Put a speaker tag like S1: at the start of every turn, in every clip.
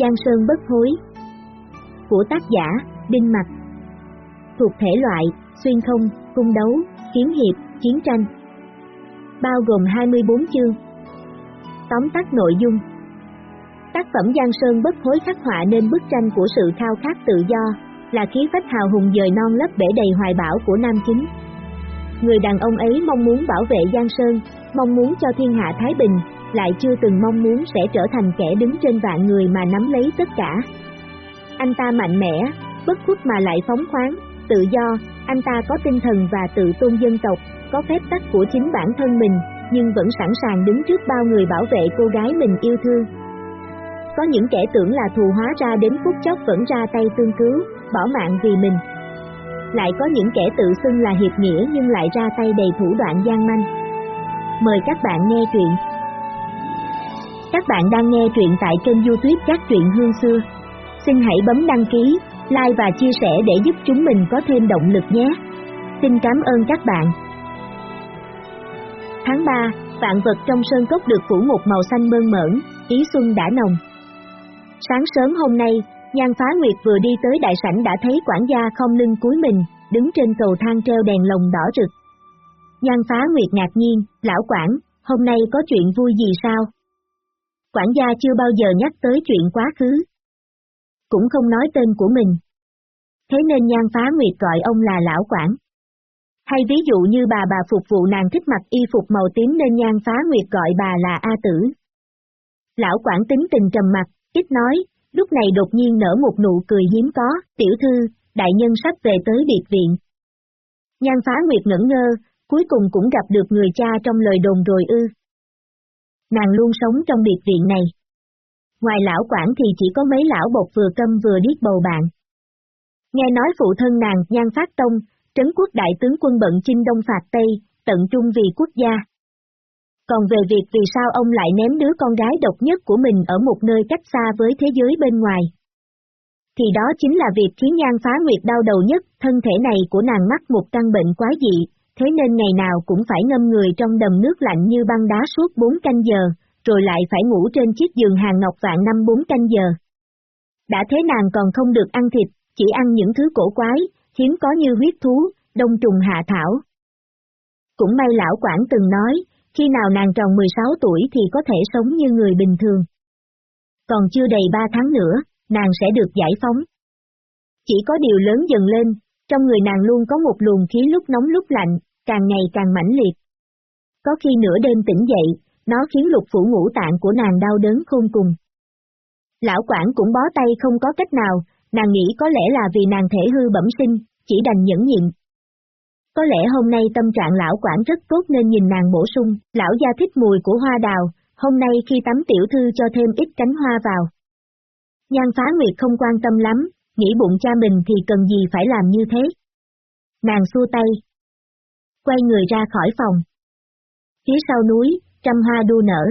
S1: Giang Sơn bất hối. Của tác giả, Đinh Mặc Thuộc thể loại, xuyên không, cung đấu, kiếm hiệp, chiến tranh. Bao gồm 24 chương. Tóm tắt nội dung. Tác phẩm Giang Sơn bất hối khắc họa nên bức tranh của sự khao khát tự do, là khí phách hào hùng dời non lấp bể đầy hoài bão của Nam Chính. Người đàn ông ấy mong muốn bảo vệ Giang Sơn, mong muốn cho thiên hạ Thái Bình, lại chưa từng mong muốn sẽ trở thành kẻ đứng trên vạn người mà nắm lấy tất cả. Anh ta mạnh mẽ, bất khuất mà lại phóng khoáng, tự do, anh ta có tinh thần và tự tôn dân tộc, có phép tắc của chính bản thân mình, nhưng vẫn sẵn sàng đứng trước bao người bảo vệ cô gái mình yêu thương. Có những kẻ tưởng là thù hóa ra đến phút chốc vẫn ra tay tương cứu, bỏ mạng vì mình. Lại có những kẻ tự xưng là hiệp nghĩa nhưng lại ra tay đầy thủ đoạn gian manh. Mời các bạn nghe truyện. Các bạn đang nghe truyện tại kênh youtube Các Truyện Hương Xưa. Xin hãy bấm đăng ký, like và chia sẻ để giúp chúng mình có thêm động lực nhé. Xin cảm ơn các bạn. Tháng 3, vạn vật trong sơn cốc được phủ một màu xanh mơn mởn, ý xuân đã nồng. Sáng sớm hôm nay, Nhan Phá Nguyệt vừa đi tới đại sảnh đã thấy quản gia không lưng cúi mình, đứng trên cầu thang treo đèn lồng đỏ rực. Nhan Phá Nguyệt ngạc nhiên, lão quản, hôm nay có chuyện vui gì sao? Quản gia chưa bao giờ nhắc tới chuyện quá khứ. Cũng không nói tên của mình. Thế nên Nhan Phá Nguyệt gọi ông là lão quản. Hay ví dụ như bà bà phục vụ nàng thích mặc y phục màu tím nên Nhan Phá Nguyệt gọi bà là A Tử. Lão quản tính tình trầm mặt, ít nói, lúc này đột nhiên nở một nụ cười hiếm có, tiểu thư, đại nhân sắp về tới biệt viện. Nhan phá nguyệt ngẩn ngơ, cuối cùng cũng gặp được người cha trong lời đồn rồi ư. Nàng luôn sống trong biệt viện này. Ngoài lão quản thì chỉ có mấy lão bột vừa câm vừa điếc bầu bạn. Nghe nói phụ thân nàng Nhan Phát Tông, trấn quốc đại tướng quân bận chinh đông phạt Tây, tận trung vì quốc gia. Còn về việc vì sao ông lại ném đứa con gái độc nhất của mình ở một nơi cách xa với thế giới bên ngoài. Thì đó chính là việc khiến nhan phá nguyệt đau đầu nhất, thân thể này của nàng mắc một căn bệnh quái dị, thế nên ngày nào cũng phải ngâm người trong đầm nước lạnh như băng đá suốt 4 canh giờ, rồi lại phải ngủ trên chiếc giường hàng ngọc vạn năm 4 canh giờ. Đã thế nàng còn không được ăn thịt, chỉ ăn những thứ cổ quái, hiếm có như huyết thú, đông trùng hạ thảo. Cũng may lão quản từng nói, khi nào nàng tròn 16 tuổi thì có thể sống như người bình thường. Còn chưa đầy 3 tháng nữa, nàng sẽ được giải phóng. Chỉ có điều lớn dần lên, trong người nàng luôn có một luồng khí lúc nóng lúc lạnh, càng ngày càng mãnh liệt. Có khi nửa đêm tỉnh dậy, nó khiến lục phủ ngũ tạng của nàng đau đớn khôn cùng. Lão quản cũng bó tay không có cách nào, nàng nghĩ có lẽ là vì nàng thể hư bẩm sinh, chỉ đành nhẫn nhịn, có lẽ hôm nay tâm trạng lão quản rất tốt nên nhìn nàng bổ sung, lão gia thích mùi của hoa đào, hôm nay khi tắm tiểu thư cho thêm ít cánh hoa vào. Nhan phá nguyệt không quan tâm lắm, nghĩ bụng cha mình thì cần gì phải làm như thế. Nàng xua tay. Quay người ra khỏi phòng. Phía sau núi, trăm hoa đua nở.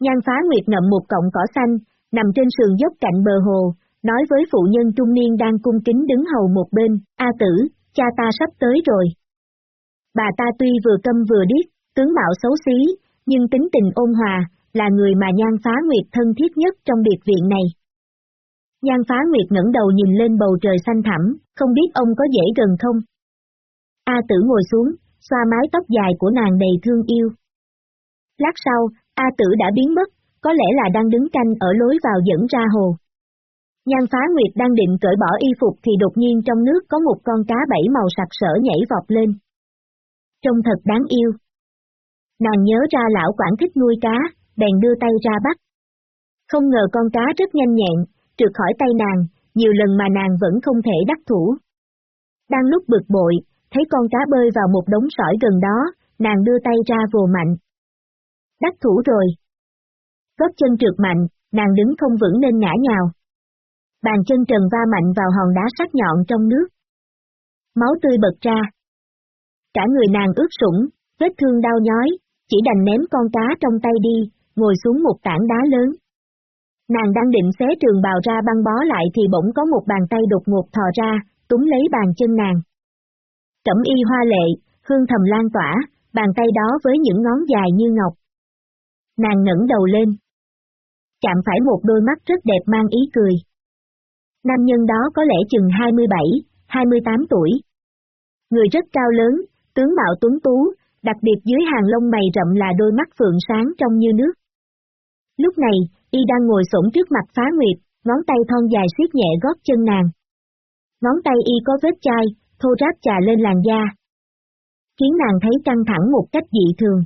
S1: Nhan phá nguyệt ngậm một cọng cỏ xanh, nằm trên sườn dốc cạnh bờ hồ, nói với phụ nhân trung niên đang cung kính đứng hầu một bên, A tử, cha ta sắp tới rồi. Bà ta tuy vừa câm vừa điếc, tướng mạo xấu xí, nhưng tính tình ôn hòa, là người mà Nhan Phá Nguyệt thân thiết nhất trong biệt viện này. Nhan Phá Nguyệt ngẩng đầu nhìn lên bầu trời xanh thẳm, không biết ông có dễ gần không? A tử ngồi xuống, xoa mái tóc dài của nàng đầy thương yêu. Lát sau, A tử đã biến mất, có lẽ là đang đứng canh ở lối vào dẫn ra hồ. Nhan phá nguyệt đang định cởi bỏ y phục thì đột nhiên trong nước có một con cá bảy màu sặc sỡ nhảy vọt lên. Trông thật đáng yêu. Nàng nhớ ra lão quản thích nuôi cá, bèn đưa tay ra bắt. Không ngờ con cá rất nhanh nhẹn, trượt khỏi tay nàng, nhiều lần mà nàng vẫn không thể đắc thủ. Đang lúc bực bội, thấy con cá bơi vào một đống sỏi gần đó, nàng đưa tay ra vồ mạnh. Đắc thủ rồi. Gót chân trượt mạnh, nàng đứng không vững nên ngã nhào bàn chân trần va mạnh vào hòn đá sắc nhọn trong nước. Máu tươi bật ra. Cả người nàng ướt sũng, vết thương đau nhói, chỉ đành ném con cá trong tay đi, ngồi xuống một tảng đá lớn. Nàng đang định xé trường bào ra băng bó lại thì bỗng có một bàn tay đột ngột thò ra, túm lấy bàn chân nàng. Cẩm y hoa lệ, hương thầm lan tỏa, bàn tay đó với những ngón dài như ngọc. Nàng ngẩng đầu lên. chạm phải một đôi mắt rất đẹp mang ý cười. Nam nhân đó có lẽ chừng 27, 28 tuổi. Người rất cao lớn, tướng mạo tuấn tú, đặc biệt dưới hàng lông mày rậm là đôi mắt phượng sáng trong như nước. Lúc này, y đang ngồi xổm trước mặt phá nguyệt, ngón tay thon dài siết nhẹ gót chân nàng. Ngón tay y có vết chai, thô ráp trà lên làn da. Khiến nàng thấy căng thẳng một cách dị thường.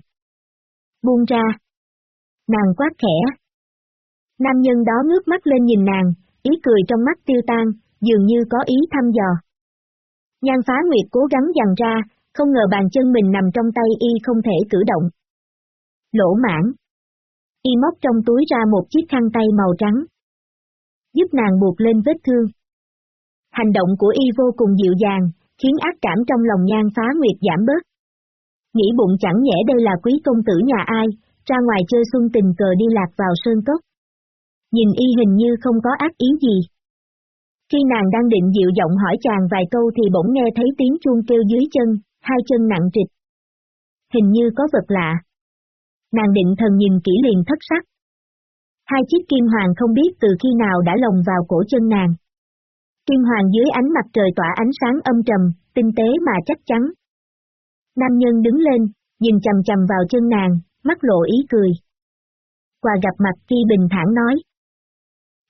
S1: Buông ra. Nàng quát khẽ. Nam nhân đó ngước mắt lên nhìn nàng, ý cười trong mắt tiêu tan, dường như có ý thăm dò. Nhan phá nguyệt cố gắng dằn ra, không ngờ bàn chân mình nằm trong tay y không thể cử động. Lỗ mãn. Y móc trong túi ra một chiếc khăn tay màu trắng. Giúp nàng buộc lên vết thương. Hành động của y vô cùng dịu dàng, khiến ác cảm trong lòng nhan phá nguyệt giảm bớt. Nghĩ bụng chẳng nhẽ đây là quý công tử nhà ai, ra ngoài chơi xuân tình cờ đi lạc vào sơn cốc. Nhìn y hình như không có ác ý gì. Khi nàng đang định dịu giọng hỏi chàng vài câu thì bỗng nghe thấy tiếng chuông kêu dưới chân, hai chân nặng trịch. Hình như có vật lạ. Nàng định thần nhìn kỹ liền thất sắc. Hai chiếc kim hoàng không biết từ khi nào đã lồng vào cổ chân nàng. Kim hoàng dưới ánh mặt trời tỏa ánh sáng âm trầm, tinh tế mà chắc chắn. Nam nhân đứng lên, nhìn chầm chầm vào chân nàng, mắt lộ ý cười. Quà gặp mặt khi bình thản nói.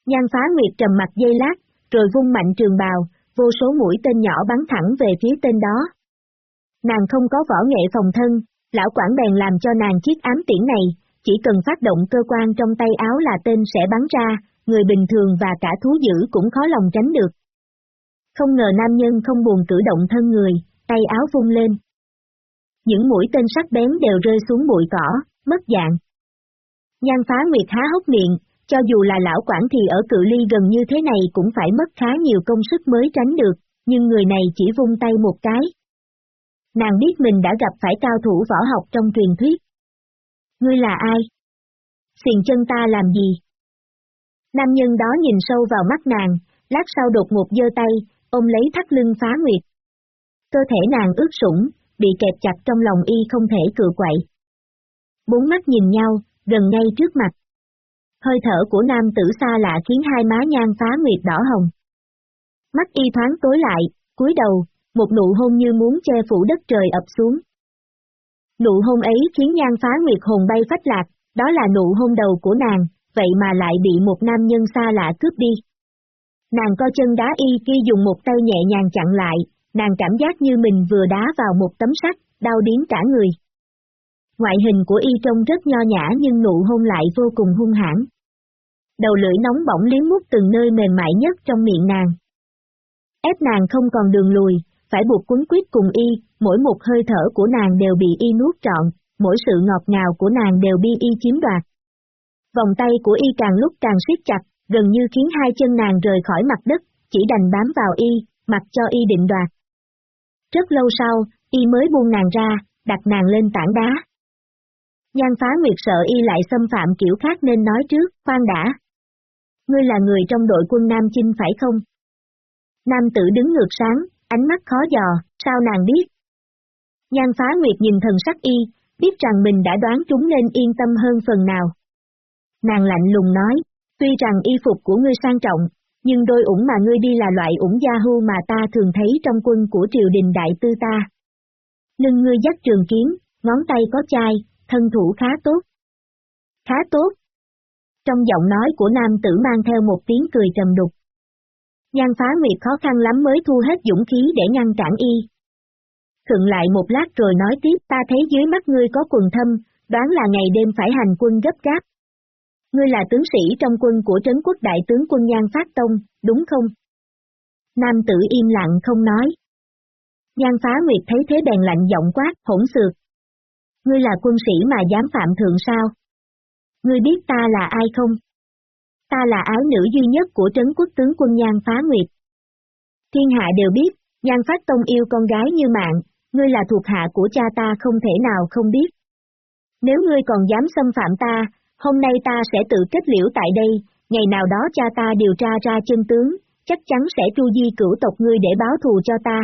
S1: Nhan phá nguyệt trầm mặt dây lát, rồi vung mạnh trường bào, vô số mũi tên nhỏ bắn thẳng về phía tên đó. Nàng không có võ nghệ phòng thân, lão quản bèn làm cho nàng chiếc ám tiễn này, chỉ cần phát động cơ quan trong tay áo là tên sẽ bắn ra, người bình thường và cả thú dữ cũng khó lòng tránh được. Không ngờ nam nhân không buồn cử động thân người, tay áo vung lên. Những mũi tên sắc bén đều rơi xuống bụi cỏ, mất dạng. Nhan phá nguyệt há hốc miệng, cho dù là lão quản thì ở cự ly gần như thế này cũng phải mất khá nhiều công sức mới tránh được, nhưng người này chỉ vung tay một cái. Nàng biết mình đã gặp phải cao thủ võ học trong truyền thuyết. Ngươi là ai? Xiền chân ta làm gì? Nam nhân đó nhìn sâu vào mắt nàng, lát sau đột ngột giơ tay, ôm lấy thắt lưng phá nguyệt. Cơ thể nàng ướt sũng, bị kẹp chặt trong lòng y không thể cự quậy. Bốn mắt nhìn nhau, gần ngay trước mặt. Hơi thở của nam tử xa lạ khiến hai má nhan phá nguyệt đỏ hồng. Mắt y thoáng tối lại, cúi đầu, một nụ hôn như muốn che phủ đất trời ập xuống. Nụ hôn ấy khiến nhan phá nguyệt hồn bay phách lạc, đó là nụ hôn đầu của nàng, vậy mà lại bị một nam nhân xa lạ cướp đi. Nàng co chân đá y kia dùng một tay nhẹ nhàng chặn lại, nàng cảm giác như mình vừa đá vào một tấm sắt, đau điến cả người. Ngoại hình của y trông rất nho nhã nhưng nụ hôn lại vô cùng hung hãn. Đầu lưỡi nóng bỏng liếm mút từng nơi mềm mại nhất trong miệng nàng. Ép nàng không còn đường lùi, phải buộc cuốn quyết cùng y, mỗi một hơi thở của nàng đều bị y nuốt trọn, mỗi sự ngọt ngào của nàng đều bị y chiếm đoạt. Vòng tay của y càng lúc càng siết chặt, gần như khiến hai chân nàng rời khỏi mặt đất, chỉ đành bám vào y, mặc cho y định đoạt. Rất lâu sau, y mới buông nàng ra, đặt nàng lên tảng đá. Nhan phá nguyệt sợ y lại xâm phạm kiểu khác nên nói trước, khoan đã. Ngươi là người trong đội quân Nam Chinh phải không? Nam tử đứng ngược sáng, ánh mắt khó dò, sao nàng biết? Nhan phá nguyệt nhìn thần sắc y, biết rằng mình đã đoán chúng nên yên tâm hơn phần nào. Nàng lạnh lùng nói, tuy rằng y phục của ngươi sang trọng, nhưng đôi ủng mà ngươi đi là loại ủng gia hưu mà ta thường thấy trong quân của triều đình đại tư ta. Lưng ngươi dắt trường kiếm, ngón tay có chai, thân thủ khá tốt. Khá tốt. Trong giọng nói của nam tử mang theo một tiếng cười trầm đục. Nhan phá nguyệt khó khăn lắm mới thu hết dũng khí để ngăn cản y. Khựng lại một lát rồi nói tiếp ta thấy dưới mắt ngươi có quần thâm, đoán là ngày đêm phải hành quân gấp gáp. Ngươi là tướng sĩ trong quân của trấn quốc đại tướng quân Nhan Phát Tông, đúng không? Nam tử im lặng không nói. Nhan phá nguyệt thấy thế bèn lạnh giọng quát, hỗn xược. Ngươi là quân sĩ mà dám phạm thượng sao? Ngươi biết ta là ai không? Ta là ái nữ duy nhất của trấn quốc tướng quân Nhan phá nguyệt. Thiên hạ đều biết, Nhan Phát Tông yêu con gái như mạng, ngươi là thuộc hạ của cha ta không thể nào không biết. Nếu ngươi còn dám xâm phạm ta, hôm nay ta sẽ tự kết liễu tại đây, ngày nào đó cha ta điều tra ra chân tướng, chắc chắn sẽ tru di cửu tộc ngươi để báo thù cho ta.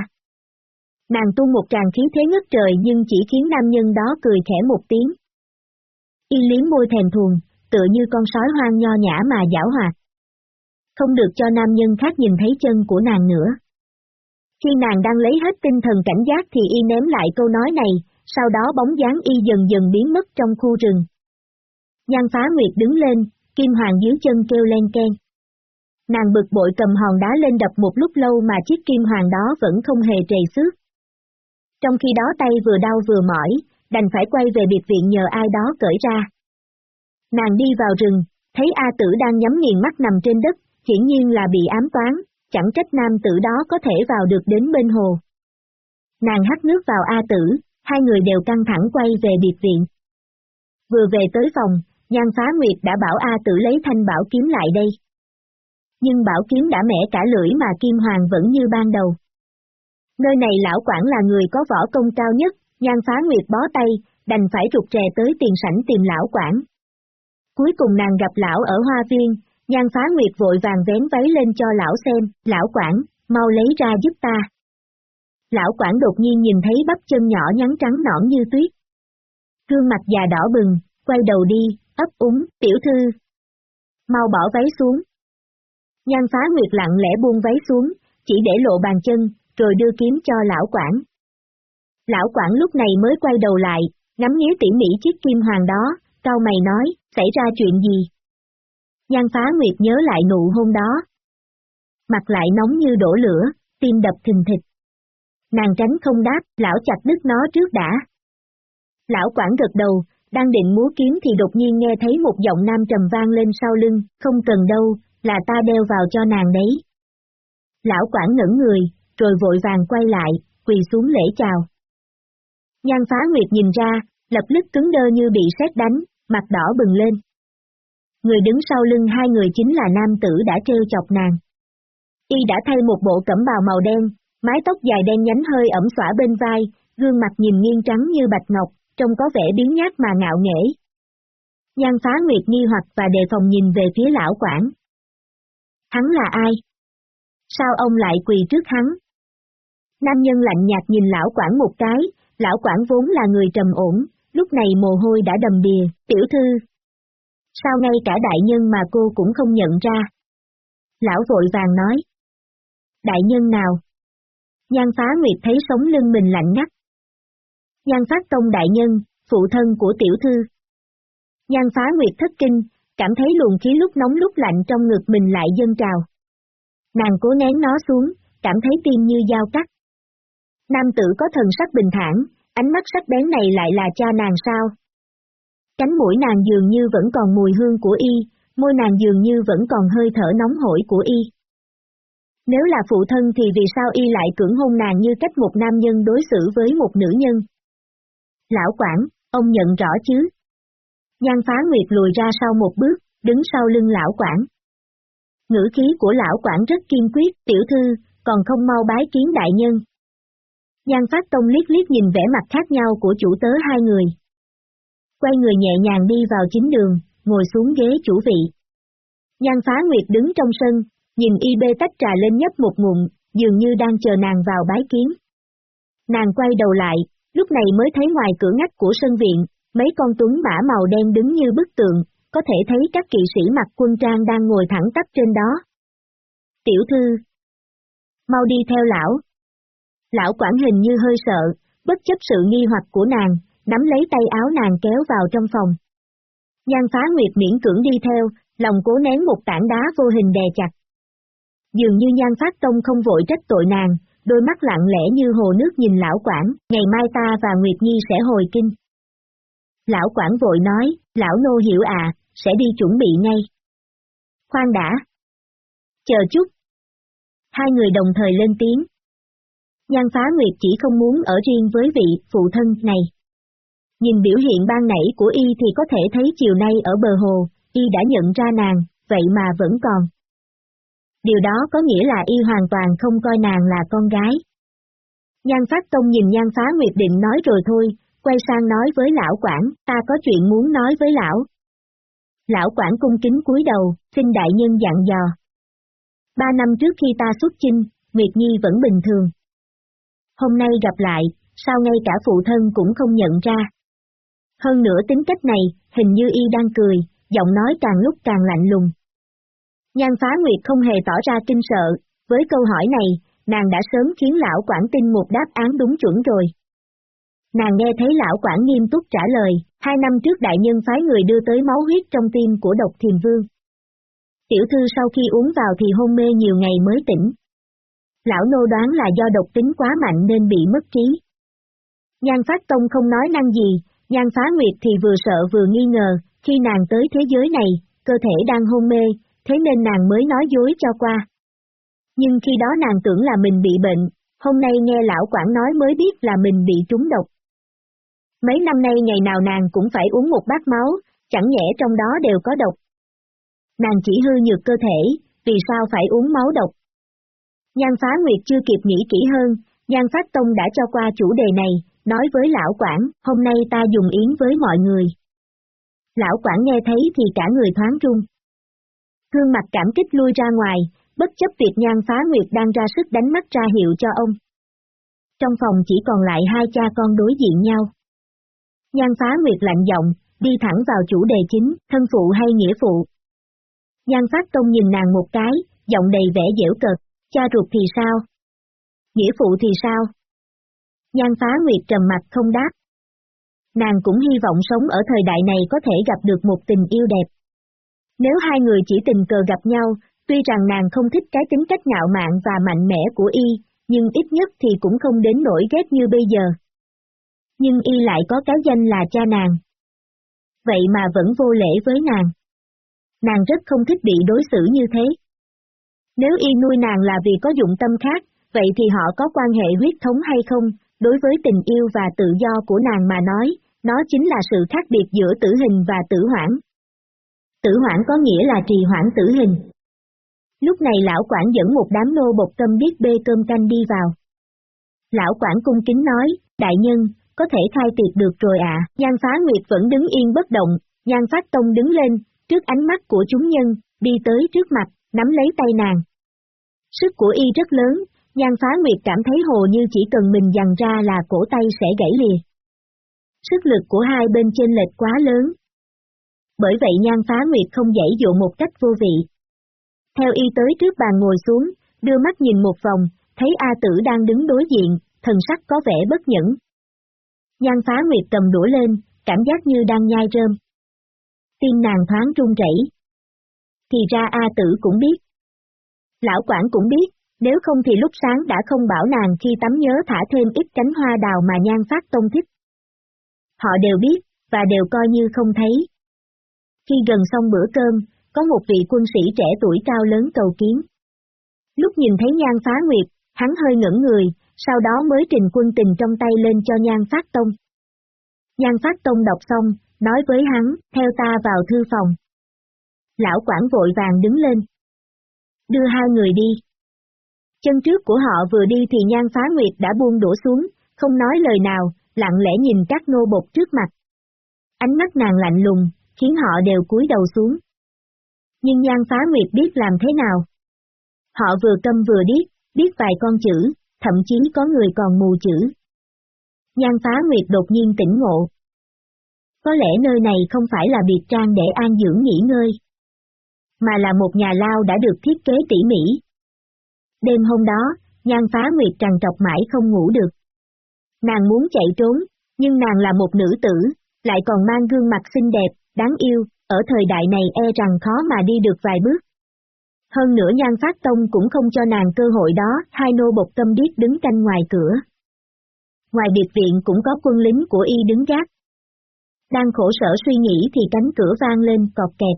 S1: Nàng tuôn một tràng khí thế ngất trời nhưng chỉ khiến nam nhân đó cười khẽ một tiếng. Y liếm môi thèm thuồng, tựa như con sói hoang nho nhã mà giảo hoạt. Không được cho nam nhân khác nhìn thấy chân của nàng nữa. Khi nàng đang lấy hết tinh thần cảnh giác thì y ném lại câu nói này, sau đó bóng dáng y dần dần biến mất trong khu rừng. Giang phá nguyệt đứng lên, kim hoàng dưới chân kêu len ken. Nàng bực bội cầm hòn đá lên đập một lúc lâu mà chiếc kim hoàng đó vẫn không hề trầy xước. Trong khi đó tay vừa đau vừa mỏi, đành phải quay về biệt viện nhờ ai đó cởi ra. Nàng đi vào rừng, thấy A tử đang nhắm nghiền mắt nằm trên đất, hiển nhiên là bị ám toán, chẳng trách nam tử đó có thể vào được đến bên hồ. Nàng hắt nước vào A tử, hai người đều căng thẳng quay về biệt viện. Vừa về tới phòng, Nhan Phá Nguyệt đã bảo A tử lấy thanh bảo kiếm lại đây. Nhưng bảo kiếm đã mẻ cả lưỡi mà Kim Hoàng vẫn như ban đầu. Nơi này lão quản là người có võ công cao nhất, Nhan Phá Nguyệt bó tay, đành phải rụt rè tới tiền sảnh tìm lão quản. Cuối cùng nàng gặp lão ở hoa viên, Nhan Phá Nguyệt vội vàng vén váy lên cho lão xem, lão quản, mau lấy ra giúp ta. Lão quản đột nhiên nhìn thấy bắp chân nhỏ nhắn trắng nõn như tuyết. Gương mặt già đỏ bừng, quay đầu đi, ấp úng, tiểu thư. Mau bỏ váy xuống. Nhan phá nguyệt lặng lẽ buông váy xuống, chỉ để lộ bàn chân, rồi đưa kiếm cho lão quản. Lão quản lúc này mới quay đầu lại, ngắm nghía tỉ mỉ chiếc kim hoàng đó, cao mày nói, xảy ra chuyện gì? Nhan phá nguyệt nhớ lại nụ hôn đó. Mặt lại nóng như đổ lửa, tim đập thình thịch. Nàng tránh không đáp, lão chặt đứt nó trước đã. Lão quản gật đầu, đang định múa kiếm thì đột nhiên nghe thấy một giọng nam trầm vang lên sau lưng, không cần đâu, là ta đeo vào cho nàng đấy. Lão quản ngẩn người, rồi vội vàng quay lại, quỳ xuống lễ chào. Nhan phá nguyệt nhìn ra, lập tức cứng đơ như bị sét đánh, mặt đỏ bừng lên. Người đứng sau lưng hai người chính là nam tử đã treo chọc nàng. Y đã thay một bộ cẩm bào màu đen, mái tóc dài đen nhánh hơi ẩm xõa bên vai, gương mặt nhìn nghiêng trắng như bạch ngọc, trông có vẻ biến nhát mà ngạo nghễ. Nhan phá nguyệt nghi hoặc và đề phòng nhìn về phía lão quản. Hắn là ai? Sao ông lại quỳ trước hắn? Nam nhân lạnh nhạt nhìn lão quản một cái, lão quản vốn là người trầm ổn, lúc này mồ hôi đã đầm đìa, tiểu thư. Sao ngay cả đại nhân mà cô cũng không nhận ra? Lão vội vàng nói. Đại nhân nào? Nhan phá nguyệt thấy sống lưng mình lạnh ngắt. Nhan phát tông đại nhân, phụ thân của tiểu thư. Nhan phá nguyệt thất kinh, cảm thấy luồng khí lúc nóng lúc lạnh trong ngực mình lại dâng trào. Nàng cố nén nó xuống, cảm thấy tim như dao cắt. Nam tử có thần sắc bình thản, ánh mắt sắc bén này lại là cha nàng sao? Cánh mũi nàng dường như vẫn còn mùi hương của y, môi nàng dường như vẫn còn hơi thở nóng hổi của y. Nếu là phụ thân thì vì sao y lại cưỡng hôn nàng như cách một nam nhân đối xử với một nữ nhân? Lão quản, ông nhận rõ chứ? Nhan phá nguyệt lùi ra sau một bước, đứng sau lưng lão quản. Ngữ khí của lão quản rất kiên quyết, tiểu thư, còn không mau bái kiến đại nhân. Nhan phát tông liếc liếc nhìn vẻ mặt khác nhau của chủ tớ hai người. Quay người nhẹ nhàng đi vào chính đường, ngồi xuống ghế chủ vị. Nhan phá nguyệt đứng trong sân, nhìn y bê tách trà lên nhấp một ngụm, dường như đang chờ nàng vào bái kiến. Nàng quay đầu lại, lúc này mới thấy ngoài cửa ngách của sân viện, mấy con tuấn mã màu đen đứng như bức tượng, có thể thấy các kỵ sĩ mặc quân trang đang ngồi thẳng tắp trên đó. Tiểu thư, mau đi theo lão. Lão quản hình như hơi sợ, bất chấp sự nghi hoặc của nàng, nắm lấy tay áo nàng kéo vào trong phòng. Nhan phá nguyệt miễn cưỡng đi theo, lòng cố nén một tảng đá vô hình đè chặt. Dường như nhan phát tông không vội trách tội nàng, đôi mắt lặng lẽ như hồ nước nhìn lão quản, ngày mai ta và Nguyệt Nhi sẽ hồi kinh. Lão quản vội nói, lão nô hiểu à, sẽ đi chuẩn bị ngay. Khoan đã. Chờ chút. Hai người đồng thời lên tiếng. Nhan phá Nguyệt chỉ không muốn ở riêng với vị phụ thân này. Nhìn biểu hiện ban nãy của y thì có thể thấy chiều nay ở bờ hồ, y đã nhận ra nàng, vậy mà vẫn còn. Điều đó có nghĩa là y hoàn toàn không coi nàng là con gái. Nhan Phát Tông nhìn Nhan Phá Nguyệt định nói rồi thôi, quay sang nói với lão quản, ta có chuyện muốn nói với lão. Lão quản cung kính cúi đầu, xin đại nhân dặn dò. Ba năm trước khi ta xuất chinh, Nguyệt Nhi vẫn bình thường. Hôm nay gặp lại, sao ngay cả phụ thân cũng không nhận ra. Hơn nữa tính cách này, hình như y đang cười, giọng nói càng lúc càng lạnh lùng. Nhan phá nguyệt không hề tỏ ra kinh sợ, với câu hỏi này, nàng đã sớm khiến lão quản tin một đáp án đúng chuẩn rồi. Nàng nghe thấy lão quản nghiêm túc trả lời, hai năm trước đại nhân phái người đưa tới máu huyết trong tim của độc thiền vương. Tiểu thư sau khi uống vào thì hôn mê nhiều ngày mới tỉnh. Lão nô đoán là do độc tính quá mạnh nên bị mất trí. Nhan phát tông không nói năng gì, nhan phá nguyệt thì vừa sợ vừa nghi ngờ, khi nàng tới thế giới này, cơ thể đang hôn mê, thế nên nàng mới nói dối cho qua. Nhưng khi đó nàng tưởng là mình bị bệnh, hôm nay nghe lão quản nói mới biết là mình bị trúng độc. Mấy năm nay ngày nào nàng cũng phải uống một bát máu, chẳng nhẽ trong đó đều có độc. Nàng chỉ hư nhược cơ thể, vì sao phải uống máu độc? Nhan phá nguyệt chưa kịp nghĩ kỹ hơn, Nhan Phát Tông đã cho qua chủ đề này, nói với lão quản, hôm nay ta dùng yến với mọi người. Lão quản nghe thấy thì cả người thoáng trung. Gương mặt cảm kích lui ra ngoài, bất chấp việc nhan phá nguyệt đang ra sức đánh mắt ra hiệu cho ông. Trong phòng chỉ còn lại hai cha con đối diện nhau. Nhan phá nguyệt lạnh giọng, đi thẳng vào chủ đề chính, thân phụ hay nghĩa phụ. Nhan phát tông nhìn nàng một cái, giọng đầy vẻ dễu cợt, cha ruột thì sao? Nghĩa phụ thì sao? Nhan phá nguyệt trầm mặt không đáp. Nàng cũng hy vọng sống ở thời đại này có thể gặp được một tình yêu đẹp. Nếu hai người chỉ tình cờ gặp nhau, tuy rằng nàng không thích cái tính cách ngạo mạn và mạnh mẽ của y, nhưng ít nhất thì cũng không đến nỗi ghét như bây giờ. Nhưng y lại có cái danh là cha nàng. Vậy mà vẫn vô lễ với nàng. Nàng rất không thích bị đối xử như thế. Nếu y nuôi nàng là vì có dụng tâm khác, vậy thì họ có quan hệ huyết thống hay không, đối với tình yêu và tự do của nàng mà nói, nó chính là sự khác biệt giữa tử hình và tử hoãn. Tử hoãn có nghĩa là trì hoãn tử hình. Lúc này lão quản dẫn một đám nô bột tâm biết bê cơm canh đi vào. Lão quản cung kính nói, đại nhân, có thể khai tiệc được rồi ạ, à. Nhan phá nguyệt vẫn đứng yên bất động, nhan phát tông đứng lên, trước ánh mắt của chúng nhân, đi tới trước mặt, nắm lấy tay nàng. Sức của y rất lớn, Nhan phá nguyệt cảm thấy hồ như chỉ cần mình dằn ra là cổ tay sẽ gãy lìa. Sức lực của hai bên trên lệch quá lớn. Bởi vậy nhan phá nguyệt không dãy dụ một cách vô vị. Theo y tới trước bàn ngồi xuống, đưa mắt nhìn một vòng, thấy A tử đang đứng đối diện, thần sắc có vẻ bất nhẫn. Nhan phá nguyệt cầm đũa lên, cảm giác như đang nhai rơm. Tim nàng thoáng run rẩy. Thì ra A tử cũng biết. Lão quản cũng biết, nếu không thì lúc sáng đã không bảo nàng khi tắm nhớ thả thêm ít cánh hoa đào mà nhan phát tông thích. Họ đều biết, và đều coi như không thấy. Khi gần xong bữa cơm, có một vị quân sĩ trẻ tuổi cao lớn cầu kiến. Lúc nhìn thấy nhan phá nguyệt, hắn hơi ngẩn người, sau đó mới trình quân tình trong tay lên cho nhan phát tông. Nhan phát tông đọc xong, nói với hắn, theo ta vào thư phòng. Lão quản vội vàng đứng lên. Đưa hai người đi. Chân trước của họ vừa đi thì nhan phá nguyệt đã buông đổ xuống, không nói lời nào, lặng lẽ nhìn các nô bột trước mặt. Ánh mắt nàng lạnh lùng, khiến họ đều cúi đầu xuống. Nhưng nhan phá nguyệt biết làm thế nào. Họ vừa câm vừa điếc, biết vài con chữ, thậm chí có người còn mù chữ. Nhan phá nguyệt đột nhiên tỉnh ngộ. Có lẽ nơi này không phải là biệt trang để an dưỡng nghỉ ngơi, mà là một nhà lao đã được thiết kế tỉ mỉ, Đêm hôm đó, nhan phá nguyệt trằn trọc mãi không ngủ được. Nàng muốn chạy trốn, nhưng nàng là một nữ tử, lại còn mang gương mặt xinh đẹp, đáng yêu, ở thời đại này e rằng khó mà đi được vài bước. Hơn nữa nhan phát tông cũng không cho nàng cơ hội đó, hai nô bộc tâm điếc đứng canh ngoài cửa. Ngoài biệt viện cũng có quân lính của y đứng gác. Đang khổ sở suy nghĩ thì cánh cửa vang lên cọp kẹt.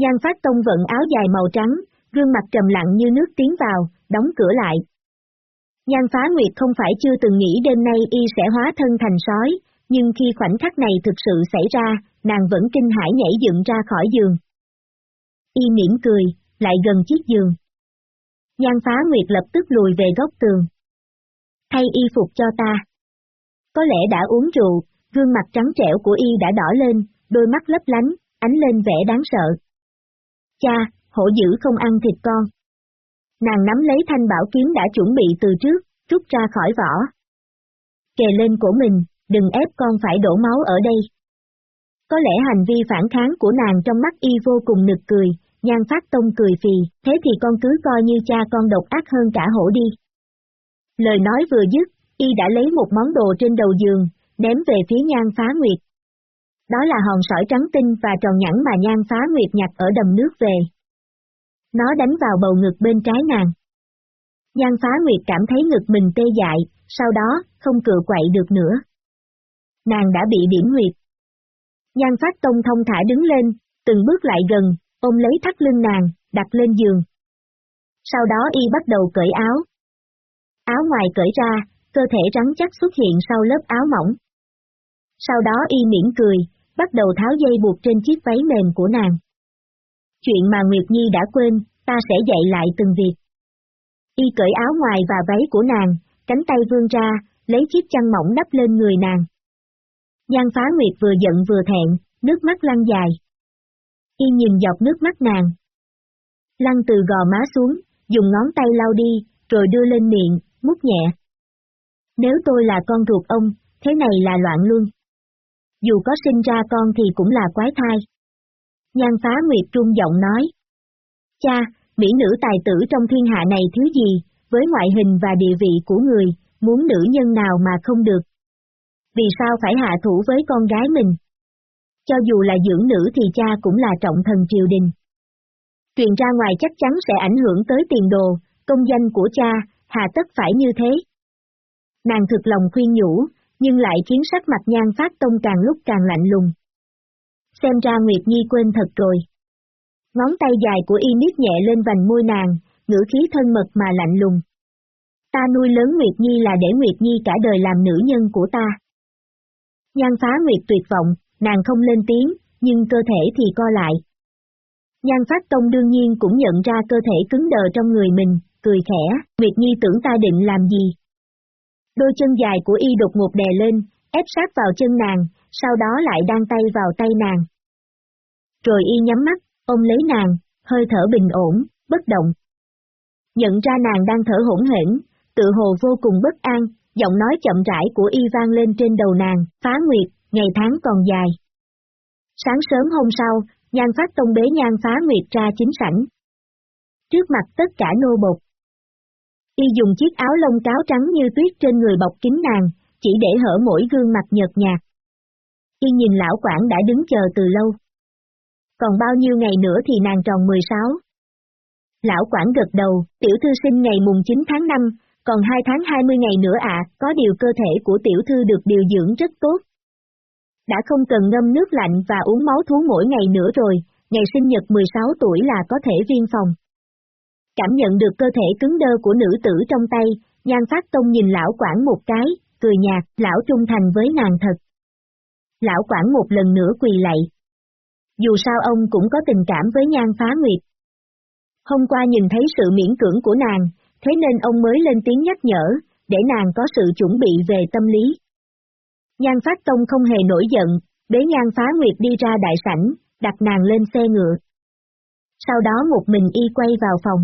S1: Nhan phát tông vận áo dài màu trắng, gương mặt trầm lặng như nước tiến vào, đóng cửa lại. Nhan phá nguyệt không phải chưa từng nghĩ đêm nay y sẽ hóa thân thành sói, nhưng khi khoảnh khắc này thực sự xảy ra, nàng vẫn kinh hãi nhảy dựng ra khỏi giường. Y mỉm cười, lại gần chiếc giường. Nhan phá nguyệt lập tức lùi về góc tường. Thay y phục cho ta. Có lẽ đã uống rượu, gương mặt trắng trẻo của y đã đỏ lên, đôi mắt lấp lánh, ánh lên vẻ đáng sợ. Cha, hổ dữ không ăn thịt con. Nàng nắm lấy thanh bảo kiếm đã chuẩn bị từ trước, rút ra khỏi vỏ. Kề lên cổ mình, đừng ép con phải đổ máu ở đây. Có lẽ hành vi phản kháng của nàng trong mắt y vô cùng nực cười, nhan phát tông cười phì, thế thì con cứ coi như cha con độc ác hơn cả hổ đi. Lời nói vừa dứt, y đã lấy một món đồ trên đầu giường, ném về phía nhan phá nguyệt. Đó là hòn sỏi trắng tinh và tròn nhẵn mà nhan phá nguyệt nhặt ở đầm nước về. Nó đánh vào bầu ngực bên trái nàng. Nhan phá nguyệt cảm thấy ngực mình tê dại, sau đó, không cựa quậy được nữa. Nàng đã bị điểm huyệt. Nhan phát tông thông thả đứng lên, từng bước lại gần, ôm lấy thắt lưng nàng, đặt lên giường. Sau đó y bắt đầu cởi áo. Áo ngoài cởi ra, cơ thể rắn chắc xuất hiện sau lớp áo mỏng. Sau đó y mỉm cười, bắt đầu tháo dây buộc trên chiếc váy mềm của nàng. Chuyện mà Nguyệt Nhi đã quên, ta sẽ dạy lại từng việc. Y cởi áo ngoài và váy của nàng, cánh tay vươn ra, lấy chiếc chăn mỏng đắp lên người nàng. Nhan phá Nguyệt vừa giận vừa thẹn, nước mắt lăn dài. Y nhìn dọc nước mắt nàng. Lăn từ gò má xuống, dùng ngón tay lau đi, rồi đưa lên miệng, mút nhẹ. Nếu tôi là con ruột ông, thế này là loạn luôn. Dù có sinh ra con thì cũng là quái thai. Nhan phá Nguyệt trung giọng nói. Cha, mỹ nữ tài tử trong thiên hạ này thứ gì, với ngoại hình và địa vị của người, muốn nữ nhân nào mà không được. Vì sao phải hạ thủ với con gái mình? Cho dù là dưỡng nữ thì cha cũng là trọng thần triều đình. Truyền ra ngoài chắc chắn sẽ ảnh hưởng tới tiền đồ, công danh của cha, hà tất phải như thế. Nàng thực lòng khuyên nhủ, nhưng lại khiến sắc mặt nhan phát tông càng lúc càng lạnh lùng. Xem ra Nguyệt Nhi quên thật rồi. Ngón tay dài của y miết nhẹ lên vành môi nàng, ngữ khí thân mật mà lạnh lùng. Ta nuôi lớn Nguyệt Nhi là để Nguyệt Nhi cả đời làm nữ nhân của ta. Nhan phá Nguyệt tuyệt vọng, nàng không lên tiếng, nhưng cơ thể thì co lại. Nhan phát tông đương nhiên cũng nhận ra cơ thể cứng đờ trong người mình, cười khẽ, Nguyệt Nhi tưởng ta định làm gì. Đôi chân dài của y đột ngột đè lên, ép sát vào chân nàng, sau đó lại đan tay vào tay nàng. Rồi y nhắm mắt, ôm lấy nàng, hơi thở bình ổn, bất động. Nhận ra nàng đang thở hỗn hển, tự hồ vô cùng bất an, giọng nói chậm rãi của y vang lên trên đầu nàng, phá nguyệt, ngày tháng còn dài. Sáng sớm hôm sau, nhan phát tông bế nhan phá nguyệt ra chính sảnh. Trước mặt tất cả nô bột. Y dùng chiếc áo lông cáo trắng như tuyết trên người bọc kín nàng, chỉ để hở mỗi gương mặt nhợt nhạt. Y nhìn lão quản đã đứng chờ từ lâu. Còn bao nhiêu ngày nữa thì nàng tròn 16. Lão quản gật đầu, tiểu thư sinh ngày mùng 9 tháng 5, còn 2 tháng 20 ngày nữa ạ, có điều cơ thể của tiểu thư được điều dưỡng rất tốt. Đã không cần ngâm nước lạnh và uống máu thú mỗi ngày nữa rồi, ngày sinh nhật 16 tuổi là có thể viên phòng. Cảm nhận được cơ thể cứng đơ của nữ tử trong tay, nhan phát tông nhìn lão quản một cái, cười nhạt, lão trung thành với nàng thật. Lão quản một lần nữa quỳ lạy. Dù sao ông cũng có tình cảm với nhan phá nguyệt. Hôm qua nhìn thấy sự miễn cưỡng của nàng, thế nên ông mới lên tiếng nhắc nhở, để nàng có sự chuẩn bị về tâm lý. Nhan Phát Tông không hề nổi giận, bế Nhan Phá Nguyệt đi ra đại sảnh, đặt nàng lên xe ngựa. Sau đó một mình y quay vào phòng.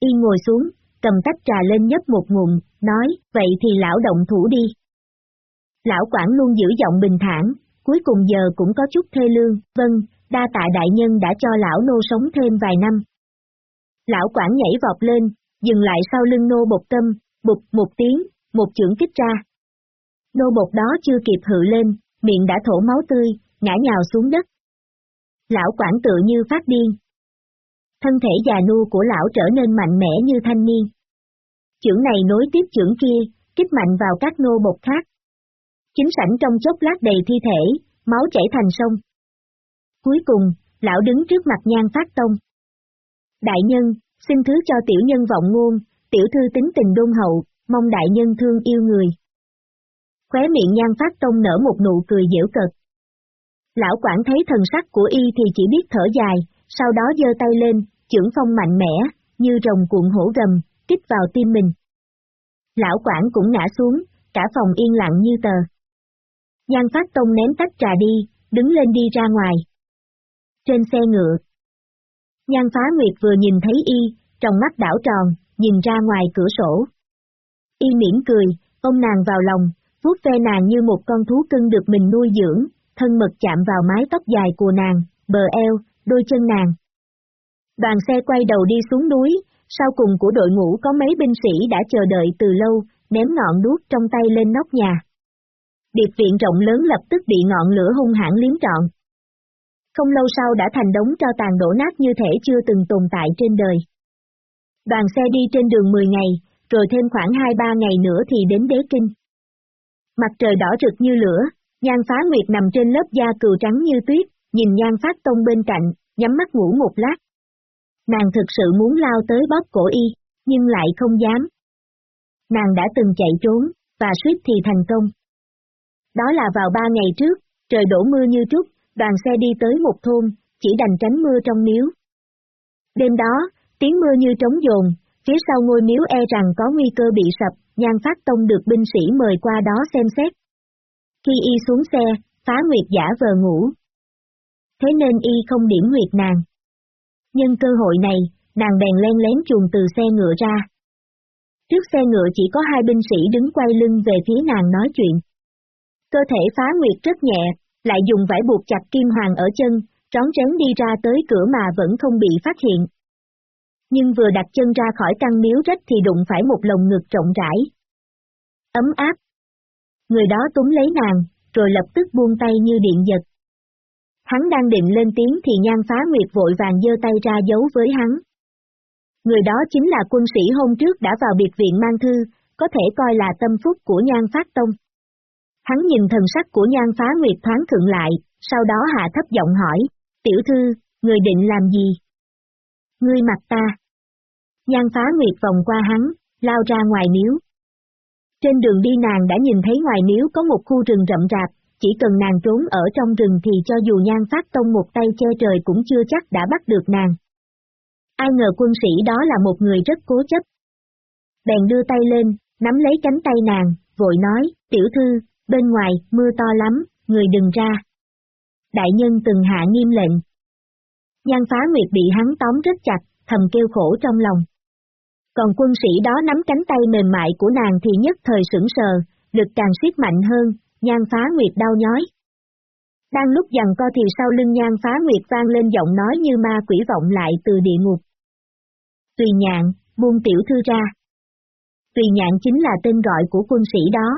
S1: Y ngồi xuống, cầm tách trà lên nhấp một ngụm, nói, vậy thì lão động thủ đi. Lão quản luôn giữ giọng bình thản, cuối cùng giờ cũng có chút thê lương, vâng, đa tạ đại nhân đã cho lão nô sống thêm vài năm. Lão quản nhảy vọt lên, dừng lại sau lưng nô bột tâm, bụt một tiếng, một chưởng kích ra. Nô bột đó chưa kịp hự lên, miệng đã thổ máu tươi, ngã nhào xuống đất. Lão quản tự như phát điên. Thân thể già nu của lão trở nên mạnh mẽ như thanh niên. Chưởng này nối tiếp chưởng kia, kích mạnh vào các nô bột khác. Chính sảnh trong chốc lát đầy thi thể, máu chảy thành sông. Cuối cùng, lão đứng trước mặt nhan phát tông. Đại nhân, xin thứ cho tiểu nhân vọng ngôn, tiểu thư tính tình đôn hậu, mong đại nhân thương yêu người. Khóe miệng nhan phát tông nở một nụ cười dễu cợt. Lão quản thấy thần sắc của y thì chỉ biết thở dài, sau đó giơ tay lên, trưởng phong mạnh mẽ, như rồng cuộn hổ gầm, kích vào tim mình. Lão quản cũng ngã xuống, cả phòng yên lặng như tờ. Nhan phát tông ném tách trà đi, đứng lên đi ra ngoài. Trên xe ngựa. Nhan phá nguyệt vừa nhìn thấy y, trong mắt đảo tròn, nhìn ra ngoài cửa sổ. Y mỉm cười, ôm nàng vào lòng, vuốt ve nàng như một con thú cưng được mình nuôi dưỡng, thân mật chạm vào mái tóc dài của nàng, bờ eo, đôi chân nàng. Đoàn xe quay đầu đi xuống núi, sau cùng của đội ngũ có mấy binh sĩ đã chờ đợi từ lâu, ném ngọn đuốc trong tay lên nóc nhà. Điệp viện rộng lớn lập tức bị ngọn lửa hung hãn liếm trọn. Không lâu sau đã thành đống cho tàn đổ nát như thể chưa từng tồn tại trên đời. Đoàn xe đi trên đường 10 ngày, rồi thêm khoảng 2-3 ngày nữa thì đến đế kinh. Mặt trời đỏ rực như lửa, nhan phá nguyệt nằm trên lớp da cừu trắng như tuyết, nhìn nhan phát tông bên cạnh, nhắm mắt ngủ một lát. Nàng thực sự muốn lao tới bóp cổ y, nhưng lại không dám. Nàng đã từng chạy trốn, và suýt thì thành công. Đó là vào ba ngày trước, trời đổ mưa như trút, đoàn xe đi tới một thôn, chỉ đành tránh mưa trong miếu. Đêm đó, tiếng mưa như trống dồn, phía sau ngôi miếu e rằng có nguy cơ bị sập, nhan phát tông được binh sĩ mời qua đó xem xét. Khi y xuống xe, phá nguyệt giả vờ ngủ. Thế nên y không điểm nguyệt nàng. Nhân cơ hội này, nàng bèn len lén chuồn từ xe ngựa ra. Trước xe ngựa chỉ có hai binh sĩ đứng quay lưng về phía nàng nói chuyện. Cơ thể phá nguyệt rất nhẹ, lại dùng vải buộc chặt kim hoàng ở chân, trón rén đi ra tới cửa mà vẫn không bị phát hiện. Nhưng vừa đặt chân ra khỏi căn miếu rách thì đụng phải một lồng ngực rộng rãi. Ấm áp. Người đó túm lấy nàng, rồi lập tức buông tay như điện giật. Hắn đang định lên tiếng thì nhan phá nguyệt vội vàng giơ tay ra giấu với hắn. Người đó chính là quân sĩ hôm trước đã vào biệt viện mang thư, có thể coi là tâm phúc của nhan phát tông. Hắn nhìn thần sắc của nhan phá nguyệt thoáng thượng lại, sau đó hạ thấp giọng hỏi, tiểu thư, người định làm gì? Ngươi mặt ta. Nhan phá nguyệt vòng qua hắn, lao ra ngoài miếu. Trên đường đi nàng đã nhìn thấy ngoài miếu có một khu rừng rậm rạp, chỉ cần nàng trốn ở trong rừng thì cho dù nhan phát tông một tay che trời cũng chưa chắc đã bắt được nàng. Ai ngờ quân sĩ đó là một người rất cố chấp. Bèn đưa tay lên, nắm lấy cánh tay nàng, vội nói, tiểu thư, bên ngoài, mưa to lắm, người đừng ra. Đại nhân từng hạ nghiêm lệnh. Nhan phá nguyệt bị hắn tóm rất chặt, thầm kêu khổ trong lòng. Còn quân sĩ đó nắm cánh tay mềm mại của nàng thì nhất thời sững sờ, lực càng siết mạnh hơn, nhan phá nguyệt đau nhói. Đang lúc dằn co thì sau lưng nhan phá nguyệt vang lên giọng nói như ma quỷ vọng lại từ địa ngục. Tùy nhạn, buông tiểu thư ra. Tùy nhạn chính là tên gọi của quân sĩ đó.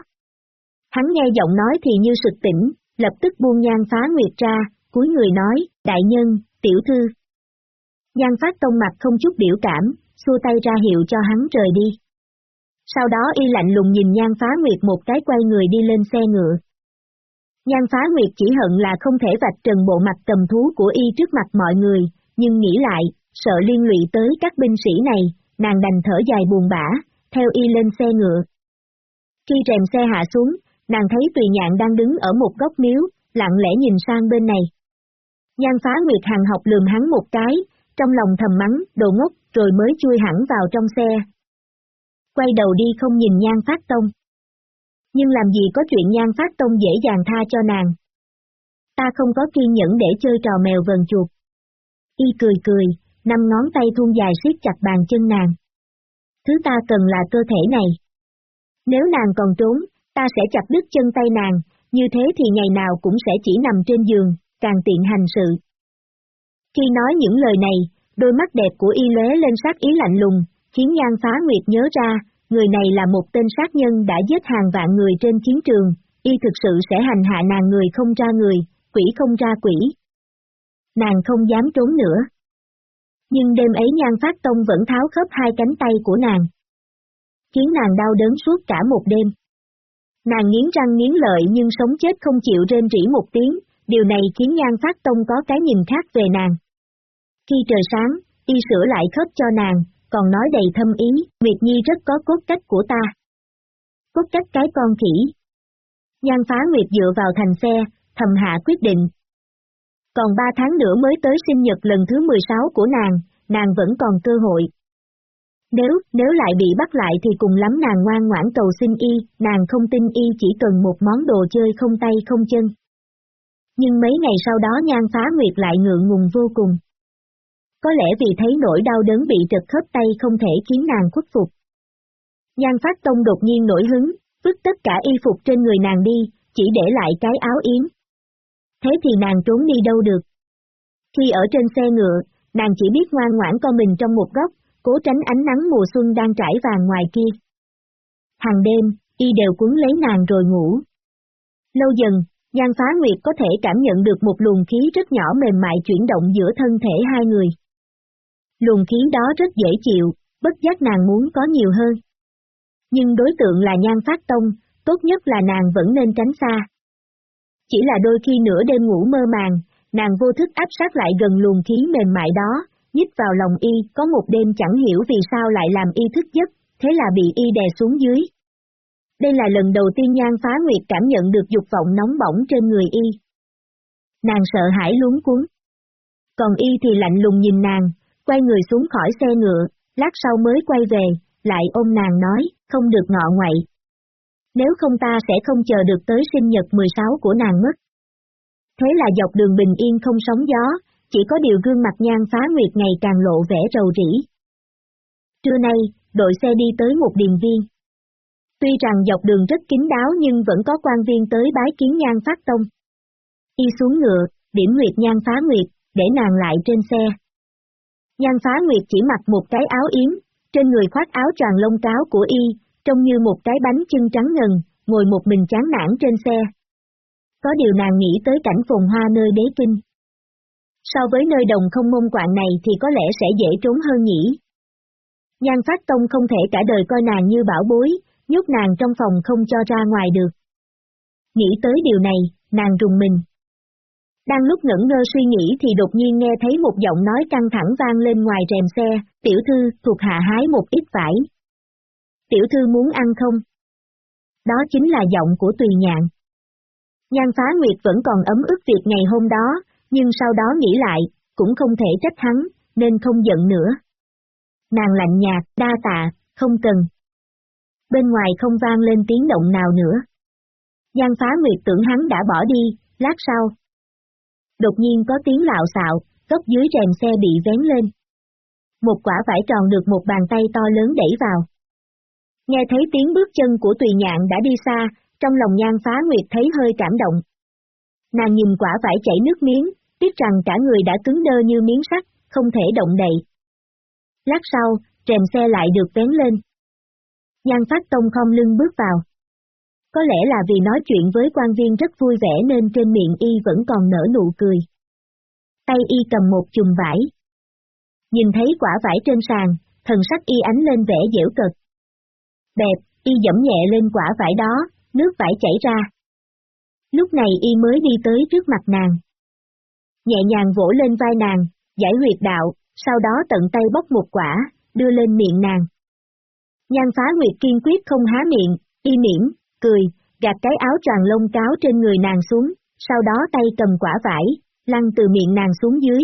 S1: Hắn nghe giọng nói thì như sực tỉnh, lập tức buông nhan phá nguyệt ra, cúi người nói, đại nhân, tiểu thư. Nhan phát tông mặt không chút biểu cảm, xua tay ra hiệu cho hắn rời đi. Sau đó y lạnh lùng nhìn nhan phá nguyệt một cái quay người đi lên xe ngựa. Nhan phá nguyệt chỉ hận là không thể vạch trần bộ mặt cầm thú của y trước mặt mọi người, nhưng nghĩ lại, sợ liên lụy tới các binh sĩ này, nàng đành thở dài buồn bã, theo y lên xe ngựa. Khi rèm xe hạ xuống, nàng thấy tùy nhạn đang đứng ở một góc miếu, lặng lẽ nhìn sang bên này. Nhan phá nguyệt hàng học lườm hắn một cái, trong lòng thầm mắng, đồ ngốc, rồi mới chui hẳn vào trong xe. Quay đầu đi không nhìn nhan phát tông. Nhưng làm gì có chuyện nhan phát tông dễ dàng tha cho nàng. Ta không có kiên nhẫn để chơi trò mèo vần chuột. Y cười cười, năm ngón tay thun dài siết chặt bàn chân nàng. Thứ ta cần là cơ thể này. Nếu nàng còn trốn, ta sẽ chặt đứt chân tay nàng, như thế thì ngày nào cũng sẽ chỉ nằm trên giường, càng tiện hành sự. Khi nói những lời này, đôi mắt đẹp của y lóe lên sát ý lạnh lùng, khiến Nhan Phá Nguyệt nhớ ra, người này là một tên sát nhân đã giết hàng vạn người trên chiến trường, y thực sự sẽ hành hạ nàng người không ra người, quỷ không ra quỷ. Nàng không dám trốn nữa. Nhưng đêm ấy Nhan Phát Tông vẫn tháo khớp hai cánh tay của nàng. Khiến nàng đau đớn suốt cả một đêm. Nàng nghiến răng nghiến lợi nhưng sống chết không chịu rên rỉ một tiếng, điều này khiến Nhan Phát Tông có cái nhìn khác về nàng. Khi trời sáng, y sửa lại khớp cho nàng, còn nói đầy thâm ý, Nguyệt Nhi rất có cốt cách của ta. Cốt cách cái con khỉ. Nhan phá Nguyệt dựa vào thành xe, thầm hạ quyết định. Còn ba tháng nữa mới tới sinh nhật lần thứ 16 của nàng, nàng vẫn còn cơ hội. Nếu, nếu lại bị bắt lại thì cùng lắm nàng ngoan ngoãn cầu xin y, nàng không tin y chỉ cần một món đồ chơi không tay không chân. Nhưng mấy ngày sau đó nhan phá nguyệt lại ngượng ngùng vô cùng. Có lẽ vì thấy nỗi đau đớn bị trật khớp tay không thể khiến nàng khuất phục. Nhan phát tông đột nhiên nổi hứng, vứt tất cả y phục trên người nàng đi, chỉ để lại cái áo yếm. thế thì nàng trốn đi đâu được. Khi ở trên xe ngựa, nàng chỉ biết ngoan ngoãn co mình trong một góc, cố tránh ánh nắng mùa xuân đang trải vàng ngoài kia. Hàng đêm, y đều cuốn lấy nàng rồi ngủ. Lâu dần, Nhan Phá Nguyệt có thể cảm nhận được một luồng khí rất nhỏ mềm mại chuyển động giữa thân thể hai người. Luồng khí đó rất dễ chịu, bất giác nàng muốn có nhiều hơn. Nhưng đối tượng là Nhan Phát Tông, tốt nhất là nàng vẫn nên tránh xa. Chỉ là đôi khi nửa đêm ngủ mơ màng, nàng vô thức áp sát lại gần luồng khí mềm mại đó, nhích vào lòng y, có một đêm chẳng hiểu vì sao lại làm y thức giấc, thế là bị y đè xuống dưới. Đây là lần đầu tiên Nhan Phá Nguyệt cảm nhận được dục vọng nóng bỏng trên người y. Nàng sợ hãi luống cuốn. Còn y thì lạnh lùng nhìn nàng, quay người xuống khỏi xe ngựa, lát sau mới quay về, lại ôm nàng nói, không được ngọ ngoại. Nếu không ta sẽ không chờ được tới sinh nhật 16 của nàng mất. Thế là dọc đường bình yên không sóng gió, chỉ có điều gương mặt nhan phá nguyệt ngày càng lộ vẻ rầu rĩ. Trưa nay, đội xe đi tới một điền viên. Tuy rằng dọc đường rất kín đáo nhưng vẫn có quan viên tới bái kiến nhan phát tông. Y xuống ngựa, điểm nguyệt nhan phá nguyệt, để nàng lại trên xe. Nhan phá nguyệt chỉ mặc một cái áo yếm, trên người khoác áo tràn lông cáo của y, trông như một cái bánh chân trắng ngần, ngồi một mình chán nản trên xe. Có điều nàng nghĩ tới cảnh phồn hoa nơi đế kinh. So với nơi đồng không môn quạng này thì có lẽ sẽ dễ trốn hơn nhỉ. Nhan Phát Tông không thể cả đời coi nàng như bảo bối, nhốt nàng trong phòng không cho ra ngoài được. Nghĩ tới điều này, nàng rùng mình. Đang lúc ngẩn ngơ suy nghĩ thì đột nhiên nghe thấy một giọng nói căng thẳng vang lên ngoài rèm xe, tiểu thư, thuộc hạ hái một ít vải. Tiểu thư muốn ăn không? Đó chính là giọng của tùy nhạn. Nhan phá nguyệt vẫn còn ấm ức việc ngày hôm đó, nhưng sau đó nghĩ lại, cũng không thể trách hắn, nên không giận nữa. Nàng lạnh nhạt, đa tạ, không cần. Bên ngoài không vang lên tiếng động nào nữa. Giang phá nguyệt tưởng hắn đã bỏ đi, lát sau. Đột nhiên có tiếng lạo xạo, góc dưới rèm xe bị vén lên. Một quả vải tròn được một bàn tay to lớn đẩy vào. Nghe thấy tiếng bước chân của tùy nhạn đã đi xa, trong lòng nhan phá nguyệt thấy hơi cảm động. Nàng nhìn quả vải chảy nước miếng, tiếc rằng cả người đã cứng đơ như miếng sắt, không thể động đậy. Lát sau, rèm xe lại được vén lên. Nhan phát tông không lưng bước vào. Có lẽ là vì nói chuyện với quan viên rất vui vẻ nên trên miệng y vẫn còn nở nụ cười. Tay y cầm một chùm vải. Nhìn thấy quả vải trên sàn, thần sắc y ánh lên vẻ dễu cực. Bẹp, y dẫm nhẹ lên quả vải đó, nước vải chảy ra. Lúc này y mới đi tới trước mặt nàng. Nhẹ nhàng vỗ lên vai nàng, giải huyệt đạo, sau đó tận tay bóc một quả, đưa lên miệng nàng. Nhan phá nguyệt kiên quyết không há miệng, y miễn, cười, gạt cái áo tràn lông cáo trên người nàng xuống, sau đó tay cầm quả vải, lăn từ miệng nàng xuống dưới.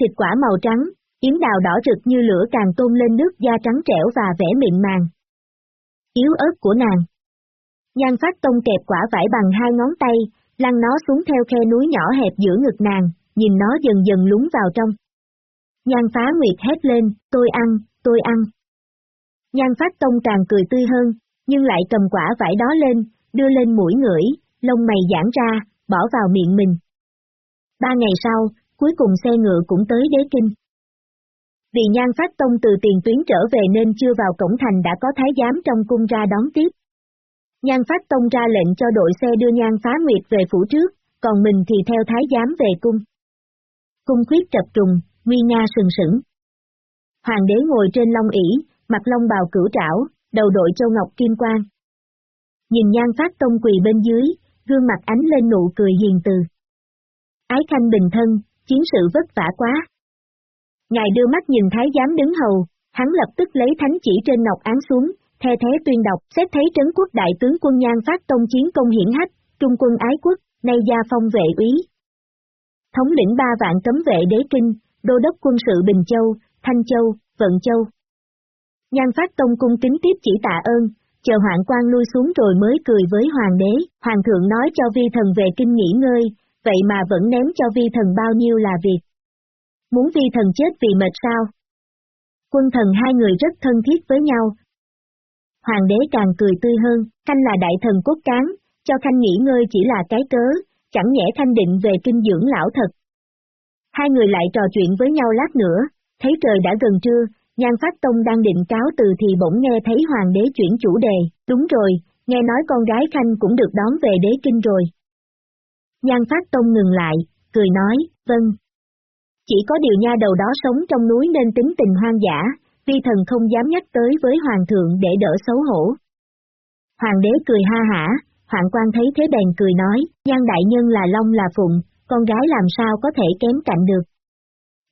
S1: Thịt quả màu trắng, yếm đào đỏ rực như lửa càng tôn lên nước da trắng trẻo và vẻ mịn màng. Yếu ớt của nàng. Nhan phát tông kẹp quả vải bằng hai ngón tay, lăn nó xuống theo khe núi nhỏ hẹp giữa ngực nàng, nhìn nó dần dần lúng vào trong. Nhan phá nguyệt hét lên, tôi ăn, tôi ăn. Nhan phát tông càng cười tươi hơn, nhưng lại cầm quả vải đó lên, đưa lên mũi ngửi, lông mày giãn ra, bỏ vào miệng mình. Ba ngày sau, cuối cùng xe ngựa cũng tới đế kinh. Vì nhan phát tông từ tiền tuyến trở về nên chưa vào cổng thành đã có thái giám trong cung ra đón tiếp. Nhan phát tông ra lệnh cho đội xe đưa nhan phá nguyệt về phủ trước, còn mình thì theo thái giám về cung. Cung khuyết chập trùng, nguy nga sừng sững. Hoàng đế ngồi trên long ỷ, mặt long bào cửu trảo, đầu đội châu ngọc kim quang. Nhìn nhan phát tông quỳ bên dưới, gương mặt ánh lên nụ cười hiền từ. Ái khanh bình thân, chiến sự vất vả quá. Ngài đưa mắt nhìn thái giám đứng hầu, hắn lập tức lấy thánh chỉ trên ngọc án xuống, the thế tuyên đọc, xét thấy trấn quốc đại tướng quân nhan phát tông chiến công hiển hách, trung quân ái quốc, nay gia phong vệ úy. Thống lĩnh ba vạn cấm vệ đế kinh, đô đốc quân sự Bình Châu, Thanh Châu, Vận Châu. Nhan phát tông cung kính tiếp chỉ tạ ơn, chờ hoạn quan lui xuống rồi mới cười với hoàng đế, hoàng thượng nói cho vi thần về kinh nghỉ ngơi, vậy mà vẫn ném cho vi thần bao nhiêu là việc. Muốn vi thần chết vì mệt sao? Quân thần hai người rất thân thiết với nhau. Hoàng đế càng cười tươi hơn, khanh là đại thần cốt cán, cho khanh nghỉ ngơi chỉ là cái cớ, chẳng nhẽ Khanh định về kinh dưỡng lão thật. Hai người lại trò chuyện với nhau lát nữa, thấy trời đã gần trưa, Nhan Phát Tông đang định cáo từ thì bỗng nghe thấy hoàng đế chuyển chủ đề, đúng rồi, nghe nói con gái Khanh cũng được đón về đế kinh rồi. Nhan Phát Tông ngừng lại, cười nói, vâng. Chỉ có điều nha đầu đó sống trong núi nên tính tình hoang dã, vi thần không dám nhắc tới với hoàng thượng để đỡ xấu hổ. Hoàng đế cười ha hả, hoàng quan thấy thế bèn cười nói, Nhan đại nhân là long là phụng, con gái làm sao có thể kém cạnh được.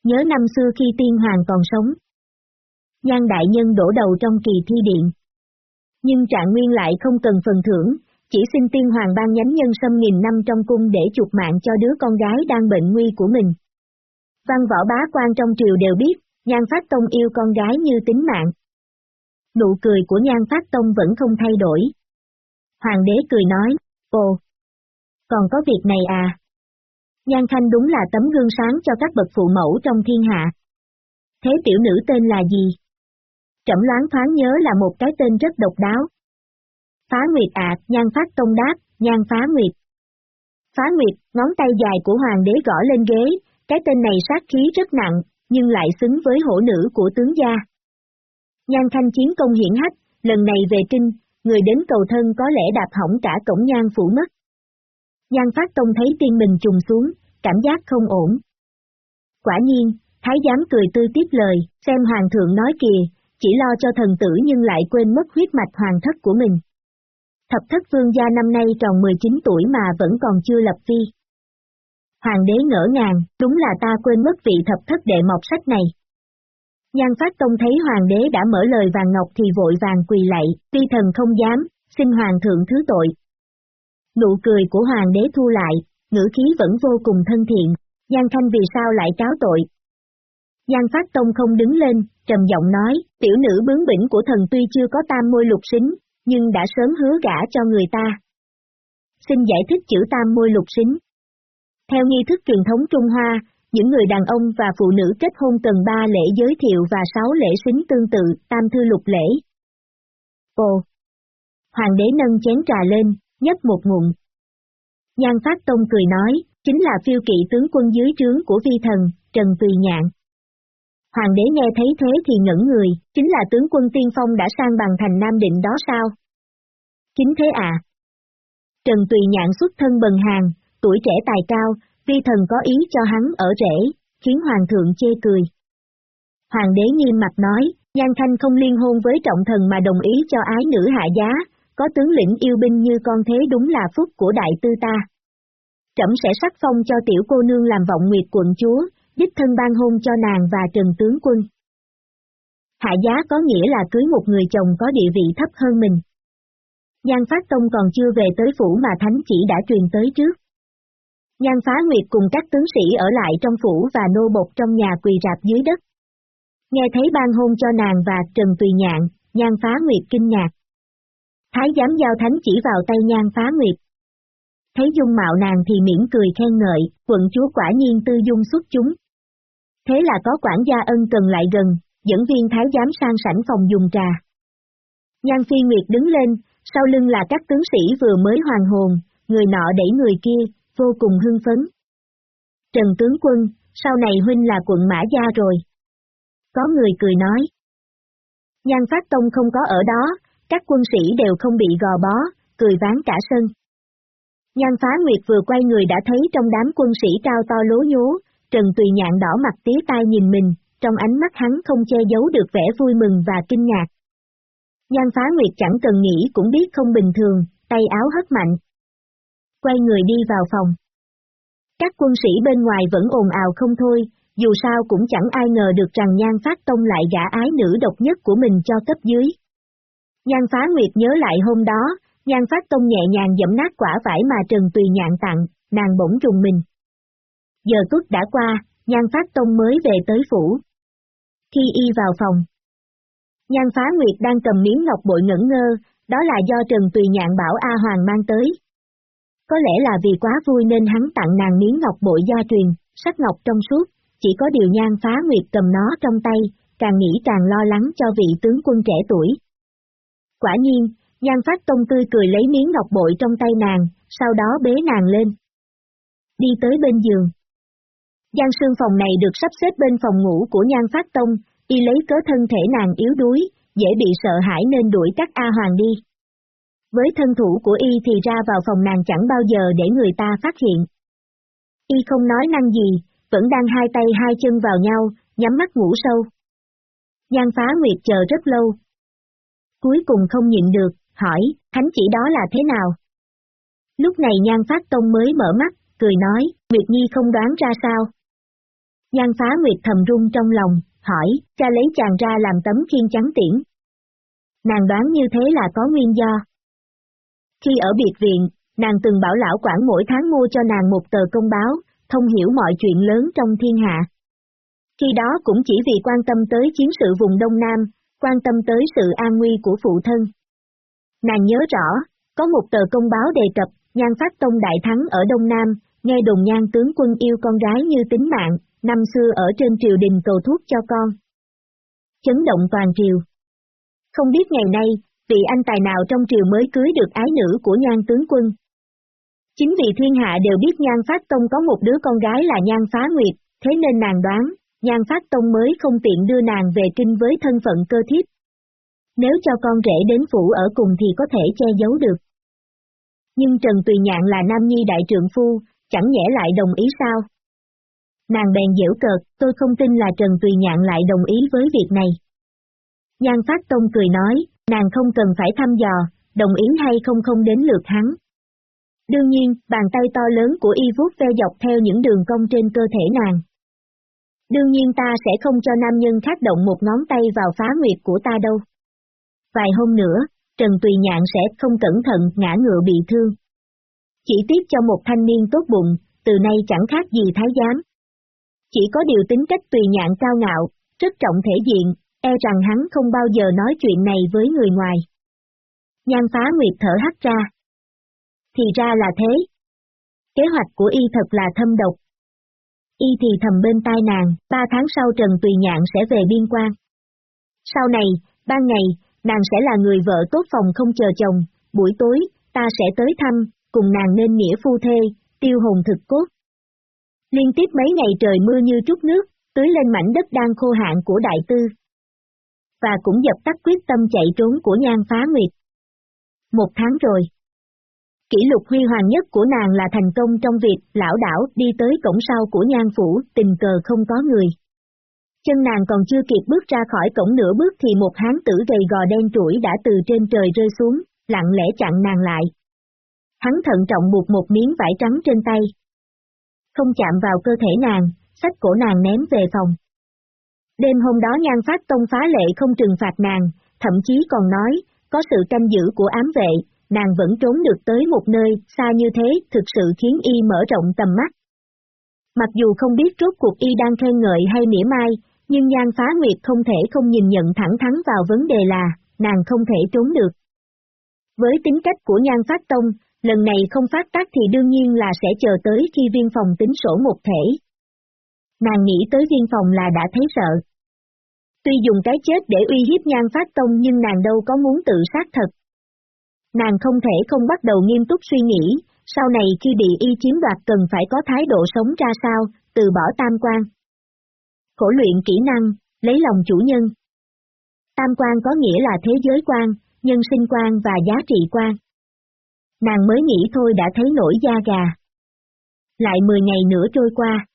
S1: Nhớ năm xưa khi tiên hoàng còn sống. Nhan đại nhân đổ đầu trong kỳ thi điện. Nhưng trạng nguyên lại không cần phần thưởng, chỉ xin tiên hoàng ban nhánh nhân sâm nghìn năm trong cung để chuộc mạng cho đứa con gái đang bệnh nguy của mình. Văn võ bá quan trong triều đều biết, Nhan Phát Tông yêu con gái như tính mạng. Nụ cười của Nhan Phát Tông vẫn không thay đổi. Hoàng đế cười nói, ồ, còn có việc này à? Nhan Thanh đúng là tấm gương sáng cho các bậc phụ mẫu trong thiên hạ. Thế tiểu nữ tên là gì? Trẩm loáng thoáng nhớ là một cái tên rất độc đáo. Phá Nguyệt ạ, à, Nhan Phát Tông đáp, Nhan Phá Nguyệt. Phá Nguyệt, ngón tay dài của hoàng đế gõ lên ghế, cái tên này sát khí rất nặng, nhưng lại xứng với hổ nữ của tướng gia. Nhan Thanh chiến công hiển hách, lần này về kinh, người đến cầu thân có lẽ đạp hỏng cả cổng nhan phủ mất. Nhan Phát Tông thấy tiên mình trùng xuống, cảm giác không ổn. Quả nhiên, Thái giám cười tươi tiếp lời, xem Hoàng thượng nói kìa, chỉ lo cho thần tử nhưng lại quên mất huyết mạch hoàng thất của mình. Thập thất vương gia năm nay tròn 19 tuổi mà vẫn còn chưa lập phi. Hoàng đế ngỡ ngàng, đúng là ta quên mất vị thập thất đệ mọc sách này. Nhan Phát Tông thấy hoàng đế đã mở lời vàng ngọc thì vội vàng quỳ lạy, tuy thần không dám, xin hoàng thượng thứ tội. Nụ cười của hoàng đế thu lại, ngữ khí vẫn vô cùng thân thiện, Nhan Thanh vì sao lại cáo tội. Nhan Phát Tông không đứng lên, trầm giọng nói, tiểu nữ bướng bỉnh của thần tuy chưa có tam môi lục xính, nhưng đã sớm hứa gả cho người ta. Xin giải thích chữ tam môi lục xính. Theo nghi thức truyền thống Trung Hoa, những người đàn ông và phụ nữ kết hôn cần ba lễ giới thiệu và sáu lễ xính tương tự, tam thư lục lễ. Ồ! Hoàng đế nâng chén trà lên, nhấp một ngụm. Nhan Phát Tông cười nói, chính là phiêu kỵ tướng quân dưới trướng của vi thần, Trần Tùy Nhạn. Hoàng đế nghe thấy thế thì ngẩn người, chính là tướng quân tiên phong đã sang bằng thành Nam Định đó sao? Chính thế à? Trần Tùy Nhạn xuất thân bần hàng, tuổi trẻ tài cao, vi thần có ý cho hắn ở rễ, khiến hoàng thượng chê cười. Hoàng đế nghiêm mặt nói, Nhan Thanh không liên hôn với trọng thần mà đồng ý cho ái nữ hạ giá, có tướng lĩnh yêu binh như con thế đúng là phúc của đại tư ta. Trẫm sẽ sắc phong cho tiểu cô nương làm vọng nguyệt quận chúa, đích thân ban hôn cho nàng và trần tướng quân. Hạ giá có nghĩa là cưới một người chồng có địa vị thấp hơn mình. Nhan Phát Tông còn chưa về tới phủ mà thánh chỉ đã truyền tới trước. Nhan Phá Nguyệt cùng các tướng sĩ ở lại trong phủ và nô bộc trong nhà quỳ rạp dưới đất. Nghe thấy ban hôn cho nàng và Trần Tùy Nhạn, Nhan Phá Nguyệt kinh ngạc. Thái giám giao thánh chỉ vào tay Nhan Phá Nguyệt. Thấy dung mạo nàng thì miễn cười khen ngợi, quận chúa quả nhiên tư dung xuất chúng. Thế là có quản gia ân cần lại gần, dẫn viên thái giám sang sảnh phòng dùng trà. Nhan Phi Nguyệt đứng lên, sau lưng là các tướng sĩ vừa mới hoàn hồn, người nọ đẩy người kia, vô cùng hưng phấn. Trần tướng quân, sau này huynh là quận Mã Gia rồi. Có người cười nói. Nhan Phát Tông không có ở đó, các quân sĩ đều không bị gò bó, cười ván cả sân. Nhan Phá Nguyệt vừa quay người đã thấy trong đám quân sĩ cao to lố nhố, Trần Tùy Nhạn đỏ mặt tía tai nhìn mình, trong ánh mắt hắn không che giấu được vẻ vui mừng và kinh ngạc. Nhan Phá Nguyệt chẳng cần nghĩ cũng biết không bình thường, tay áo hất mạnh, quay người đi vào phòng. Các quân sĩ bên ngoài vẫn ồn ào không thôi, dù sao cũng chẳng ai ngờ được rằng Nhan Phát Tông lại gã ái nữ độc nhất của mình cho cấp dưới. Nhan Phá Nguyệt nhớ lại hôm đó, Nhan Phát Tông nhẹ nhàng dẫm nát quả vải mà Trần Tùy nhạn tặng, nàng bỗng trùng mình. Giờ tuất đã qua, Nhan Phát Tông mới về tới phủ. Khi y vào phòng, Nhan Phá Nguyệt đang cầm miếng ngọc bội ngẩn ngơ, đó là do Trần Tùy Nhạn bảo A Hoàng mang tới. Có lẽ là vì quá vui nên hắn tặng nàng miếng ngọc bội gia truyền, sắc ngọc trong suốt, chỉ có điều nhan phá nguyệt cầm nó trong tay, càng nghĩ càng lo lắng cho vị tướng quân trẻ tuổi. Quả nhiên, nhan phát tông tươi cười lấy miếng ngọc bội trong tay nàng, sau đó bế nàng lên. đi tới bên giường. Giang sương phòng này được sắp xếp bên phòng ngủ của Nhan Phát Tông, y lấy cớ thân thể nàng yếu đuối, dễ bị sợ hãi nên đuổi các A Hoàng đi. Với thân thủ của y thì ra vào phòng nàng chẳng bao giờ để người ta phát hiện. Y không nói năng gì, vẫn đang hai tay hai chân vào nhau, nhắm mắt ngủ sâu. Giang phá nguyệt chờ rất lâu. Cuối cùng không nhịn được, hỏi, thánh chỉ đó là thế nào? Lúc này Nhan Phát Tông mới mở mắt, cười nói, Nguyệt Nhi không đoán ra sao. Nhan phá Nguyệt thầm rung trong lòng, hỏi, cha lấy chàng ra làm tấm khiên trắng tiễn. Nàng đoán như thế là có nguyên do. Khi ở biệt viện, nàng từng bảo lão quản mỗi tháng mua cho nàng một tờ công báo, thông hiểu mọi chuyện lớn trong thiên hạ. Khi đó cũng chỉ vì quan tâm tới chiến sự vùng Đông Nam, quan tâm tới sự an nguy của phụ thân. Nàng nhớ rõ, có một tờ công báo đề cập, nhan phát tông đại thắng ở Đông Nam, nghe đồn nhan tướng quân yêu con gái như tính mạng, năm xưa ở trên triều đình cầu thuốc cho con. Chấn động toàn triều. Không biết ngày nay, vị anh tài nào trong triều mới cưới được ái nữ của nhan tướng quân. Chính vì thiên hạ đều biết nhan phát tông có một đứa con gái là nhan phá nguyệt, thế nên nàng đoán, nhan phát tông mới không tiện đưa nàng về kinh với thân phận cơ thiếp. Nếu cho con rể đến phủ ở cùng thì có thể che giấu được. Nhưng Trần Tùy Nhạn là nam nhi đại trượng phu, chẳng nhẽ lại đồng ý sao? Nàng bèn dễu cợt, tôi không tin là Trần Tùy Nhạn lại đồng ý với việc này. Nhan Phát Tông cười nói, nàng không cần phải thăm dò, đồng ý hay không không đến lượt hắn. Đương nhiên, bàn tay to lớn của y vuốt ve dọc theo những đường cong trên cơ thể nàng. Đương nhiên ta sẽ không cho nam nhân khác động một ngón tay vào phá nguyệt của ta đâu. Vài hôm nữa, Trần Tùy Nhạn sẽ không cẩn thận ngã ngựa bị thương. Chỉ tiếp cho một thanh niên tốt bụng, từ nay chẳng khác gì thái giám. Chỉ có điều tính cách Tùy Nhạn cao ngạo, rất trọng thể diện, e rằng hắn không bao giờ nói chuyện này với người ngoài. Nhan phá nguyệt thở hắt ra. Thì ra là thế. Kế hoạch của y thật là thâm độc. Y thì thầm bên tai nàng, ba tháng sau Trần Tùy Nhạn sẽ về biên quan. Sau này, ban ngày, nàng sẽ là người vợ tốt phòng không chờ chồng, buổi tối, ta sẽ tới thăm, cùng nàng nên nghĩa phu thê, tiêu hồn thực cốt. Liên tiếp mấy ngày trời mưa như trút nước, tưới lên mảnh đất đang khô hạn của đại tư. Và cũng dập tắt quyết tâm chạy trốn của nhan phá nguyệt. Một tháng rồi. Kỷ lục huy hoàng nhất của nàng là thành công trong việc lão đảo đi tới cổng sau của nhan phủ, tình cờ không có người. Chân nàng còn chưa kịp bước ra khỏi cổng nửa bước thì một hán tử gầy gò đen trũi đã từ trên trời rơi xuống, lặng lẽ chặn nàng lại. Hắn thận trọng buộc một miếng vải trắng trên tay. Không chạm vào cơ thể nàng, sách cổ nàng ném về phòng. Đêm hôm đó nhan phát tông phá lệ không trừng phạt nàng, thậm chí còn nói, có sự canh giữ của ám vệ, nàng vẫn trốn được tới một nơi xa như thế thực sự khiến y mở rộng tầm mắt. Mặc dù không biết rốt cuộc y đang khen ngợi hay mỉa mai, nhưng Nhan Phá Nguyệt không thể không nhìn nhận thẳng thắn vào vấn đề là, nàng không thể trốn được. Với tính cách của Nhan Phát Tông, lần này không phát tác thì đương nhiên là sẽ chờ tới khi viên phòng tính sổ một thể. Nàng nghĩ tới viên phòng là đã thấy sợ. Tuy dùng cái chết để uy hiếp Nhan Phát Tông nhưng nàng đâu có muốn tự sát thật. Nàng không thể không bắt đầu nghiêm túc suy nghĩ, sau này khi bị y chiếm đoạt cần phải có thái độ sống ra sao, từ bỏ tam quan khổ luyện kỹ năng, lấy lòng chủ nhân. Tam quan có nghĩa là thế giới quan, nhân sinh quan và giá trị quan. Nàng mới nghĩ thôi đã thấy nổi da gà. Lại 10 ngày nữa trôi qua.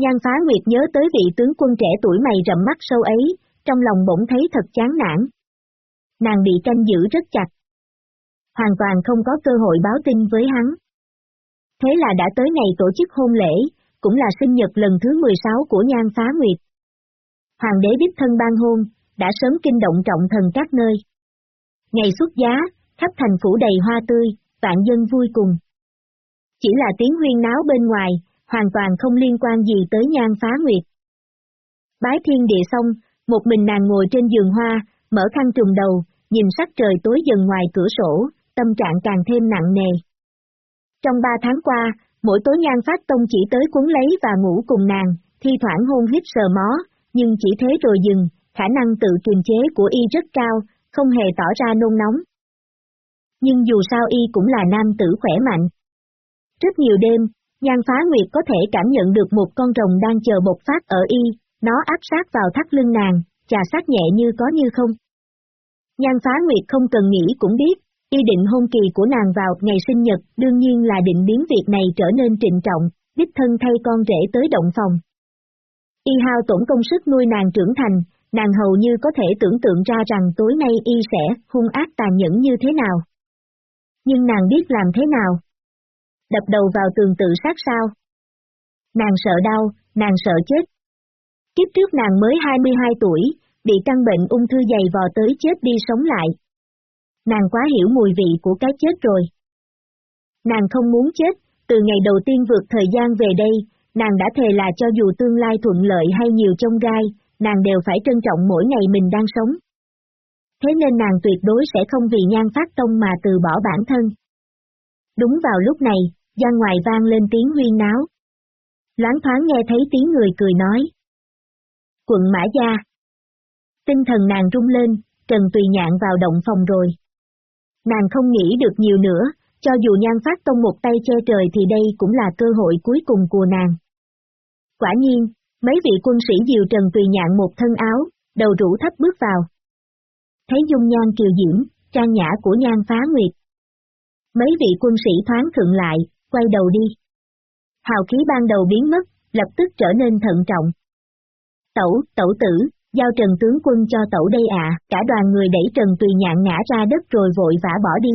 S1: Nhan phá nguyệt nhớ tới vị tướng quân trẻ tuổi mày rậm mắt sâu ấy, trong lòng bỗng thấy thật chán nản. Nàng bị canh giữ rất chặt. Hoàn toàn không có cơ hội báo tin với hắn. Thế là đã tới ngày tổ chức hôn lễ, cũng là sinh nhật lần thứ 16 của Nhan Phá Nguyệt. Hoàng đế đích thân ban hôn, đã sớm kinh động trọng thần các nơi. Ngày xuất giá, khắp thành phủ đầy hoa tươi, vạn dân vui cùng. Chỉ là tiếng huyên náo bên ngoài, hoàn toàn không liên quan gì tới Nhan Phá Nguyệt. Bái thiên địa xong, một mình nàng ngồi trên giường hoa, mở khăn trùng đầu, nhìn sắc trời tối dần ngoài cửa sổ, tâm trạng càng thêm nặng nề. Trong ba tháng qua, Mỗi tối nhan phát tông chỉ tới cuốn lấy và ngủ cùng nàng, thi thoảng hôn hít sờ mó, nhưng chỉ thế rồi dừng, khả năng tự kiềm chế của y rất cao, không hề tỏ ra nôn nóng. Nhưng dù sao y cũng là nam tử khỏe mạnh. Rất nhiều đêm, Nhan phá nguyệt có thể cảm nhận được một con rồng đang chờ bộc phát ở y, nó áp sát vào thắt lưng nàng, chà sát nhẹ như có như không. Nhan phá nguyệt không cần nghĩ cũng biết, y định hôn kỳ của nàng vào ngày sinh nhật, đương nhiên là định biến việc này trở nên trịnh trọng, đích thân thay con rể tới động phòng. Y hao tổn công sức nuôi nàng trưởng thành, nàng hầu như có thể tưởng tượng ra rằng tối nay y sẽ hung ác tàn nhẫn như thế nào. Nhưng nàng biết làm thế nào? Đập đầu vào tường tự sát sao? Nàng sợ đau, nàng sợ chết. Kiếp trước nàng mới 22 tuổi, bị căn bệnh ung thư dày vò tới chết đi sống lại. Nàng quá hiểu mùi vị của cái chết rồi. Nàng không muốn chết, từ ngày đầu tiên vượt thời gian về đây, nàng đã thề là cho dù tương lai thuận lợi hay nhiều trông gai, nàng đều phải trân trọng mỗi ngày mình đang sống. Thế nên nàng tuyệt đối sẽ không vì nhan phát tông mà từ bỏ bản thân. Đúng vào lúc này, ra ngoài vang lên tiếng huyên náo. Loáng thoáng nghe thấy tiếng người cười nói. Quận Mã Gia. Tinh thần nàng rung lên, Trần Tùy Nhạn vào động phòng rồi. Nàng không nghĩ được nhiều nữa, cho dù nhan phát tông một tay che trời thì đây cũng là cơ hội cuối cùng của nàng. Quả nhiên, mấy vị quân sĩ diều Trần Tùy Nhạn một thân áo, đầu rũ thấp bước vào. Thấy dung nhan kiều diễm, trang nhã của nhan phá nguyệt. Mấy vị quân sĩ thoáng thượng lại, quay đầu đi. Hào khí ban đầu biến mất, lập tức trở nên thận trọng. Tẩu, tẩu tử, giao trần tướng quân cho tẩu đây ạ, cả đoàn người đẩy trần tùy nhạn ngã ra đất rồi vội vã bỏ đi.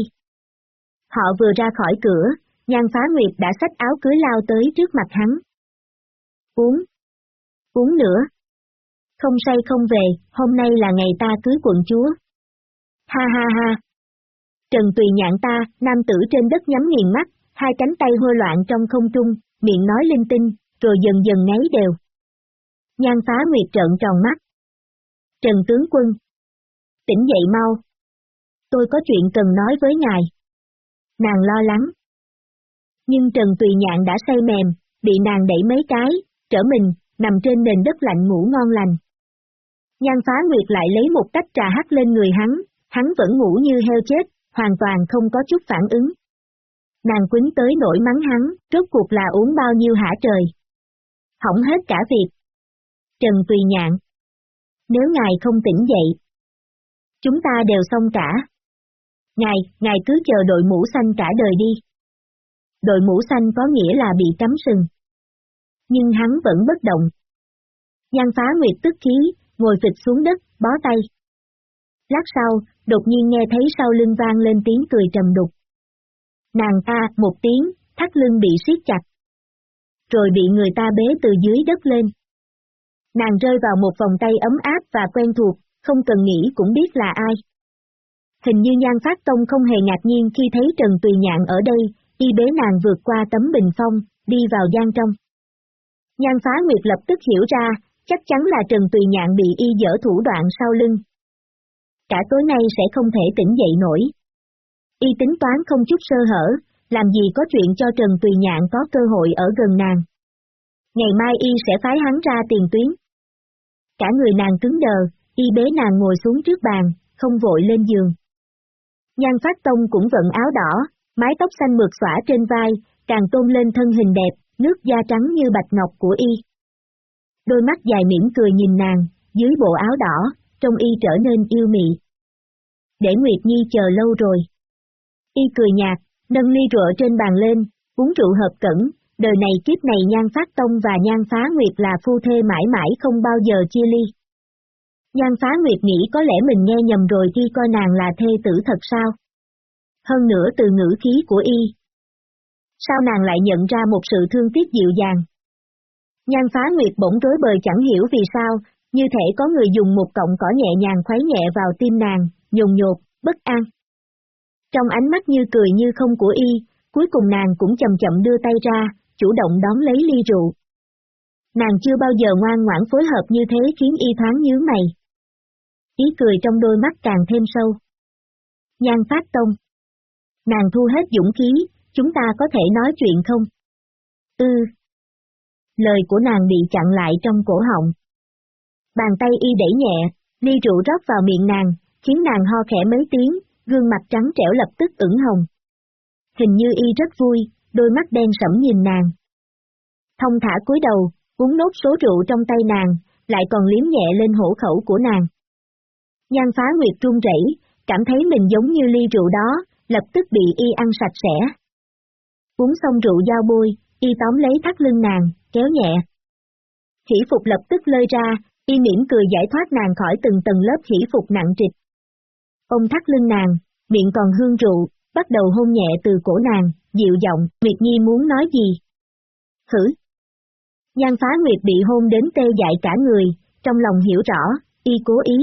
S1: Họ vừa ra khỏi cửa, nhan phá nguyệt đã xách áo cưới lao tới trước mặt hắn. Uống. Uống nữa. Không say không về, hôm nay là ngày ta cưới quận chúa. Ha ha ha. Trần tùy nhạn ta, nam tử trên đất nhắm nghiền mắt, hai cánh tay hôi loạn trong không trung, miệng nói linh tinh, rồi dần dần ngáy đều. Nhan phá nguyệt trợn tròn mắt. Trần tướng quân. Tỉnh dậy mau. Tôi có chuyện cần nói với ngài. Nàng lo lắng. Nhưng Trần Tùy Nhạn đã say mềm, bị nàng đẩy mấy cái, trở mình, nằm trên nền đất lạnh ngủ ngon lành. Nhan phá nguyệt lại lấy một tách trà hắt lên người hắn, hắn vẫn ngủ như heo chết, hoàn toàn không có chút phản ứng. Nàng quýnh tới nổi mắng hắn, rốt cuộc là uống bao nhiêu hả trời. Hỏng hết cả việc. Trần Tùy Nhạn. Nếu ngài không tỉnh dậy, chúng ta đều xong cả. Ngài, ngài cứ chờ đội mũ xanh cả đời đi. Đội mũ xanh có nghĩa là bị cắm sừng. Nhưng hắn vẫn bất động. Nhan phá nguyệt tức khí, ngồi phịch xuống đất, bó tay. Lát sau, đột nhiên nghe thấy sau lưng vang lên tiếng cười trầm đục. Nàng ta, một tiếng, thắt lưng bị siết chặt. Rồi bị người ta bế từ dưới đất lên. Nàng rơi vào một vòng tay ấm áp và quen thuộc, không cần nghĩ cũng biết là ai. Hình như Nhan Phát Tông không hề ngạc nhiên khi thấy Trần Tùy Nhạn ở đây, y bế nàng vượt qua tấm bình phong, đi vào gian trong. Nhan Phá Nguyệt lập tức hiểu ra, chắc chắn là Trần Tùy Nhạn bị y dở thủ đoạn sau lưng. Cả tối nay sẽ không thể tỉnh dậy nổi. Y tính toán không chút sơ hở, làm gì có chuyện cho Trần Tùy Nhạn có cơ hội ở gần nàng. Ngày mai y sẽ phái hắn ra tiền tuyến. Cả người nàng cứng đờ, y bế nàng ngồi xuống trước bàn, không vội lên giường. Nhan Phát Tông cũng vận áo đỏ, mái tóc xanh mượt xõa trên vai, càng tôn lên thân hình đẹp, nước da trắng như bạch ngọc của y. Đôi mắt dài mỉm cười nhìn nàng, dưới bộ áo đỏ, trông y trở nên yêu mị. Để Nguyệt Nhi chờ lâu rồi. Y cười nhạt, nâng ly rượu trên bàn lên, uống rượu hợp cẩn, đời này kiếp này nhan phát tông và nhan phá nguyệt là phu thê mãi mãi không bao giờ chia ly. Nhan phá nguyệt nghĩ có lẽ mình nghe nhầm rồi khi coi nàng là thê tử thật sao. Hơn nữa từ ngữ khí của y. Sao nàng lại nhận ra một sự thương tiếc dịu dàng? Nhan phá nguyệt bỗng rối bời chẳng hiểu vì sao, như thể có người dùng một cọng cỏ nhẹ nhàng khuấy nhẹ vào tim nàng, nhồn nhột, bất an. Trong ánh mắt như cười như không của y, cuối cùng nàng cũng chậm chậm đưa tay ra, chủ động đón lấy ly rượu. Nàng chưa bao giờ ngoan ngoãn phối hợp như thế khiến y thoáng nhớ mày. Ý cười trong đôi mắt càng thêm sâu. Nhan phát tông. Nàng thu hết dũng khí, chúng ta có thể nói chuyện không? Ư. Ừ. Lời của nàng bị chặn lại trong cổ họng. Bàn tay y đẩy nhẹ, ly rượu rót vào miệng nàng, khiến nàng ho khẽ mấy tiếng, gương mặt trắng trẻo lập tức ửng hồng. Hình như y rất vui, đôi mắt đen sẫm nhìn nàng. thông thả cúi đầu, uống nốt số rượu trong tay nàng, lại còn liếm nhẹ lên hổ khẩu của nàng. Nhan phá nguyệt run rẩy, cảm thấy mình giống như ly rượu đó, lập tức bị y ăn sạch sẽ. Uống xong rượu dao bôi, y tóm lấy thắt lưng nàng, kéo nhẹ. Hỷ phục lập tức lơi ra, y mỉm cười giải thoát nàng khỏi từng tầng lớp hỷ phục nặng trịch. Ông thắt lưng nàng, miệng còn hương rượu, bắt đầu hôn nhẹ từ cổ nàng, dịu giọng, Nguyệt Nhi muốn nói gì? Hử? Nhan phá Nguyệt bị hôn đến tê dại cả người, trong lòng hiểu rõ, y cố ý.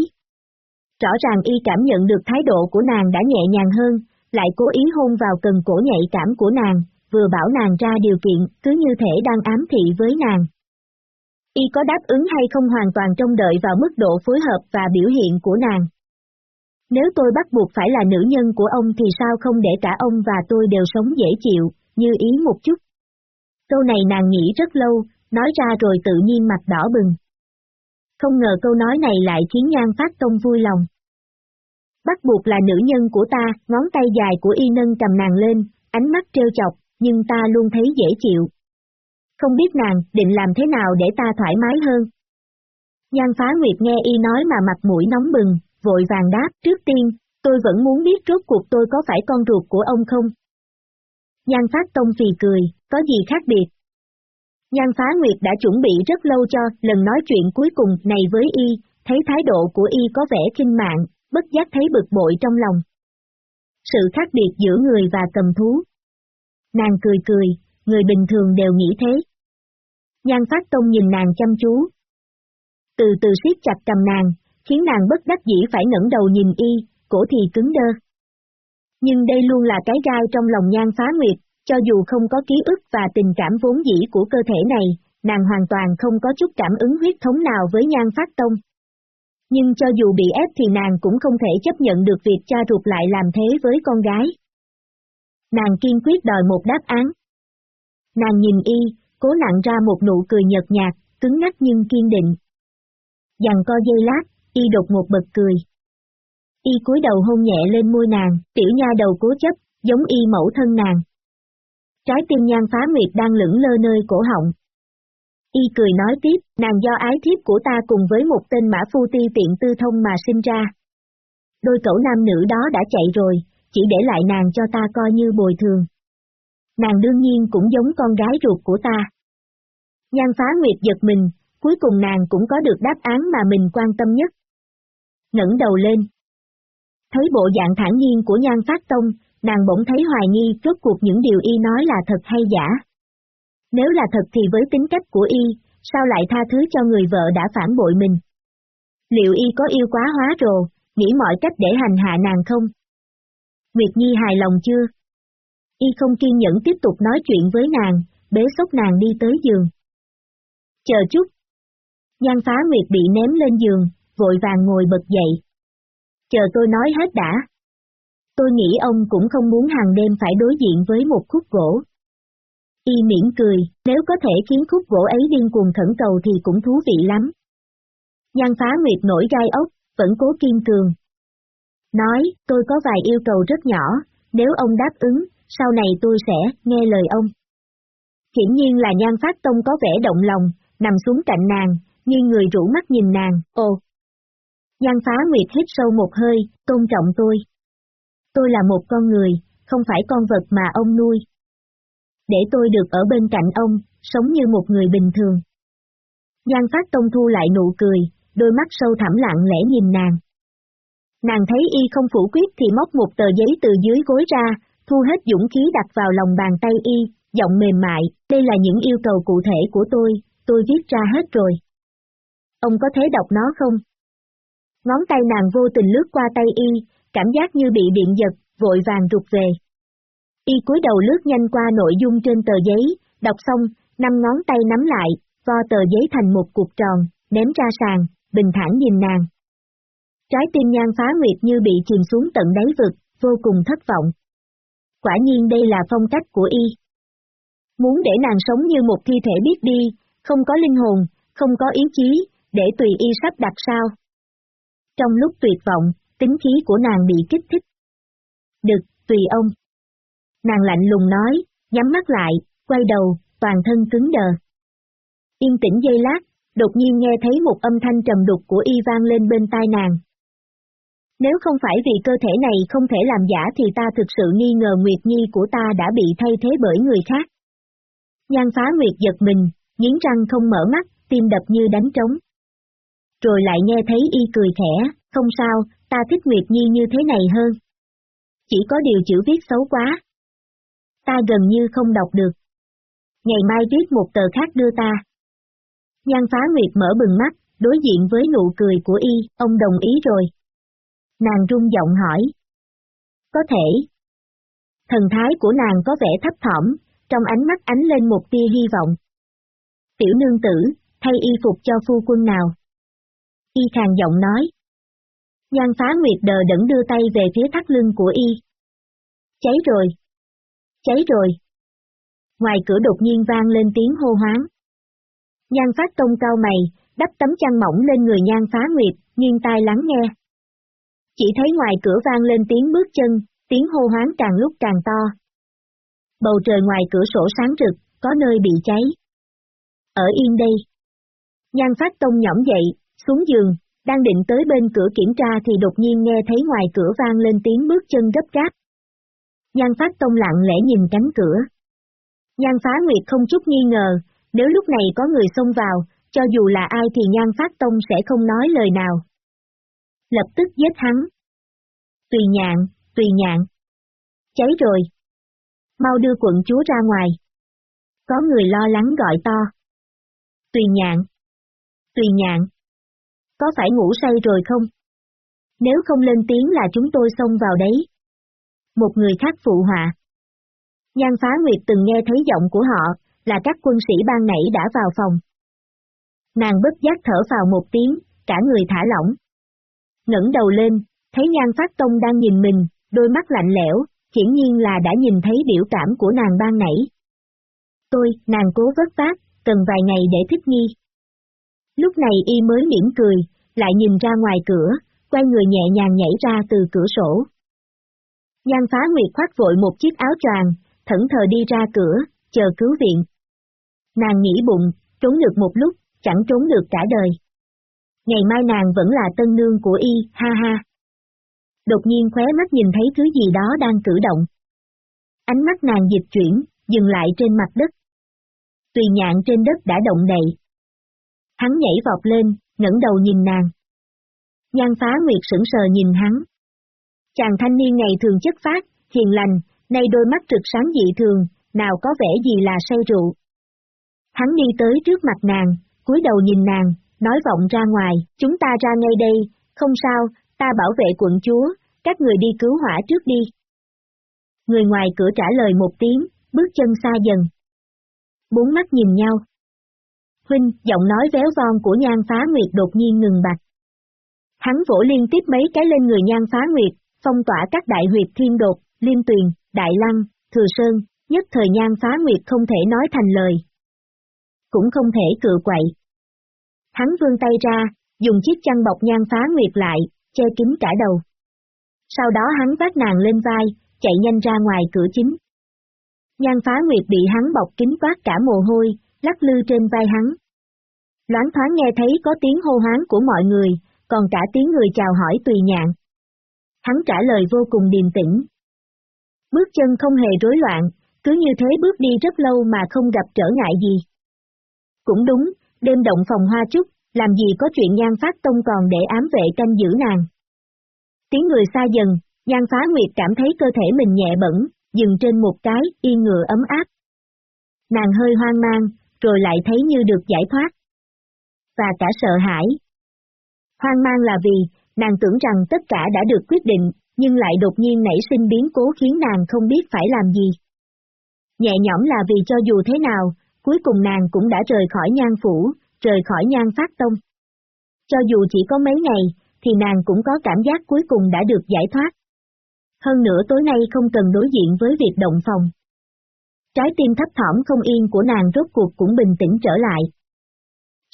S1: Rõ ràng y cảm nhận được thái độ của nàng đã nhẹ nhàng hơn, lại cố ý hôn vào cần cổ nhạy cảm của nàng, vừa bảo nàng ra điều kiện, cứ như thể đang ám thị với nàng. Y có đáp ứng hay không hoàn toàn trông đợi vào mức độ phối hợp và biểu hiện của nàng. Nếu tôi bắt buộc phải là nữ nhân của ông thì sao không để cả ông và tôi đều sống dễ chịu, như ý một chút. Câu này nàng nghĩ rất lâu, nói ra rồi tự nhiên mặt đỏ bừng. Không ngờ câu nói này lại khiến Nhan Phát Tông vui lòng. Bắt buộc là nữ nhân của ta, ngón tay dài của y nâng cầm nàng lên, ánh mắt trêu chọc, nhưng ta luôn thấy dễ chịu. Không biết nàng định làm thế nào để ta thoải mái hơn. Nhan phá nguyệt nghe y nói mà mặt mũi nóng bừng, vội vàng đáp, trước tiên, tôi vẫn muốn biết rốt cuộc tôi có phải con ruột của ông không? Nhan phát tông phì cười, có gì khác biệt? Nhan phá nguyệt đã chuẩn bị rất lâu cho lần nói chuyện cuối cùng này với y, thấy thái độ của y có vẻ kinh mạng, bất giác thấy bực bội trong lòng. Sự khác biệt giữa người và cầm thú. Nàng cười cười, người bình thường đều nghĩ thế. Nhan phát tông nhìn nàng chăm chú. Từ từ siết chặt cầm nàng, khiến nàng bất đắc dĩ phải ngẩng đầu nhìn y, cổ thì cứng đơ. Nhưng đây luôn là cái gai trong lòng nhan phá nguyệt, cho dù không có ký ức và tình cảm vốn dĩ của cơ thể này, nàng hoàn toàn không có chút cảm ứng huyết thống nào với nhan phát tông. Nhưng cho dù bị ép thì nàng cũng không thể chấp nhận được việc cha ruột lại làm thế với con gái. Nàng kiên quyết đòi một đáp án. Nàng nhìn y, cố nặng ra một nụ cười nhợt nhạt, cứng ngắc nhưng kiên định. Dằn co dây lát, y đột một bật cười. Y cúi đầu hôn nhẹ lên môi nàng, tiểu nha đầu cố chấp, giống y mẫu thân nàng. Trái tim nhan phá nguyệt đang lững lơ nơi cổ họng. Y cười nói tiếp, nàng do ái thiếp của ta cùng với một tên mã phu ti tiện tư thông mà sinh ra. Đôi cậu nam nữ đó đã chạy rồi, chỉ để lại nàng cho ta coi như bồi thường. Nàng đương nhiên cũng giống con gái ruột của ta. Nhan phá nguyệt giật mình, cuối cùng nàng cũng có được đáp án mà mình quan tâm nhất ngẩng đầu lên. Thấy bộ dạng thản nhiên của nhan phát tông, nàng bỗng thấy hoài nghi rốt cuộc những điều y nói là thật hay giả. Nếu là thật thì với tính cách của y, sao lại tha thứ cho người vợ đã phản bội mình? Liệu y có yêu quá hóa rồ, nghĩ mọi cách để hành hạ nàng không? Nguyệt Nhi hài lòng chưa? Y không kiên nhẫn tiếp tục nói chuyện với nàng, bế sốc nàng đi tới giường. Chờ chút. Nhan phá Nguyệt bị ném lên giường, vội vàng ngồi bật dậy. Chờ tôi nói hết đã. Tôi nghĩ ông cũng không muốn hàng đêm phải đối diện với một khúc gỗ. Y miễn cười, nếu có thể khiến khúc gỗ ấy điên cuồng khẩn cầu thì cũng thú vị lắm. Nhan phá Nguyệt nổi gai ốc, vẫn cố kiên cường. Nói, tôi có vài yêu cầu rất nhỏ, nếu ông đáp ứng, sau này tôi sẽ nghe lời ông. Hiển nhiên là Nhan Phát Tông có vẻ động lòng, nằm xuống cạnh nàng, như người rủ mắt nhìn nàng, ồ. Giang Phá Nguyệt hít sâu một hơi, tôn trọng tôi. Tôi là một con người, không phải con vật mà ông nuôi. Để tôi được ở bên cạnh ông, sống như một người bình thường. Giang Phát Tông thu lại nụ cười, đôi mắt sâu thẳm lặng lẽ nhìn nàng. Nàng thấy y không phủ quyết thì móc một tờ giấy từ dưới gối ra, thu hết dũng khí đặt vào lòng bàn tay y, giọng mềm mại, đây là những yêu cầu cụ thể của tôi, tôi viết ra hết rồi. Ông có thể đọc nó không? Ngón tay nàng vô tình lướt qua tay y, cảm giác như bị điện giật, vội vàng rụt về. Y cúi đầu lướt nhanh qua nội dung trên tờ giấy, đọc xong, năm ngón tay nắm lại, vo tờ giấy thành một cục tròn, ném ra sàn, bình thản nhìn nàng. Trái tim nhan phá nguyệt như bị chìm xuống tận đáy vực, vô cùng thất vọng. Quả nhiên đây là phong cách của y. Muốn để nàng sống như một thi thể biết đi, không có linh hồn, không có ý chí, để tùy y sắp đặt sao. Trong lúc tuyệt vọng, tính khí của nàng bị kích thích. Được, tùy ông. Nàng lạnh lùng nói, nhắm mắt lại, quay đầu, toàn thân cứng đờ. Yên tĩnh giây lát, đột nhiên nghe thấy một âm thanh trầm đục của y vang lên bên tai nàng. Nếu không phải vì cơ thể này không thể làm giả thì ta thực sự nghi ngờ Nguyệt Nhi của ta đã bị thay thế bởi người khác. Nhan phá Nguyệt giật mình, nghiến răng không mở mắt, tim đập như đánh trống. Rồi lại nghe thấy y cười khẽ, không sao, ta thích Nguyệt Nhi như thế này hơn. Chỉ có điều chữ viết xấu quá. Ta gần như không đọc được. Ngày mai viết một tờ khác đưa ta. Nhan phá Nguyệt mở bừng mắt, đối diện với nụ cười của y, ông đồng ý rồi. Nàng rung giọng hỏi. Có thể. Thần thái của nàng có vẻ thấp thỏm, trong ánh mắt ánh lên một tia hy vọng. Tiểu nương tử, thay y phục cho phu quân nào. Y khàn giọng nói. Nhan phá nguyệt đờ đẫn đưa tay về phía thắt lưng của y. Cháy rồi. Cháy rồi. Ngoài cửa đột nhiên vang lên tiếng hô hoáng. Nhan phát công cao mày, đắp tấm chăn mỏng lên người nhan phá nguyệt, nghiêng tai lắng nghe. Chỉ thấy ngoài cửa vang lên tiếng bước chân, tiếng hô hoáng càng lúc càng to. Bầu trời ngoài cửa sổ sáng rực, có nơi bị cháy. Ở yên đây. Nhan phát tông nhõm dậy, xuống giường, đang định tới bên cửa kiểm tra thì đột nhiên nghe thấy ngoài cửa vang lên tiếng bước chân gấp gáp. Nhan phát tông lặng lẽ nhìn cánh cửa. Nhan phá nguyệt không chút nghi ngờ, nếu lúc này có người xông vào, cho dù là ai thì nhan phát tông sẽ không nói lời nào. Lập tức giết hắn. Tùy nhạn, tùy nhạn. Cháy rồi. Mau đưa quận chúa ra ngoài. Có người lo lắng gọi to. Tùy nhạn. Tùy nhạn. Có phải ngủ say rồi không? Nếu không lên tiếng là chúng tôi xông vào đấy. Một người khác phụ họa. Nhan phá nguyệt từng nghe thấy giọng của họ, là các quân sĩ ban nãy đã vào phòng. Nàng bất giác thở vào một tiếng, cả người thả lỏng. ngẩng đầu lên, thấy nhan phát tông đang nhìn mình, đôi mắt lạnh lẽo, hiển nhiên là đã nhìn thấy biểu cảm của nàng ban nãy. Tôi, nàng cố vất vát, cần vài ngày để thích nghi. Lúc này y mới mỉm cười, lại nhìn ra ngoài cửa, quay người nhẹ nhàng nhảy ra từ cửa sổ. Nhan phá nguyệt khoác vội một chiếc áo choàng, thẫn thờ đi ra cửa, chờ cứu viện. Nàng nghĩ bụng, trốn được một lúc, chẳng trốn được cả đời. Ngày mai nàng vẫn là tân nương của y, ha ha. Đột nhiên khóe mắt nhìn thấy thứ gì đó đang cử động. Ánh mắt nàng dịch chuyển, dừng lại trên mặt đất. Tùy nhạn trên đất đã động đậy. Hắn nhảy vọt lên, ngẩng đầu nhìn nàng. Nhan phá nguyệt sững sờ nhìn hắn. Chàng thanh niên ngày thường chất phát, hiền lành, nay đôi mắt trực sáng dị thường, nào có vẻ gì là say rượu. Hắn đi tới trước mặt nàng, cúi đầu nhìn nàng, nói vọng ra ngoài, chúng ta ra ngay đây, không sao, ta bảo vệ quận chúa, các người đi cứu hỏa trước đi. Người ngoài cửa trả lời một tiếng, bước chân xa dần. Bốn mắt nhìn nhau. Huynh, giọng nói véo von của nhan phá nguyệt đột nhiên ngừng bạch. Hắn vỗ liên tiếp mấy cái lên người nhan phá nguyệt, phong tỏa các đại huyệt thiên đột, liêm tuyền, đại lăng, thừa sơn, nhất thời nhan phá nguyệt không thể nói thành lời. Cũng không thể cự quậy. Hắn vươn tay ra, dùng chiếc chăn bọc nhan phá nguyệt lại, che kín cả đầu. Sau đó hắn vác nàng lên vai, chạy nhanh ra ngoài cửa chính. Nhan phá nguyệt bị hắn bọc kín quát cả mồ hôi, lắc lư trên vai hắn. Loáng thoáng nghe thấy có tiếng hô hoáng của mọi người, còn cả tiếng người chào hỏi tùy nhạn. Hắn trả lời vô cùng điềm tĩnh. Bước chân không hề rối loạn, cứ như thế bước đi rất lâu mà không gặp trở ngại gì. Cũng đúng, đêm động phòng hoa trúc, làm gì có chuyện nhan phát tông còn để ám vệ canh giữ nàng. Tiếng người xa dần, nhan phá nguyệt cảm thấy cơ thể mình nhẹ bẩn, dừng trên một cái, yên ngựa ấm áp. Nàng hơi hoang mang, rồi lại thấy như được giải thoát. Và cả sợ hãi. Hoang mang là vì, nàng tưởng rằng tất cả đã được quyết định, nhưng lại đột nhiên nảy sinh biến cố khiến nàng không biết phải làm gì. Nhẹ nhõm là vì cho dù thế nào, cuối cùng nàng cũng đã rời khỏi nhan phủ, rời khỏi nhan phát tông. Cho dù chỉ có mấy ngày, thì nàng cũng có cảm giác cuối cùng đã được giải thoát. Hơn nữa tối nay không cần đối diện với việc động phòng. Trái tim thấp thỏm không yên của nàng rốt cuộc cũng bình tĩnh trở lại.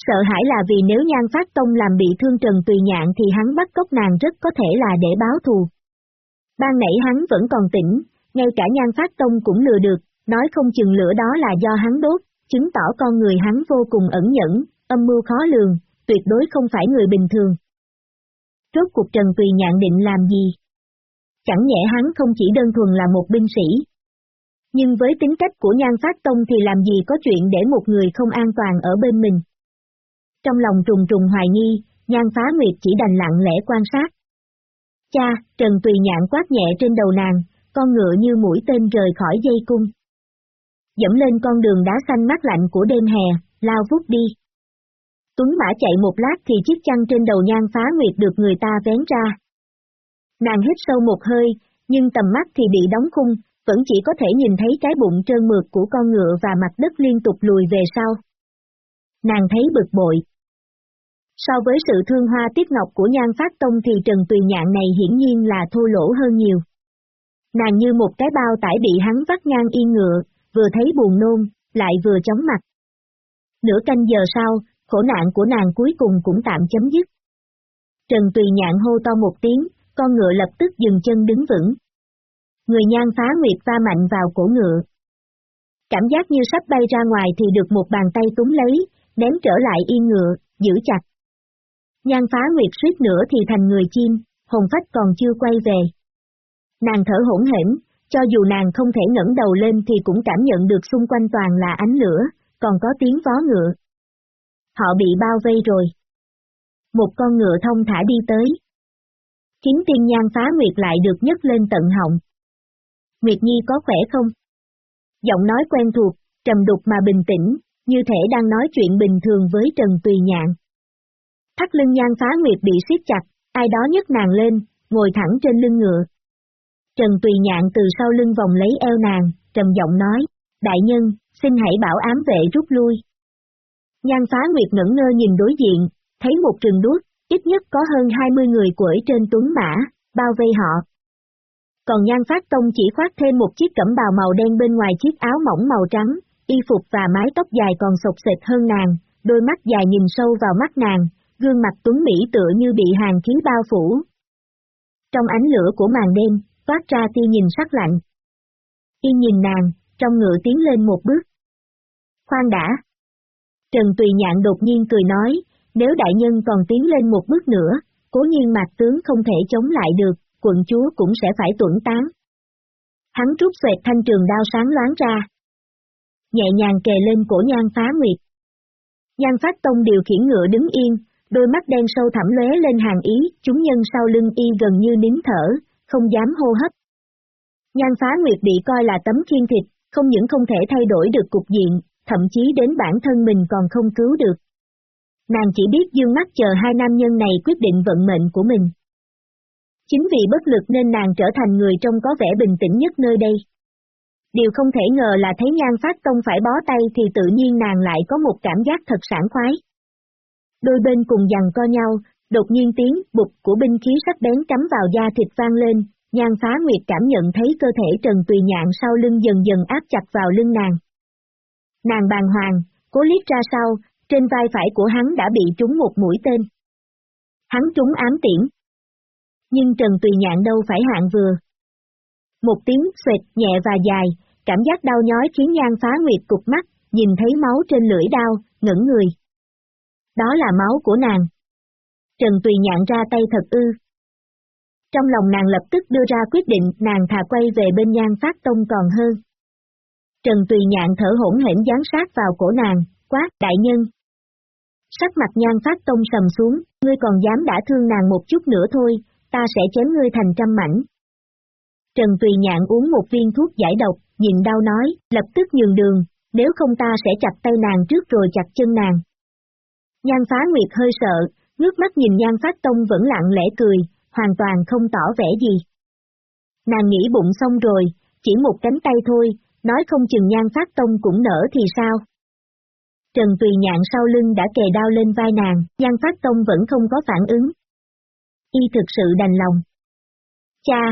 S1: Sợ hãi là vì nếu nhan phát tông làm bị thương Trần Tùy Nhạn thì hắn bắt cóc nàng rất có thể là để báo thù. Ban nãy hắn vẫn còn tỉnh, ngay cả nhan phát tông cũng lừa được, nói không chừng lửa đó là do hắn đốt, chứng tỏ con người hắn vô cùng ẩn nhẫn, âm mưu khó lường, tuyệt đối không phải người bình thường. Rốt cuộc Trần Tùy Nhạn định làm gì? Chẳng nhẽ hắn không chỉ đơn thuần là một binh sĩ. Nhưng với tính cách của Nhan Phát Tông thì làm gì có chuyện để một người không an toàn ở bên mình. Trong lòng trùng trùng hoài nghi, Nhan Phá Nguyệt chỉ đành lặng lẽ quan sát. Cha, Trần Tùy Nhạn quát nhẹ trên đầu nàng, con ngựa như mũi tên rời khỏi dây cung. Dẫm lên con đường đá xanh mát lạnh của đêm hè, lao vút đi. Tuấn Mã chạy một lát thì chiếc chăn trên đầu nhan phá nguyệt được người ta vén ra. Nàng hít sâu một hơi, nhưng tầm mắt thì bị đóng khung, vẫn chỉ có thể nhìn thấy cái bụng trơn mượt của con ngựa và mặt đất liên tục lùi về sau. Nàng thấy bực bội. So với sự thương hoa tiết ngọc của nhan phát tông thì Trần Tùy Nhạn này hiển nhiên là thô lỗ hơn nhiều. Nàng như một cái bao tải bị hắn vắt ngang yên ngựa, vừa thấy buồn nôn, lại vừa chóng mặt. Nửa canh giờ sau, khổ nạn của nàng cuối cùng cũng tạm chấm dứt. Trần Tùy Nhạn hô to một tiếng, con ngựa lập tức dừng chân đứng vững. Người nhan phá nguyệt va mạnh vào cổ ngựa. Cảm giác như sắp bay ra ngoài thì được một bàn tay túm lấy, ném trở lại yên ngựa, giữ chặt. Nhan phá nguyệt suýt nữa thì thành người chim, hồn phách còn chưa quay về. Nàng thở hỗn hển, cho dù nàng không thể ngẩng đầu lên thì cũng cảm nhận được xung quanh toàn là ánh lửa, còn có tiếng vó ngựa. Họ bị bao vây rồi. Một con ngựa thông thả đi tới. khiến tiên nhan phá Nguyệt lại được nhấc lên tận họng. Nguyệt Nhi có khỏe không? Giọng nói quen thuộc, trầm đục mà bình tĩnh, như thể đang nói chuyện bình thường với Trần Tùy Nhạn. Thắt lưng nhan phá Nguyệt bị siết chặt, ai đó nhấc nàng lên, ngồi thẳng trên lưng ngựa. Trần Tùy Nhạn từ sau lưng vòng lấy eo nàng, trầm giọng nói, đại nhân, xin hãy bảo ám vệ rút lui. Nhan phá nguyệt ngẩn ngơ nhìn đối diện, thấy một rừng đuốc, ít nhất có hơn 20 người quẩy trên tuấn mã, bao vây họ. Còn nhan phát tông chỉ khoác thêm một chiếc cẩm bào màu đen bên ngoài chiếc áo mỏng màu trắng, y phục và mái tóc dài còn sột sệt hơn nàng, đôi mắt dài nhìn sâu vào mắt nàng, gương mặt tuấn Mỹ tựa như bị hàng khí bao phủ. Trong ánh lửa của màn đêm, toát ra tia nhìn sắc lạnh. Y nhìn nàng, trong ngựa tiến lên một bước. Khoan đã. Trần Tùy Nhạn đột nhiên cười nói, nếu đại nhân còn tiến lên một bước nữa, cố nhiên mặt tướng không thể chống lại được, quận chúa cũng sẽ phải tuẩn tán. Hắn rút xoẹt thanh trường đao sáng loáng ra. Nhẹ nhàng kề lên cổ nhan phá nguyệt. Nhan phát tông điều khiển ngựa đứng yên, đôi mắt đen sâu thẳm lóe lên hàng ý, chúng nhân sau lưng y gần như nín thở, không dám hô hấp. Nhan phá nguyệt bị coi là tấm khiên thịt, không những không thể thay đổi được cục diện, thậm chí đến bản thân mình còn không cứu được. Nàng chỉ biết dương mắt chờ hai nam nhân này quyết định vận mệnh của mình. Chính vì bất lực nên nàng trở thành người trông có vẻ bình tĩnh nhất nơi đây. Điều không thể ngờ là thấy nhan phát tông phải bó tay thì tự nhiên nàng lại có một cảm giác thật sảng khoái. Đôi bên cùng dằn co nhau, đột nhiên tiếng bụt của binh khí sắc bén cắm vào da thịt vang lên, nhan phá nguyệt cảm nhận thấy cơ thể trần tùy nhạn sau lưng dần dần áp chặt vào lưng nàng. Nàng bàng hoàng, cố liếc ra sau, trên vai phải của hắn đã bị trúng một mũi tên. Hắn trúng ám tiễn. Nhưng Trần Tùy Nhạn đâu phải hạng vừa. Một tiếng xoẹt nhẹ và dài, cảm giác đau nhói khiến nhan phá nguyệt cục mắt, nhìn thấy máu trên lưỡi đao, ngẩn người. Đó là máu của nàng. Trần Tùy Nhạn ra tay thật ư. Trong lòng nàng lập tức đưa ra quyết định nàng thà quay về bên nhan phát tông còn hơn. Trần Tùy Nhạn thở hỗn hển gián sát vào cổ nàng, quát đại nhân. Sắc mặt nhan phát tông sầm xuống, ngươi còn dám đã thương nàng một chút nữa thôi, ta sẽ chém ngươi thành trăm mảnh. Trần Tùy Nhạn uống một viên thuốc giải độc, nhìn đau nói, lập tức nhường đường, nếu không ta sẽ chặt tay nàng trước rồi chặt chân nàng. Nhan phá nguyệt hơi sợ, ngước mắt nhìn nhan phát tông vẫn lặng lẽ cười, hoàn toàn không tỏ vẻ gì. Nàng nghĩ bụng xong rồi, chỉ một cánh tay thôi, nói không chừng nhan phát tông cũng nở thì sao. Trần Tùy Nhạn sau lưng đã kề đao lên vai nàng, nhan phát tông vẫn không có phản ứng. Y thực sự đành lòng. Cha!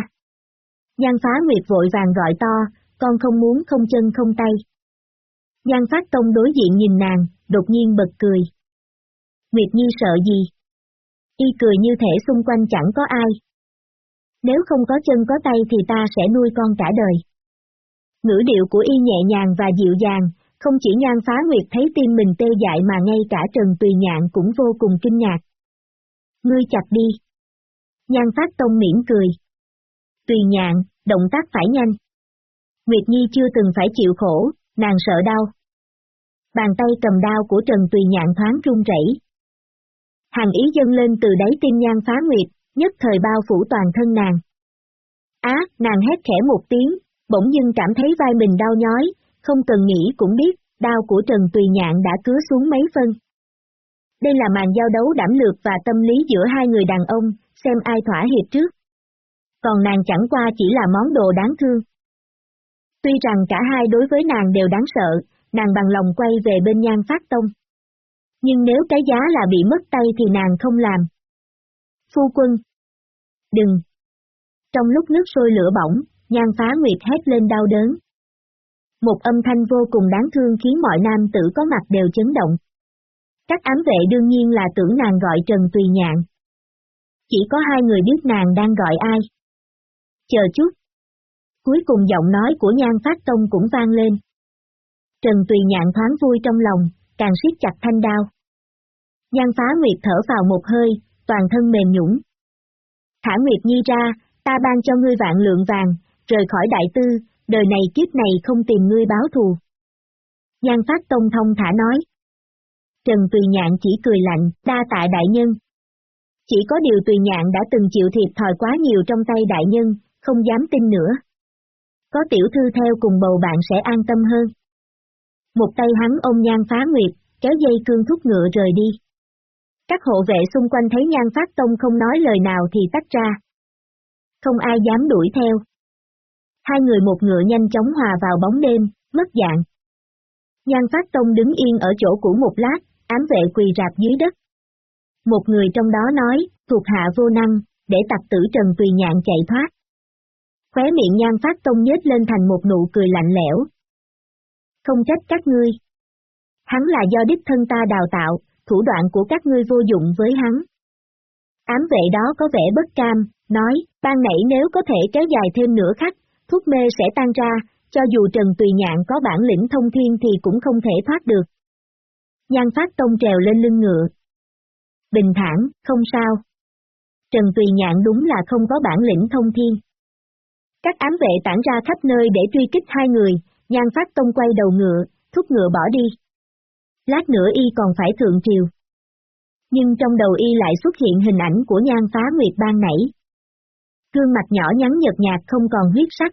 S1: Nhan phá nguyệt vội vàng gọi to, con không muốn không chân không tay. Nhan phát tông đối diện nhìn nàng, đột nhiên bật cười. Nguyệt Nhi sợ gì? Y cười như thể xung quanh chẳng có ai. Nếu không có chân có tay thì ta sẽ nuôi con cả đời. Ngữ điệu của y nhẹ nhàng và dịu dàng, không chỉ nhan phá nguyệt thấy tim mình tê dại mà ngay cả Trần Tùy Nhạn cũng vô cùng kinh ngạc. Ngươi chặt đi. Nhan phát tông mỉm cười. Tùy Nhạn, động tác phải nhanh. Nguyệt Nhi chưa từng phải chịu khổ, nàng sợ đau. Bàn tay cầm đao của Trần Tùy Nhạn thoáng run rẩy. Hàng ý dâng lên từ đáy tim nhan phá nguyệt, nhất thời bao phủ toàn thân nàng. Á, nàng hét khẽ một tiếng, bỗng dưng cảm thấy vai mình đau nhói, không cần nghĩ cũng biết, đao của Trần Tùy Nhạn đã cứa xuống mấy phân. Đây là màn giao đấu đảm lược và tâm lý giữa hai người đàn ông, xem ai thỏa hiệp trước. Còn nàng chẳng qua chỉ là món đồ đáng thương. Tuy rằng cả hai đối với nàng đều đáng sợ, nàng bằng lòng quay về bên nhan phát tông. Nhưng nếu cái giá là bị mất tay thì nàng không làm. Phu quân. Đừng. Trong lúc nước sôi lửa bỏng, nhan phá nguyệt hét lên đau đớn. Một âm thanh vô cùng đáng thương khiến mọi nam tử có mặt đều chấn động. Các ám vệ đương nhiên là tưởng nàng gọi Trần Tùy Nhạn. Chỉ có hai người biết nàng đang gọi ai. Chờ chút. Cuối cùng giọng nói của nhan phát tông cũng vang lên. Trần Tùy Nhạn thoáng vui trong lòng, càng siết chặt thanh đao. Nhan phá Nguyệt thở vào một hơi, toàn thân mềm nhũng. Thả Nguyệt Nhi ra, ta ban cho ngươi vạn lượng vàng, rời khỏi đại tư, đời này kiếp này không tìm ngươi báo thù. Nhan phát tông thông thả nói. Trần Tùy Nhạn chỉ cười lạnh, đa tạ đại nhân. Chỉ có điều Tùy Nhạn đã từng chịu thiệt thòi quá nhiều trong tay đại nhân, không dám tin nữa. Có tiểu thư theo cùng bầu bạn sẽ an tâm hơn. Một tay hắn ôm nhan phá nguyệt, kéo dây cương thúc ngựa rời đi. Các hộ vệ xung quanh thấy nhan phát tông không nói lời nào thì tách ra. Không ai dám đuổi theo. Hai người một ngựa nhanh chóng hòa vào bóng đêm, mất dạng. Nhan phát tông đứng yên ở chỗ cũ một lát, ám vệ quỳ rạp dưới đất. Một người trong đó nói, thuộc hạ vô năng, để tặc tử Trần Tùy Nhạn chạy thoát. Khóe miệng nhan phát tông nhếch lên thành một nụ cười lạnh lẽo. Không trách các ngươi. Hắn là do đích thân ta đào tạo, thủ đoạn của các ngươi vô dụng với hắn. Ám vệ đó có vẻ bất cam, nói, ban nãy nếu có thể kéo dài thêm nửa khắc, thuốc mê sẽ tan ra, cho dù Trần Tùy Nhạn có bản lĩnh thông thiên thì cũng không thể thoát được. Nhan phát tông trèo lên lưng ngựa. Bình thản, không sao. Trần Tùy Nhạn đúng là không có bản lĩnh thông thiên. Các ám vệ tản ra khắp nơi để truy kích hai người, nhan phát tông quay đầu ngựa, thúc ngựa bỏ đi. Lát nữa y còn phải thượng triều. Nhưng trong đầu y lại xuất hiện hình ảnh của nhan phá nguyệt ban nảy. Gương mặt nhỏ nhắn nhợt nhạt không còn huyết sắc.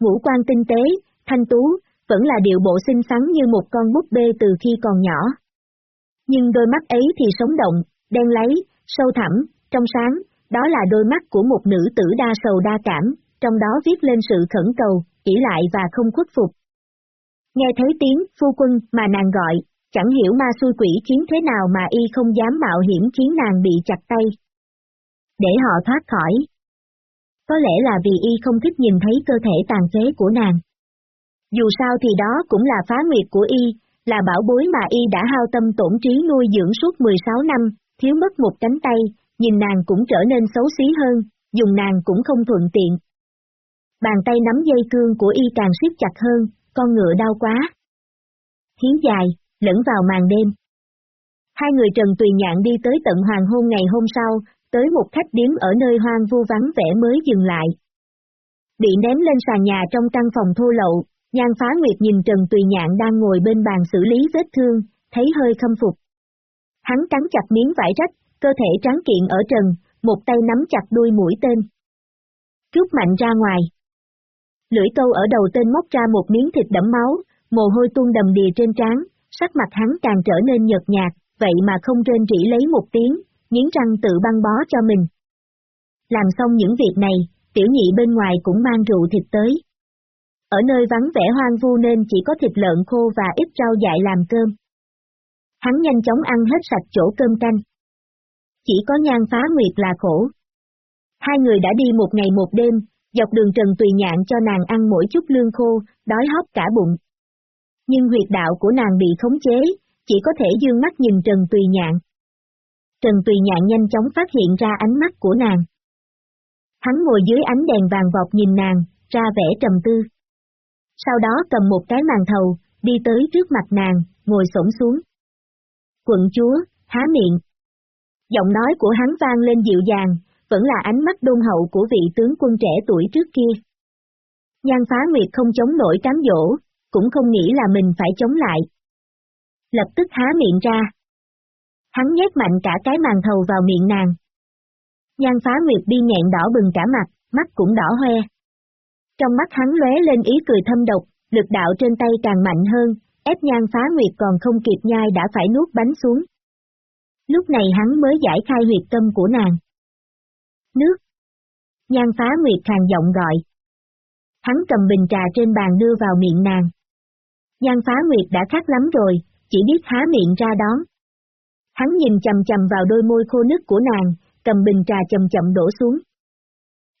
S1: Ngũ quan tinh tế, thanh tú, vẫn là điệu bộ xinh xắn như một con búp bê từ khi còn nhỏ. Nhưng đôi mắt ấy thì sống động, đen lấy, sâu thẳm, trong sáng, đó là đôi mắt của một nữ tử đa sầu đa cảm, trong đó viết lên sự khẩn cầu, ỷ lại và không khuất phục. Nghe thấy tiếng phu quân mà nàng gọi, chẳng hiểu ma xui quỷ chiến thế nào mà y không dám mạo hiểm khiến nàng bị chặt tay. Để họ thoát khỏi. Có lẽ là vì y không thích nhìn thấy cơ thể tàn phế của nàng. Dù sao thì đó cũng là phá nguyệt của y, là bảo bối mà y đã hao tâm tổn trí nuôi dưỡng suốt 16 năm, thiếu mất một cánh tay, nhìn nàng cũng trở nên xấu xí hơn, dùng nàng cũng không thuận tiện. Bàn tay nắm dây cương của y càng siết chặt hơn, con ngựa đau quá. Hiếu dài, lẫn vào màn đêm. Hai người Trần Tùy Nhạn đi tới tận hoàng hôn ngày hôm sau, tới một khách điếm ở nơi hoang vu vắng vẻ mới dừng lại. Bị ném lên sàn nhà trong căn phòng thô lậu, nhan phá nguyệt nhìn Trần Tùy Nhạn đang ngồi bên bàn xử lý vết thương, thấy hơi khâm phục. Hắn cắn chặt miếng vải rách, cơ thể trắng kiện ở trần, một tay nắm chặt đuôi mũi tên. Rút mạnh ra ngoài. Lưỡi câu ở đầu tên móc ra một miếng thịt đẫm máu, mồ hôi tuôn đầm đìa trên trán, sắc mặt hắn càng trở nên nhợt nhạt, vậy mà không rên rỉ lấy một tiếng, nghiến răng tự băng bó cho mình. Làm xong những việc này, tiểu nhị bên ngoài cũng mang rượu thịt tới. Ở nơi vắng vẻ hoang vu nên chỉ có thịt lợn khô và ít rau dại làm cơm. Hắn nhanh chóng ăn hết sạch chỗ cơm canh. Chỉ có nhan phá nguyệt là khổ. Hai người đã đi một ngày một đêm, dọc đường Trần Tùy Nhạn cho nàng ăn mỗi chút lương khô, đói hóp cả bụng. Nhưng huyệt đạo của nàng bị khống chế, chỉ có thể dương mắt nhìn Trần Tùy Nhạn. Trần Tùy Nhạn nhanh chóng phát hiện ra ánh mắt của nàng. Hắn ngồi dưới ánh đèn vàng vọt nhìn nàng, ra vẻ trầm tư. Sau đó cầm một cái màn thầu, đi tới trước mặt nàng, ngồi xổm xuống. Quận chúa, há miệng. Giọng nói của hắn vang lên dịu dàng, vẫn là ánh mắt đôn hậu của vị tướng quân trẻ tuổi trước kia. Nhan phá nguyệt không chống nổi cám dỗ, cũng không nghĩ là mình phải chống lại. Lập tức há miệng ra. Hắn nhét mạnh cả cái màn thầu vào miệng nàng. Nhan phá nguyệt đi nghẹn đỏ bừng cả mặt, mắt cũng đỏ hoe. Trong mắt hắn lóe lên ý cười thâm độc, lực đạo trên tay càng mạnh hơn, ép nhan phá nguyệt còn không kịp nhai đã phải nuốt bánh xuống. Lúc này hắn mới giải khai huyệt tâm của nàng. Nước. Nhan phá nguyệt khàn giọng gọi. Hắn cầm bình trà trên bàn đưa vào miệng nàng. Nhan phá nguyệt đã khát lắm rồi, chỉ biết há miệng ra đón. Hắn nhìn chầm chầm vào đôi môi khô nứt của nàng, cầm bình trà chậm chậm đổ xuống.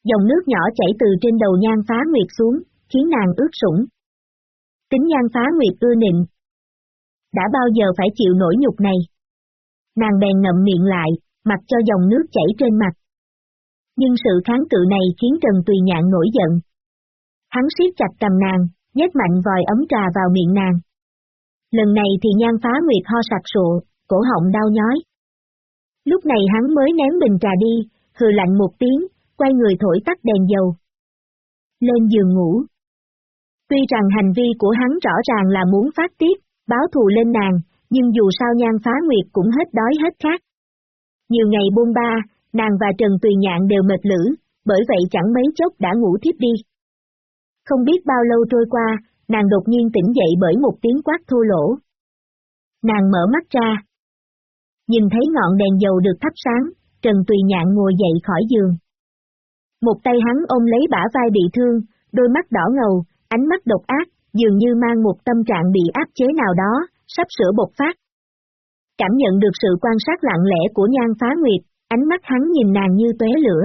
S1: Dòng nước nhỏ chảy từ trên đầu nhan phá nguyệt xuống, khiến nàng ướt sũng. Tính nhan phá nguyệt ưa nịnh. Đã bao giờ phải chịu nổi nhục này? Nàng bèn ngậm miệng lại, mặc cho dòng nước chảy trên mặt. Nhưng sự kháng cự này khiến Trần Tùy Nhạn nổi giận. Hắn siết chặt cầm nàng, nhét mạnh vòi ấm trà vào miệng nàng. Lần này thì nhan phá nguyệt ho sặc sụa, cổ họng đau nhói. Lúc này hắn mới ném bình trà đi, hừ lạnh một tiếng, quay người thổi tắt đèn dầu. Lên giường ngủ. Tuy rằng hành vi của hắn rõ ràng là muốn phát tiết, báo thù lên nàng, nhưng dù sao nhan phá nguyệt cũng hết đói hết khát. Nhiều ngày buông ba, nàng và Trần Tùy Nhạn đều mệt lử, bởi vậy chẳng mấy chốc đã ngủ thiếp đi. Không biết bao lâu trôi qua, nàng đột nhiên tỉnh dậy bởi một tiếng quát thô lỗ. Nàng mở mắt ra. Nhìn thấy ngọn đèn dầu được thắp sáng, Trần Tùy Nhạn ngồi dậy khỏi giường. Một tay hắn ôm lấy bả vai bị thương, đôi mắt đỏ ngầu, ánh mắt độc ác, dường như mang một tâm trạng bị áp chế nào đó, sắp sửa bộc phát. Cảm nhận được sự quan sát lặng lẽ của nhan phá nguyệt, ánh mắt hắn nhìn nàng như tuế lửa.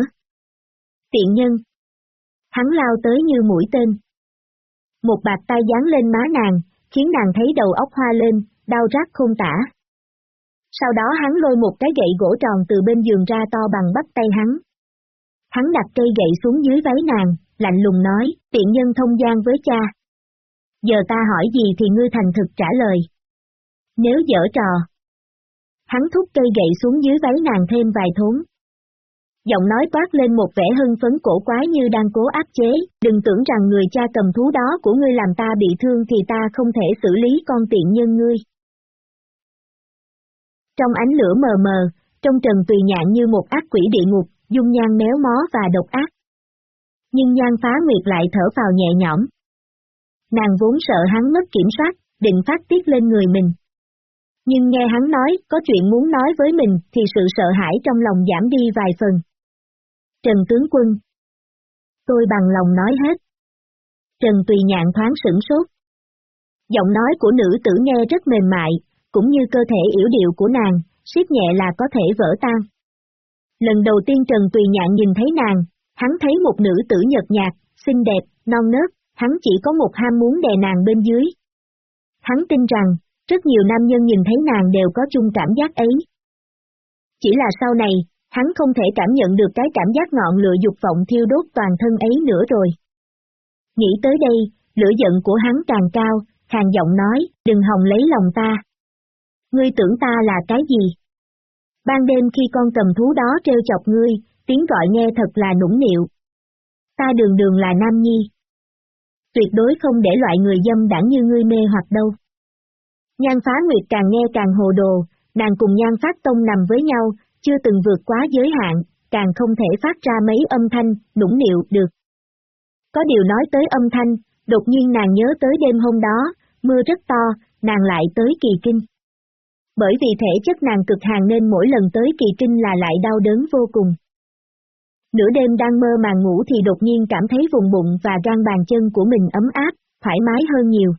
S1: Tiện nhân. Hắn lao tới như mũi tên. Một bạc tay dán lên má nàng, khiến nàng thấy đầu óc hoa lên, đau rát không tả. Sau đó hắn lôi một cái gậy gỗ tròn từ bên giường ra to bằng bắp tay hắn. Hắn đặt cây gậy xuống dưới váy nàng, lạnh lùng nói, tiện nhân thông gian với cha. Giờ ta hỏi gì thì ngươi thành thực trả lời. Nếu dở trò. Hắn thúc cây gậy xuống dưới váy nàng thêm vài thốn. Giọng nói toát lên một vẻ hưng phấn cổ quái như đang cố áp chế, đừng tưởng rằng người cha cầm thú đó của ngươi làm ta bị thương thì ta không thể xử lý con tiện nhân ngươi. Trong ánh lửa mờ mờ, trong trần tùy nhạn như một ác quỷ địa ngục, dung nhan méo mó và độc ác. Nhưng nhan phá nguyệt lại thở vào nhẹ nhõm. Nàng vốn sợ hắn mất kiểm soát, định phát tiết lên người mình. Nhưng nghe hắn nói, có chuyện muốn nói với mình, thì sự sợ hãi trong lòng giảm đi vài phần. Trần tướng quân. Tôi bằng lòng nói hết. Trần tùy nhạn thoáng sửng sốt. Giọng nói của nữ tử nghe rất mềm mại, cũng như cơ thể yếu điệu của nàng, siết nhẹ là có thể vỡ tan. Lần đầu tiên Trần Tùy Nhạn nhìn thấy nàng, hắn thấy một nữ tử nhợt nhạt, xinh đẹp, non nớt, hắn chỉ có một ham muốn đè nàng bên dưới. Hắn tin rằng, rất nhiều nam nhân nhìn thấy nàng đều có chung cảm giác ấy. Chỉ là sau này, hắn không thể cảm nhận được cái cảm giác ngọn lửa dục vọng thiêu đốt toàn thân ấy nữa rồi. Nghĩ tới đây, lửa giận của hắn càng cao, hàng giọng nói, đừng hòng lấy lòng ta. Ngươi tưởng ta là cái gì? Ban đêm khi con cầm thú đó treo chọc ngươi, tiếng gọi nghe thật là nũng nịu. Ta đường đường là nam nhi. Tuyệt đối không để loại người dâm đảng như ngươi mê hoặc đâu. Nhan phá nguyệt càng nghe càng hồ đồ, nàng cùng nhan phát tông nằm với nhau, chưa từng vượt quá giới hạn, càng không thể phát ra mấy âm thanh, nũng nịu, được. Có điều nói tới âm thanh, đột nhiên nàng nhớ tới đêm hôm đó, mưa rất to, nàng lại tới kỳ kinh. Bởi vì thể chất nàng cực hàng nên mỗi lần tới kỳ kinh là lại đau đớn vô cùng. Nửa đêm đang mơ màng ngủ thì đột nhiên cảm thấy vùng bụng và gan bàn chân của mình ấm áp, thoải mái hơn nhiều.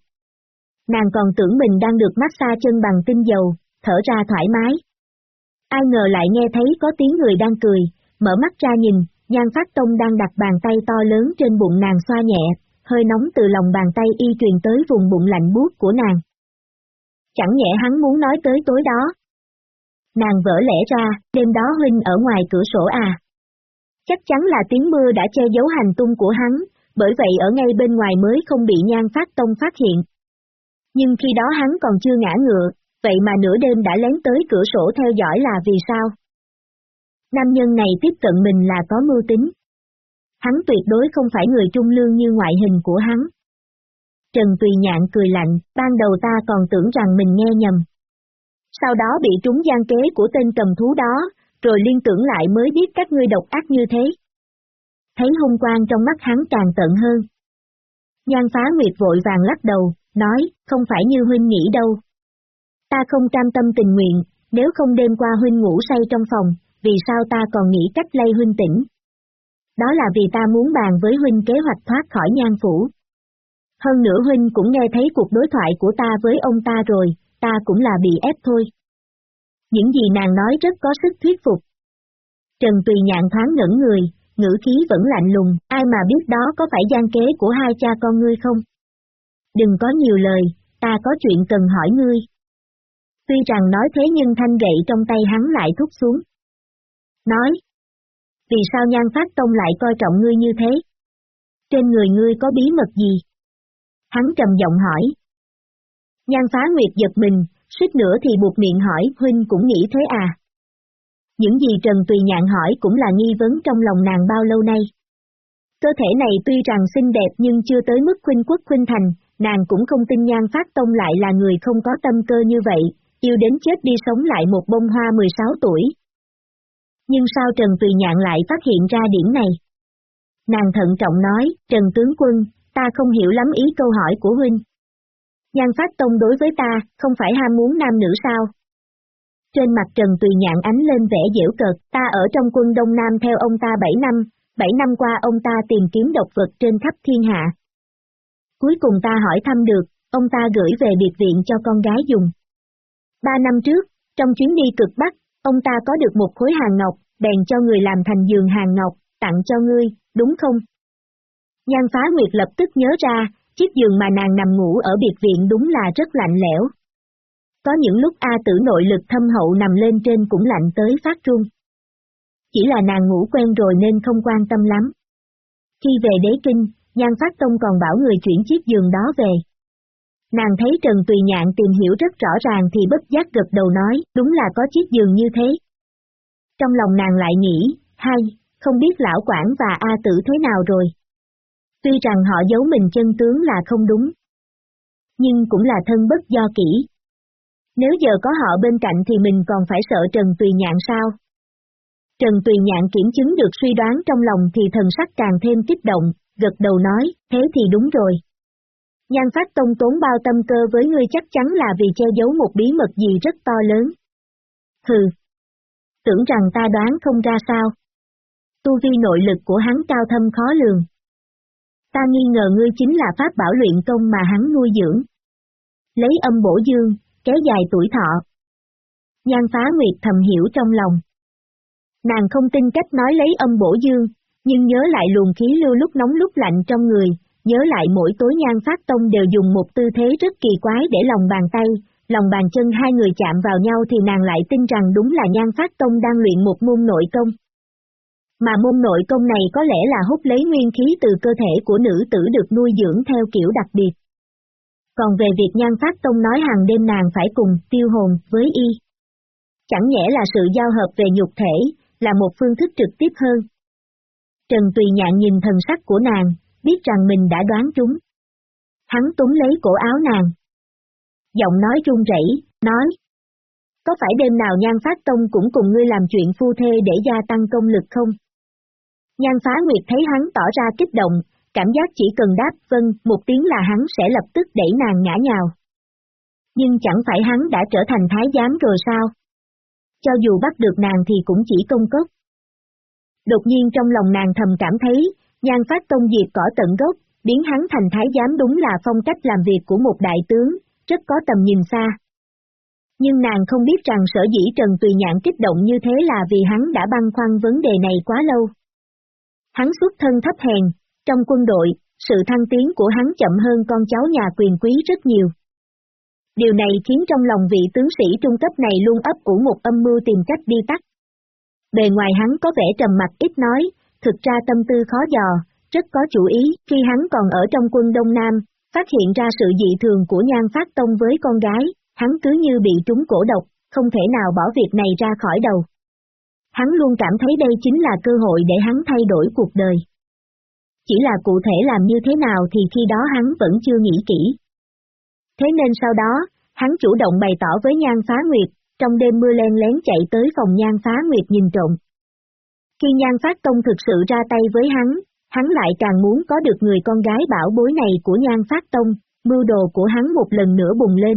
S1: Nàng còn tưởng mình đang được massage chân bằng tinh dầu, thở ra thoải mái. Ai ngờ lại nghe thấy có tiếng người đang cười, mở mắt ra nhìn, Nhan Phát Tông đang đặt bàn tay to lớn trên bụng nàng xoa nhẹ, hơi nóng từ lòng bàn tay y truyền tới vùng bụng lạnh buốt của nàng. Chẳng nhẽ hắn muốn nói tới tối đó. Nàng vỡ lẽ ra, đêm đó huynh ở ngoài cửa sổ à. Chắc chắn là tiếng mưa đã che giấu hành tung của hắn, bởi vậy ở ngay bên ngoài mới không bị nhan phát tông phát hiện. Nhưng khi đó hắn còn chưa ngã ngựa, vậy mà nửa đêm đã lén tới cửa sổ theo dõi là vì sao? Nam nhân này tiếp cận mình là có mưu tính. Hắn tuyệt đối không phải người trung lương như ngoại hình của hắn. Trần Tùy Nhạn cười lạnh, ban đầu ta còn tưởng rằng mình nghe nhầm. Sau đó bị trúng gian kế của tên cầm thú đó, rồi liên tưởng lại mới biết các ngươi độc ác như thế. Thấy hung quang trong mắt hắn càng tận hơn. Nhan phá nguyệt vội vàng lắc đầu, nói, không phải như huynh nghĩ đâu. Ta không cam tâm tình nguyện, nếu không đêm qua huynh ngủ say trong phòng, vì sao ta còn nghĩ cách lay huynh tỉnh. Đó là vì ta muốn bàn với huynh kế hoạch thoát khỏi nhan phủ. Hơn nữa huynh cũng nghe thấy cuộc đối thoại của ta với ông ta rồi, ta cũng là bị ép thôi. Những gì nàng nói rất có sức thuyết phục. Trần Tùy Nhạn thoáng ngẩn người, ngữ khí vẫn lạnh lùng, ai mà biết đó có phải gian kế của hai cha con ngươi không? Đừng có nhiều lời, ta có chuyện cần hỏi ngươi. Tuy rằng nói thế nhưng thanh gậy trong tay hắn lại thúc xuống. Nói. Vì sao nhan phát tông lại coi trọng ngươi như thế? Trên người ngươi có bí mật gì? Hắn trầm giọng hỏi. Nhan phá nguyệt giật mình, suýt nữa thì buộc miệng hỏi, huynh cũng nghĩ thế à? Những gì Trần Tùy Nhạn hỏi cũng là nghi vấn trong lòng nàng bao lâu nay. Cơ thể này tuy rằng xinh đẹp nhưng chưa tới mức khuynh quốc khuynh thành, nàng cũng không tin nhan phát tông lại là người không có tâm cơ như vậy, yêu đến chết đi sống lại một bông hoa 16 tuổi. Nhưng sao Trần Tùy Nhạn lại phát hiện ra điểm này? Nàng thận trọng nói, Trần Tướng Quân, ta không hiểu lắm ý câu hỏi của huynh. Nhan Phát Tông đối với ta, không phải ham muốn nam nữ sao? Trên mặt Trần Tùy Nhạn ánh lên vẻ dễu cợt, ta ở trong quân Đông Nam theo ông ta 7 năm, 7 năm qua ông ta tìm kiếm độc vật trên khắp thiên hạ. Cuối cùng ta hỏi thăm được, ông ta gửi về biệt viện cho con gái dùng. Ba năm trước, trong chuyến đi cực Bắc, ông ta có được một khối hàng ngọc, bèn cho người làm thành giường hàng ngọc, tặng cho ngươi, đúng không? Nhan phá nguyệt lập tức nhớ ra, chiếc giường mà nàng nằm ngủ ở biệt viện đúng là rất lạnh lẽo. Có những lúc A tử nội lực thâm hậu nằm lên trên cũng lạnh tới phát run. Chỉ là nàng ngủ quen rồi nên không quan tâm lắm. Khi về đế kinh, Nhan Phát Tông còn bảo người chuyển chiếc giường đó về. Nàng thấy Trần Tùy Nhạn tìm hiểu rất rõ ràng thì bất giác gật đầu nói, đúng là có chiếc giường như thế. Trong lòng nàng lại nghĩ, hay, không biết lão quản và A tử thế nào rồi. Tuy rằng họ giấu mình chân tướng là không đúng. Nhưng cũng là thân bất do kỹ. Nếu giờ có họ bên cạnh thì mình còn phải sợ Trần Tùy Nhạn sao? Trần Tùy Nhạn kiểm chứng được suy đoán trong lòng thì thần sắc càng thêm kích động, gật đầu nói, thế thì đúng rồi. Nhan phát tông tốn bao tâm cơ với ngươi chắc chắn là vì che giấu một bí mật gì rất to lớn. Hừ. Tưởng rằng ta đoán không ra sao. Tu vi nội lực của hắn cao thâm khó lường. Ta nghi ngờ ngươi chính là pháp bảo luyện công mà hắn nuôi dưỡng. Lấy âm bổ dương, kéo dài tuổi thọ. Nhan phá nguyệt thầm hiểu trong lòng. Nàng không tin cách nói lấy âm bổ dương, nhưng nhớ lại luồng khí lưu lúc nóng lúc lạnh trong người, nhớ lại mỗi tối nhan phát tông đều dùng một tư thế rất kỳ quái để lòng bàn tay, lòng bàn chân hai người chạm vào nhau thì nàng lại tin rằng đúng là nhan phát tông đang luyện một môn nội công. Mà môn nội công này có lẽ là hút lấy nguyên khí từ cơ thể của nữ tử được nuôi dưỡng theo kiểu đặc biệt. Còn về việc nhan phát tông nói hàng đêm nàng phải cùng tiêu hồn với y. Chẳng nhẽ là sự giao hợp về nhục thể, là một phương thức trực tiếp hơn. Trần Tùy Nhạn nhìn thần sắc của nàng, biết rằng mình đã đoán chúng. Hắn túng lấy cổ áo nàng. Giọng nói run rẩy, nói. Có phải đêm nào Nhan Phát Tông cũng cùng ngươi làm chuyện phu thê để gia tăng công lực không? Nhan Phá Nguyệt thấy hắn tỏ ra kích động, cảm giác chỉ cần đáp vâng một tiếng là hắn sẽ lập tức đẩy nàng ngã nhào. Nhưng chẳng phải hắn đã trở thành thái giám rồi sao? Cho dù bắt được nàng thì cũng chỉ công cốc. Đột nhiên trong lòng nàng thầm cảm thấy, nhan phát tông diệt cỏ tận gốc, biến hắn thành thái giám đúng là phong cách làm việc của một đại tướng, rất có tầm nhìn xa. Nhưng nàng không biết rằng sở dĩ Trần Tùy Nhạn kích động như thế là vì hắn đã băn khoăn vấn đề này quá lâu. Hắn xuất thân thấp hèn, trong quân đội, sự thăng tiến của hắn chậm hơn con cháu nhà quyền quý rất nhiều. Điều này khiến trong lòng vị tướng sĩ trung cấp này luôn ấp ủ một âm mưu tìm cách đi tắt. Bề ngoài hắn có vẻ trầm mặt ít nói, thực ra tâm tư khó dò, rất có chủ ý, khi hắn còn ở trong quân Đông Nam, Phát hiện ra sự dị thường của nhan phát tông với con gái, hắn cứ như bị trúng cổ độc, không thể nào bỏ việc này ra khỏi đầu. Hắn luôn cảm thấy đây chính là cơ hội để hắn thay đổi cuộc đời. Chỉ là cụ thể làm như thế nào thì khi đó hắn vẫn chưa nghĩ kỹ. Thế nên sau đó, hắn chủ động bày tỏ với Nhan Phá Nguyệt, trong đêm mưa len lén chạy tới phòng Nhan Phá Nguyệt nhìn trộm. Khi Nhan Phát Công thực sự ra tay với hắn, hắn lại càng muốn có được người con gái bảo bối này của Nhan Phát Tông, mưu đồ của hắn một lần nữa bùng lên.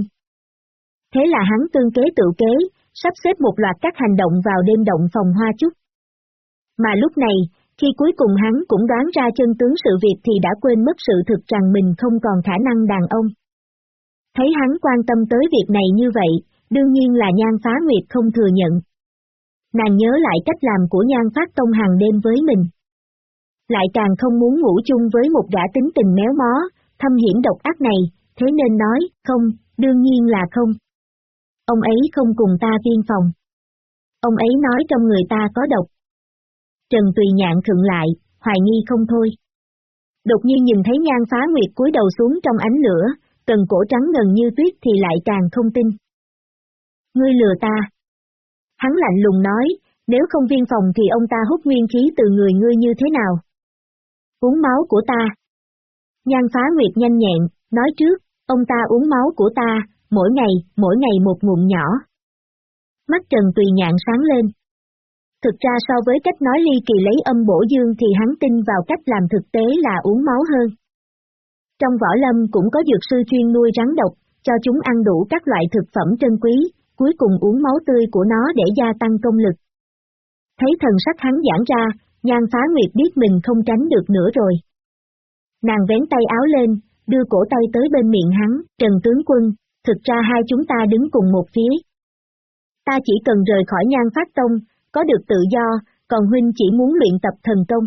S1: Thế là hắn tương kế tự kế, sắp xếp một loạt các hành động vào đêm động phòng hoa chúc. Mà lúc này, khi cuối cùng hắn cũng đoán ra chân tướng sự việc thì đã quên mất sự thực rằng mình không còn khả năng đàn ông. Thấy hắn quan tâm tới việc này như vậy, đương nhiên là Nhan Phá Nguyệt không thừa nhận. Nàng nhớ lại cách làm của Nhan Phát Tông hàng đêm với mình. Lại càng không muốn ngủ chung với một gã tính tình méo mó, thâm hiểm độc ác này, thế nên nói, không, đương nhiên là không. Ông ấy không cùng ta viên phòng. Ông ấy nói trong người ta có độc. Trần Tùy Nhạn khựng lại, hoài nghi không thôi. Đột nhiên nhìn thấy nhan phá nguyệt cúi đầu xuống trong ánh lửa, cần cổ trắng gần như tuyết thì lại càng không tin. Ngươi lừa ta. Hắn lạnh lùng nói, nếu không viên phòng thì ông ta hút nguyên khí từ người ngươi như thế nào? Uống máu của ta. Nhan phá nguyệt nhanh nhẹn, nói trước, ông ta uống máu của ta, mỗi ngày, mỗi ngày một ngụm nhỏ. Mắt Trần Tùy Nhạn sáng lên. Thực ra so với cách nói ly kỳ lấy âm bổ dương thì hắn tin vào cách làm thực tế là uống máu hơn. Trong võ lâm cũng có dược sư chuyên nuôi rắn độc, cho chúng ăn đủ các loại thực phẩm trân quý, cuối cùng uống máu tươi của nó để gia tăng công lực. Thấy thần sắc hắn giãn ra, nhan phá nguyệt biết mình không tránh được nữa rồi. Nàng vén tay áo lên, đưa cổ tay tới bên miệng hắn, Trần Tướng Quân, thực ra hai chúng ta đứng cùng một phía. Ta chỉ cần rời khỏi nhan phát tông, có được tự do, còn huynh chỉ muốn luyện tập thần công.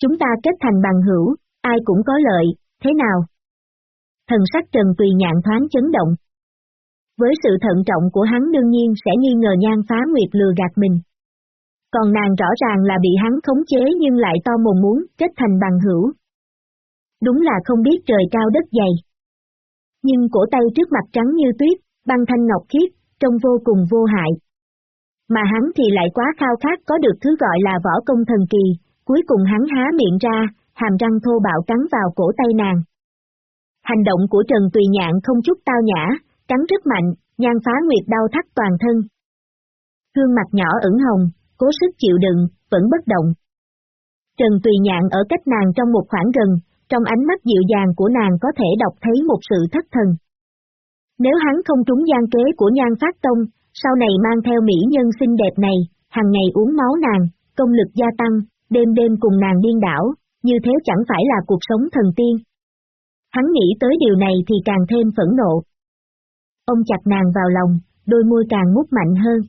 S1: Chúng ta kết thành bằng hữu, ai cũng có lợi, thế nào? Thần sắc Trần Tùy nhạn thoáng chấn động. Với sự thận trọng của hắn đương nhiên sẽ nghi ngờ nhan phá nguyệt lừa gạt mình. Còn nàng rõ ràng là bị hắn khống chế nhưng lại to mồm muốn kết thành bằng hữu. Đúng là không biết trời cao đất dày. Nhưng cổ tay trước mặt trắng như tuyết, băng thanh ngọc khiết, trông vô cùng vô hại. Mà hắn thì lại quá khao khát có được thứ gọi là võ công thần kỳ, cuối cùng hắn há miệng ra, hàm răng thô bạo cắn vào cổ tay nàng. Hành động của Trần Tùy Nhạn không chút tao nhã, cắn rất mạnh, nhan phá nguyệt đau thắt toàn thân. Hương mặt nhỏ ửng hồng, cố sức chịu đựng, vẫn bất động. Trần Tùy Nhạn ở cách nàng trong một khoảng gần, trong ánh mắt dịu dàng của nàng có thể đọc thấy một sự thất thần. Nếu hắn không trúng gian kế của nhan phát tông, sau này mang theo mỹ nhân xinh đẹp này, hàng ngày uống máu nàng, công lực gia tăng, đêm đêm cùng nàng điên đảo, như thế chẳng phải là cuộc sống thần tiên. Hắn nghĩ tới điều này thì càng thêm phẫn nộ. Ông chặt nàng vào lòng, đôi môi càng mút mạnh hơn.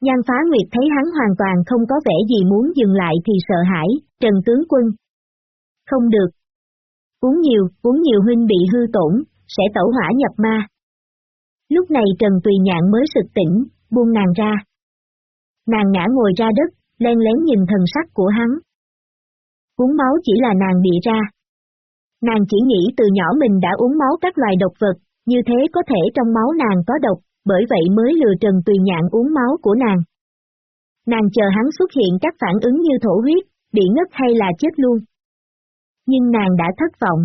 S1: Nhan phá nguyệt thấy hắn hoàn toàn không có vẻ gì muốn dừng lại thì sợ hãi, Trần Tướng Quân. Không được. Uống nhiều, uống nhiều huynh bị hư tổn, sẽ tẩu hỏa nhập ma. Lúc này Trần Tùy Nhạn mới sực tỉnh, buông nàng ra. Nàng ngã ngồi ra đất, len lén nhìn thần sắc của hắn. Uống máu chỉ là nàng bị ra. Nàng chỉ nghĩ từ nhỏ mình đã uống máu các loài độc vật, như thế có thể trong máu nàng có độc, bởi vậy mới lừa Trần Tùy Nhạn uống máu của nàng. Nàng chờ hắn xuất hiện các phản ứng như thổ huyết, bị ngất hay là chết luôn. Nhưng nàng đã thất vọng.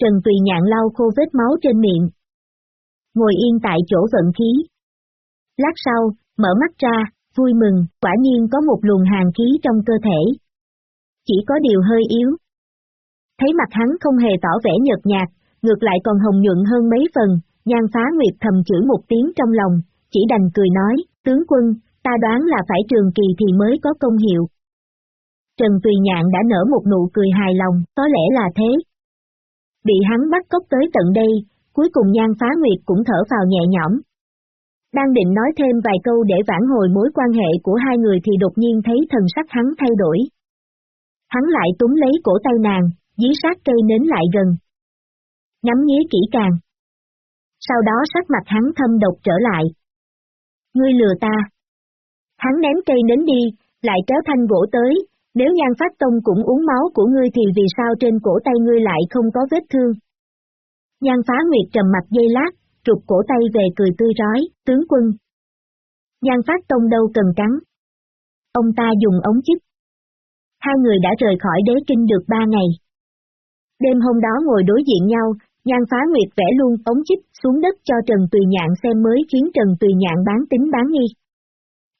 S1: Trần Tùy Nhạn lau khô vết máu trên miệng. Ngồi yên tại chỗ vận khí. Lát sau, mở mắt ra, vui mừng, quả nhiên có một luồng hàng khí trong cơ thể. Chỉ có điều hơi yếu. Thấy mặt hắn không hề tỏ vẻ nhợt nhạt, ngược lại còn hồng nhuận hơn mấy phần, nhan phá nguyệt thầm chửi một tiếng trong lòng, chỉ đành cười nói, tướng quân, ta đoán là phải trường kỳ thì mới có công hiệu. Trần Tùy Nhạn đã nở một nụ cười hài lòng, có lẽ là thế. Bị hắn bắt cóc tới tận đây, cuối cùng nhan phá nguyệt cũng thở vào nhẹ nhõm. Đang định nói thêm vài câu để vãn hồi mối quan hệ của hai người thì đột nhiên thấy thần sắc hắn thay đổi. Hắn lại túm lấy cổ tay nàng, dí sát cây nến lại gần. Ngắm nghía kỹ càng. Sau đó sắc mặt hắn thâm độc trở lại. Ngươi lừa ta. Hắn ném cây nến đi, lại kéo thanh gỗ tới, nếu nhan phát tông cũng uống máu của ngươi thì vì sao trên cổ tay ngươi lại không có vết thương? Nhan phá nguyệt trầm mặt dây lát, trục cổ tay về cười tươi rói, tướng quân. Nhan phát tông đâu cần cắn. Ông ta dùng ống chích. Hai người đã rời khỏi đế kinh được ba ngày. Đêm hôm đó ngồi đối diện nhau, Nhan phá nguyệt vẽ luôn ống chích xuống đất cho Trần Tùy Nhạn xem mới khiến Trần Tùy Nhạn bán tính bán nghi.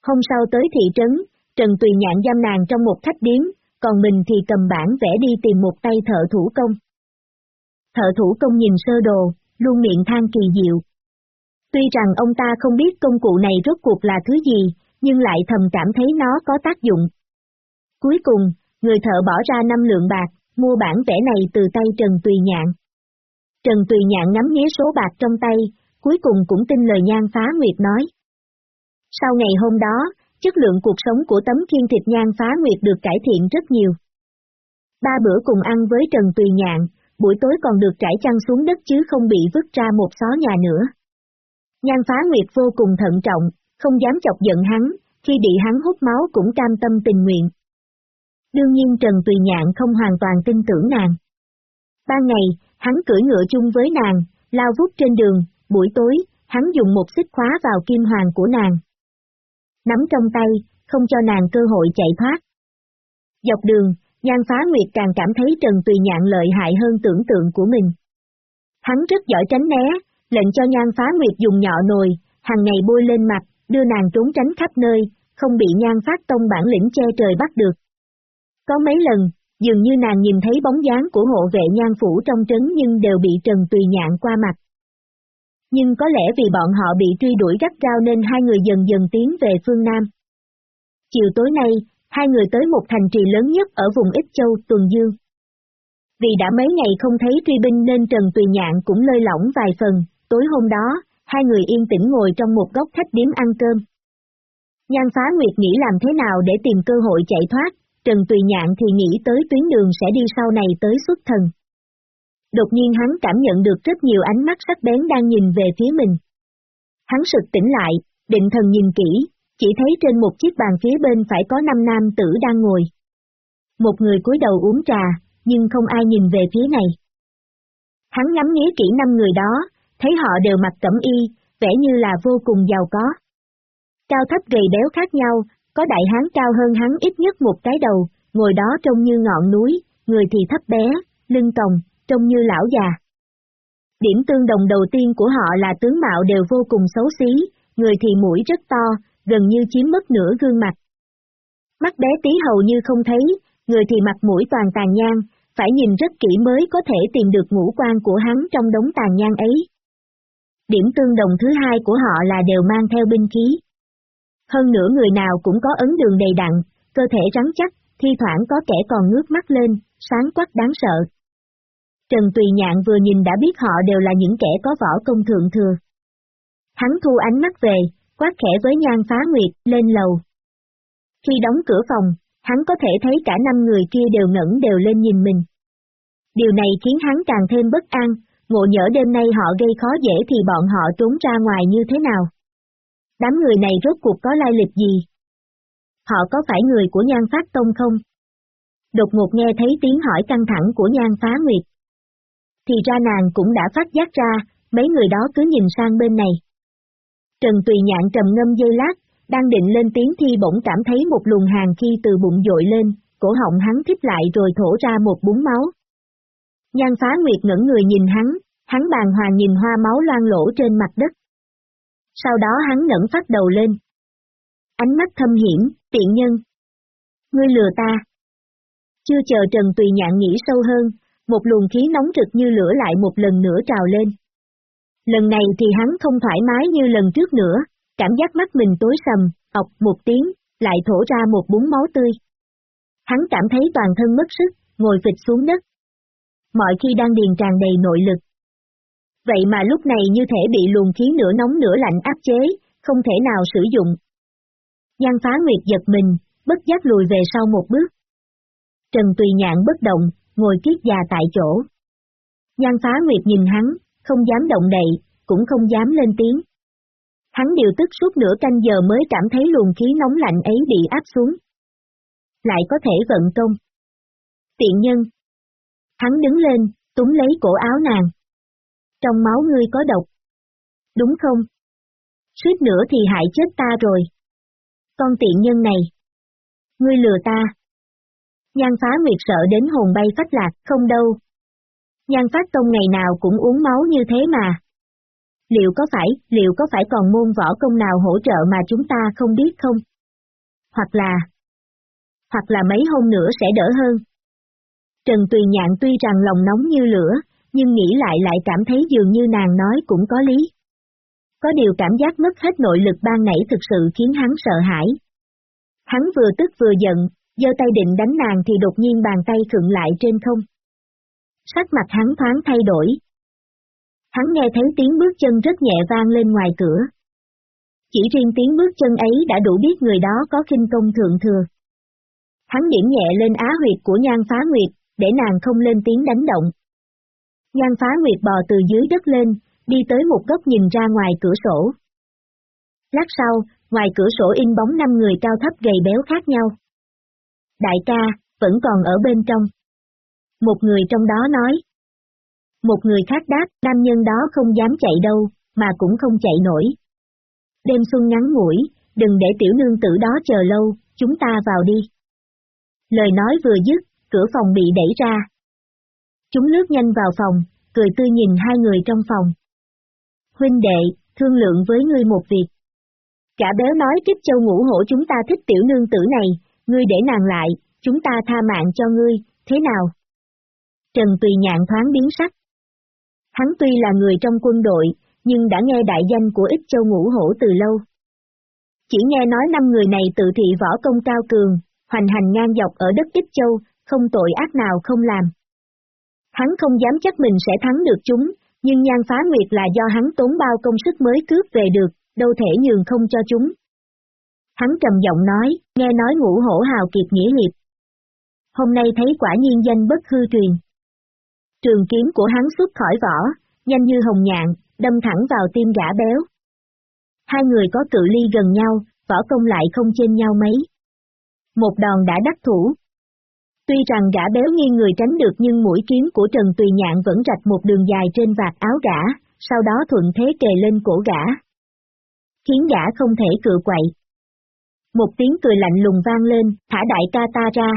S1: Hôm sau tới thị trấn, Trần Tùy Nhạn giam nàng trong một khách điếm, còn mình thì cầm bản vẽ đi tìm một tay thợ thủ công. Thợ thủ công nhìn sơ đồ, luôn miệng than kỳ diệu. Tuy rằng ông ta không biết công cụ này rốt cuộc là thứ gì, nhưng lại thầm cảm thấy nó có tác dụng. Cuối cùng, người thợ bỏ ra 5 lượng bạc, mua bản vẽ này từ tay Trần Tùy Nhạn. Trần Tùy Nhạn ngắm nghía số bạc trong tay, cuối cùng cũng tin lời nhan phá nguyệt nói. Sau ngày hôm đó, chất lượng cuộc sống của tấm kiên thịt nhan phá nguyệt được cải thiện rất nhiều. Ba bữa cùng ăn với Trần Tùy Nhạn, buổi tối còn được trải chăn xuống đất chứ không bị vứt ra một xó nhà nữa. Nhan phá nguyệt vô cùng thận trọng, không dám chọc giận hắn, khi bị hắn hút máu cũng cam tâm tình nguyện. Đương nhiên Trần Tùy Nhạn không hoàn toàn tin tưởng nàng. Ban ngày, hắn cưỡi ngựa chung với nàng, lao vút trên đường, buổi tối, hắn dùng một xích khóa vào kim hoàng của nàng. Nắm trong tay, không cho nàng cơ hội chạy thoát. Dọc đường, Nhan Phá Nguyệt càng cảm thấy Trần Tùy Nhạn lợi hại hơn tưởng tượng của mình. Hắn rất giỏi tránh né, lệnh cho Nhan Phá Nguyệt dùng nhọ nồi, hàng ngày bôi lên mặt, đưa nàng trốn tránh khắp nơi, không bị Nhan Phát Tông bản lĩnh che trời bắt được. Có mấy lần, dường như nàng nhìn thấy bóng dáng của hộ vệ Nhan Phủ trong trấn nhưng đều bị Trần Tùy Nhạn qua mặt. Nhưng có lẽ vì bọn họ bị truy đuổi gắt gao nên hai người dần dần tiến về phương Nam. Chiều tối nay, hai người tới một thành trì lớn nhất ở vùng Ích Châu, Tuần Dương. Vì đã mấy ngày không thấy truy binh nên Trần Tùy Nhạn cũng lơi lỏng vài phần, tối hôm đó, hai người yên tĩnh ngồi trong một góc khách điếm ăn cơm. Nhan phá Nguyệt nghĩ làm thế nào để tìm cơ hội chạy thoát, Trần Tùy Nhạn thì nghĩ tới tuyến đường sẽ đi sau này tới xuất thần. Đột nhiên hắn cảm nhận được rất nhiều ánh mắt sắc bén đang nhìn về phía mình. Hắn sực tỉnh lại, định thần nhìn kỹ, chỉ thấy trên một chiếc bàn phía bên phải có năm nam tử đang ngồi. Một người cúi đầu uống trà, nhưng không ai nhìn về phía này. Hắn ngắm nghía kỹ năm người đó, thấy họ đều mặc cẩm y, vẻ như là vô cùng giàu có. Cao thấp gầy béo khác nhau, có đại hán cao hơn hắn ít nhất một cái đầu, ngồi đó trông như ngọn núi, người thì thấp bé, lưng còng, trông như lão già. Điểm tương đồng đầu tiên của họ là tướng mạo đều vô cùng xấu xí, người thì mũi rất to, gần như chiếm mất nửa gương mặt. Mắt bé tí hầu như không thấy, người thì mặt mũi toàn tàn nhang, phải nhìn rất kỹ mới có thể tìm được ngũ quan của hắn trong đống tàn nhang ấy. Điểm tương đồng thứ hai của họ là đều mang theo binh khí. Hơn nữa người nào cũng có ấn đường đầy đặn, cơ thể rắn chắc, thi thoảng có kẻ còn ngước mắt lên, sáng quắc đáng sợ. Trần Tùy Nhạn vừa nhìn đã biết họ đều là những kẻ có võ công thượng thừa. Hắn thu ánh mắt về, quát khẽ với nhan phá nguyệt, lên lầu. Khi đóng cửa phòng, hắn có thể thấy cả năm người kia đều ngẩng đều lên nhìn mình. Điều này khiến hắn càng thêm bất an, ngộ nhỡ đêm nay họ gây khó dễ thì bọn họ trốn ra ngoài như thế nào. Đám người này rốt cuộc có lai lịch gì? Họ có phải người của nhan phát tông không? Đột ngột nghe thấy tiếng hỏi căng thẳng của nhan phá nguyệt. Thì ra nàng cũng đã phát giác ra, mấy người đó cứ nhìn sang bên này. Trần Tùy Nhạn trầm ngâm dây lát, đang định lên tiếng thi bỗng cảm thấy một luồng hàng khi từ bụng dội lên, cổ họng hắn thích lại rồi thổ ra một búng máu. Nhan phá nguyệt ngẩn người nhìn hắn, hắn bàn hoàng nhìn hoa máu loang lỗ trên mặt đất. Sau đó hắn ngẩng phát đầu lên. Ánh mắt thâm hiểm, tiện nhân. Ngươi lừa ta. Chưa chờ Trần Tùy Nhạn nghĩ sâu hơn, một luồng khí nóng rực như lửa lại một lần nữa trào lên. Lần này thì hắn không thoải mái như lần trước nữa, cảm giác mắt mình tối sầm, ọc một tiếng, lại thổ ra một búng máu tươi. Hắn cảm thấy toàn thân mất sức, ngồi phịch xuống đất. Mọi khi đang điền tràn đầy nội lực. Vậy mà lúc này như thể bị luồng khí nửa nóng nửa lạnh áp chế, không thể nào sử dụng. Nhan phá nguyệt giật mình, bất giác lùi về sau một bước. Trần Tùy Nhạn bất động, ngồi kiết già tại chỗ. Nhan phá nguyệt nhìn hắn, không dám động đậy, cũng không dám lên tiếng. Hắn điều tức suốt nửa canh giờ mới cảm thấy luồng khí nóng lạnh ấy bị áp xuống. lại có thể vận công. Tiện nhân. Hắn đứng lên, túm lấy cổ áo nàng. Trong máu ngươi có độc. Đúng không? Suýt nữa thì hại chết ta rồi. Con tiện nhân này. Ngươi lừa ta. Nhan phá nguyệt sợ đến hồn bay phách lạc, không đâu. Nhan phát tông ngày nào cũng uống máu như thế mà. Liệu có phải, liệu có phải còn môn võ công nào hỗ trợ mà chúng ta không biết không? Hoặc là, hoặc là mấy hôm nữa sẽ đỡ hơn. Trần Tùy Nhạn tuy rằng lòng nóng như lửa, nhưng nghĩ lại lại cảm thấy dường như nàng nói cũng có lý. Có điều cảm giác mất hết nội lực ban nãy thực sự khiến hắn sợ hãi. Hắn vừa tức vừa giận, giơ tay định đánh nàng thì đột nhiên bàn tay khựng lại trên không. Sắc mặt hắn thoáng thay đổi. Hắn nghe thấy tiếng bước chân rất nhẹ vang lên ngoài cửa. Chỉ riêng tiếng bước chân ấy đã đủ biết người đó có kinh công thượng thừa. Hắn điểm nhẹ lên á huyệt của nhan phá nguyệt, để nàng không lên tiếng đánh động. Nhan phá nguyệt bò từ dưới đất lên, đi tới một góc nhìn ra ngoài cửa sổ. Lát sau, ngoài cửa sổ in bóng năm người cao thấp gầy béo khác nhau. Đại ca, vẫn còn ở bên trong. Một người trong đó nói. Một người khác đáp, nam nhân đó không dám chạy đâu, mà cũng không chạy nổi. Đêm xuân ngắn ngủi, đừng để tiểu nương tử đó chờ lâu, chúng ta vào đi. Lời nói vừa dứt, cửa phòng bị đẩy ra. Chúng lướt nhanh vào phòng, cười tươi nhìn hai người trong phòng. Huynh đệ, thương lượng với ngươi một việc. Cả béo nói kích châu ngũ hổ chúng ta thích tiểu nương tử này, ngươi để nàng lại, chúng ta tha mạng cho ngươi, thế nào? Trần Tùy Nhạn thoáng biến sắc. Hắn tuy là người trong quân đội, nhưng đã nghe đại danh của ít châu ngũ hổ từ lâu. Chỉ nghe nói năm người này tự thị võ công cao cường, hoành hành ngang dọc ở đất ít châu, không tội ác nào không làm. Hắn không dám chắc mình sẽ thắng được chúng, nhưng nhan phá nguyệt là do hắn tốn bao công sức mới cướp về được, đâu thể nhường không cho chúng. Hắn trầm giọng nói, nghe nói ngũ hổ hào kiệt nghĩa hiệp. Hôm nay thấy quả nhiên danh bất hư truyền. Trường kiếm của hắn xuất khỏi vỏ, nhanh như hồng nhạn, đâm thẳng vào tim gã béo. Hai người có cự ly gần nhau, võ công lại không trên nhau mấy. Một đòn đã đắc thủ. Tuy rằng gã béo nghiêng người tránh được nhưng mũi kiếm của Trần Tùy Nhạn vẫn rạch một đường dài trên vạt áo gã, sau đó thuận thế kề lên cổ gã. Khiến gã không thể cự quậy. Một tiếng cười lạnh lùng vang lên, thả đại ca ta ra.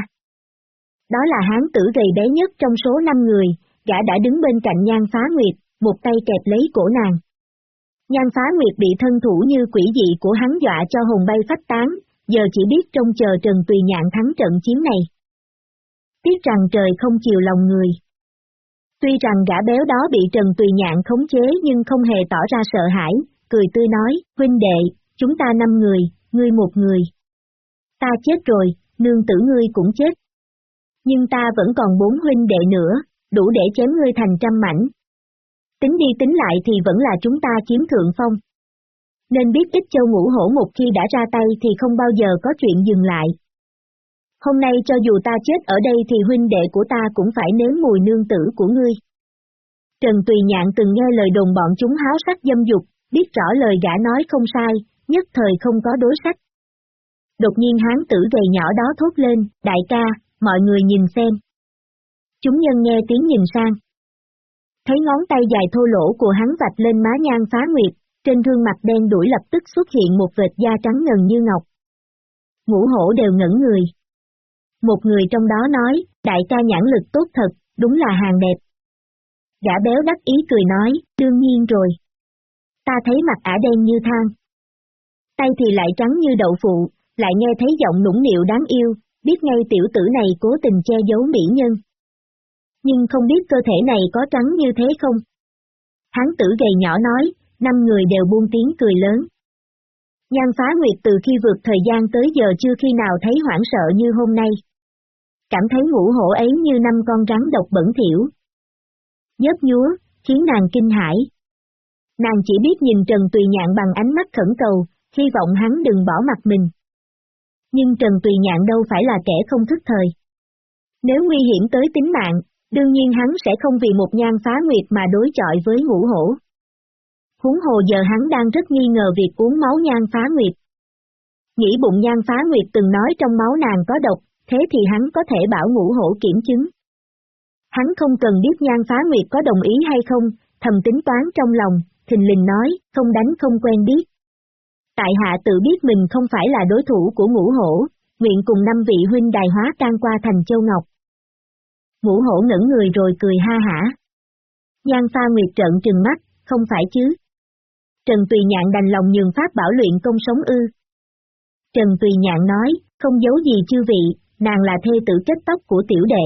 S1: Đó là hán tử gầy bé nhất trong số năm người, gã đã đứng bên cạnh nhan phá nguyệt, một tay kẹp lấy cổ nàng. Nhan phá nguyệt bị thân thủ như quỷ dị của hắn dọa cho hồn bay phách tán, giờ chỉ biết trông chờ Trần Tùy Nhạn thắng trận chiến này. Tiếc rằng trời không chiều lòng người. Tuy rằng gã béo đó bị Trần Tùy Nhạn khống chế nhưng không hề tỏ ra sợ hãi, cười tươi nói, huynh đệ, chúng ta năm người, ngươi một người. Ta chết rồi, nương tử ngươi cũng chết. Nhưng ta vẫn còn bốn huynh đệ nữa, đủ để chém ngươi thành trăm mảnh. Tính đi tính lại thì vẫn là chúng ta chiếm thượng phong. Nên biết ít châu ngũ hổ một khi đã ra tay thì không bao giờ có chuyện dừng lại. Hôm nay cho dù ta chết ở đây thì huynh đệ của ta cũng phải nếm mùi nương tử của ngươi. Trần Tùy Nhạn từng nghe lời đồn bọn chúng háo sắc dâm dục, biết rõ lời gã nói không sai, nhất thời không có đối sách. Đột nhiên hán tử gầy nhỏ đó thốt lên, đại ca, mọi người nhìn xem. Chúng nhân nghe tiếng nhìn sang. Thấy ngón tay dài thô lỗ của hắn vạch lên má nhan phá nguyệt, trên gương mặt đen đuổi lập tức xuất hiện một vệt da trắng ngần như ngọc. Ngũ hổ đều ngẩn người. Một người trong đó nói, đại ca nhãn lực tốt thật, đúng là hàng đẹp. Gã béo đắc ý cười nói, đương nhiên rồi. Ta thấy mặt ả đen như than. Tay thì lại trắng như đậu phụ, lại nghe thấy giọng nũng nịu đáng yêu, biết ngay tiểu tử này cố tình che giấu mỹ nhân. Nhưng không biết cơ thể này có trắng như thế không? Hán tử gầy nhỏ nói, năm người đều buông tiếng cười lớn. Nhan phá nguyệt từ khi vượt thời gian tới giờ chưa khi nào thấy hoảng sợ như hôm nay. Cảm thấy ngũ hổ ấy như năm con rắn độc bẩn thiểu. Nhớp nhúa, khiến nàng kinh hãi. Nàng chỉ biết nhìn Trần Tùy Nhạn bằng ánh mắt khẩn cầu, hy vọng hắn đừng bỏ mặt mình. Nhưng Trần Tùy Nhạn đâu phải là kẻ không thức thời. Nếu nguy hiểm tới tính mạng, đương nhiên hắn sẽ không vì một nhan phá nguyệt mà đối chọi với ngũ hổ. Huống hồ giờ hắn đang rất nghi ngờ việc uống máu nhan phá nguyệt. Nghĩ bụng nhan phá nguyệt từng nói trong máu nàng có độc, thế thì hắn có thể bảo ngũ hổ kiểm chứng. Hắn không cần biết nhan phá nguyệt có đồng ý hay không, thầm tính toán trong lòng, thình lình nói, không đánh không quen biết. Tại hạ tự biết mình không phải là đối thủ của ngũ hổ, nguyện cùng năm vị huynh đài hóa can qua thành châu Ngọc. Ngũ hổ ngẩn người rồi cười ha hả. Nhan pha nguyệt trợn trừng mắt, không phải chứ. Trần Tùy Nhạn đành lòng nhường pháp bảo luyện công sống ư. Trần Tùy Nhạn nói, không giấu gì chư vị, nàng là thê tử kết tóc của tiểu đệ.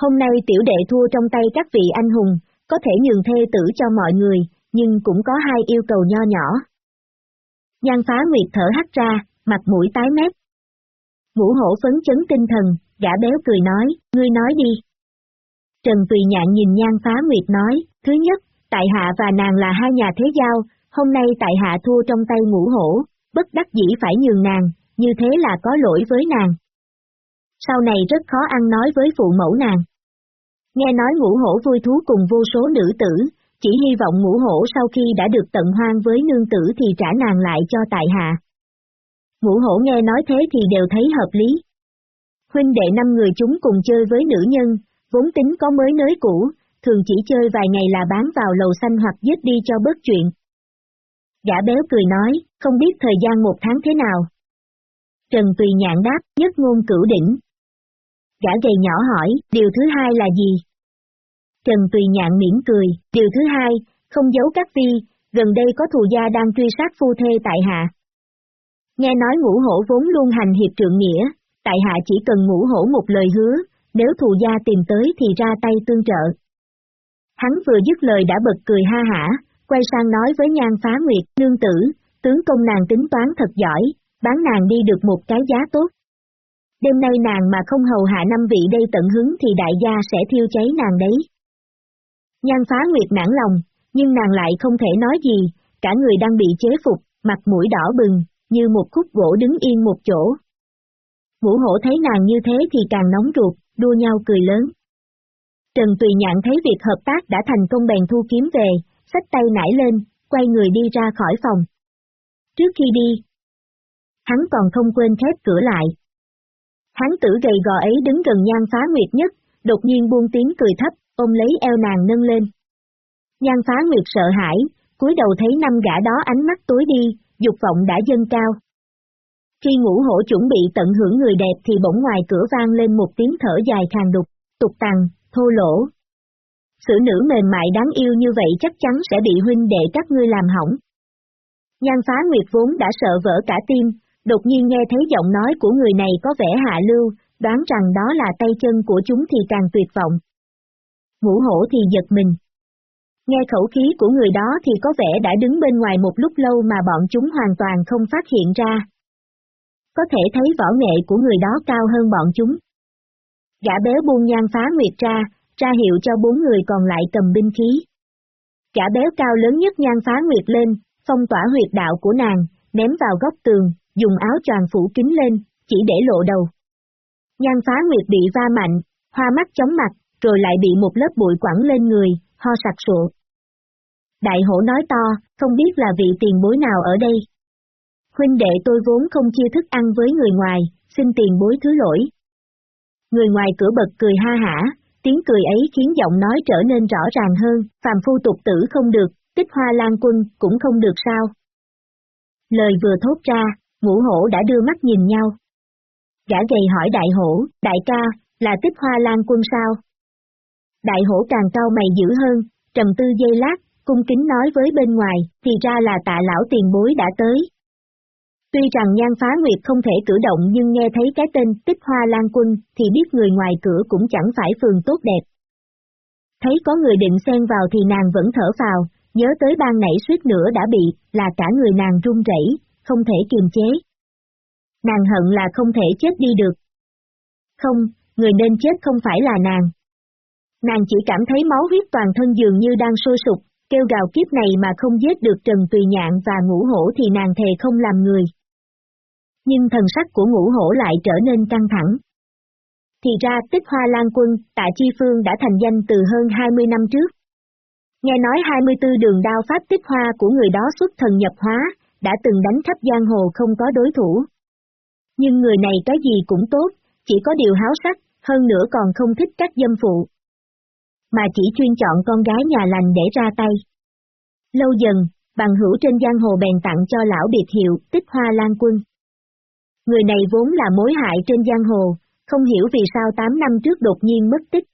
S1: Hôm nay tiểu đệ thua trong tay các vị anh hùng, có thể nhường thê tử cho mọi người, nhưng cũng có hai yêu cầu nho nhỏ. Nhan phá nguyệt thở hắt ra, mặt mũi tái mét. Ngũ hổ phấn chấn tinh thần, gã béo cười nói, ngươi nói đi. Trần Tùy Nhạn nhìn nhan phá nguyệt nói, thứ nhất, tại hạ và nàng là hai nhà thế giao, hôm nay tại hạ thua trong tay ngũ hổ, bất đắc dĩ phải nhường nàng, như thế là có lỗi với nàng. Sau này rất khó ăn nói với phụ mẫu nàng. Nghe nói ngũ hổ vui thú cùng vô số nữ tử, chỉ hy vọng ngũ hổ sau khi đã được tận hoang với nương tử thì trả nàng lại cho tại hạ. Ngũ hổ nghe nói thế thì đều thấy hợp lý. Huynh đệ năm người chúng cùng chơi với nữ nhân, vốn tính có mới nới cũ, thường chỉ chơi vài ngày là bán vào lầu xanh hoặc giết đi cho bớt chuyện. Gã béo cười nói, không biết thời gian một tháng thế nào. Trần Tùy nhạn đáp, nhất ngôn cửu đỉnh. Gã gầy nhỏ hỏi, điều thứ hai là gì? Trần Tùy nhạn mỉm cười, điều thứ hai, không giấu các vi, gần đây có thù gia đang truy sát phu thê tại hạ. Nghe nói ngũ hổ vốn luôn hành hiệp trượng nghĩa, tại hạ chỉ cần ngũ hổ một lời hứa, nếu thù gia tìm tới thì ra tay tương trợ. Hắn vừa dứt lời đã bật cười ha hả, quay sang nói với nhan phá nguyệt, nương tử, tướng công nàng tính toán thật giỏi, bán nàng đi được một cái giá tốt. Đêm nay nàng mà không hầu hạ năm vị đây tận hứng thì đại gia sẽ thiêu cháy nàng đấy. Nhan phá nguyệt nản lòng, nhưng nàng lại không thể nói gì, cả người đang bị chế phục, mặt mũi đỏ bừng, như một khúc gỗ đứng yên một chỗ. Vũ hổ thấy nàng như thế thì càng nóng ruột, đua nhau cười lớn. Trần Tùy Nhạn thấy việc hợp tác đã thành công bèn thu kiếm về, xách tay nải lên, quay người đi ra khỏi phòng. Trước khi đi, hắn còn không quên khép cửa lại. Hắn tử gầy gò ấy đứng gần nhan phá nguyệt nhất, đột nhiên buông tiếng cười thấp, ôm lấy eo nàng nâng lên. Nhan phá nguyệt sợ hãi, cúi đầu thấy năm gã đó ánh mắt tối đi, dục vọng đã dâng cao. Khi ngũ hổ chuẩn bị tận hưởng người đẹp thì bỗng ngoài cửa vang lên một tiếng thở dài khàn đục, tục tằn, thô lỗ. Sự nữ mềm mại đáng yêu như vậy chắc chắn sẽ bị huynh đệ các ngươi làm hỏng. Nhan phá nguyệt vốn đã sợ vỡ cả tim, đột nhiên nghe thấy giọng nói của người này có vẻ hạ lưu, đoán rằng đó là tay chân của chúng thì càng tuyệt vọng. Ngũ hổ thì giật mình. Nghe khẩu khí của người đó thì có vẻ đã đứng bên ngoài một lúc lâu mà bọn chúng hoàn toàn không phát hiện ra. Có thể thấy võ nghệ của người đó cao hơn bọn chúng. Gã béo buông nhan phá nguyệt ra, ra hiệu cho bốn người còn lại cầm binh khí. Gã béo cao lớn nhất nhan phá nguyệt lên, phong tỏa huyệt đạo của nàng, ném vào góc tường, dùng áo tràn phủ kín lên, chỉ để lộ đầu. Nhan phá nguyệt bị va mạnh, hoa mắt chóng mặt, rồi lại bị một lớp bụi quẳng lên người, ho sặc sụa. Đại hổ nói to, không biết là vị tiền bối nào ở đây. Huynh đệ tôi vốn không chia thức ăn với người ngoài, xin tiền bối thứ lỗi. Người ngoài cửa bật cười ha hả, tiếng cười ấy khiến giọng nói trở nên rõ ràng hơn, phàm phu tục tử không được, tích hoa lan quân cũng không được sao. Lời vừa thốt ra, ngũ hổ đã đưa mắt nhìn nhau. Gã gầy hỏi đại hổ, đại ca, là tích hoa lan quân sao? Đại hổ càng cao mày dữ hơn, trầm tư dây lát, cung kính nói với bên ngoài, thì ra là tạ lão tiền bối đã tới. Tuy rằng nhan phá nguyệt không thể cử động nhưng nghe thấy cái tên tích hoa lan quân thì biết người ngoài cửa cũng chẳng phải phường tốt đẹp. Thấy có người định xen vào thì nàng vẫn thở vào, nhớ tới ban nãy suýt nữa đã bị, là cả người nàng run rẩy, không thể kiềm chế. Nàng hận là không thể chết đi được. Không, người nên chết không phải là nàng. Nàng chỉ cảm thấy máu huyết toàn thân dường như đang sôi sục, kêu gào kiếp này mà không giết được Trần Tùy Nhạn và ngũ hổ thì nàng thề không làm người. Nhưng thần sắc của ngũ hổ lại trở nên căng thẳng. Thì ra tích hoa lan quân, tạ chi phương đã thành danh từ hơn 20 năm trước. Nghe nói 24 đường đao pháp tích hoa của người đó xuất thần nhập hóa, đã từng đánh khắp giang hồ không có đối thủ. Nhưng người này cái gì cũng tốt, chỉ có điều háo sắc, hơn nữa còn không thích các dâm phụ. Mà chỉ chuyên chọn con gái nhà lành để ra tay. Lâu dần, bằng hữu trên giang hồ bèn tặng cho lão biệt hiệu, tích hoa lan quân. Người này vốn là mối hại trên giang hồ, không hiểu vì sao 8 năm trước đột nhiên mất tích.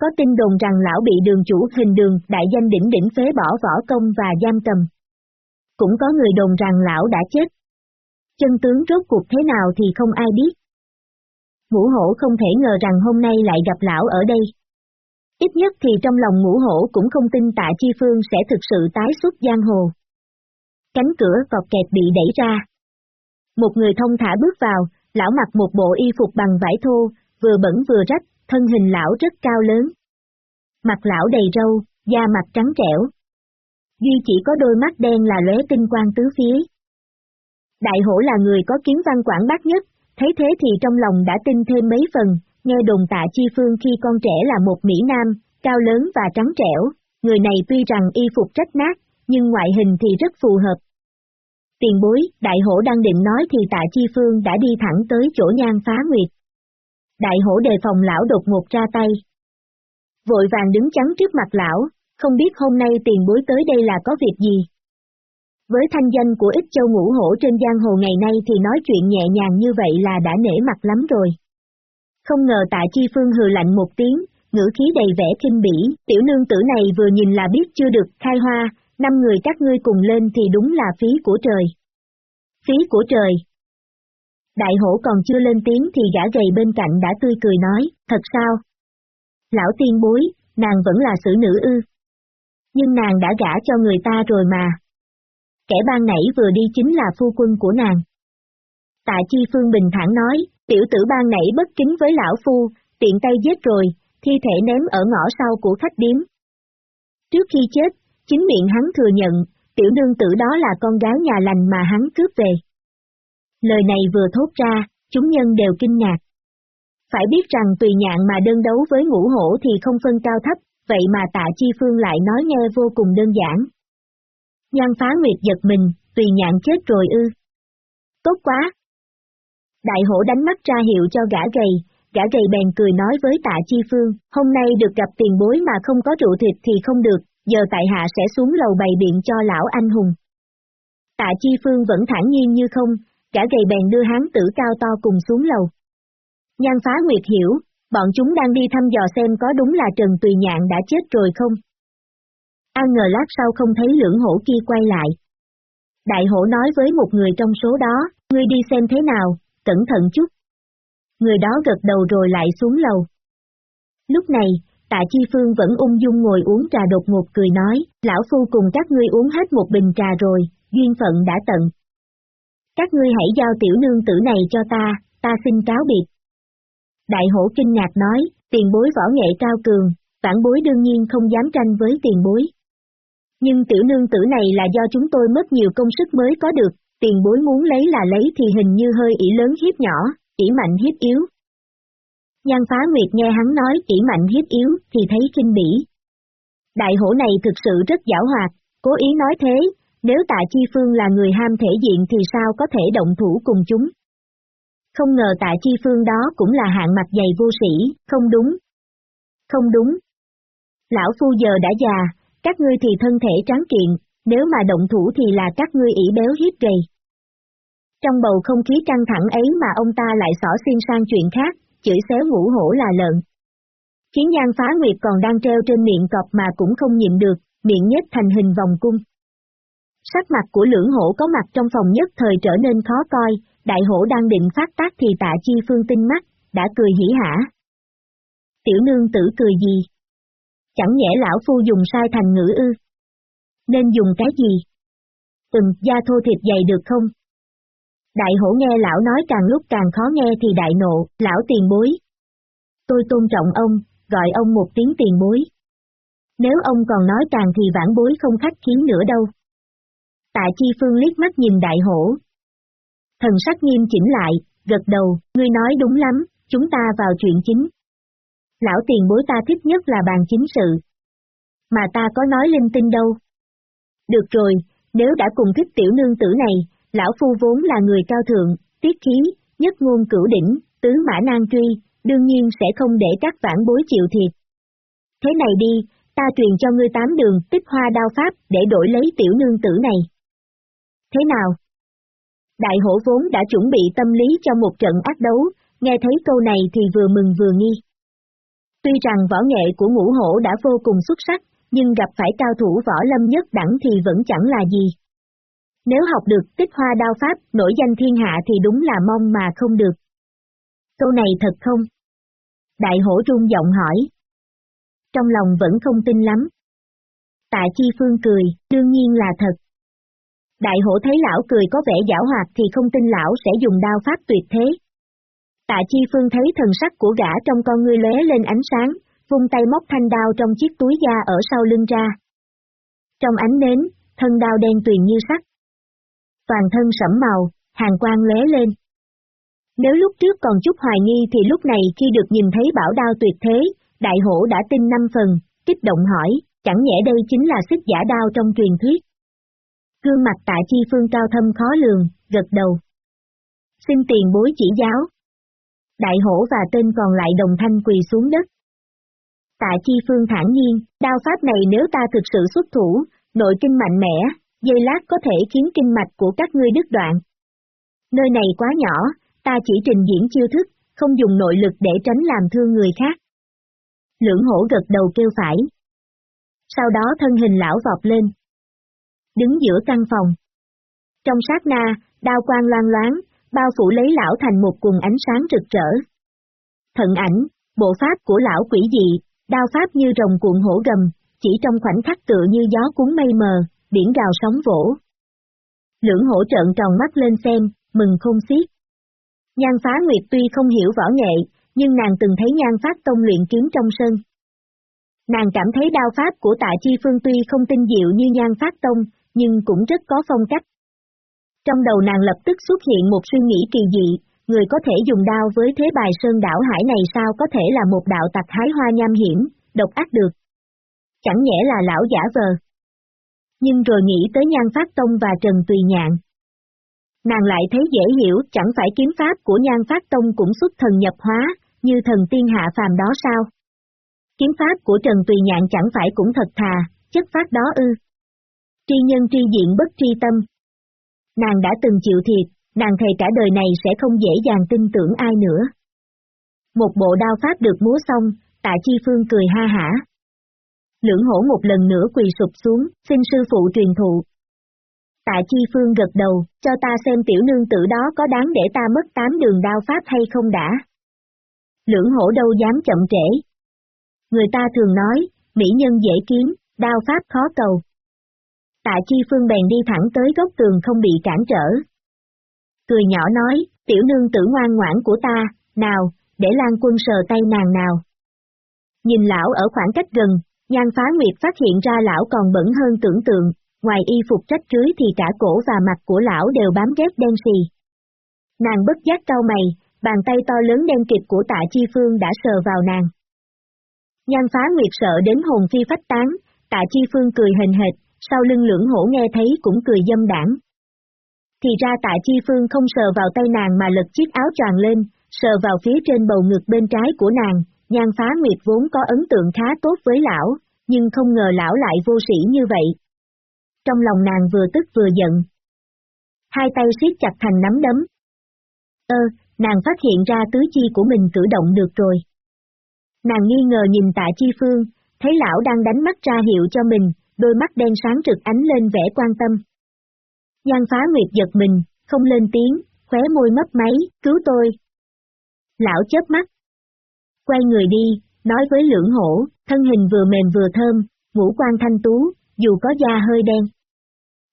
S1: Có tin đồn rằng lão bị đường chủ hình đường đại danh đỉnh đỉnh phế bỏ võ công và giam cầm. Cũng có người đồn rằng lão đã chết. Chân tướng rốt cuộc thế nào thì không ai biết. Ngũ hổ không thể ngờ rằng hôm nay lại gặp lão ở đây. Ít nhất thì trong lòng ngũ hổ cũng không tin tạ chi phương sẽ thực sự tái xuất giang hồ. Cánh cửa cọt kẹt bị đẩy ra. Một người thông thả bước vào, lão mặc một bộ y phục bằng vải thô, vừa bẩn vừa rách, thân hình lão rất cao lớn. Mặt lão đầy râu, da mặt trắng trẻo. Duy chỉ có đôi mắt đen là lóe tinh quang tứ phía. Đại hổ là người có kiến văn quảng bác nhất, thấy thế thì trong lòng đã tin thêm mấy phần, nghe đồn tạ chi phương khi con trẻ là một Mỹ Nam, cao lớn và trắng trẻo, người này tuy rằng y phục rách nát, nhưng ngoại hình thì rất phù hợp. Tiền bối, đại hổ đang định nói thì tạ chi phương đã đi thẳng tới chỗ nhan phá nguyệt. Đại hổ đề phòng lão đột ngột ra tay. Vội vàng đứng chắn trước mặt lão, không biết hôm nay tiền bối tới đây là có việc gì. Với thanh danh của ít châu ngũ hổ trên giang hồ ngày nay thì nói chuyện nhẹ nhàng như vậy là đã nể mặt lắm rồi. Không ngờ tạ chi phương hừ lạnh một tiếng, ngữ khí đầy vẻ kinh bỉ, tiểu nương tử này vừa nhìn là biết chưa được khai hoa, năm người các ngươi cùng lên thì đúng là phí của trời. Phí của trời. Đại hổ còn chưa lên tiếng thì gã gầy bên cạnh đã tươi cười nói, thật sao? Lão tiên bối, nàng vẫn là xử nữ ư. Nhưng nàng đã gả cho người ta rồi mà. Kẻ ban nãy vừa đi chính là phu quân của nàng. Tạ Chi Phương bình thản nói, tiểu tử ban nãy bất kính với lão phu, tiện tay giết rồi, thi thể ném ở ngõ sau của khách điếm. Trước khi chết, chính miệng hắn thừa nhận, tiểu nương tử đó là con gái nhà lành mà hắn cướp về. Lời này vừa thốt ra, chúng nhân đều kinh ngạc. Phải biết rằng tùy nhạn mà đơn đấu với ngũ hổ thì không phân cao thấp, vậy mà tạ chi phương lại nói nghe vô cùng đơn giản. Nhan phá nguyệt giật mình, tùy nhạn chết rồi ư. Tốt quá, Đại hổ đánh mắt ra hiệu cho gã gầy, gã gầy bèn cười nói với tạ chi phương, hôm nay được gặp tiền bối mà không có rượu thịt thì không được, giờ tại hạ sẽ xuống lầu bày biện cho lão anh hùng. Tạ chi phương vẫn thản nhiên như không, gã gầy bèn đưa hán tử cao to cùng xuống lầu. Nhan phá nguyệt hiểu, bọn chúng đang đi thăm dò xem có đúng là Trần Tùy Nhạn đã chết rồi không. An ngờ lát sau không thấy lưỡng hổ kia quay lại. Đại hổ nói với một người trong số đó, ngươi đi xem thế nào, cẩn thận chút. Người đó gật đầu rồi lại xuống lầu. Lúc này, tạ chi phương vẫn ung dung ngồi uống trà đột ngột cười nói, lão phu cùng các ngươi uống hết một bình trà rồi, duyên phận đã tận. Các ngươi hãy giao tiểu nương tử này cho ta, ta xin cáo biệt. Đại hổ kinh ngạc nói, tiền bối võ nghệ cao cường, phản bối đương nhiên không dám tranh với tiền bối. Nhưng tiểu nương tử này là do chúng tôi mất nhiều công sức mới có được, tiền bối muốn lấy là lấy thì hình như hơi ỉ lớn hiếp nhỏ, ỉ mạnh hiếp yếu. Nhan phá nguyệt nghe hắn nói ỉ mạnh hiếp yếu thì thấy kinh bỉ. Đại hổ này thực sự rất giảo hoạt, cố ý nói thế, nếu tạ chi phương là người ham thể diện thì sao có thể động thủ cùng chúng. Không ngờ tạ chi phương đó cũng là hạng mặt dày vô sĩ, không đúng. Không đúng. Lão phu giờ đã già, các ngươi thì thân thể tráng kiện, nếu mà động thủ thì là các ngươi ỉ béo hiếp gầy. Trong bầu không khí căng thẳng ấy mà ông ta lại xỏ xiên sang chuyện khác, chửi xéo ngũ hổ là lợn. Khiến Nhan Phá Nguyệt còn đang treo trên miệng cọp mà cũng không nhịn được, miệng nhếch thành hình vòng cung. Sắc mặt của lưỡng hổ có mặt trong phòng nhất thời trở nên khó coi, đại hổ đang định phát tác thì tạ chi phương tinh mắt, đã cười hỉ hả. Tiểu nương tử cười gì? Chẳng nhẽ lão phu dùng sai thành ngữ ư? Nên dùng cái gì? Ừm, da thô thịt dày được không? Đại hổ nghe lão nói càng lúc càng khó nghe thì đại nộ, lão tiền bối. Tôi tôn trọng ông, gọi ông một tiếng tiền bối. Nếu ông còn nói càng thì vãn bối không khách khí nữa đâu. Tạ Chi Phương liếc mắt nhìn đại hổ. Thần sắc nghiêm chỉnh lại, gật đầu, ngươi nói đúng lắm, chúng ta vào chuyện chính. Lão tiền bối ta thích nhất là bàn chính sự. Mà ta có nói linh tinh đâu. Được rồi, nếu đã cùng thích tiểu nương tử này, lão phu vốn là người cao thượng, tiết khí, nhất ngôn cửu đỉnh, tứ mã nan truy, đương nhiên sẽ không để các vãn bối chịu thiệt. Thế này đi, ta truyền cho ngươi tám đường tích hoa đao pháp để đổi lấy tiểu nương tử này. Thế nào? Đại hổ vốn đã chuẩn bị tâm lý cho một trận ác đấu, nghe thấy câu này thì vừa mừng vừa nghi. Tuy rằng võ nghệ của ngũ hổ đã vô cùng xuất sắc, nhưng gặp phải cao thủ võ lâm nhất đẳng thì vẫn chẳng là gì. Nếu học được tích hoa đao pháp, nổi danh thiên hạ thì đúng là mong mà không được. Câu này thật không? Đại hổ rung giọng hỏi. Trong lòng vẫn không tin lắm. Tạ Chi Phương cười, đương nhiên là thật. Đại hổ thấy lão cười có vẻ giả hoạt thì không tin lão sẽ dùng đao pháp tuyệt thế. Tạ Chi Phương thấy thần sắc của gã trong con ngươi lóe lên ánh sáng, vung tay móc thanh đao trong chiếc túi da ở sau lưng ra. Trong ánh nến, thân đao đen tuyền như sắt. Toàn thân sẫm màu, hàng quang lóe lên. Nếu lúc trước còn chút hoài nghi thì lúc này khi được nhìn thấy bảo đao tuyệt thế, đại hổ đã tin năm phần, kích động hỏi, chẳng nhẽ đây chính là xích giả đao trong truyền thuyết. Gương mặt tạ chi phương cao thâm khó lường, gật đầu. Xin tiền bối chỉ giáo. Đại hổ và tên còn lại đồng thanh quỳ xuống đất. Tạ chi phương thản nhiên, đao pháp này nếu ta thực sự xuất thủ, nội kinh mạnh mẽ, dây lát có thể khiến kinh mạch của các ngươi đứt đoạn. Nơi này quá nhỏ, ta chỉ trình diễn chiêu thức, không dùng nội lực để tránh làm thương người khác. Lưỡng hổ gật đầu kêu phải. Sau đó thân hình lão vọt lên. Đứng giữa căn phòng. Trong sát na, đao quang loan loáng, bao phủ lấy lão thành một quần ánh sáng rực rỡ. Thận ảnh, bộ pháp của lão quỷ dị, đao pháp như rồng cuộn hổ gầm, chỉ trong khoảnh khắc tựa như gió cuốn mây mờ, biển gào sóng vỗ. Lưỡng hổ trợn tròn mắt lên xem, mừng không xiết. Nhan phá nguyệt tuy không hiểu võ nghệ, nhưng nàng từng thấy nhan phát tông luyện kiếm trong sân. Nàng cảm thấy đao pháp của tạ chi phương tuy không tinh diệu như nhan phát tông, nhưng cũng rất có phong cách. Trong đầu nàng lập tức xuất hiện một suy nghĩ kỳ dị, người có thể dùng đao với thế bài sơn đảo hải này sao có thể là một đạo tặc hái hoa nham hiểm, độc ác được. Chẳng nhẽ là lão giả vờ. Nhưng rồi nghĩ tới nhan phát tông và Trần Tùy Nhạn. Nàng lại thấy dễ hiểu chẳng phải kiếm pháp của nhan phát tông cũng xuất thần nhập hóa, như thần tiên hạ phàm đó sao? Kiếm pháp của Trần Tùy Nhạn chẳng phải cũng thật thà, chất phát đó ư. Tri nhân tri diện bất tri tâm. Nàng đã từng chịu thiệt, nàng thề cả đời này sẽ không dễ dàng tin tưởng ai nữa. Một bộ đao pháp được múa xong, tạ chi phương cười ha hả. Lưỡng hổ một lần nữa quỳ sụp xuống, xin sư phụ truyền thụ. Tạ chi phương gật đầu, cho ta xem tiểu nương tử đó có đáng để ta mất tám đường đao pháp hay không đã. Lưỡng hổ đâu dám chậm trễ. Người ta thường nói, mỹ nhân dễ kiếm, đao pháp khó cầu. Tạ chi phương bèn đi thẳng tới góc tường không bị cản trở, cười nhỏ nói, tiểu nương tử ngoan ngoãn của ta, nào, để Lan quân sờ tay nàng nào. Nhìn lão ở khoảng cách gần, nhan phá nguyệt phát hiện ra lão còn bẩn hơn tưởng tượng, ngoài y phục trách cưới thì cả cổ và mặt của lão đều bám ghép đen xì. Nàng bất giác cau mày, bàn tay to lớn đen kịch của tạ chi phương đã sờ vào nàng. Nhan phá nguyệt sợ đến hồn phi phách tán, tạ chi phương cười hình hệt, sau lưng lưỡng hổ nghe thấy cũng cười dâm đảng, thì ra tạ chi phương không sờ vào tay nàng mà lật chiếc áo tràn lên, sờ vào phía trên bầu ngực bên trái của nàng, nhan phá nguyệt vốn có ấn tượng khá tốt với lão, nhưng không ngờ lão lại vô sĩ như vậy. Trong lòng nàng vừa tức vừa giận. Hai tay siết chặt thành nắm đấm. Ơ, nàng phát hiện ra tứ chi của mình cử động được rồi. Nàng nghi ngờ nhìn tạ chi phương, thấy lão đang đánh mắt ra hiệu cho mình, đôi mắt đen sáng trực ánh lên vẻ quan tâm. Nhan phá nguyệt giật mình, không lên tiếng, khóe môi mấp máy, cứu tôi. Lão chớp mắt. Quay người đi, nói với lưỡng hổ, thân hình vừa mềm vừa thơm, ngũ quan thanh tú, dù có da hơi đen.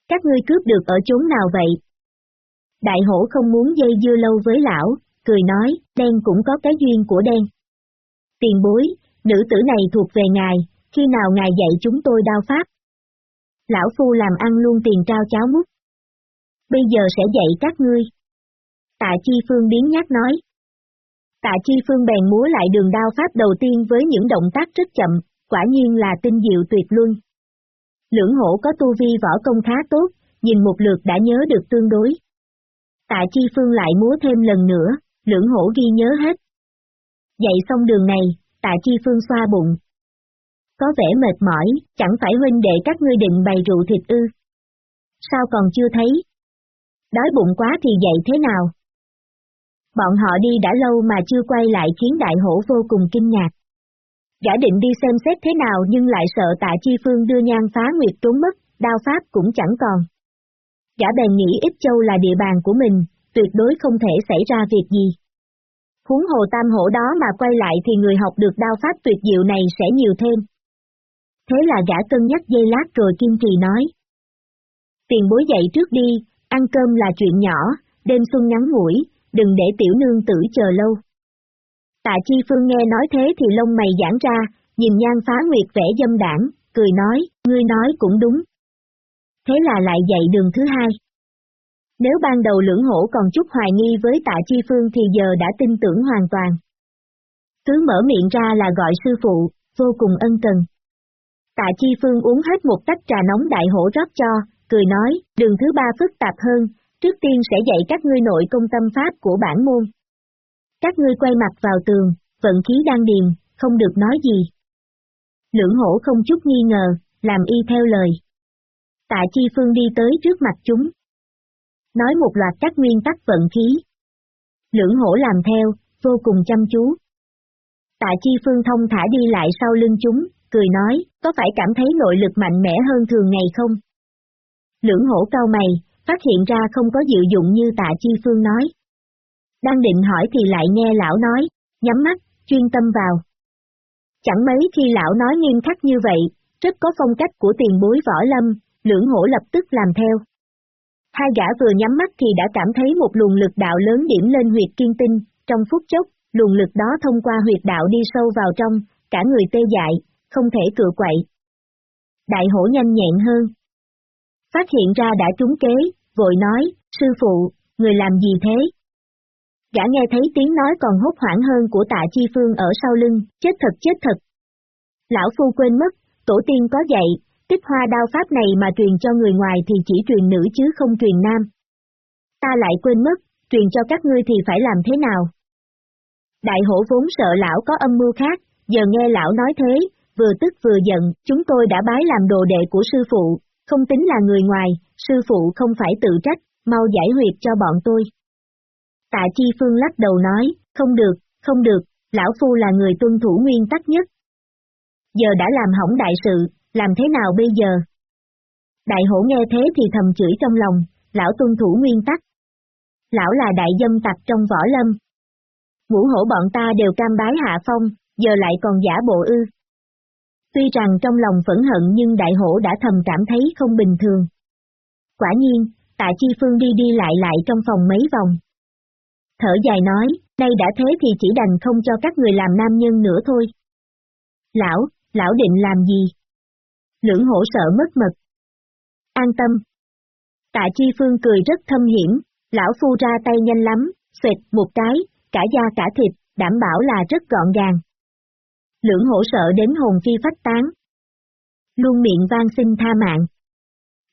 S1: Các ngươi cướp được ở chốn nào vậy? Đại hổ không muốn dây dưa lâu với lão, cười nói, đen cũng có cái duyên của đen. Tiền bối, nữ tử này thuộc về ngài, khi nào ngài dạy chúng tôi đao pháp? Lão phu làm ăn luôn tiền trao cháo mút bây giờ sẽ dạy các ngươi. Tạ Chi Phương biến nhát nói. Tạ Chi Phương bèn múa lại đường đao pháp đầu tiên với những động tác rất chậm, quả nhiên là tinh diệu tuyệt luân. Lưỡng hổ có tu vi võ công khá tốt, nhìn một lượt đã nhớ được tương đối. Tạ Chi Phương lại múa thêm lần nữa, Lưỡng hổ ghi nhớ hết. dạy xong đường này, tạ chi phương xoa bụng. Có vẻ mệt mỏi, chẳng phải huynh đệ các ngươi định bày rượu thịt ư. Sao còn chưa thấy? Đói bụng quá thì dậy thế nào? Bọn họ đi đã lâu mà chưa quay lại khiến đại hổ vô cùng kinh ngạc. Gã định đi xem xét thế nào nhưng lại sợ tạ chi phương đưa nhan phá nguyệt trốn mất, đao pháp cũng chẳng còn. Gã bèn nghĩ ít châu là địa bàn của mình, tuyệt đối không thể xảy ra việc gì. Huống hồ tam hổ đó mà quay lại thì người học được đao pháp tuyệt diệu này sẽ nhiều thêm. Thế là gã cân nhắc dây lát rồi kiên trì nói. Tiền bối dậy trước đi, ăn cơm là chuyện nhỏ, đêm xuân ngắn ngủi, đừng để tiểu nương tử chờ lâu. Tạ Chi Phương nghe nói thế thì lông mày giãn ra, nhìn nhan phá nguyệt vẻ dâm đảng, cười nói, ngươi nói cũng đúng. Thế là lại dạy đường thứ hai. Nếu ban đầu lưỡng hổ còn chút hoài nghi với tạ Chi Phương thì giờ đã tin tưởng hoàn toàn. Cứ mở miệng ra là gọi sư phụ, vô cùng ân cần. Tạ Chi Phương uống hết một tách trà nóng đại hổ rót cho, cười nói, đường thứ ba phức tạp hơn, trước tiên sẽ dạy các ngươi nội công tâm pháp của bản môn. Các ngươi quay mặt vào tường, vận khí đang điền, không được nói gì. Lưỡng hổ không chút nghi ngờ, làm y theo lời. Tạ Chi Phương đi tới trước mặt chúng. Nói một loạt các nguyên tắc vận khí. Lưỡng hổ làm theo, vô cùng chăm chú. Tạ Chi Phương thông thả đi lại sau lưng chúng, cười nói, có phải cảm thấy nội lực mạnh mẽ hơn thường ngày không? Lưỡng hổ cao mày, phát hiện ra không có dự dụng như tạ chi phương nói. Đang định hỏi thì lại nghe lão nói, nhắm mắt, chuyên tâm vào. Chẳng mấy khi lão nói nghiêm khắc như vậy, rất có phong cách của tiền bối võ lâm, lưỡng hổ lập tức làm theo. Hai gã vừa nhắm mắt thì đã cảm thấy một luồng lực đạo lớn điểm lên huyệt kiên tinh, trong phút chốc, luồng lực đó thông qua huyệt đạo đi sâu vào trong, cả người tê dại, không thể cựa quậy. Đại hổ nhanh nhẹn hơn. Phát hiện ra đã trúng kế, vội nói, sư phụ, người làm gì thế? Gã nghe thấy tiếng nói còn hốt hoảng hơn của tạ chi phương ở sau lưng, chết thật chết thật. Lão Phu quên mất, tổ tiên có dạy, tích hoa đao pháp này mà truyền cho người ngoài thì chỉ truyền nữ chứ không truyền nam. Ta lại quên mất, truyền cho các ngươi thì phải làm thế nào? Đại hổ vốn sợ lão có âm mưu khác, giờ nghe lão nói thế, vừa tức vừa giận, chúng tôi đã bái làm đồ đệ của sư phụ, không tính là người ngoài, sư phụ không phải tự trách, mau giải huyệt cho bọn tôi. Tạ Chi Phương lắc đầu nói, không được, không được, lão phu là người tuân thủ nguyên tắc nhất. Giờ đã làm hỏng đại sự, làm thế nào bây giờ? Đại hổ nghe thế thì thầm chửi trong lòng, lão tuân thủ nguyên tắc. Lão là đại dâm tặc trong võ lâm. Ngũ hổ bọn ta đều cam bái hạ phong, giờ lại còn giả bộ ư. Tuy rằng trong lòng phẫn hận nhưng đại hổ đã thầm cảm thấy không bình thường. Quả nhiên, tạ chi phương đi đi lại lại trong phòng mấy vòng. Thở dài nói, nay đã thế thì chỉ đành không cho các người làm nam nhân nữa thôi. Lão, lão định làm gì? Lưỡng hổ sợ mất mật. An tâm. Tạ chi phương cười rất thâm hiểm, lão phu ra tay nhanh lắm, xoẹt một cái, cả da cả thịt, đảm bảo là rất gọn gàng lưỡng hổ sợ đến hồn phi phách tán. Luôn miệng vang xin tha mạng.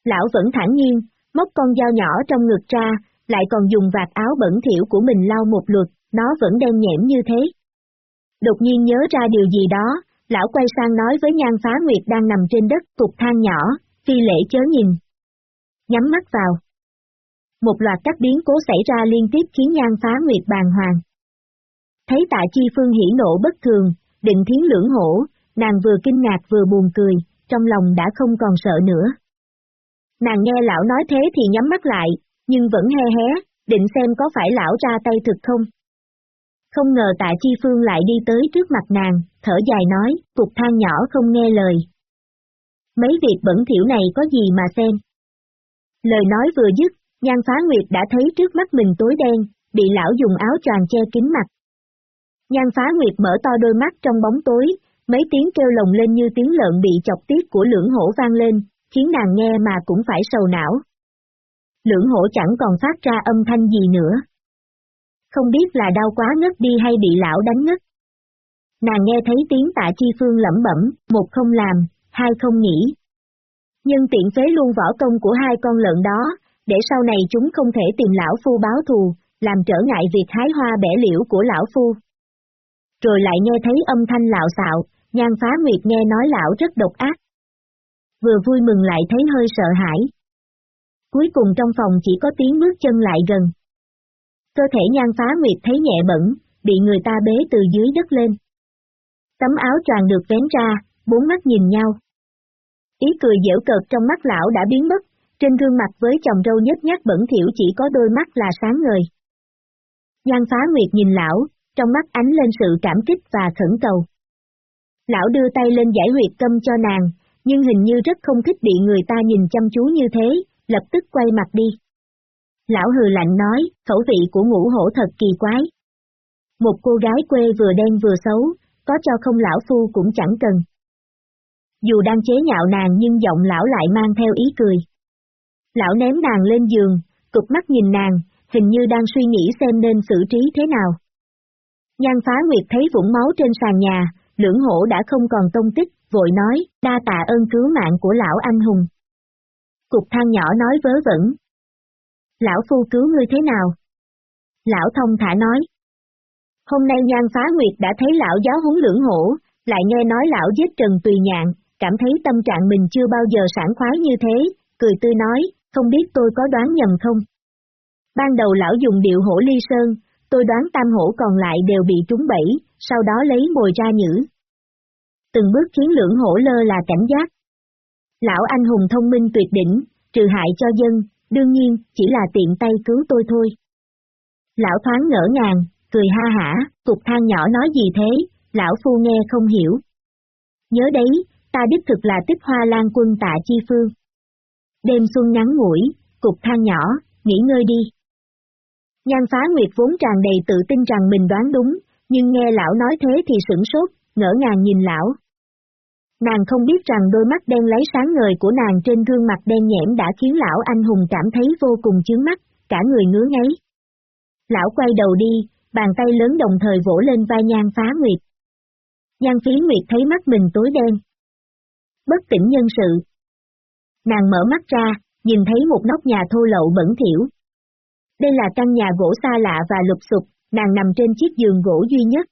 S1: Lão vẫn thản nhiên, móc con dao nhỏ trong ngực ra, lại còn dùng vạt áo bẩn thiểu của mình lau một lượt, nó vẫn đen nhẽm như thế. Đột nhiên nhớ ra điều gì đó, lão quay sang nói với nhan phá nguyệt đang nằm trên đất cục than nhỏ, phi lễ chớ nhìn. Nhắm mắt vào. Một loạt các biến cố xảy ra liên tiếp khiến nhan phá nguyệt bàng hoàng. Thấy tạ chi phương hỉ nộ bất thường, định thiến lưỡng hổ, nàng vừa kinh ngạc vừa buồn cười, trong lòng đã không còn sợ nữa. Nàng nghe lão nói thế thì nhắm mắt lại, nhưng vẫn he hé, định xem có phải lão ra tay thực không. Không ngờ tạ chi phương lại đi tới trước mặt nàng, thở dài nói, cục than nhỏ không nghe lời. Mấy việc bẩn thiểu này có gì mà xem. Lời nói vừa dứt, nhan phá nguyệt đã thấy trước mắt mình tối đen, bị lão dùng áo choàng che kín mặt, Nhan phá nguyệt mở to đôi mắt trong bóng tối, mấy tiếng kêu lồng lên như tiếng lợn bị chọc tiết của lưỡng hổ vang lên, khiến nàng nghe mà cũng phải sầu não. Lưỡng hổ chẳng còn phát ra âm thanh gì nữa. Không biết là đau quá ngất đi hay bị lão đánh ngất. Nàng nghe thấy tiếng tạ chi phương lẩm bẩm, một không làm, hai không nghĩ. Nhưng tiện phế luôn võ công của hai con lợn đó, để sau này chúng không thể tìm lão phu báo thù, làm trở ngại việc hái hoa bẻ liễu của lão phu. Rồi lại nghe thấy âm thanh lạo xạo, nhan phá nguyệt nghe nói lão rất độc ác. Vừa vui mừng lại thấy hơi sợ hãi. Cuối cùng trong phòng chỉ có tiếng bước chân lại gần. Cơ thể nhan phá nguyệt thấy nhẹ bẩn, bị người ta bế từ dưới đất lên. Tấm áo choàng được vén ra, bốn mắt nhìn nhau. Ý cười dễu cợt trong mắt lão đã biến mất, trên gương mặt với chồng râu nhếch nhác bẩn thỉu chỉ có đôi mắt là sáng ngời. Nhan phá nguyệt nhìn lão, trong mắt ánh lên sự cảm kích và khẩn cầu. Lão đưa tay lên giải huyệt tâm cho nàng, nhưng hình như rất không thích bị người ta nhìn chăm chú như thế, lập tức quay mặt đi. Lão hừ lạnh nói, khẩu vị của ngũ hổ thật kỳ quái. Một cô gái quê vừa đen vừa xấu, có cho không lão phu cũng chẳng cần. Dù đang chế nhạo nàng nhưng giọng lão lại mang theo ý cười. Lão ném nàng lên giường, cụp mắt nhìn nàng, hình như đang suy nghĩ xem nên xử trí thế nào. Nhan phá nguyệt thấy vũng máu trên sàn nhà, lưỡng hổ đã không còn tông tích, vội nói, đa tạ ơn cứu mạng của lão anh hùng. Cục Thang nhỏ nói vớ vẩn. Lão phu cứu ngươi thế nào? Lão thông thả nói. Hôm nay nhan phá nguyệt đã thấy lão giáo huấn lưỡng hổ, lại nghe nói lão giết Trần Tùy Nhạn, cảm thấy tâm trạng mình chưa bao giờ sảng khoái như thế, cười tươi nói, không biết tôi có đoán nhầm không? Ban đầu lão dùng điệu hổ ly sơn, tôi đoán tam hổ còn lại đều bị trúng bẫy, sau đó lấy mồi ra nhử. Từng bước khiến lưỡng hổ lơ là cảnh giác. Lão anh hùng thông minh tuyệt đỉnh, trừ hại cho dân, đương nhiên, chỉ là tiện tay cứu tôi thôi. Lão thoáng ngỡ ngàng, cười ha hả, cục than nhỏ nói gì thế, lão phu nghe không hiểu. Nhớ đấy, ta đích thực là tích hoa lan quân tạ chi phương. Đêm xuân ngắn ngủi, cục than nhỏ, nghỉ ngơi đi. Nhan phá nguyệt vốn tràn đầy tự tin rằng mình đoán đúng, nhưng nghe lão nói thế thì sửng sốt, ngỡ ngàng nhìn lão. Nàng không biết rằng đôi mắt đen lấy sáng ngời của nàng trên gương mặt đen nhẽm đã khiến lão anh hùng cảm thấy vô cùng chướng mắt, cả người ngứa ngáy. Lão quay đầu đi, bàn tay lớn đồng thời vỗ lên vai nhan phá nguyệt. Nhan phí nguyệt thấy mắt mình tối đen. Bất tỉnh nhân sự. Nàng mở mắt ra, nhìn thấy một nóc nhà thô lậu bẩn thỉu. Đây là căn nhà gỗ xa lạ và lụp sụp, nàng nằm trên chiếc giường gỗ duy nhất.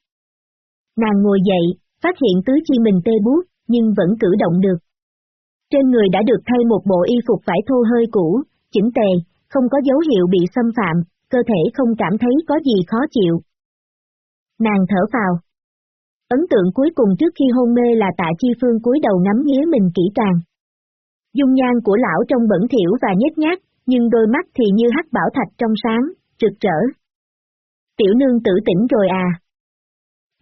S1: Nàng ngồi dậy, phát hiện tứ chi mình tê buốt, nhưng vẫn cử động được. Trên người đã được thay một bộ y phục vải thô hơi cũ, chỉnh tề, không có dấu hiệu bị xâm phạm, cơ thể không cảm thấy có gì khó chịu. Nàng thở vào. Ấn tượng cuối cùng trước khi hôn mê là tạ chi phương cúi đầu ngắm nghía mình kỹ càng. Dung nhan của lão trông bẩn thiểu và nhét nhát, nhưng đôi mắt thì như hắc bảo thạch trong sáng, rực rỡ. Tiểu nương tử tỉnh rồi à.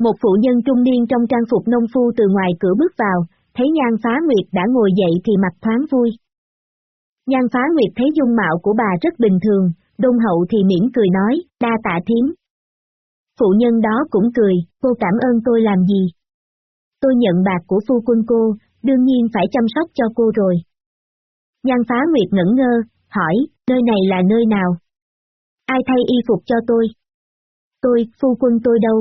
S1: Một phụ nhân trung niên trong trang phục nông phu từ ngoài cửa bước vào, thấy nhan phá nguyệt đã ngồi dậy thì mặt thoáng vui. Nhan phá nguyệt thấy dung mạo của bà rất bình thường, đôn hậu thì miễn cười nói, đa tạ thiếm. Phụ nhân đó cũng cười, cô cảm ơn tôi làm gì? Tôi nhận bạc của phu quân cô, đương nhiên phải chăm sóc cho cô rồi. Nhan phá nguyệt ngẩn ngơ, hỏi, nơi này là nơi nào? Ai thay y phục cho tôi? Tôi, phu quân tôi đâu?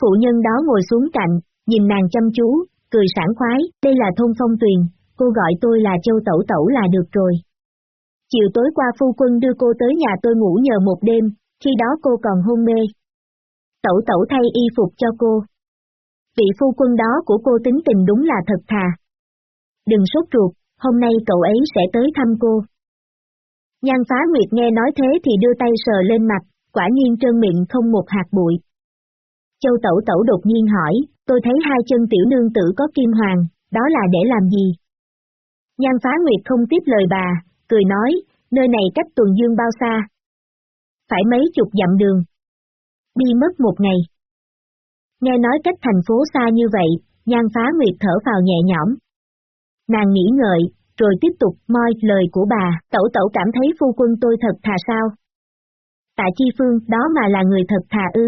S1: Phụ nhân đó ngồi xuống cạnh, nhìn nàng chăm chú, cười sảng khoái, đây là thôn phong tuyền, cô gọi tôi là châu tẩu tẩu là được rồi. Chiều tối qua phu quân đưa cô tới nhà tôi ngủ nhờ một đêm, khi đó cô còn hôn mê. Tẩu tẩu thay y phục cho cô. Vị phu quân đó của cô tính tình đúng là thật thà. Đừng sốt ruột, hôm nay cậu ấy sẽ tới thăm cô. Nhan phá nguyệt nghe nói thế thì đưa tay sờ lên mặt, quả nhiên trơn miệng không một hạt bụi. Châu Tẩu Tẩu đột nhiên hỏi, tôi thấy hai chân tiểu nương tử có kim hoàng, đó là để làm gì? Nhan phá nguyệt không tiếp lời bà, cười nói, nơi này cách tuần dương bao xa? Phải mấy chục dặm đường. Đi mất một ngày. Nghe nói cách thành phố xa như vậy, nhan phá nguyệt thở vào nhẹ nhõm. Nàng nghĩ ngợi, rồi tiếp tục moi lời của bà, tẩu tẩu cảm thấy phu quân tôi thật thà sao? Tạ Chi Phương đó mà là người thật thà ư.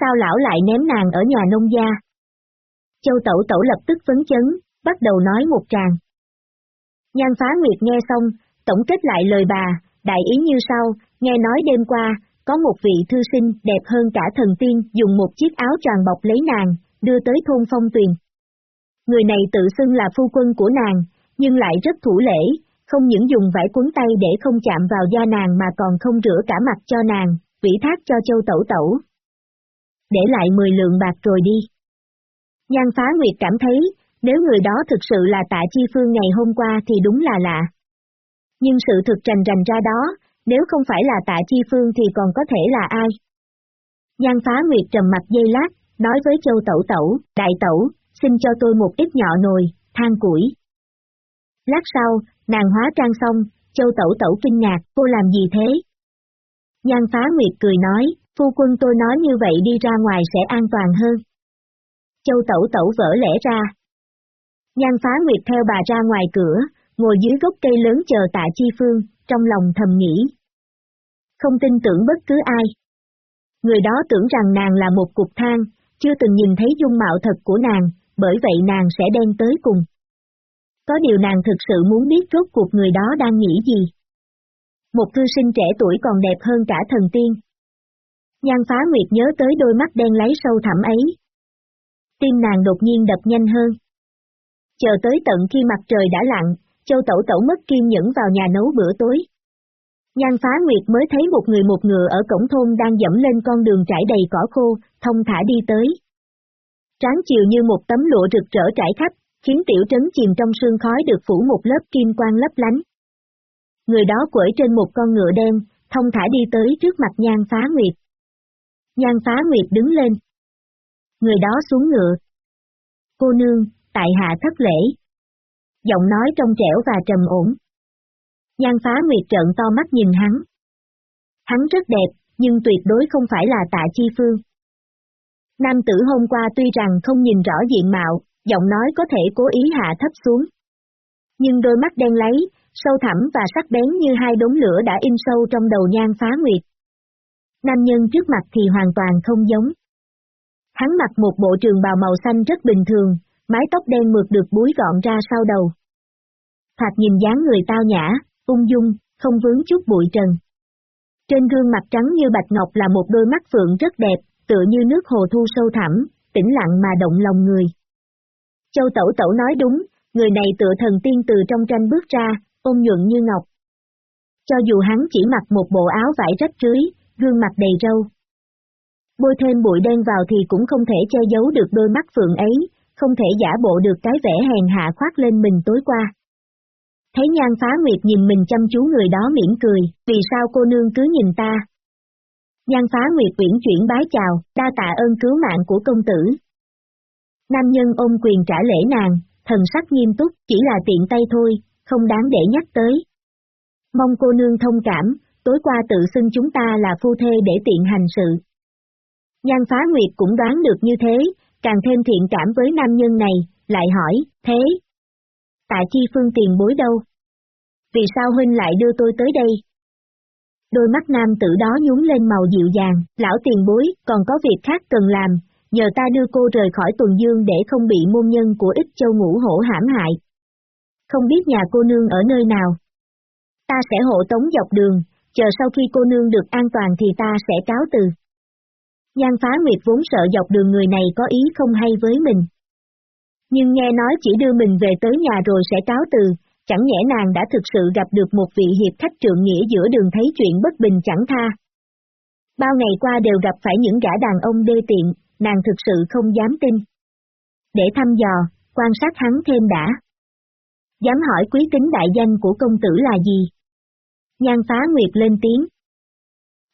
S1: Sao lão lại ném nàng ở nhà nông gia? Châu Tẩu Tẩu lập tức phấn chấn, bắt đầu nói một tràng. Nhan phá nguyệt nghe xong, tổng kết lại lời bà, đại ý như sau, nghe nói đêm qua, có một vị thư sinh đẹp hơn cả thần tiên dùng một chiếc áo tràn bọc lấy nàng, đưa tới thôn phong tuyền. Người này tự xưng là phu quân của nàng, nhưng lại rất thủ lễ, không những dùng vải cuốn tay để không chạm vào da nàng mà còn không rửa cả mặt cho nàng, Vĩ thác cho châu tẩu tẩu. Để lại 10 lượng bạc rồi đi. Nhan phá nguyệt cảm thấy, nếu người đó thực sự là tạ chi phương ngày hôm qua thì đúng là lạ. Nhưng sự thực rành rành ra đó, nếu không phải là tạ chi phương thì còn có thể là ai? Nhan phá nguyệt trầm mặt dây lát, nói với châu tẩu tẩu, đại tẩu, xin cho tôi một ít nhọ nồi, than củi. Lát sau, nàng hóa trang xong, châu tẩu tẩu kinh ngạc, cô làm gì thế? Nhan phá nguyệt cười nói, phu quân tôi nói như vậy đi ra ngoài sẽ an toàn hơn. Châu tẩu tẩu vỡ lẽ ra. Nhan phá nguyệt theo bà ra ngoài cửa, ngồi dưới gốc cây lớn chờ tạ chi phương, trong lòng thầm nghĩ. Không tin tưởng bất cứ ai. Người đó tưởng rằng nàng là một cục than, chưa từng nhìn thấy dung mạo thật của nàng, bởi vậy nàng sẽ đen tới cùng. Có điều nàng thực sự muốn biết rốt cuộc người đó đang nghĩ gì. Một thư sinh trẻ tuổi còn đẹp hơn cả thần tiên. Nhan phá nguyệt nhớ tới đôi mắt đen lấy sâu thẳm ấy. Tim nàng đột nhiên đập nhanh hơn. Chờ tới tận khi mặt trời đã lặn, châu tẩu tẩu mất kiên nhẫn vào nhà nấu bữa tối. Nhan phá nguyệt mới thấy một người một ngựa ở cổng thôn đang dẫm lên con đường trải đầy cỏ khô, thông thả đi tới. Tráng chiều như một tấm lụa rực rỡ trải khắp, khiến tiểu trấn chìm trong sương khói được phủ một lớp kim quang lấp lánh. Người đó quẩy trên một con ngựa đen, thông thả đi tới trước mặt nhan phá nguyệt. Nhan phá nguyệt đứng lên. Người đó xuống ngựa. Cô nương, tại hạ thất lễ. Giọng nói trong trẻo và trầm ổn. Nhan phá nguyệt trợn to mắt nhìn hắn. Hắn rất đẹp, nhưng tuyệt đối không phải là tạ chi phương. Nam tử hôm qua tuy rằng không nhìn rõ diện mạo, giọng nói có thể cố ý hạ thấp xuống. Nhưng đôi mắt đen lấy, sâu thẳm và sắc bén như hai đống lửa đã in sâu trong đầu nhan phá nguyệt. Nam nhân trước mặt thì hoàn toàn không giống. Hắn mặc một bộ trường bào màu xanh rất bình thường, mái tóc đen mượt được búi gọn ra sau đầu. Thoạt nhìn dáng người tao nhã, ung dung, không vướng chút bụi trần. Trên gương mặt trắng như bạch ngọc là một đôi mắt phượng rất đẹp, tựa như nước hồ thu sâu thẳm, tĩnh lặng mà động lòng người. Châu Tẩu Tẩu nói đúng, người này tựa thần tiên từ trong tranh bước ra, ôn nhuận như ngọc. Cho dù hắn chỉ mặc một bộ áo vải rách rưới, gương mặt đầy râu. Bôi thêm bụi đen vào thì cũng không thể che giấu được đôi mắt phượng ấy, không thể giả bộ được cái vẻ hèn hạ khoác lên mình tối qua. Thấy nhan phá nguyệt nhìn mình chăm chú người đó mỉm cười, vì sao cô nương cứ nhìn ta, Nhan phá nguyệt quyển chuyển bái chào, đa tạ ơn cứu mạng của công tử. Nam nhân ôm quyền trả lễ nàng, thần sắc nghiêm túc, chỉ là tiện tay thôi, không đáng để nhắc tới. Mong cô nương thông cảm, tối qua tự xưng chúng ta là phu thê để tiện hành sự. Nhan phá nguyệt cũng đoán được như thế, càng thêm thiện cảm với nam nhân này, lại hỏi, thế? Tạ chi phương tiền bối đâu? Vì sao huynh lại đưa tôi tới đây? Đôi mắt nam tử đó nhún lên màu dịu dàng, lão tiền bối, còn có việc khác cần làm, nhờ ta đưa cô rời khỏi tuần dương để không bị môn nhân của ích châu ngũ hổ hãm hại. Không biết nhà cô nương ở nơi nào. Ta sẽ hộ tống dọc đường, chờ sau khi cô nương được an toàn thì ta sẽ cáo từ. Nhan phá nguyệt vốn sợ dọc đường người này có ý không hay với mình. Nhưng nghe nói chỉ đưa mình về tới nhà rồi sẽ cáo từ, chẳng nhẽ nàng đã thực sự gặp được một vị hiệp khách trượng nghĩa giữa đường thấy chuyện bất bình chẳng tha. Bao ngày qua đều gặp phải những gã đàn ông đê tiện, nàng thực sự không dám tin. Để thăm dò, quan sát hắn thêm đã. Dám hỏi quý tính đại danh của công tử là gì? Nhan phá nguyệt lên tiếng.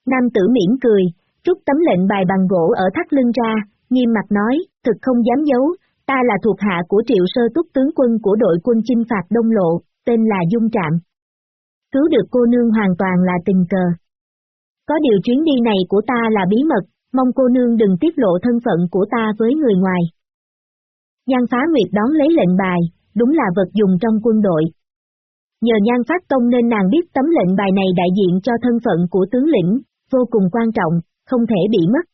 S1: Nam tử mỉm cười, rút tấm lệnh bài bằng gỗ ở thắt lưng ra, nghiêm mặt nói, thực không dám giấu, Ta là thuộc hạ của triệu sơ túc tướng quân của đội quân chinh phạt Đông Lộ, tên là Dung Trạm. Cứu được cô nương hoàn toàn là tình cờ. Có điều chuyến đi này của ta là bí mật, mong cô nương đừng tiết lộ thân phận của ta với người ngoài. Nhan phá nguyệt đón lấy lệnh bài, đúng là vật dùng trong quân đội. Nhờ nhan phát công nên nàng biết tấm lệnh bài này đại diện cho thân phận của tướng lĩnh, vô cùng quan trọng, không thể bị mất.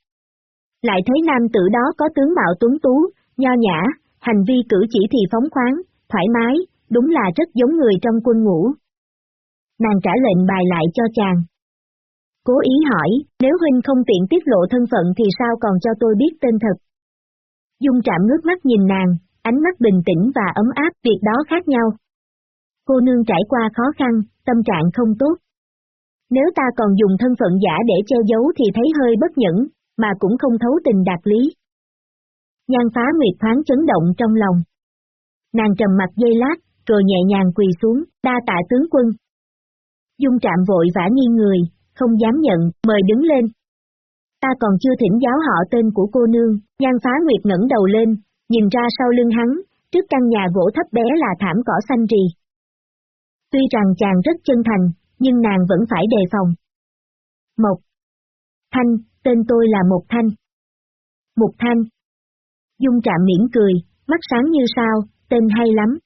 S1: Lại thấy nam tử đó có tướng mạo tuấn tú, nho nhã, hành vi cử chỉ thì phóng khoáng, thoải mái, đúng là rất giống người trong quân ngũ. Nàng trả lệnh bài lại cho chàng. Cố ý hỏi, nếu huynh không tiện tiết lộ thân phận thì sao còn cho tôi biết tên thật? Dung trạm ngước mắt nhìn nàng, ánh mắt bình tĩnh và ấm áp, việc đó khác nhau. cô nương trải qua khó khăn, tâm trạng không tốt. Nếu ta còn dùng thân phận giả để che giấu thì thấy hơi bất nhẫn, mà cũng không thấu tình đạt lý. Nhan phá nguyệt thoáng chấn động trong lòng. Nàng trầm mặt dây lát, rồi nhẹ nhàng quỳ xuống, đa tạ tướng quân. Dung trạm vội vã nghiêng người, không dám nhận, mời đứng lên. Ta còn chưa thỉnh giáo họ tên của cô nương, nhan phá nguyệt ngẩng đầu lên, nhìn ra sau lưng hắn, trước căn nhà gỗ thấp bé là thảm cỏ xanh rì. Tuy rằng chàng rất chân thành, nhưng nàng vẫn phải đề phòng. Mộc Thanh, tên tôi là Mộc Thanh. Mộc Thanh Dung trạm miễn cười, mắt sáng như sao, tên hay lắm.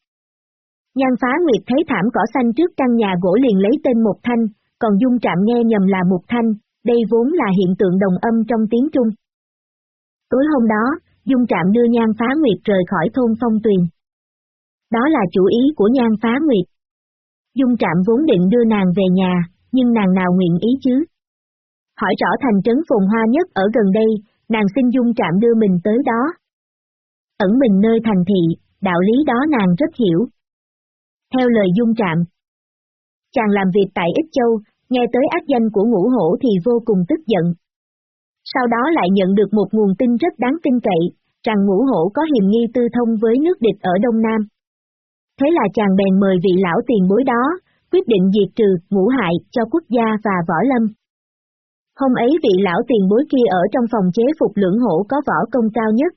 S1: Nhan phá nguyệt thấy thảm cỏ xanh trước căn nhà gỗ liền lấy tên Mộc Thanh, còn Dung trạm nghe nhầm là một Thanh, đây vốn là hiện tượng đồng âm trong tiếng Trung. Tối hôm đó, Dung trạm đưa Nhan phá nguyệt rời khỏi thôn phong tuyền. Đó là chủ ý của Nhan phá nguyệt. Dung trạm vốn định đưa nàng về nhà, nhưng nàng nào nguyện ý chứ? Hỏi rõ thành trấn phồn hoa nhất ở gần đây, nàng xin Dung trạm đưa mình tới đó. Ẩn mình nơi thành thị, đạo lý đó nàng rất hiểu. Theo lời Dung trạm, chàng làm việc tại Ích Châu, nghe tới ác danh của ngũ hổ thì vô cùng tức giận. Sau đó lại nhận được một nguồn tin rất đáng tin cậy, rằng ngũ hổ có hiềm nghi tư thông với nước địch ở Đông Nam. Thế là chàng bèn mời vị lão tiền bối đó, quyết định diệt trừ, ngũ hại cho quốc gia và võ lâm. Hôm ấy vị lão tiền bối kia ở trong phòng chế phục lưỡng hổ có võ công cao nhất.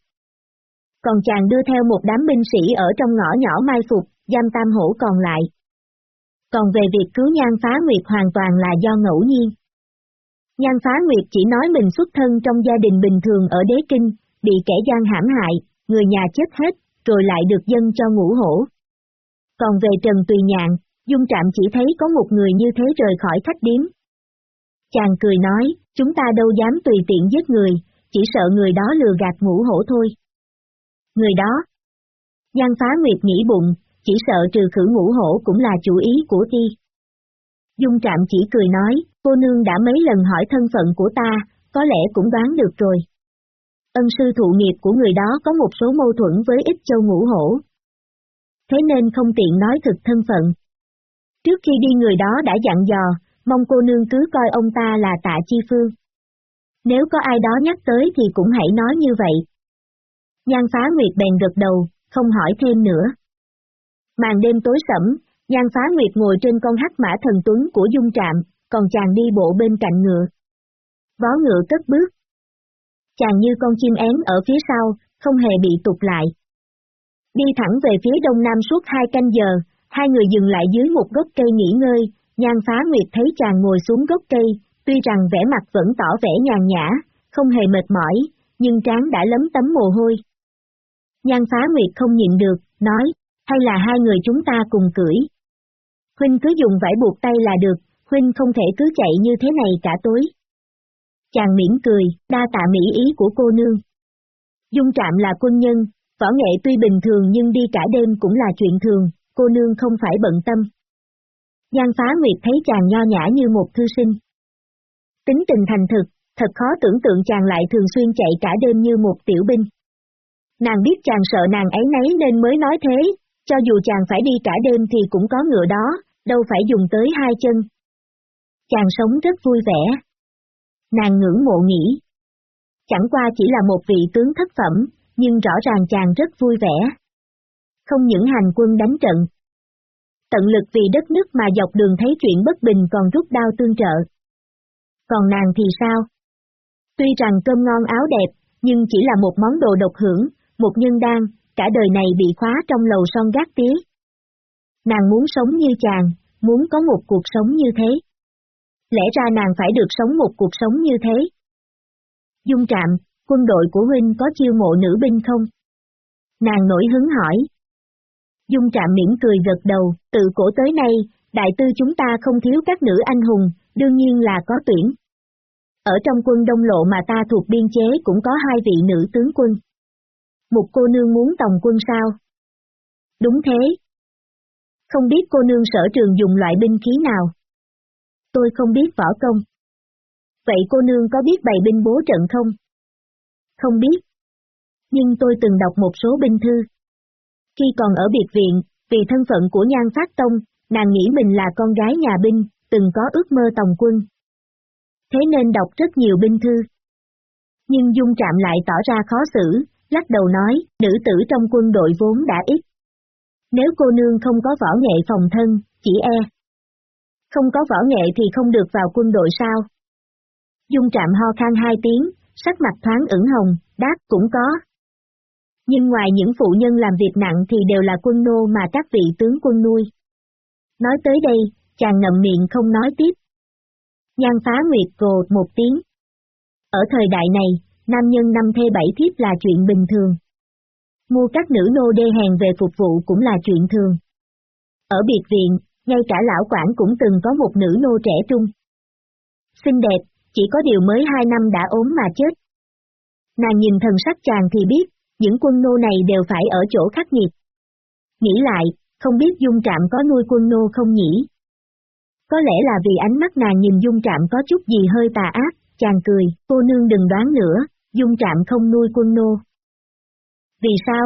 S1: Còn chàng đưa theo một đám binh sĩ ở trong ngõ nhỏ mai phục, giam tam hổ còn lại. Còn về việc cứu nhan phá nguyệt hoàn toàn là do ngẫu nhiên. Nhan phá nguyệt chỉ nói mình xuất thân trong gia đình bình thường ở đế kinh, bị kẻ gian hãm hại, người nhà chết hết, rồi lại được dân cho ngũ hổ. Còn về Trần Tùy Nhạn, Dung Trạm chỉ thấy có một người như thế rời khỏi khách điếm. Chàng cười nói, chúng ta đâu dám tùy tiện giết người, chỉ sợ người đó lừa gạt ngũ hổ thôi. Người đó. Giang phá nguyệt nghĩ bụng, chỉ sợ trừ khử ngũ hổ cũng là chủ ý của ti. Dung Trạm chỉ cười nói, cô nương đã mấy lần hỏi thân phận của ta, có lẽ cũng đoán được rồi. Ân sư thụ nghiệp của người đó có một số mâu thuẫn với ít châu ngũ hổ, thế nên không tiện nói thực thân phận. Trước khi đi người đó đã dặn dò, mong cô nương cứ coi ông ta là tạ chi phương. Nếu có ai đó nhắc tới thì cũng hãy nói như vậy. Nhan phá nguyệt bèn gật đầu, không hỏi thêm nữa. Màn đêm tối sẫm, nhan phá nguyệt ngồi trên con hắc mã thần tuấn của dung trạm, còn chàng đi bộ bên cạnh ngựa. Vó ngựa cất bước. Chàng như con chim én ở phía sau, không hề bị tụt lại. Đi thẳng về phía đông nam suốt hai canh giờ, hai người dừng lại dưới một gốc cây nghỉ ngơi, nhan phá nguyệt thấy chàng ngồi xuống gốc cây, tuy rằng vẻ mặt vẫn tỏ vẻ nhàn nhã, không hề mệt mỏi, nhưng trán đã lấm tấm mồ hôi. Nhan phá nguyệt không nhịn được, nói, hay là hai người chúng ta cùng cưỡi. Huynh cứ dùng vải buộc tay là được, Huynh không thể cứ chạy như thế này cả tối. Chàng mỉm cười, đa tạ mỹ ý của cô nương. Dung Trạm là quân nhân, Võ nghệ tuy bình thường nhưng đi cả đêm cũng là chuyện thường, cô nương không phải bận tâm. Giang phá nguyệt thấy chàng nho nhã như một thư sinh. Tính tình thành thực, thật khó tưởng tượng chàng lại thường xuyên chạy cả đêm như một tiểu binh. Nàng biết chàng sợ nàng ấy nấy nên mới nói thế, cho dù chàng phải đi cả đêm thì cũng có ngựa đó, đâu phải dùng tới hai chân. Chàng sống rất vui vẻ. Nàng ngưỡng mộ nghĩ. Chẳng qua chỉ là một vị tướng thất phẩm, nhưng rõ ràng chàng rất vui vẻ. Không những hành quân đánh trận. Tận lực vì đất nước mà dọc đường thấy chuyện bất bình còn rút đao tương trợ. Còn nàng thì sao? Tuy rằng cơm ngon áo đẹp, nhưng chỉ là một món đồ độc hưởng, một nhân đan, cả đời này bị khóa trong lầu son gác tía. Nàng muốn sống như chàng, muốn có một cuộc sống như thế. Lẽ ra nàng phải được sống một cuộc sống như thế. Dung trạm, quân đội của huynh có chiêu mộ nữ binh không? Nàng nổi hứng hỏi. Dung trạm miễn cười gật đầu, từ cổ tới nay, đại tư chúng ta không thiếu các nữ anh hùng, đương nhiên là có tuyển. Ở trong quân đông lộ mà ta thuộc biên chế cũng có hai vị nữ tướng quân. Một cô nương muốn tòng quân sao? Đúng thế. Không biết cô nương sở trường dùng loại binh khí nào? Tôi không biết võ công. Vậy cô nương có biết bày binh bố trận không? Không biết. Nhưng tôi từng đọc một số binh thư. Khi còn ở biệt viện, vì thân phận của Nhan Phát Tông, nàng nghĩ mình là con gái nhà binh, từng có ước mơ tòng quân. Thế nên đọc rất nhiều binh thư. Nhưng Dung Trạm lại tỏ ra khó xử, lắc đầu nói, nữ tử trong quân đội vốn đã ít. Nếu cô nương không có võ nghệ phòng thân, chỉ e. Không có võ nghệ thì không được vào quân đội sao? Dung Trạm ho khan hai tiếng, sắc mặt thoáng ửng hồng, đáp cũng có. Nhưng ngoài những phụ nhân làm việc nặng thì đều là quân nô mà các vị tướng quân nuôi. Nói tới đây, chàng ngậm miệng không nói tiếp. Nhan phá nguyệt gồ một tiếng. Ở thời đại này, nam nhân năm thê bảy thiếp là chuyện bình thường. Mua các nữ nô đê hèn về phục vụ cũng là chuyện thường. Ở biệt viện, ngay cả lão quản cũng từng có một nữ nô trẻ trung. Xinh đẹp, chỉ có điều mới hai năm đã ốm mà chết. Nàng nhìn thần sắc chàng thì biết, những quân nô này đều phải ở chỗ khắc nghiệt. Nghĩ lại, không biết dung trạm có nuôi quân nô không nhỉ? Có lẽ là vì ánh mắt nàng nhìn dung trạm có chút gì hơi tà ác, chàng cười, cô nương đừng đoán nữa, dung trạm không nuôi quân nô. Vì sao?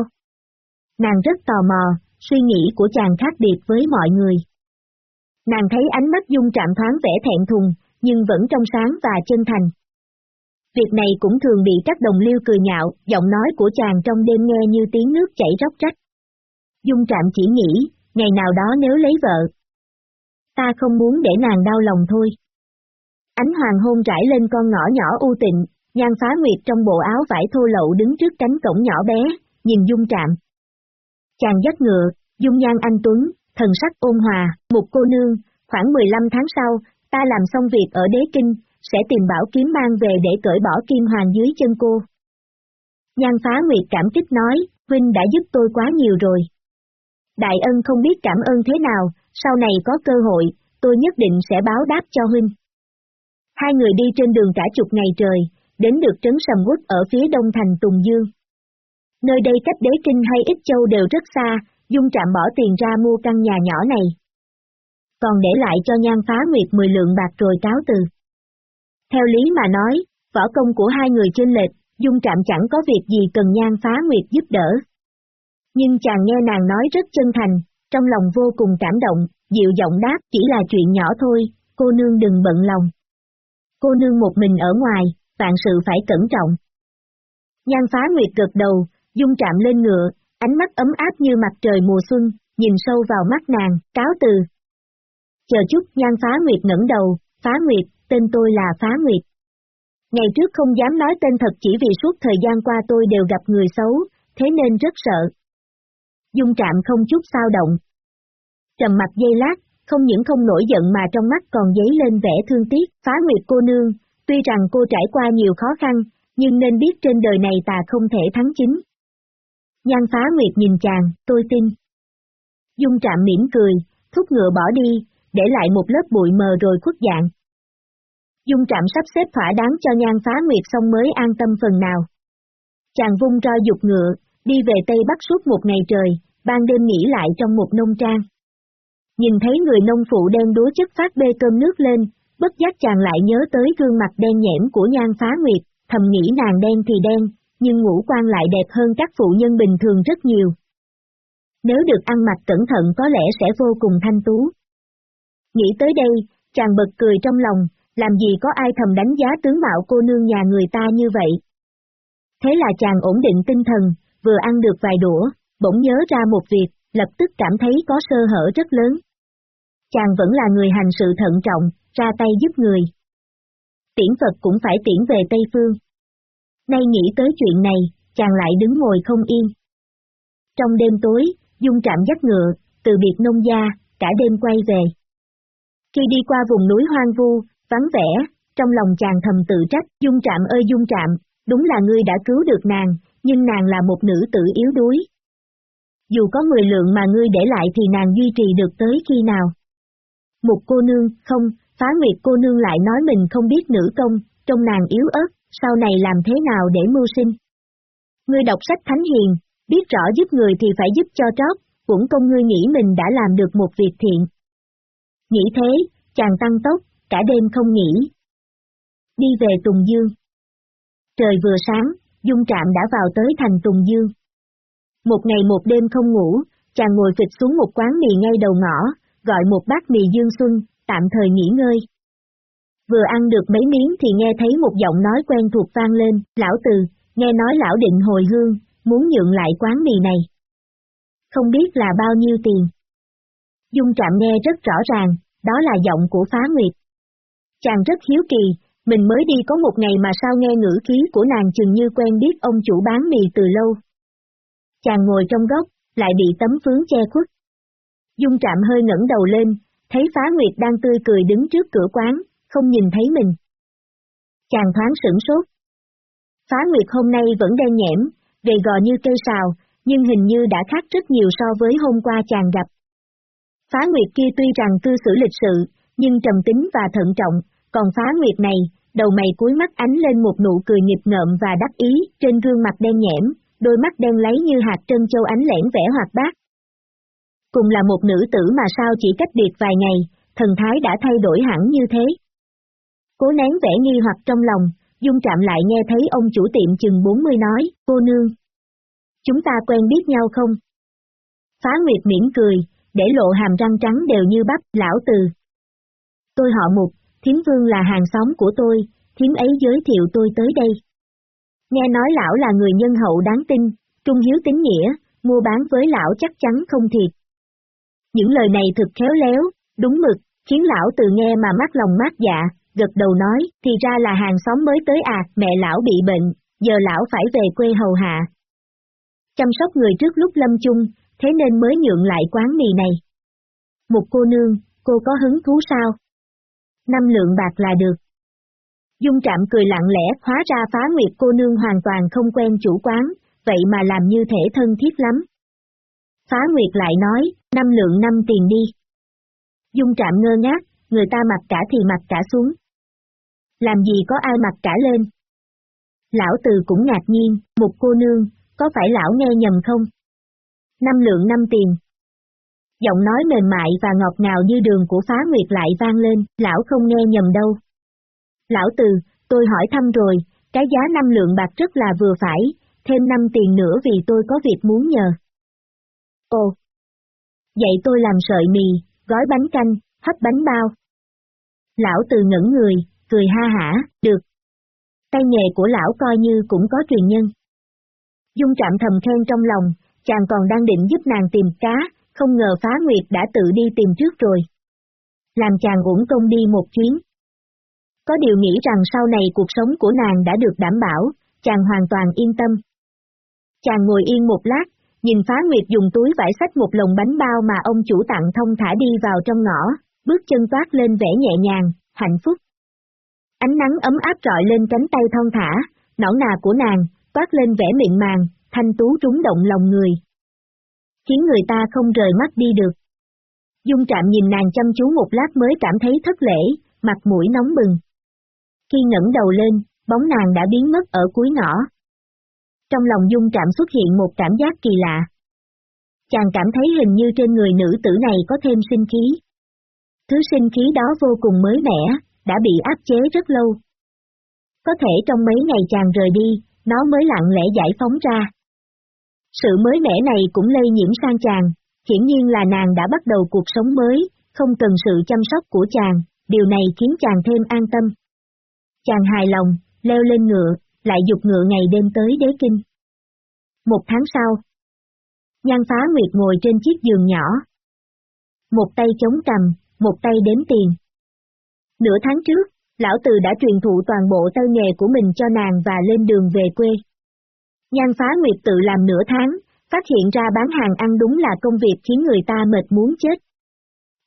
S1: Nàng rất tò mò, suy nghĩ của chàng khác biệt với mọi người. Nàng thấy ánh mắt dung trạm thoáng vẻ thẹn thùng, nhưng vẫn trong sáng và chân thành. Việc này cũng thường bị các đồng liêu cười nhạo, giọng nói của chàng trong đêm nghe như tiếng nước chảy róc rách. Dung trạm chỉ nghĩ, ngày nào đó nếu lấy vợ. Ta không muốn để nàng đau lòng thôi. Ánh hoàng hôn trải lên con ngõ nhỏ u tịnh, nhan phá nguyệt trong bộ áo vải thô lậu đứng trước cánh cổng nhỏ bé, nhìn dung trạm. Chàng dắt ngựa, dung nhan anh Tuấn, thần sắc ôn hòa, một cô nương, khoảng 15 tháng sau, ta làm xong việc ở đế kinh, sẽ tìm bảo kiếm mang về để cởi bỏ kim hoàng dưới chân cô. Nhan phá nguyệt cảm kích nói, Huynh đã giúp tôi quá nhiều rồi. Đại ân không biết cảm ơn thế nào, sau này có cơ hội, tôi nhất định sẽ báo đáp cho Huynh. Hai người đi trên đường cả chục ngày trời, đến được trấn Sầm Quất ở phía đông thành Tùng Dương. Nơi đây cách đế kinh hay ít châu đều rất xa, Dung Trạm bỏ tiền ra mua căn nhà nhỏ này. Còn để lại cho nhan phá nguyệt 10 lượng bạc rồi cáo từ. Theo lý mà nói, võ công của hai người chênh lệch, Dung Trạm chẳng có việc gì cần nhan phá nguyệt giúp đỡ. Nhưng chàng nghe nàng nói rất chân thành, trong lòng vô cùng cảm động, dịu giọng đáp chỉ là chuyện nhỏ thôi, cô nương đừng bận lòng. Cô nương một mình ở ngoài, vạn sự phải cẩn trọng. Nhan phá nguyệt gật đầu, dung chạm lên ngựa, ánh mắt ấm áp như mặt trời mùa xuân, nhìn sâu vào mắt nàng, cáo từ. Chờ chút nhan phá nguyệt ngẩng đầu, phá nguyệt, tên tôi là phá nguyệt. Ngày trước không dám nói tên thật chỉ vì suốt thời gian qua tôi đều gặp người xấu, thế nên rất sợ. Dung trạm không chút sao động. Trầm mặt dây lát, không những không nổi giận mà trong mắt còn dấy lên vẻ thương tiếc, phá nguyệt cô nương, tuy rằng cô trải qua nhiều khó khăn, nhưng nên biết trên đời này ta không thể thắng chính. Nhan phá nguyệt nhìn chàng, tôi tin. Dung trạm mỉm cười, thúc ngựa bỏ đi, để lại một lớp bụi mờ rồi khuất dạng. Dung trạm sắp xếp thỏa đáng cho nhan phá nguyệt xong mới an tâm phần nào. Chàng vung roi dục ngựa, đi về Tây Bắc suốt một ngày trời, ban đêm nghỉ lại trong một nông trang. Nhìn thấy người nông phụ đen đúa chất phát bê cơm nước lên, bất giác chàng lại nhớ tới gương mặt đen nhẽm của nhan phá nguyệt, thầm nghĩ nàng đen thì đen, nhưng ngũ quan lại đẹp hơn các phụ nhân bình thường rất nhiều. Nếu được ăn mặc cẩn thận có lẽ sẽ vô cùng thanh tú. Nghĩ tới đây, chàng bật cười trong lòng, làm gì có ai thầm đánh giá tướng mạo cô nương nhà người ta như vậy. Thế là chàng ổn định tinh thần, vừa ăn được vài đũa, bỗng nhớ ra một việc, lập tức cảm thấy có sơ hở rất lớn. Chàng vẫn là người hành sự thận trọng, ra tay giúp người. Tiễn Phật cũng phải tiễn về Tây Phương. Nay nghĩ tới chuyện này, chàng lại đứng ngồi không yên. Trong đêm tối, Dung Trạm dắt ngựa, từ biệt nông gia, cả đêm quay về. Khi đi qua vùng núi hoang vu, vắng vẻ, trong lòng chàng thầm tự trách, Dung Trạm ơi Dung Trạm, đúng là ngươi đã cứu được nàng, nhưng nàng là một nữ tử yếu đuối. Dù có 10 lượng mà ngươi để lại thì nàng duy trì được tới khi nào? Một cô nương, không, phá nguyệt cô nương lại nói mình không biết nữ công, trong nàng yếu ớt, sau này làm thế nào để mưu sinh? Ngươi đọc sách thánh hiền, biết rõ giúp người thì phải giúp cho trót, cũng công ngươi nghĩ mình đã làm được một việc thiện. Nghĩ thế, chàng tăng tốc, cả đêm không nghỉ. Đi về Tùng Dương. Trời vừa sáng, Dung Trạm đã vào tới thành Tùng Dương. Một ngày một đêm không ngủ, chàng ngồi phịch xuống một quán mì ngay đầu ngõ, gọi một bát mì dương xuân, tạm thời nghỉ ngơi. Vừa ăn được mấy miếng thì nghe thấy một giọng nói quen thuộc vang lên, lão từ, nghe nói lão định hồi hương, muốn nhượng lại quán mì này. Không biết là bao nhiêu tiền. Dung trạm nghe rất rõ ràng, đó là giọng của phá nguyệt. Chàng rất hiếu kỳ, mình mới đi có một ngày mà sao nghe ngữ khí của nàng chừng như quen biết ông chủ bán mì từ lâu. Chàng ngồi trong góc, lại bị tấm phướng che khuất. Dung trạm hơi ngẩng đầu lên, thấy phá nguyệt đang tươi cười đứng trước cửa quán, không nhìn thấy mình. Chàng thoáng sửng sốt. Phá nguyệt hôm nay vẫn đen nhẽm, gầy gò như cây sào, nhưng hình như đã khác rất nhiều so với hôm qua chàng gặp. Phá nguyệt kia tuy rằng cư xử lịch sự, nhưng trầm tính và thận trọng, còn phá nguyệt này, đầu mày cuối mắt ánh lên một nụ cười nghịch ngợm và đắc ý, trên gương mặt đen nhẽm, đôi mắt đen lấy như hạt trân châu ánh lẻn vẻ hoạt bát. Cùng là một nữ tử mà sao chỉ cách biệt vài ngày, thần thái đã thay đổi hẳn như thế. Cố nén vẻ nghi hoặc trong lòng, Dung chạm lại nghe thấy ông chủ tiệm chừng 40 nói, cô nương. Chúng ta quen biết nhau không? Phá Nguyệt miễn cười, để lộ hàm răng trắng đều như bắp, lão từ. Tôi họ mục, thiếm vương là hàng xóm của tôi, thiếm ấy giới thiệu tôi tới đây. Nghe nói lão là người nhân hậu đáng tin, trung hiếu tính nghĩa, mua bán với lão chắc chắn không thiệt. Những lời này thực khéo léo, đúng mực, khiến lão từ nghe mà mắt lòng mát dạ, gật đầu nói, thì ra là hàng xóm mới tới à, mẹ lão bị bệnh, giờ lão phải về quê hầu hạ. Chăm sóc người trước lúc lâm chung, thế nên mới nhượng lại quán mì này. Một cô nương, cô có hứng thú sao? Năm lượng bạc là được. Dung trạm cười lặng lẽ hóa ra phá nguyệt cô nương hoàn toàn không quen chủ quán, vậy mà làm như thể thân thiết lắm. Phá nguyệt lại nói, năm lượng năm tiền đi. Dung trạm ngơ ngác, người ta mặc cả thì mặc cả xuống. Làm gì có ai mặc cả lên? Lão từ cũng ngạc nhiên, một cô nương, có phải lão nghe nhầm không? Năm lượng năm tiền. Giọng nói mềm mại và ngọt ngào như đường của phá nguyệt lại vang lên, lão không nghe nhầm đâu. Lão từ, tôi hỏi thăm rồi, cái giá năm lượng bạc rất là vừa phải, thêm năm tiền nữa vì tôi có việc muốn nhờ. Ồ! Vậy tôi làm sợi mì, gói bánh canh, hấp bánh bao. Lão từ ngẩn người, cười ha hả, được. Tay nghề của lão coi như cũng có truyền nhân. Dung trạm thầm khen trong lòng, chàng còn đang định giúp nàng tìm cá, không ngờ phá nguyệt đã tự đi tìm trước rồi. Làm chàng uổng công đi một chuyến. Có điều nghĩ rằng sau này cuộc sống của nàng đã được đảm bảo, chàng hoàn toàn yên tâm. Chàng ngồi yên một lát, nhìn phá nguyệt dùng túi vải sách một lồng bánh bao mà ông chủ tặng thông thả đi vào trong ngõ, bước chân toát lên vẻ nhẹ nhàng, hạnh phúc. Ánh nắng ấm áp trọi lên cánh tay thon thả, nõn nà của nàng, toát lên vẻ miệng màng, thanh tú trúng động lòng người. Khiến người ta không rời mắt đi được. Dung trạm nhìn nàng chăm chú một lát mới cảm thấy thất lễ, mặt mũi nóng bừng. Khi ngẩng đầu lên, bóng nàng đã biến mất ở cuối ngõ. Trong lòng dung trạm xuất hiện một cảm giác kỳ lạ. Chàng cảm thấy hình như trên người nữ tử này có thêm sinh khí. Thứ sinh khí đó vô cùng mới mẻ, đã bị áp chế rất lâu. Có thể trong mấy ngày chàng rời đi, nó mới lặng lẽ giải phóng ra. Sự mới mẻ này cũng lây nhiễm sang chàng, hiển nhiên là nàng đã bắt đầu cuộc sống mới, không cần sự chăm sóc của chàng, điều này khiến chàng thêm an tâm. Chàng hài lòng, leo lên ngựa, lại dục ngựa ngày đêm tới đế kinh. Một tháng sau, Nhan phá nguyệt ngồi trên chiếc giường nhỏ. Một tay chống cầm, một tay đếm tiền. Nửa tháng trước, lão từ đã truyền thụ toàn bộ tay nghề của mình cho nàng và lên đường về quê. Nhan phá nguyệt tự làm nửa tháng, phát hiện ra bán hàng ăn đúng là công việc khiến người ta mệt muốn chết.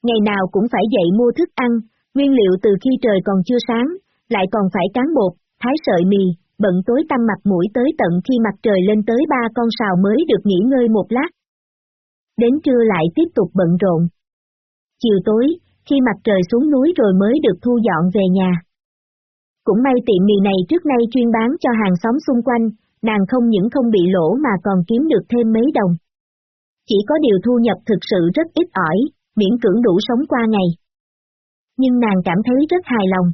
S1: Ngày nào cũng phải dậy mua thức ăn, nguyên liệu từ khi trời còn chưa sáng, lại còn phải cán bột, thái sợi mì, bận tối tăm mặt mũi tới tận khi mặt trời lên tới ba con sào mới được nghỉ ngơi một lát. Đến trưa lại tiếp tục bận rộn. Chiều tối, khi mặt trời xuống núi rồi mới được thu dọn về nhà. Cũng may tiệm mì này trước nay chuyên bán cho hàng xóm xung quanh, nàng không những không bị lỗ mà còn kiếm được thêm mấy đồng. Chỉ có điều thu nhập thực sự rất ít ỏi, miễn cưỡng đủ sống qua ngày. Nhưng nàng cảm thấy rất hài lòng.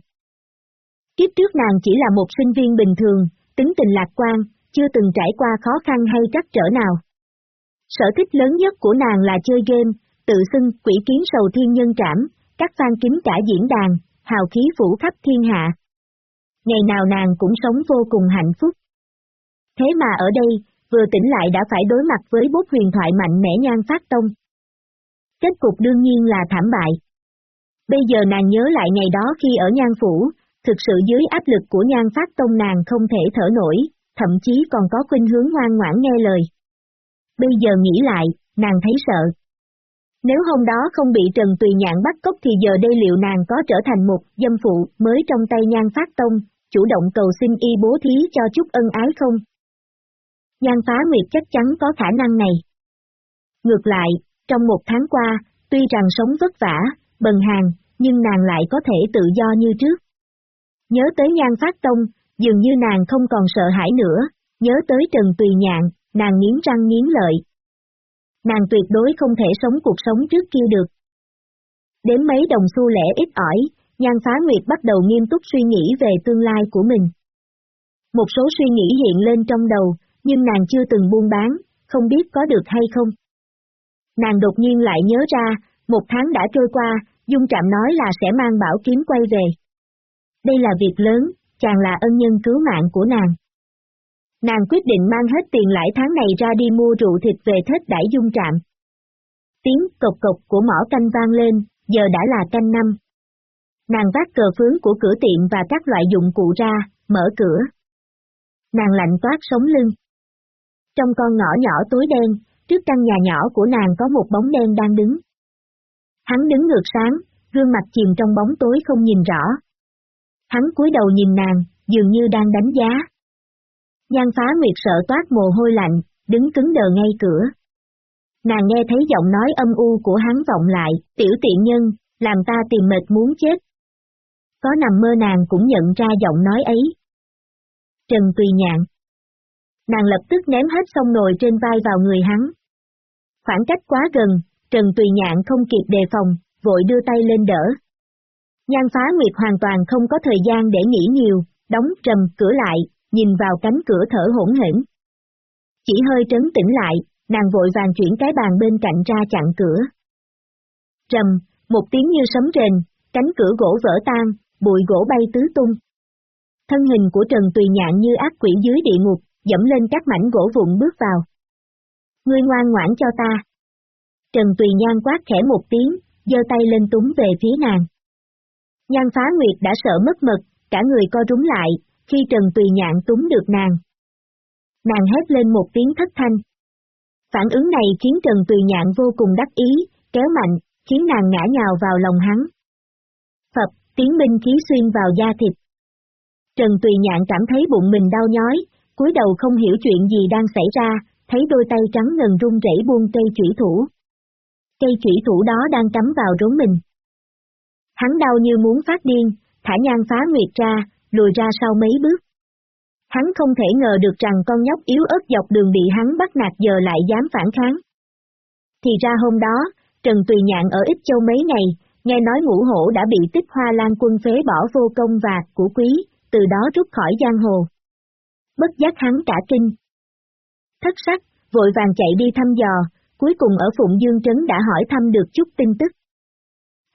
S1: Kiếp trước nàng chỉ là một sinh viên bình thường, tính tình lạc quan, chưa từng trải qua khó khăn hay trắc trở nào. Sở thích lớn nhất của nàng là chơi game, tự xưng quỷ kiến sầu thiên nhân trảm, các phan kính cả diễn đàn, hào khí phủ khắp thiên hạ. Ngày nào nàng cũng sống vô cùng hạnh phúc. Thế mà ở đây, vừa tỉnh lại đã phải đối mặt với bốt huyền thoại mạnh mẽ nhan phát tông. Kết cục đương nhiên là thảm bại. Bây giờ nàng nhớ lại ngày đó khi ở nhan phủ, thực sự dưới áp lực của nhan phát tông nàng không thể thở nổi, thậm chí còn có khuynh hướng ngoan ngoãn nghe lời. Bây giờ nghĩ lại, nàng thấy sợ. Nếu hôm đó không bị Trần Tùy Nhạn bắt cóc thì giờ đây liệu nàng có trở thành một dâm phụ mới trong tay nhan phát tông, chủ động cầu xin y bố thí cho chút ân ái không? Nhan phá nguyệt chắc chắn có khả năng này. Ngược lại, trong một tháng qua, tuy rằng sống vất vả, bần hàng, nhưng nàng lại có thể tự do như trước. Nhớ tới nhan phát tông, dường như nàng không còn sợ hãi nữa, nhớ tới Trần Tùy Nhạn, nàng nghiến răng nghiến lợi. Nàng tuyệt đối không thể sống cuộc sống trước kia được. Đến mấy đồng xu lẻ ít ỏi, Nhan Phá Nguyệt bắt đầu nghiêm túc suy nghĩ về tương lai của mình. Một số suy nghĩ hiện lên trong đầu, nhưng nàng chưa từng buôn bán, không biết có được hay không. Nàng đột nhiên lại nhớ ra, một tháng đã trôi qua, Dung Trạm nói là sẽ mang bảo kiếm quay về. Đây là việc lớn, chàng là ân nhân cứu mạng của nàng. Nàng quyết định mang hết tiền lãi tháng này ra đi mua rượu thịt về thết đãi Dung Trạm. Tiếng cộc cộc của mỏ canh vang lên, giờ đã là canh năm. Nàng vác cờ phướng của cửa tiệm và các loại dụng cụ ra, mở cửa. Nàng lạnh toát sống lưng. Trong con ngõ nhỏ tối đen, trước căn nhà nhỏ của nàng có một bóng đen đang đứng. Hắn đứng ngược sáng, gương mặt chìm trong bóng tối không nhìn rõ. Hắn cúi đầu nhìn nàng, dường như đang đánh giá. Nhan phá nguyệt sợ toát mồ hôi lạnh, đứng cứng đờ ngay cửa. Nàng nghe thấy giọng nói âm u của hắn vọng lại, tiểu tiện nhân, làm ta tìm mệt muốn chết. Có nằm mơ nàng cũng nhận ra giọng nói ấy. Trần Tùy Nhạn. Nàng lập tức ném hết sông nồi trên vai vào người hắn. Khoảng cách quá gần, Trần Tùy Nhạn không kịp đề phòng, vội đưa tay lên đỡ. Nhan phá nguyệt hoàn toàn không có thời gian để nghĩ nhiều, đóng trầm cửa lại, nhìn vào cánh cửa thở hỗn hển. Chỉ hơi trấn tĩnh lại, nàng vội vàng chuyển cái bàn bên cạnh ra chặn cửa. Trầm, một tiếng như sấm rền, cánh cửa gỗ vỡ tan, bụi gỗ bay tứ tung. Thân hình của Trần Tùy Nhạn như ác quỷ dưới địa ngục, dẫm lên các mảnh gỗ vụn bước vào. Ngươi ngoan ngoãn cho ta. Trần Tùy Nhan quát khẽ một tiếng, giơ tay lên túng về phía nàng. Nhan phá nguyệt đã sợ mất mật, cả người co rúng lại, khi Trần Tùy Nhạn túng được nàng. Nàng hét lên một tiếng thất thanh. Phản ứng này khiến Trần Tùy Nhạn vô cùng đắc ý, kéo mạnh, khiến nàng ngã nhào vào lòng hắn. Phật, tiếng binh khí xuyên vào da thịt. Trần Tùy Nhạn cảm thấy bụng mình đau nhói, cúi đầu không hiểu chuyện gì đang xảy ra, thấy đôi tay trắng ngần run rẩy buông cây chủy thủ. Cây chủy thủ đó đang cắm vào rốn mình. Hắn đau như muốn phát điên, thả nhan phá nguyệt ra, lùi ra sau mấy bước. Hắn không thể ngờ được rằng con nhóc yếu ớt dọc đường bị hắn bắt nạt giờ lại dám phản kháng. Thì ra hôm đó, Trần Tùy Nhạn ở Ích Châu mấy ngày, nghe nói ngũ hổ đã bị tích hoa lan quân phế bỏ vô công và của quý, từ đó rút khỏi giang hồ. Bất giác hắn cả kinh. Thất sắc, vội vàng chạy đi thăm dò, cuối cùng ở Phụng Dương Trấn đã hỏi thăm được chút tin tức.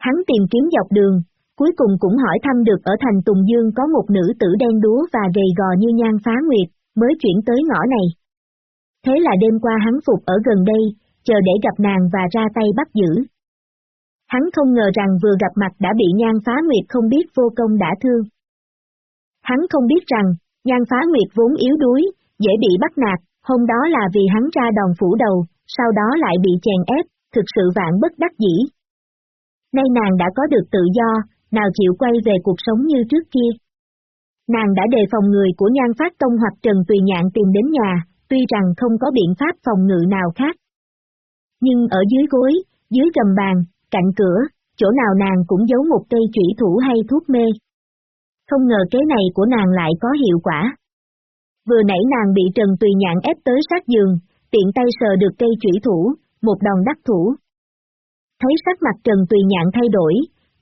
S1: Hắn tìm kiếm dọc đường, cuối cùng cũng hỏi thăm được ở thành Tùng Dương có một nữ tử đen đúa và gầy gò như nhan phá nguyệt, mới chuyển tới ngõ này. Thế là đêm qua hắn phục ở gần đây, chờ để gặp nàng và ra tay bắt giữ. Hắn không ngờ rằng vừa gặp mặt đã bị nhan phá nguyệt không biết vô công đã thương. Hắn không biết rằng, nhan phá nguyệt vốn yếu đuối, dễ bị bắt nạt, hôm đó là vì hắn ra đòn phủ đầu, sau đó lại bị chèn ép, thực sự vạn bất đắc dĩ. Nay nàng đã có được tự do, nào chịu quay về cuộc sống như trước kia. Nàng đã đề phòng người của Nhan Phát Tông hoặc Trần Tùy Nhạn tìm đến nhà, tuy rằng không có biện pháp phòng ngự nào khác. Nhưng ở dưới gối, dưới gầm bàn, cạnh cửa, chỗ nào nàng cũng giấu một cây chủy thủ hay thuốc mê. Không ngờ kế này của nàng lại có hiệu quả. Vừa nãy nàng bị Trần Tùy Nhạn ép tới sát giường, tiện tay sờ được cây chủy thủ, một đòn đắc thủ. Thấy sắc mặt Trần Tùy Nhạn thay đổi,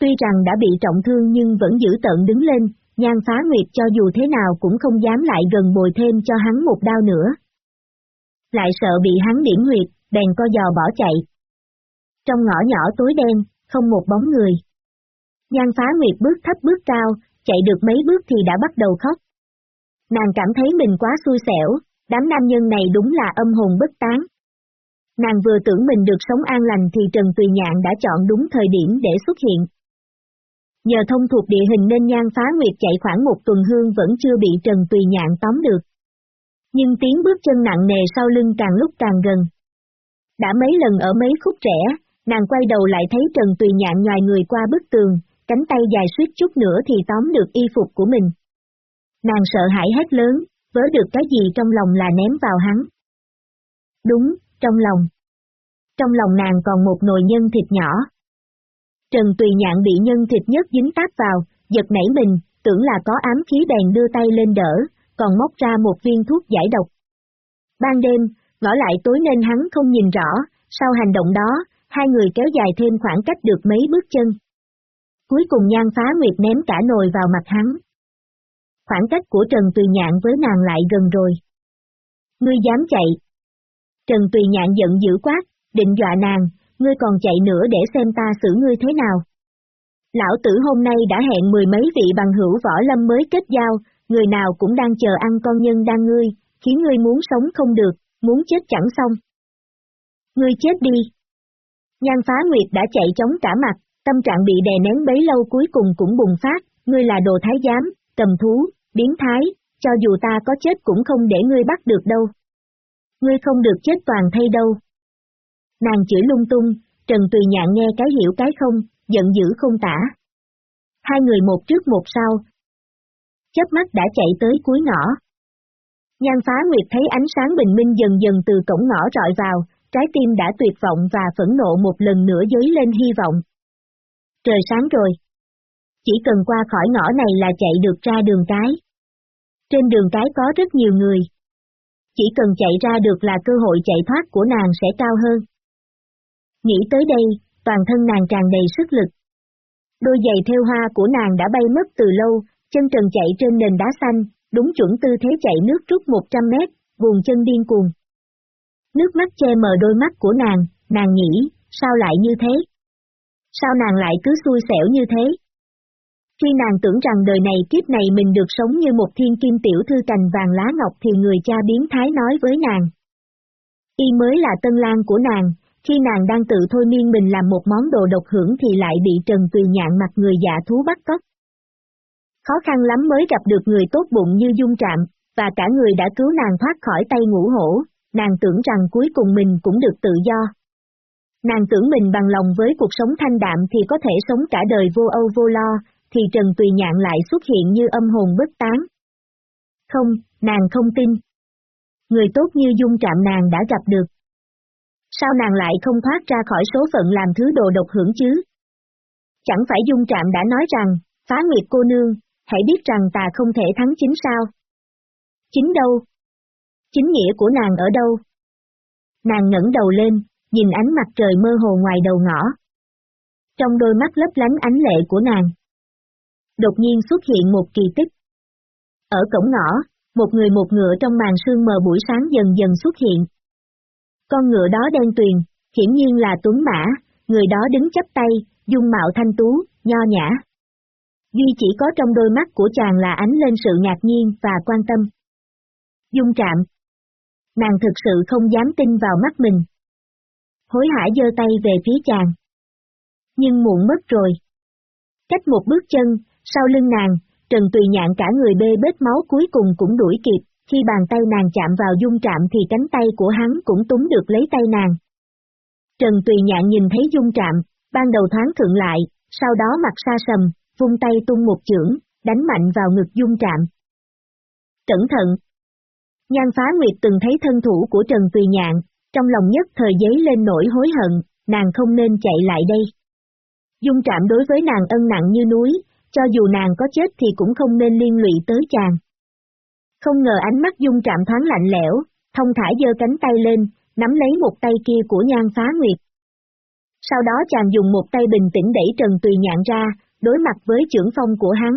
S1: Tuy rằng đã bị trọng thương nhưng vẫn giữ tận đứng lên, nhan phá nguyệt cho dù thế nào cũng không dám lại gần bồi thêm cho hắn một đao nữa. Lại sợ bị hắn điểm huyệt, bèn co giò bỏ chạy. Trong ngõ nhỏ tối đen, không một bóng người. Nhan phá nguyệt bước thấp bước cao, chạy được mấy bước thì đã bắt đầu khóc. Nàng cảm thấy mình quá xui xẻo, đám nam nhân này đúng là âm hồn bất tán. Nàng vừa tưởng mình được sống an lành thì Trần Tùy Nhạn đã chọn đúng thời điểm để xuất hiện. Nhờ thông thuộc địa hình nên nhan phá nguyệt chạy khoảng một tuần hương vẫn chưa bị Trần Tùy Nhạn tóm được. Nhưng tiếng bước chân nặng nề sau lưng càng lúc càng gần. Đã mấy lần ở mấy khúc trẻ, nàng quay đầu lại thấy Trần Tùy Nhạn nhòi người qua bức tường, cánh tay dài suýt chút nữa thì tóm được y phục của mình. Nàng sợ hãi hết lớn, vớ được cái gì trong lòng là ném vào hắn. Đúng, trong lòng. Trong lòng nàng còn một nồi nhân thịt nhỏ. Trần Tùy Nhạn bị nhân thịt nhất dính táp vào, giật nảy mình, tưởng là có ám khí bèn đưa tay lên đỡ, còn móc ra một viên thuốc giải độc. Ban đêm, ngõ lại tối nên hắn không nhìn rõ, sau hành động đó, hai người kéo dài thêm khoảng cách được mấy bước chân. Cuối cùng nhan phá nguyệt ném cả nồi vào mặt hắn. Khoảng cách của Trần Tùy Nhạn với nàng lại gần rồi. Ngươi dám chạy. Trần Tùy Nhạn giận dữ quát, định dọa nàng, ngươi còn chạy nữa để xem ta xử ngươi thế nào. Lão tử hôm nay đã hẹn mười mấy vị bằng hữu võ lâm mới kết giao, người nào cũng đang chờ ăn con nhân đang ngươi, khiến ngươi muốn sống không được, muốn chết chẳng xong. Ngươi chết đi. Nhan phá nguyệt đã chạy chóng cả mặt, tâm trạng bị đè nén bấy lâu cuối cùng cũng bùng phát, ngươi là đồ thái giám, cầm thú, biến thái, cho dù ta có chết cũng không để ngươi bắt được đâu. Ngươi không được chết toàn thay đâu. Nàng chửi lung tung, Trần Tùy Nhạn nghe cái hiểu cái không, giận dữ không tả. Hai người một trước một sau. Chớp mắt đã chạy tới cuối ngõ. Nhan phá nguyệt thấy ánh sáng bình minh dần dần từ cổng ngõ rọi vào, trái tim đã tuyệt vọng và phẫn nộ một lần nữa dấy lên hy vọng. Trời sáng rồi. Chỉ cần qua khỏi ngõ này là chạy được ra đường cái. Trên đường cái có rất nhiều người. Chỉ cần chạy ra được là cơ hội chạy thoát của nàng sẽ cao hơn. Nghĩ tới đây, toàn thân nàng tràn đầy sức lực. Đôi giày theo hoa của nàng đã bay mất từ lâu, chân trần chạy trên nền đá xanh, đúng chuẩn tư thế chạy nước rút 100 mét, buồn chân điên cuồng. Nước mắt che mờ đôi mắt của nàng, nàng nghĩ, sao lại như thế? Sao nàng lại cứ xui xẻo như thế? Khi nàng tưởng rằng đời này kiếp này mình được sống như một thiên kim tiểu thư cành vàng lá ngọc thì người cha biến thái nói với nàng. Y mới là tân lang của nàng, khi nàng đang tự thôi miên mình làm một món đồ độc hưởng thì lại bị Trần Tùy nhạn mặt người dạ thú bắt cóc. Khó khăn lắm mới gặp được người tốt bụng như Dung Trạm, và cả người đã cứu nàng thoát khỏi tay ngũ hổ, nàng tưởng rằng cuối cùng mình cũng được tự do. Nàng tưởng mình bằng lòng với cuộc sống thanh đạm thì có thể sống cả đời vô âu vô lo, thì Trần Tùy Nhạn lại xuất hiện như âm hồn bất tán. Không, nàng không tin. Người tốt như Dung Trạm nàng đã gặp được. Sao nàng lại không thoát ra khỏi số phận làm thứ đồ độc hưởng chứ? Chẳng phải Dung Trạm đã nói rằng, phá nguyệt cô nương, hãy biết rằng ta không thể thắng chính sao? Chính đâu? Chính nghĩa của nàng ở đâu? Nàng ngẩng đầu lên, nhìn ánh mặt trời mơ hồ ngoài đầu ngõ. Trong đôi mắt lấp lánh ánh lệ của nàng. Đột nhiên xuất hiện một kỳ tích. Ở cổng ngõ, một người một ngựa trong màn sương mờ buổi sáng dần dần xuất hiện. Con ngựa đó đen tuyền, hiển nhiên là tuấn mã, người đó đứng chấp tay, dung mạo thanh tú, nho nhã. Duy chỉ có trong đôi mắt của chàng là ánh lên sự ngạc nhiên và quan tâm. Dung trạm. Nàng thực sự không dám tin vào mắt mình. Hối hả giơ tay về phía chàng. Nhưng muộn mất rồi. Cách một bước chân, sau lưng nàng, Trần Tùy Nhạn cả người bê bết máu cuối cùng cũng đuổi kịp, khi bàn tay nàng chạm vào dung trạm thì cánh tay của hắn cũng túng được lấy tay nàng. Trần Tùy Nhạn nhìn thấy dung trạm, ban đầu thoáng thượng lại, sau đó mặt xa sầm, vung tay tung một chưởng, đánh mạnh vào ngực dung trạm. Cẩn thận! Nhan phá nguyệt từng thấy thân thủ của Trần Tùy Nhạn, trong lòng nhất thời giấy lên nỗi hối hận, nàng không nên chạy lại đây. Dung trạm đối với nàng ân nặng như núi, cho dù nàng có chết thì cũng không nên liên lụy tới chàng. Không ngờ ánh mắt dung trạm thoáng lạnh lẽo, thông thả giơ cánh tay lên, nắm lấy một tay kia của nhan phá nguyệt. Sau đó chàng dùng một tay bình tĩnh đẩy Trần Tùy Nhạn ra, đối mặt với trưởng phong của hắn.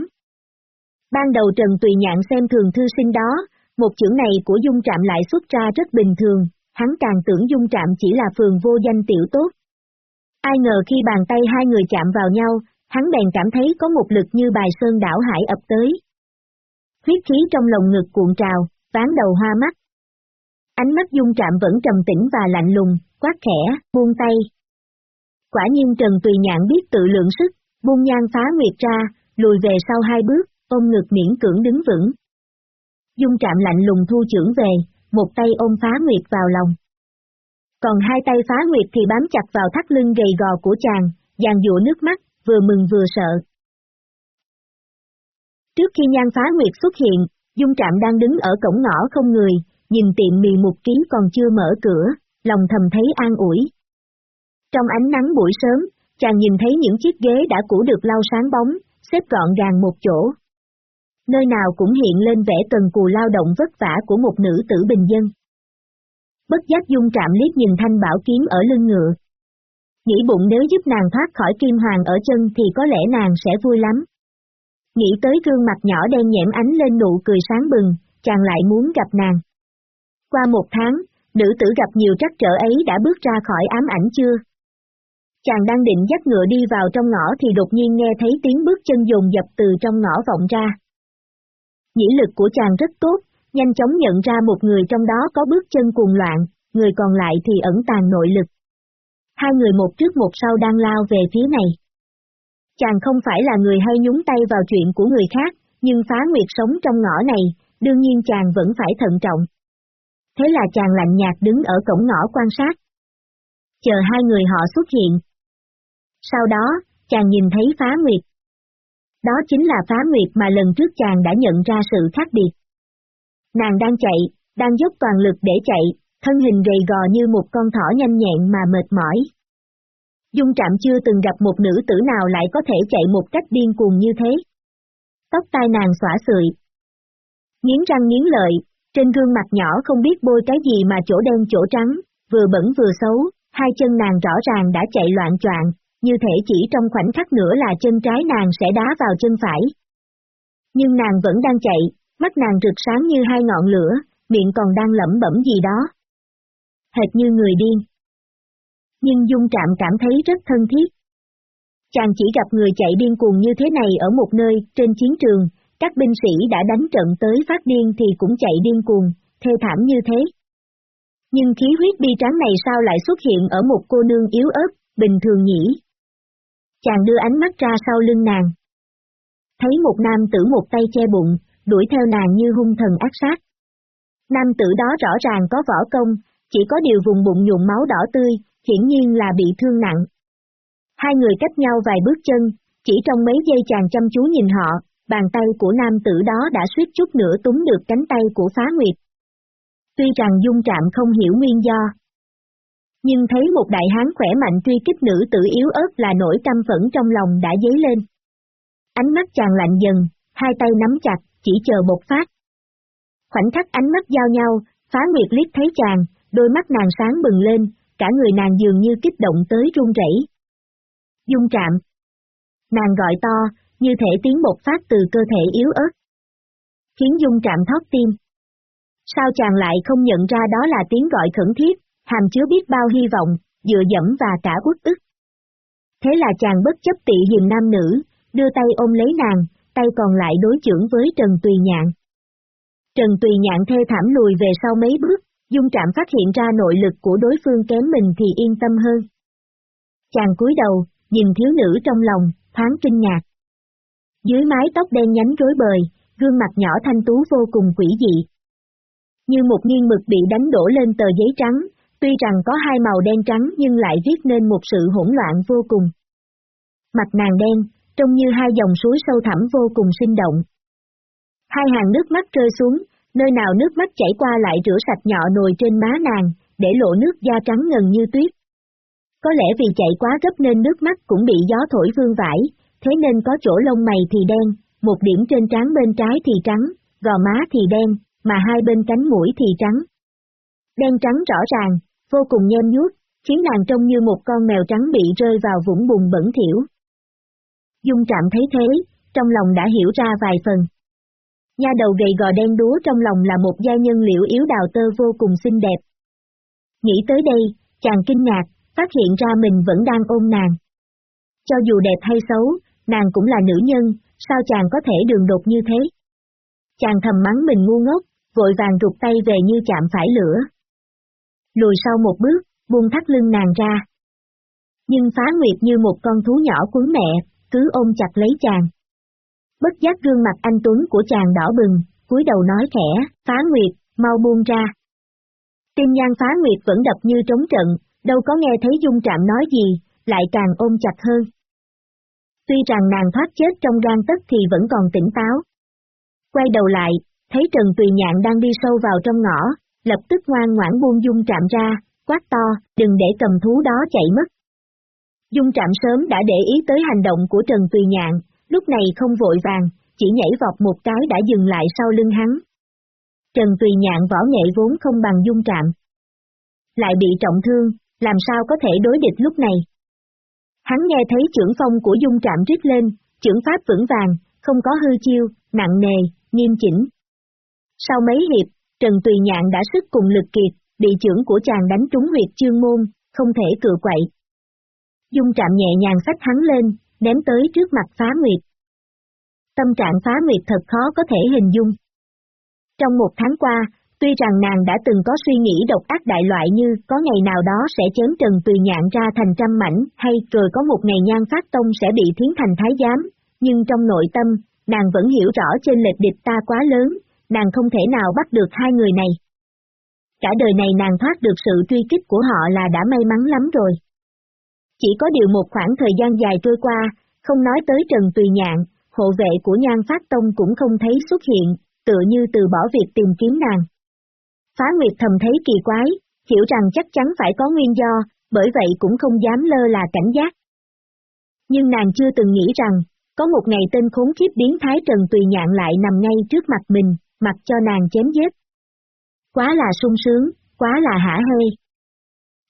S1: Ban đầu Trần Tùy Nhạn xem thường thư sinh đó, một chưởng này của Dung Trạm lại xuất ra rất bình thường, hắn càng tưởng Dung Trạm chỉ là phường vô danh tiểu tốt. Ai ngờ khi bàn tay hai người chạm vào nhau, hắn bèn cảm thấy có một lực như bài sơn đảo hải ập tới. Huyết khí trong lồng ngực cuộn trào, ván đầu hoa mắt. Ánh mắt dung trạm vẫn trầm tĩnh và lạnh lùng, quát khẽ, buông tay. Quả nhiên Trần Tùy Nhạn biết tự lượng sức, buông nhan phá nguyệt ra, lùi về sau hai bước, ôm ngực miễn cưỡng đứng vững. Dung trạm lạnh lùng thu trưởng về, một tay ôm phá nguyệt vào lòng. Còn hai tay phá nguyệt thì bám chặt vào thắt lưng gầy gò của chàng, dàn dụa nước mắt, vừa mừng vừa sợ. Trước khi nhan phá nguyệt xuất hiện, Dung Trạm đang đứng ở cổng ngõ không người, nhìn tiệm mì một ký còn chưa mở cửa, lòng thầm thấy an ủi. Trong ánh nắng buổi sớm, chàng nhìn thấy những chiếc ghế đã cũ được lau sáng bóng, xếp gọn gàng một chỗ. Nơi nào cũng hiện lên vẻ cần cù lao động vất vả của một nữ tử bình dân. Bất giác dung trạm liếc nhìn thanh bảo kiếm ở lưng ngựa. Nghĩ bụng nếu giúp nàng thoát khỏi kim hoàng ở chân thì có lẽ nàng sẽ vui lắm. Nghĩ tới gương mặt nhỏ đen nhẽm ánh lên nụ cười sáng bừng, chàng lại muốn gặp nàng. Qua một tháng, nữ tử gặp nhiều trắc trở ấy đã bước ra khỏi ám ảnh chưa? Chàng đang định dắt ngựa đi vào trong ngõ thì đột nhiên nghe thấy tiếng bước chân dồn dập từ trong ngõ vọng ra. Nhĩ lực của chàng rất tốt, nhanh chóng nhận ra một người trong đó có bước chân cuồng loạn, người còn lại thì ẩn tàng nội lực. Hai người một trước một sau đang lao về phía này. Chàng không phải là người hay nhúng tay vào chuyện của người khác, nhưng phá nguyệt sống trong ngõ này, đương nhiên chàng vẫn phải thận trọng. Thế là chàng lạnh nhạt đứng ở cổng ngõ quan sát. Chờ hai người họ xuất hiện. Sau đó, chàng nhìn thấy phá nguyệt. Đó chính là phá nguyệt mà lần trước chàng đã nhận ra sự khác biệt. Nàng đang chạy, đang dốc toàn lực để chạy, thân hình gầy gò như một con thỏ nhanh nhẹn mà mệt mỏi. Dung Trạm chưa từng gặp một nữ tử nào lại có thể chạy một cách điên cuồng như thế. Tóc tai nàng xõa sượi. Nghiến răng nghiến lợi, trên gương mặt nhỏ không biết bôi cái gì mà chỗ đen chỗ trắng, vừa bẩn vừa xấu, hai chân nàng rõ ràng đã chạy loạn choạng, như thể chỉ trong khoảnh khắc nữa là chân trái nàng sẽ đá vào chân phải. Nhưng nàng vẫn đang chạy, mắt nàng rực sáng như hai ngọn lửa, miệng còn đang lẩm bẩm gì đó. Hệt như người điên. Nhưng Dung Trạm cảm thấy rất thân thiết. Chàng chỉ gặp người chạy điên cuồng như thế này ở một nơi, trên chiến trường, các binh sĩ đã đánh trận tới phát điên thì cũng chạy điên cuồng, thê thảm như thế. Nhưng khí huyết bi tráng này sao lại xuất hiện ở một cô nương yếu ớt, bình thường nhỉ? Chàng đưa ánh mắt ra sau lưng nàng. Thấy một nam tử một tay che bụng, đuổi theo nàng như hung thần ác sát. Nam tử đó rõ ràng có võ công, chỉ có điều vùng bụng nhuộm máu đỏ tươi, hiển nhiên là bị thương nặng. Hai người cách nhau vài bước chân, chỉ trong mấy giây chàng chăm chú nhìn họ, bàn tay của nam tử đó đã suýt chút nữa túng được cánh tay của phá nguyệt. Tuy rằng dung trạm không hiểu nguyên do. Nhưng thấy một đại hán khỏe mạnh truy kích nữ tử yếu ớt là nỗi căm phẫn trong lòng đã dấy lên. Ánh mắt chàng lạnh dần, hai tay nắm chặt, chỉ chờ bộc phát. Khoảnh khắc ánh mắt giao nhau, phá nguyệt liếc thấy chàng, đôi mắt nàng sáng bừng lên, cả người nàng dường như kích động tới run rẩy. Dung trạm. Nàng gọi to, như thể tiếng bột phát từ cơ thể yếu ớt. Khiến Dung trạm thót tim. Sao chàng lại không nhận ra đó là tiếng gọi khẩn thiết, hàm chứa biết bao hy vọng, dựa dẫm và cả quốc ức. Thế là chàng bất chấp tị hiềm nam nữ, đưa tay ôm lấy nàng, tay còn lại đối chưởng với Trần Tùy Nhạn. Trần Tùy Nhạn thê thảm lùi về sau mấy bước, Dung Trạm phát hiện ra nội lực của đối phương kém mình thì yên tâm hơn. Chàng cúi đầu, nhìn thiếu nữ trong lòng, thoáng kinh ngạc. Dưới mái tóc đen nhánh rối bời, gương mặt nhỏ thanh tú vô cùng quỷ dị. Như một nghiêng mực bị đánh đổ lên tờ giấy trắng, tuy rằng có hai màu đen trắng nhưng lại viết nên một sự hỗn loạn vô cùng. Mặt nàng đen, trông như hai dòng suối sâu thẳm vô cùng sinh động. Hai hàng nước mắt rơi xuống, nơi nào nước mắt chảy qua lại rửa sạch nhọ nồi trên má nàng, để lộ nước da trắng ngần như tuyết. Có lẽ vì chạy quá gấp nên nước mắt cũng bị gió thổi vương vãi, thế nên có chỗ lông mày thì đen, một điểm trên trán bên trái thì trắng, gò má thì đen, mà hai bên cánh mũi thì trắng. Đen trắng rõ ràng, vô cùng nhem nhuốc, khiến nàng trông như một con mèo trắng bị rơi vào vũng bùn bẩn thiểu. Dung trạm thấy thế, trong lòng đã hiểu ra vài phần. Nha đầu gầy gò đen đúa trong lòng là một gia nhân liễu yếu đào tơ vô cùng xinh đẹp. Nghĩ tới đây, chàng kinh ngạc, phát hiện ra mình vẫn đang ôm nàng. Cho dù đẹp hay xấu, nàng cũng là nữ nhân, sao chàng có thể đường đột như thế? Chàng thầm mắng mình ngu ngốc, vội vàng rụt tay về như chạm phải lửa. Lùi sau một bước, buông thắt lưng nàng ra. Nhưng phá nguyệt như một con thú nhỏ quấn mẹ, cứ ôm chặt lấy chàng. Bất giác gương mặt anh Tuấn của chàng đỏ bừng, cúi đầu nói khẽ, phá nguyệt, mau buông ra. Tim nhan phá nguyệt vẫn đập như trống trận, đâu có nghe thấy dung trạm nói gì, lại càng ôm chặt hơn. Tuy rằng nàng thoát chết trong gan tất thì vẫn còn tỉnh táo. Quay đầu lại, thấy Trần Tùy Nhạn đang đi sâu vào trong ngõ, lập tức ngoan ngoãn buông dung trạm ra, quát to, đừng để cầm thú đó chạy mất. Dung trạm sớm đã để ý tới hành động của Trần Tùy Nhạn, lúc này không vội vàng, chỉ nhảy vọt một cái đã dừng lại sau lưng hắn. Trần Tùy Nhạn võ nghệ vốn không bằng dung trạm. Lại bị trọng thương, làm sao có thể đối địch lúc này. Hắn nghe thấy trưởng phong của dung trạm rít lên, trưởng pháp vững vàng, không có hư chiêu, nặng nề, nghiêm chỉnh. Sau mấy hiệp, Trần Tùy Nhạn đã sức cùng lực kiệt, bị trưởng của chàng đánh trúng huyệt chương môn, không thể cự quậy. Dung trạm nhẹ nhàng sách hắn lên, ném tới trước mặt phá nguyệt. Tâm trạng phá nguyệt thật khó có thể hình dung. Trong một tháng qua, tuy rằng nàng đã từng có suy nghĩ độc ác đại loại như có ngày nào đó sẽ chém Trần Tùy Nhạn ra thành trăm mảnh hay rồi có một ngày nhan phát tông sẽ bị thiến thành thái giám, nhưng trong nội tâm, nàng vẫn hiểu rõ trên lệch địch ta quá lớn, nàng không thể nào bắt được hai người này. Cả đời này nàng thoát được sự truy kích của họ là đã may mắn lắm rồi. Chỉ có điều một khoảng thời gian dài trôi qua, không nói tới Trần Tùy Nhạn, hộ vệ của Nhan Phát Tông cũng không thấy xuất hiện, tựa như từ bỏ việc tìm kiếm nàng. Phá Nguyệt thầm thấy kỳ quái, hiểu rằng chắc chắn phải có nguyên do, bởi vậy cũng không dám lơ là cảnh giác. Nhưng nàng chưa từng nghĩ rằng, có một ngày tên khốn kiếp biến thái Trần Tùy Nhạn lại nằm ngay trước mặt mình, mặc cho nàng chém giết. Quá là sung sướng, quá là hả hê.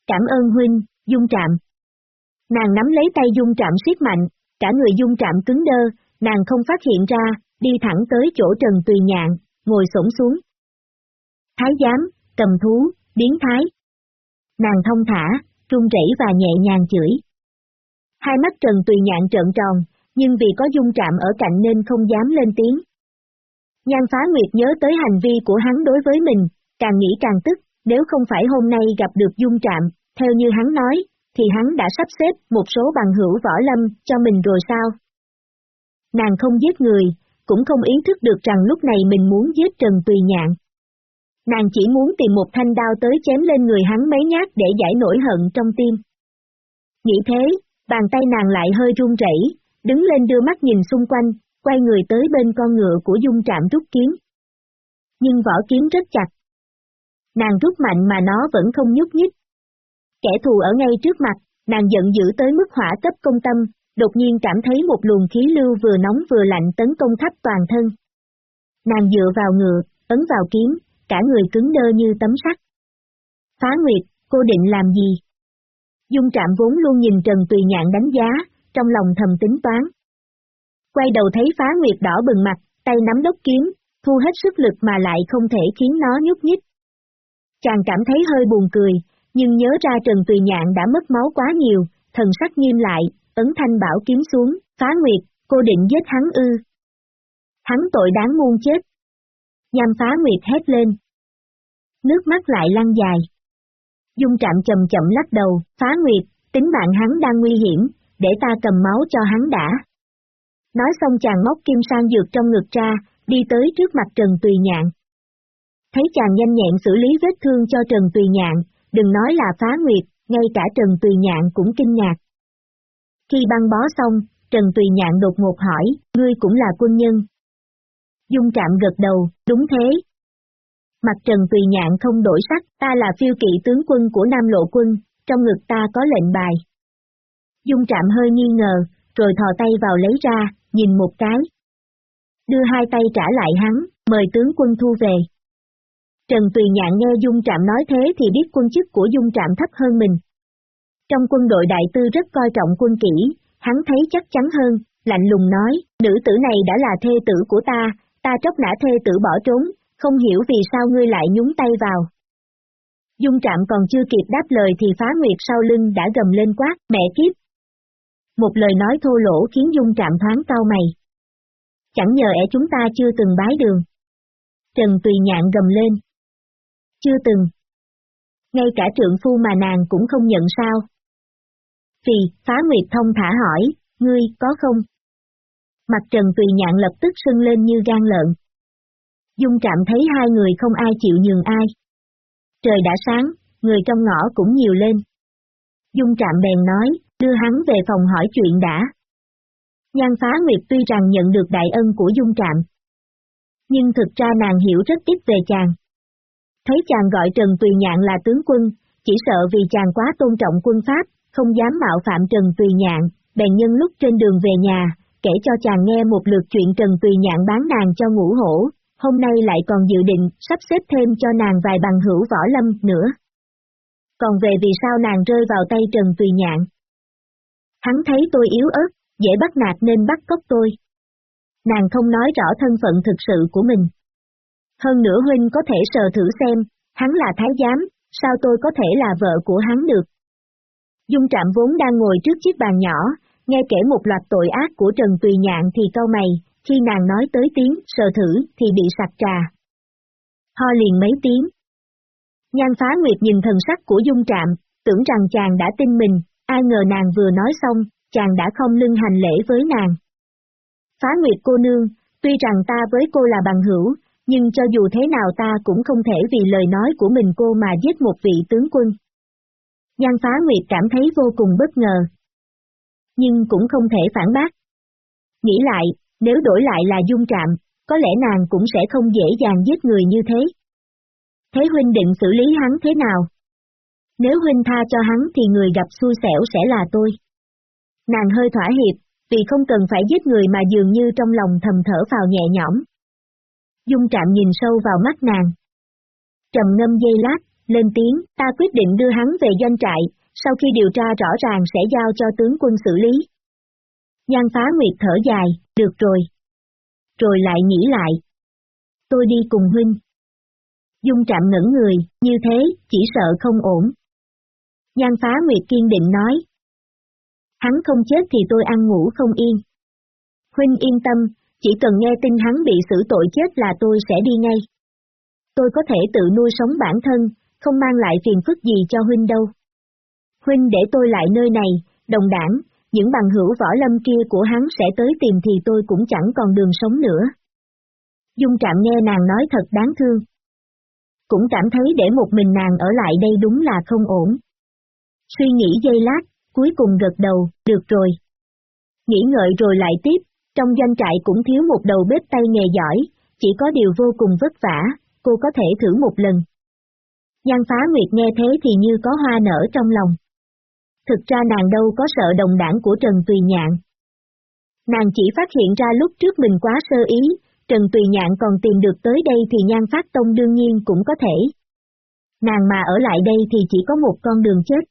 S1: Cảm ơn huynh, dung trạm. Nàng nắm lấy tay dung trạm siết mạnh, cả người dung trạm cứng đơ, nàng không phát hiện ra, đi thẳng tới chỗ Trần Tùy Nhạn, ngồi sổng xuống. Thái giám, cầm thú, biến thái. Nàng thông thả, trung rẩy và nhẹ nhàng chửi. Hai mắt Trần Tùy Nhạn trợn tròn, nhưng vì có dung trạm ở cạnh nên không dám lên tiếng. Nhan phá nguyệt nhớ tới hành vi của hắn đối với mình, càng nghĩ càng tức, nếu không phải hôm nay gặp được dung trạm, theo như hắn nói, thì hắn đã sắp xếp một số bằng hữu võ lâm cho mình rồi sao? Nàng không giết người, cũng không ý thức được rằng lúc này mình muốn giết Trần Tùy Nhạn. Nàng chỉ muốn tìm một thanh đao tới chém lên người hắn mấy nhát để giải nổi hận trong tim. Nghĩ thế, bàn tay nàng lại hơi run rẩy, đứng lên đưa mắt nhìn xung quanh, quay người tới bên con ngựa của dung trạm rút kiếm. Nhưng vỏ kiếm rất chặt. Nàng rút mạnh mà nó vẫn không nhúc nhích. Kẻ thù ở ngay trước mặt, nàng giận dữ tới mức hỏa cấp công tâm, đột nhiên cảm thấy một luồng khí lưu vừa nóng vừa lạnh tấn công khắp toàn thân. Nàng dựa vào ngựa, ấn vào kiếm, cả người cứng đơ như tấm sắt. Phá Nguyệt, cô định làm gì? Dung trạm vốn luôn nhìn Trần Tùy Nhạn đánh giá, trong lòng thầm tính toán. Quay đầu thấy Phá Nguyệt đỏ bừng mặt, tay nắm đốc kiếm, thu hết sức lực mà lại không thể khiến nó nhúc nhích. Chàng cảm thấy hơi buồn cười, nhưng nhớ ra Trần Tùy Nhạn đã mất máu quá nhiều, thần sắc nghiêm lại, ấn thanh bảo kiếm xuống, phá nguyệt, cô định giết hắn ư. Hắn tội đáng muôn chết. Nhằm phá nguyệt hét lên. Nước mắt lại lăn dài. Dung trạm chậm chậm lắc đầu, phá nguyệt, tính mạng hắn đang nguy hiểm, để ta cầm máu cho hắn đã. Nói xong chàng móc kim sang dược trong ngực ra, đi tới trước mặt Trần Tùy Nhạn. Thấy chàng nhanh nhẹn xử lý vết thương cho Trần Tùy Nhạn, đừng nói là phá nguyệt, ngay cả Trần Tùy Nhạn cũng kinh ngạc. Khi băng bó xong, Trần Tùy Nhạn đột ngột hỏi, ngươi cũng là quân nhân. Dung Trạm gật đầu, đúng thế. Mặt Trần Tùy Nhạn không đổi sắc, ta là phiêu kỵ tướng quân của Nam Lộ quân, trong ngực ta có lệnh bài. Dung Trạm hơi nghi ngờ, rồi thò tay vào lấy ra, nhìn một cái. Đưa hai tay trả lại hắn, mời tướng quân thu về. Trần Tùy Nhạn nghe Dung Trạm nói thế thì biết quân chức của Dung Trạm thấp hơn mình. Trong quân đội đại tư rất coi trọng quân kỹ, hắn thấy chắc chắn hơn, lạnh lùng nói, nữ tử này đã là thê tử của ta, ta tróc nã thê tử bỏ trốn, không hiểu vì sao ngươi lại nhúng tay vào. Dung trạm còn chưa kịp đáp lời thì phá nguyệt sau lưng đã gầm lên quát, mẹ kiếp. Một lời nói thô lỗ khiến dung trạm thoáng cau mày. Chẳng nhờ ẻ chúng ta chưa từng bái đường. Trần Tùy Nhạn gầm lên. Chưa từng. Ngay cả trượng phu mà nàng cũng không nhận sao. Vì, phá nguyệt thông thả hỏi, ngươi, có không? Mặt Trần Tùy Nhạn lập tức sưng lên như gan lợn. Dung trạm thấy hai người không ai chịu nhường ai. Trời đã sáng, người trong ngõ cũng nhiều lên. Dung trạm bèn nói, đưa hắn về phòng hỏi chuyện đã. Nhan phá nguyệt tuy rằng nhận được đại ân của dung trạm. Nhưng thực ra nàng hiểu rất ít về chàng. Thấy chàng gọi Trần Tùy Nhạn là tướng quân, chỉ sợ vì chàng quá tôn trọng quân Pháp, không dám mạo phạm Trần Tùy Nhạn, bèn nhân lúc trên đường về nhà, kể cho chàng nghe một lượt chuyện Trần Tùy Nhạn bán nàng cho ngũ hổ, hôm nay lại còn dự định sắp xếp thêm cho nàng vài bằng hữu võ lâm nữa. Còn về vì sao nàng rơi vào tay Trần Tùy Nhạn. Hắn thấy tôi yếu ớt, dễ bắt nạt nên bắt cóc tôi. Nàng không nói rõ thân phận thực sự của mình. Hơn nữa Huynh có thể sờ thử xem, hắn là thái giám, sao tôi có thể là vợ của hắn được. Dung Trạm vốn đang ngồi trước chiếc bàn nhỏ, nghe kể một loạt tội ác của Trần Tùy Nhạn thì cau mày, khi nàng nói tới tiếng sờ thử thì bị sặc trà. Ho liền mấy tiếng. Nhan phá nguyệt nhìn thần sắc của Dung Trạm, tưởng rằng chàng đã tin mình, ai ngờ nàng vừa nói xong, chàng đã không lưng hành lễ với nàng. Phá nguyệt cô nương, tuy rằng ta với cô là bằng hữu, nhưng cho dù thế nào ta cũng không thể vì lời nói của mình cô mà giết một vị tướng quân. Nhan phá nguyệt cảm thấy vô cùng bất ngờ. Nhưng cũng không thể phản bác. Nghĩ lại, nếu đổi lại là dung trạm, có lẽ nàng cũng sẽ không dễ dàng giết người như thế. Thế huynh định xử lý hắn thế nào? Nếu huynh tha cho hắn thì người gặp xui xẻo sẽ là tôi. Nàng hơi thỏa hiệp, vì không cần phải giết người mà dường như trong lòng thầm thở vào nhẹ nhõm. Dung trạm nhìn sâu vào mắt nàng. Trầm ngâm dây lát, lên tiếng, ta quyết định đưa hắn về doanh trại, sau khi điều tra rõ ràng sẽ giao cho tướng quân xử lý. Nhan phá nguyệt thở dài, được rồi. Rồi lại nghĩ lại. Tôi đi cùng huynh. Dung trạm ngẩn người, như thế, chỉ sợ không ổn. Nhan phá nguyệt kiên định nói. Hắn không chết thì tôi ăn ngủ không yên. Huynh yên tâm, chỉ cần nghe tin hắn bị xử tội chết là tôi sẽ đi ngay. Tôi có thể tự nuôi sống bản thân, không mang lại phiền phức gì cho Huynh đâu. Huynh để tôi lại nơi này, đồng đảng, những bằng hữu võ lâm kia của hắn sẽ tới tìm thì tôi cũng chẳng còn đường sống nữa. Dung trạm nghe nàng nói thật đáng thương. Cũng cảm thấy để một mình nàng ở lại đây đúng là không ổn. Suy nghĩ giây lát, cuối cùng gật đầu, được rồi. Nghĩ ngợi rồi lại tiếp, trong doanh trại cũng thiếu một đầu bếp tay nghề giỏi, chỉ có điều vô cùng vất vả, cô có thể thử một lần. Giang phá nguyệt nghe thế thì như có hoa nở trong lòng. Thực ra nàng đâu có sợ đồng đảng của Trần Tùy Nhạn. Nàng chỉ phát hiện ra lúc trước mình quá sơ ý, Trần Tùy Nhạn còn tìm được tới đây thì nhan phát tông đương nhiên cũng có thể. Nàng mà ở lại đây thì chỉ có một con đường chết.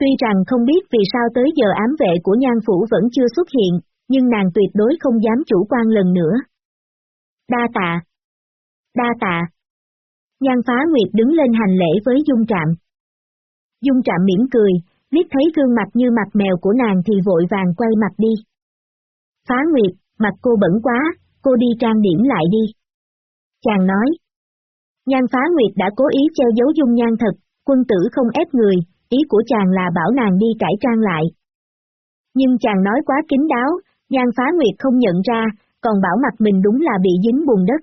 S1: Tuy rằng không biết vì sao tới giờ ám vệ của nhan phủ vẫn chưa xuất hiện, nhưng nàng tuyệt đối không dám chủ quan lần nữa. Đa tạ. Đa tạ. Nhan phá nguyệt đứng lên hành lễ với Dung Trạm. Dung Trạm mỉm cười, liếc thấy gương mặt như mặt mèo của nàng thì vội vàng quay mặt đi. Phá Nguyệt, mặt cô bẩn quá, cô đi trang điểm lại đi. Chàng nói. Nhan Phá Nguyệt đã cố ý che giấu dung nhan thật, quân tử không ép người, ý của chàng là bảo nàng đi cải trang lại. Nhưng chàng nói quá kín đáo, Nhan Phá Nguyệt không nhận ra, còn bảo mặt mình đúng là bị dính bùn đất.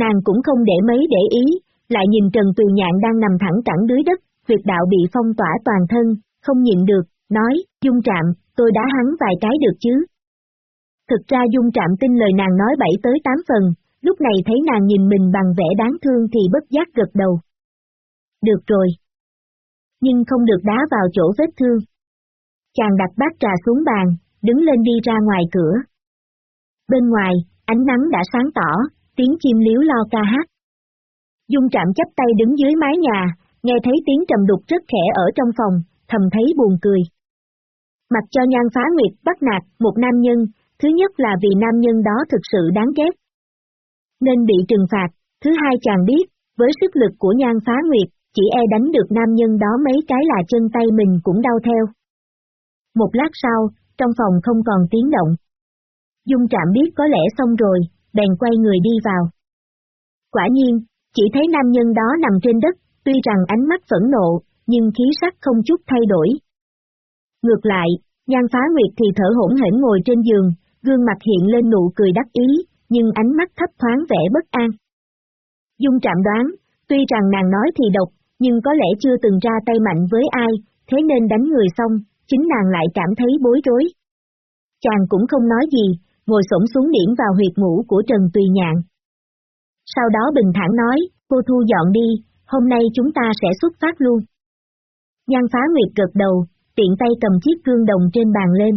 S1: Nàng cũng không để mấy để ý, lại nhìn Trần Từ Nhạn đang nằm thẳng cẳng dưới đất, huyệt đạo bị phong tỏa toàn thân, không nhịn được, nói, dung trạm, tôi đã hắn vài cái được chứ. Thực ra dung trạm tin lời nàng nói bảy tới tám phần, lúc này thấy nàng nhìn mình bằng vẻ đáng thương thì bất giác gật đầu. Được rồi. Nhưng không được đá vào chỗ vết thương. Chàng đặt bát trà xuống bàn, đứng lên đi ra ngoài cửa. Bên ngoài, ánh nắng đã sáng tỏ, tiếng chim liếu lo ca hát. Dung trạm chấp tay đứng dưới mái nhà, nghe thấy tiếng trầm đục rất khẽ ở trong phòng, thầm thấy buồn cười. Mặc cho nhan phá nguyệt bắt nạt một nam nhân, thứ nhất là vì nam nhân đó thực sự đáng ghét. Nên bị trừng phạt, thứ hai chàng biết, với sức lực của nhan phá nguyệt, chỉ e đánh được nam nhân đó mấy cái là chân tay mình cũng đau theo. Một lát sau, trong phòng không còn tiếng động. Dung Trạm biết có lẽ xong rồi, bèn quay người đi vào. Quả nhiên, chỉ thấy nam nhân đó nằm trên đất, tuy rằng ánh mắt phẫn nộ, nhưng khí sắc không chút thay đổi. Ngược lại, nhan phá nguyệt thì thở hỗn hển ngồi trên giường, gương mặt hiện lên nụ cười đắc ý, nhưng ánh mắt thấp thoáng vẻ bất an. Dung Trạm đoán, tuy rằng nàng nói thì độc, nhưng có lẽ chưa từng ra tay mạnh với ai, thế nên đánh người xong, chính nàng lại cảm thấy bối rối. Chàng cũng không nói gì, ngồi xổm xuống điểm vào huyệt ngủ của Trần Tùy Nhạn. Sau đó bình thản nói, cô Thu dọn đi, hôm nay chúng ta sẽ xuất phát luôn. Nhan phá nguyệt gật đầu, tiện tay cầm chiếc gương đồng trên bàn lên.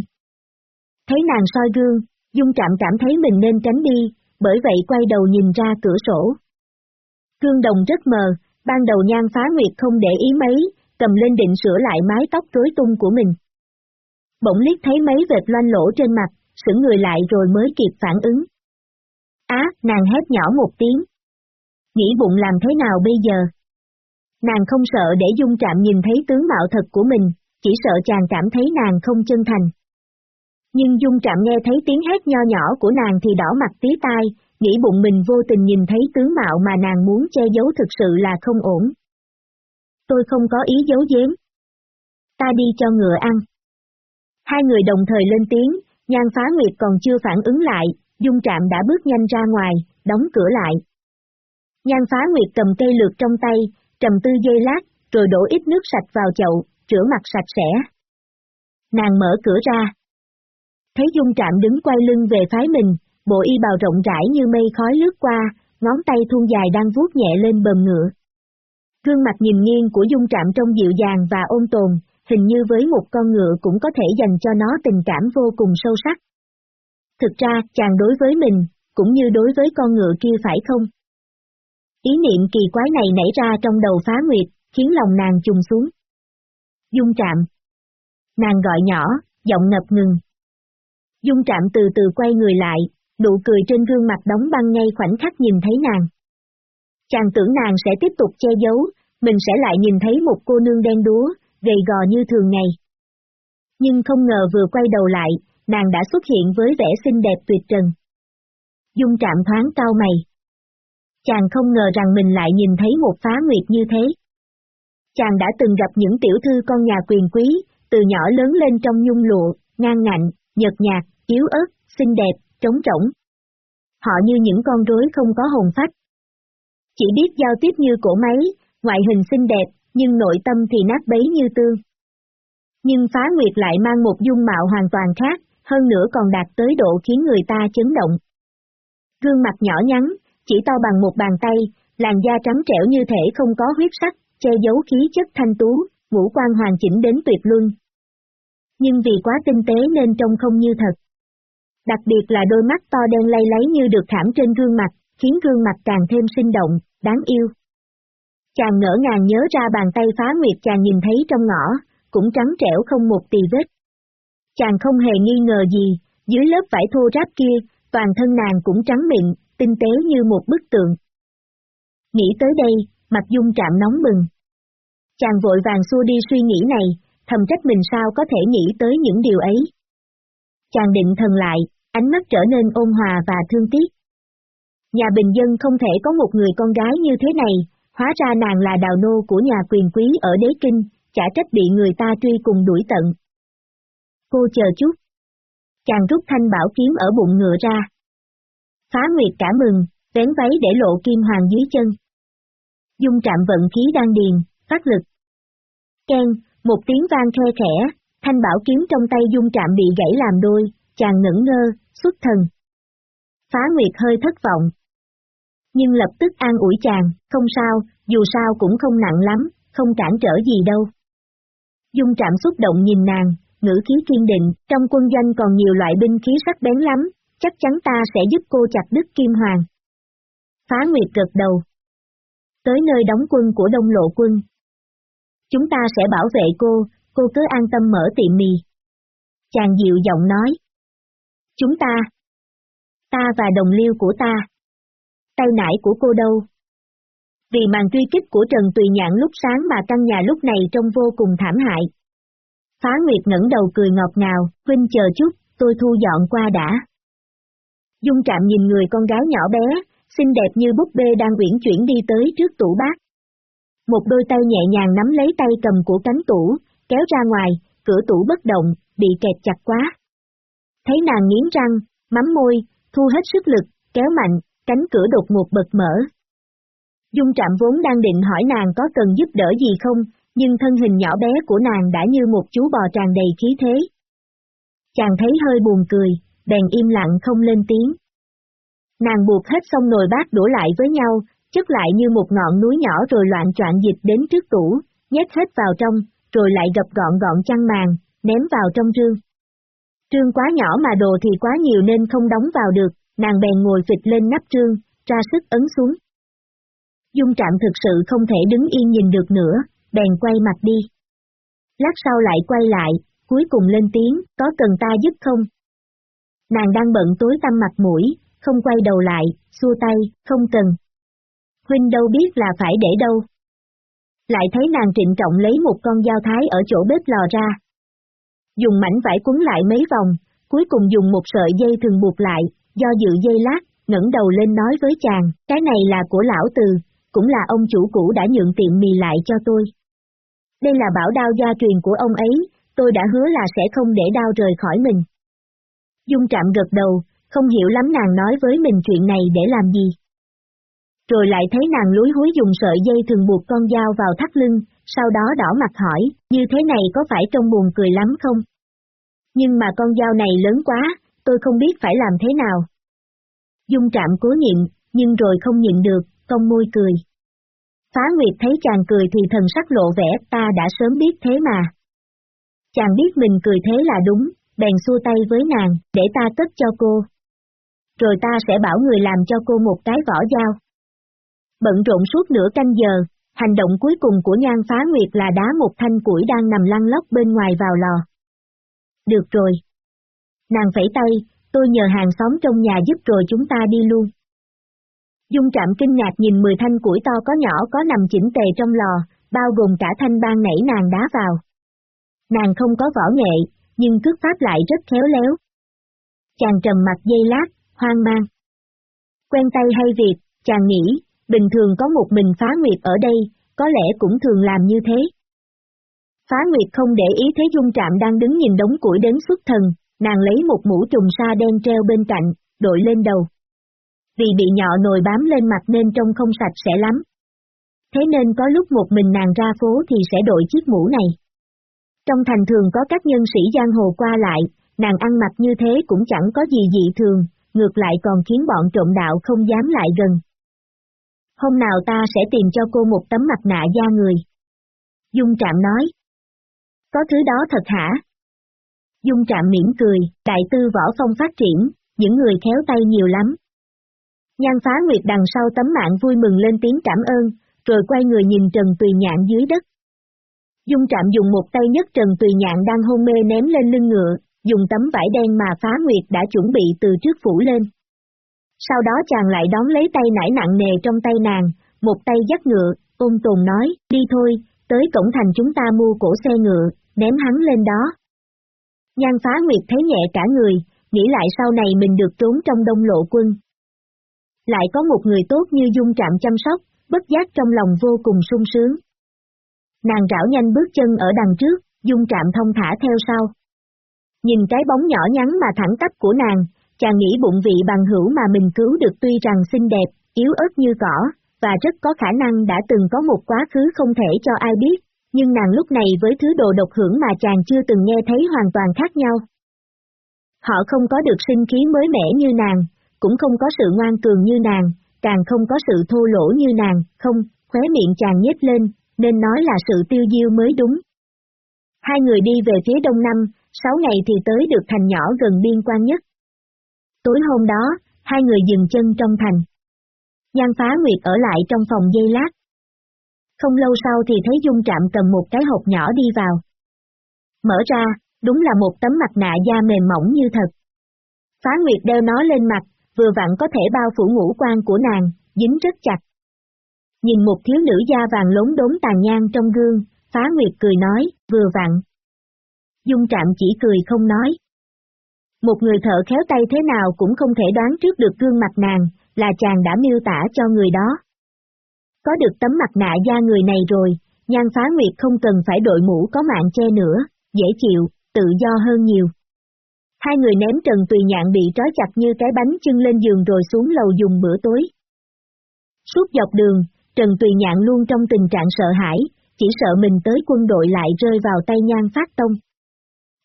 S1: Thấy nàng soi gương, Dung Trạm cảm thấy mình nên tránh đi, bởi vậy quay đầu nhìn ra cửa sổ. Gương đồng rất mờ, ban đầu nhan phá nguyệt không để ý mấy, cầm lên định sửa lại mái tóc rối tung của mình. Bỗng liếc thấy mấy vệt loanh lỗ trên mặt, sững người lại rồi mới kịp phản ứng. Á, nàng hét nhỏ một tiếng. Nghĩ bụng làm thế nào bây giờ? Nàng không sợ để dung trạm nhìn thấy tướng mạo thật của mình, chỉ sợ chàng cảm thấy nàng không chân thành. Nhưng dung trạm nghe thấy tiếng hét nho nhỏ của nàng thì đỏ mặt tí tai, nghĩ bụng mình vô tình nhìn thấy tướng mạo mà nàng muốn che giấu thực sự là không ổn. Tôi không có ý giấu giếm. Ta đi cho ngựa ăn. Hai người đồng thời lên tiếng, nhan phá nguyệt còn chưa phản ứng lại, dung trạm đã bước nhanh ra ngoài, đóng cửa lại. Nhan phá nguyệt cầm cây lược trong tay, trầm tư dây lát, rồi đổ ít nước sạch vào chậu, rửa mặt sạch sẽ. Nàng mở cửa ra. Thấy dung trạm đứng quay lưng về phái mình, bộ y bào rộng rãi như mây khói lướt qua, ngón tay thun dài đang vuốt nhẹ lên bờm ngựa. Gương mặt nhìn nghiêng của dung trạm trong dịu dàng và ôn tồn, hình như với một con ngựa cũng có thể dành cho nó tình cảm vô cùng sâu sắc. Thực ra, chàng đối với mình, cũng như đối với con ngựa kia phải không? Ý niệm kỳ quái này nảy ra trong đầu phá nguyệt, khiến lòng nàng trùng xuống. Dung trạm. Nàng gọi nhỏ, giọng ngập ngừng. Dung trạm từ từ quay người lại, nụ cười trên gương mặt đóng băng ngay khoảnh khắc nhìn thấy nàng. Chàng tưởng nàng sẽ tiếp tục che giấu, mình sẽ lại nhìn thấy một cô nương đen đúa, gầy gò như thường ngày. Nhưng không ngờ vừa quay đầu lại, nàng đã xuất hiện với vẻ xinh đẹp tuyệt trần. Dung trạm thoáng cao mày. Chàng không ngờ rằng mình lại nhìn thấy một phá nguyệt như thế. Chàng đã từng gặp những tiểu thư con nhà quyền quý, từ nhỏ lớn lên trong nhung lụa, ngang ngạnh, nhợt nhạt, yếu ớt, xinh đẹp, trống rỗng. Họ như những con rối không có hồn phách. Chỉ biết giao tiếp như cổ máy, ngoại hình xinh đẹp, nhưng nội tâm thì nát bấy như tương. Nhưng phá nguyệt lại mang một dung mạo hoàn toàn khác, hơn nữa còn đạt tới độ khiến người ta chấn động. Gương mặt nhỏ nhắn, chỉ to bằng một bàn tay, làn da trắng trẻo như thể không có huyết sắc, che giấu khí chất thanh tú, ngũ quan hoàn chỉnh đến tuyệt luân. Nhưng vì quá tinh tế nên trông không như thật. Đặc biệt là đôi mắt to đen lay lấy như được thảm trên gương mặt, khiến gương mặt càng thêm sinh động, đáng yêu. Chàng ngỡ ngàng nhớ ra bàn tay phá nguyệt chàng nhìn thấy trong ngõ, cũng trắng trẻo không một tì vết. Chàng không hề nghi ngờ gì, dưới lớp vải thô ráp kia, toàn thân nàng cũng trắng mịn, tinh tế như một bức tượng. Nghĩ tới đây, mặt dung trạm nóng bừng. Chàng vội vàng xua đi suy nghĩ này, thầm trách mình sao có thể nghĩ tới những điều ấy. Chàng định thần lại, ánh mắt trở nên ôn hòa và thương tiếc. Nhà bình dân không thể có một người con gái như thế này, hóa ra nàng là đào nô của nhà quyền quý ở đế kinh, chả trách bị người ta truy cùng đuổi tận. Cô chờ chút. Chàng rút thanh bảo kiếm ở bụng ngựa ra. Phá Nguyệt cả mừng, vén váy để lộ kim hoàng dưới chân. Dung trạm vận khí đang điền, phát lực. Ken, một tiếng vang khe khẽ, thanh bảo kiếm trong tay dung trạm bị gãy làm đôi, chàng ngẩn ngơ, xuất thần. Phá Nguyệt hơi thất vọng. Nhưng lập tức an ủi chàng, không sao, dù sao cũng không nặng lắm, không cản trở gì đâu. Dung trạm xúc động nhìn nàng, ngữ khí kiên định, trong quân doanh còn nhiều loại binh khí sắc bén lắm, chắc chắn ta sẽ giúp cô chặt đứt kim hoàng. Phá Nguyệt gật đầu. Tới nơi đóng quân của đông lộ quân. Chúng ta sẽ bảo vệ cô, cô cứ an tâm mở tiệm mì. Chàng dịu giọng nói. Chúng ta. Ta và đồng liêu của ta. Tay nải của cô đâu? Vì màn truy kích của Trần Tùy Nhạn lúc sáng mà căn nhà lúc này trông vô cùng thảm hại. Phá Nguyệt ngẩng đầu cười ngọt ngào, huynh chờ chút, tôi thu dọn qua đã. Dung Trạm nhìn người con gái nhỏ bé, xinh đẹp như búp bê đang uyển chuyển đi tới trước tủ bát. Một đôi tay nhẹ nhàng nắm lấy tay cầm của cánh tủ, kéo ra ngoài, cửa tủ bất động, bị kẹt chặt quá. Thấy nàng nghiến răng, mắm môi, thu hết sức lực, kéo mạnh, cánh cửa đột ngột bật mở. Dung Trạm vốn đang định hỏi nàng có cần giúp đỡ gì không, nhưng thân hình nhỏ bé của nàng đã như một chú bò tràn đầy khí thế. Chàng thấy hơi buồn cười, bèn im lặng không lên tiếng. Nàng buộc hết xong nồi bát đổ lại với nhau, chất lại như một ngọn núi nhỏ rồi loạn trọn dịch đến trước tủ, nhét hết vào trong, rồi lại gập gọn gọn chăn màn, ném vào trong rương. Trương quá nhỏ mà đồ thì quá nhiều nên không đóng vào được, nàng bèn ngồi phịch lên nắp trương, ra sức ấn xuống. Dung trạm thực sự không thể đứng yên nhìn được nữa, bèn quay mặt đi. Lát sau lại quay lại, cuối cùng lên tiếng, có cần ta giúp không? Nàng đang bận tối tăm mặt mũi, không quay đầu lại, xua tay, không cần. Huynh đâu biết là phải để đâu. Lại thấy nàng trịnh trọng lấy một con dao thái ở chỗ bếp lò ra. Dùng mảnh vải cuốn lại mấy vòng, cuối cùng dùng một sợi dây thường buộc lại, do dự dây lát, ngẩng đầu lên nói với chàng, cái này là của lão từ, cũng là ông chủ cũ đã nhượng tiệm mì lại cho tôi. Đây là bảo đao gia truyền của ông ấy, tôi đã hứa là sẽ không để đao rời khỏi mình. Dung trạm gật đầu, không hiểu lắm nàng nói với mình chuyện này để làm gì. Rồi lại thấy nàng lúi húi dùng sợi dây thường buộc con dao vào thắt lưng, sau đó đỏ mặt hỏi, như thế này có phải trông buồn cười lắm không? Nhưng mà con dao này lớn quá, tôi không biết phải làm thế nào. Dung trạm cố nhịn, nhưng rồi không nhịn được, cong môi cười. Phá Nguyệt thấy chàng cười thì thần sắc lộ vẻ ta đã sớm biết thế mà. Chàng biết mình cười thế là đúng, bèn xua tay với nàng, để ta cất cho cô. Rồi ta sẽ bảo người làm cho cô một cái vỏ dao. Bận rộn suốt nửa canh giờ, hành động cuối cùng của nhan phá nguyệt là đá một thanh củi đang nằm lăn lóc bên ngoài vào lò. Được rồi. Nàng phẩy tay, tôi nhờ hàng xóm trong nhà giúp rồi chúng ta đi luôn. Dung trạm kinh ngạc nhìn 10 thanh củi to có nhỏ có nằm chỉnh tề trong lò, bao gồm cả thanh ban nảy nàng đá vào. Nàng không có võ nghệ, nhưng cước pháp lại rất khéo léo. Chàng trầm mặt dây lát, hoang mang. Quen tay hay việc, chàng nghĩ, bình thường có một mình phá nguyệt ở đây, có lẽ cũng thường làm như thế. Phá nguyệt không để ý thế dung trạm đang đứng nhìn đống củi đến xuất thần, nàng lấy một mũ trùng sa đen treo bên cạnh, đội lên đầu vì bị nhọ nồi bám lên mặt nên trông không sạch sẽ lắm. Thế nên có lúc một mình nàng ra phố thì sẽ đội chiếc mũ này. Trong thành thường có các nhân sĩ giang hồ qua lại, nàng ăn mặc như thế cũng chẳng có gì dị thường, ngược lại còn khiến bọn trộm đạo không dám lại gần. Hôm nào ta sẽ tìm cho cô một tấm mặt nạ da người. Dung Trạm nói. Có thứ đó thật hả? Dung Trạm mỉm cười, đại tư võ phong phát triển, những người khéo tay nhiều lắm. Nhan phá nguyệt đằng sau tấm mạng vui mừng lên tiếng cảm ơn, rồi quay người nhìn Trần Tùy Nhạn dưới đất. Dung trạm dùng một tay nhất Trần Tùy Nhạn đang hôn mê ném lên lưng ngựa, dùng tấm vải đen mà phá nguyệt đã chuẩn bị từ trước phủ lên. Sau đó chàng lại đón lấy tay nải nặng nề trong tay nàng, một tay dắt ngựa, ôn tồn nói, đi thôi, tới cổng thành chúng ta mua cổ xe ngựa, ném hắn lên đó. Nhan phá nguyệt thấy nhẹ cả người, nghĩ lại sau này mình được trốn trong đông lộ quân, lại có một người tốt như dung trạm chăm sóc, bất giác trong lòng vô cùng sung sướng. Nàng rảo nhanh bước chân ở đằng trước, dung trạm thông thả theo sau. Nhìn cái bóng nhỏ nhắn mà thẳng tắp của nàng, chàng nghĩ bụng vị bằng hữu mà mình cứu được tuy rằng xinh đẹp, yếu ớt như cỏ, và rất có khả năng đã từng có một quá khứ không thể cho ai biết, nhưng nàng lúc này với thứ đồ độc hưởng mà chàng chưa từng nghe thấy hoàn toàn khác nhau. Họ không có được sinh khí mới mẻ như nàng, cũng không có sự ngoan cường như nàng, càng không có sự thô lỗ như nàng, không, khóe miệng chàng nhếch lên, nên nói là sự tiêu diêu mới đúng. Hai người đi về phía đông nam, sáu ngày thì tới được thành nhỏ gần biên quan nhất. Tối hôm đó, hai người dừng chân trong thành. Nhan phá nguyệt ở lại trong phòng dây lát. Không lâu sau thì thấy Dung Trạm cầm một cái hộp nhỏ đi vào. Mở ra, đúng là một tấm mặt nạ da mềm mỏng như thật. Phá Nguyệt đeo nó lên mặt, vừa vặn có thể bao phủ ngũ quan của nàng, dính rất chặt. Nhìn một thiếu nữ da vàng lốn đốn tàn nhang trong gương, phá nguyệt cười nói, vừa vặn. Dung trạm chỉ cười không nói. Một người thợ khéo tay thế nào cũng không thể đoán trước được gương mặt nàng, là chàng đã miêu tả cho người đó. Có được tấm mặt nạ da người này rồi, nhan phá nguyệt không cần phải đội mũ có mạng che nữa, dễ chịu, tự do hơn nhiều. Hai người ném Trần Tùy Nhạn bị trói chặt như cái bánh chân lên giường rồi xuống lầu dùng bữa tối. Suốt dọc đường, Trần Tùy Nhạn luôn trong tình trạng sợ hãi, chỉ sợ mình tới quân đội lại rơi vào tay Nhan Phát Tông.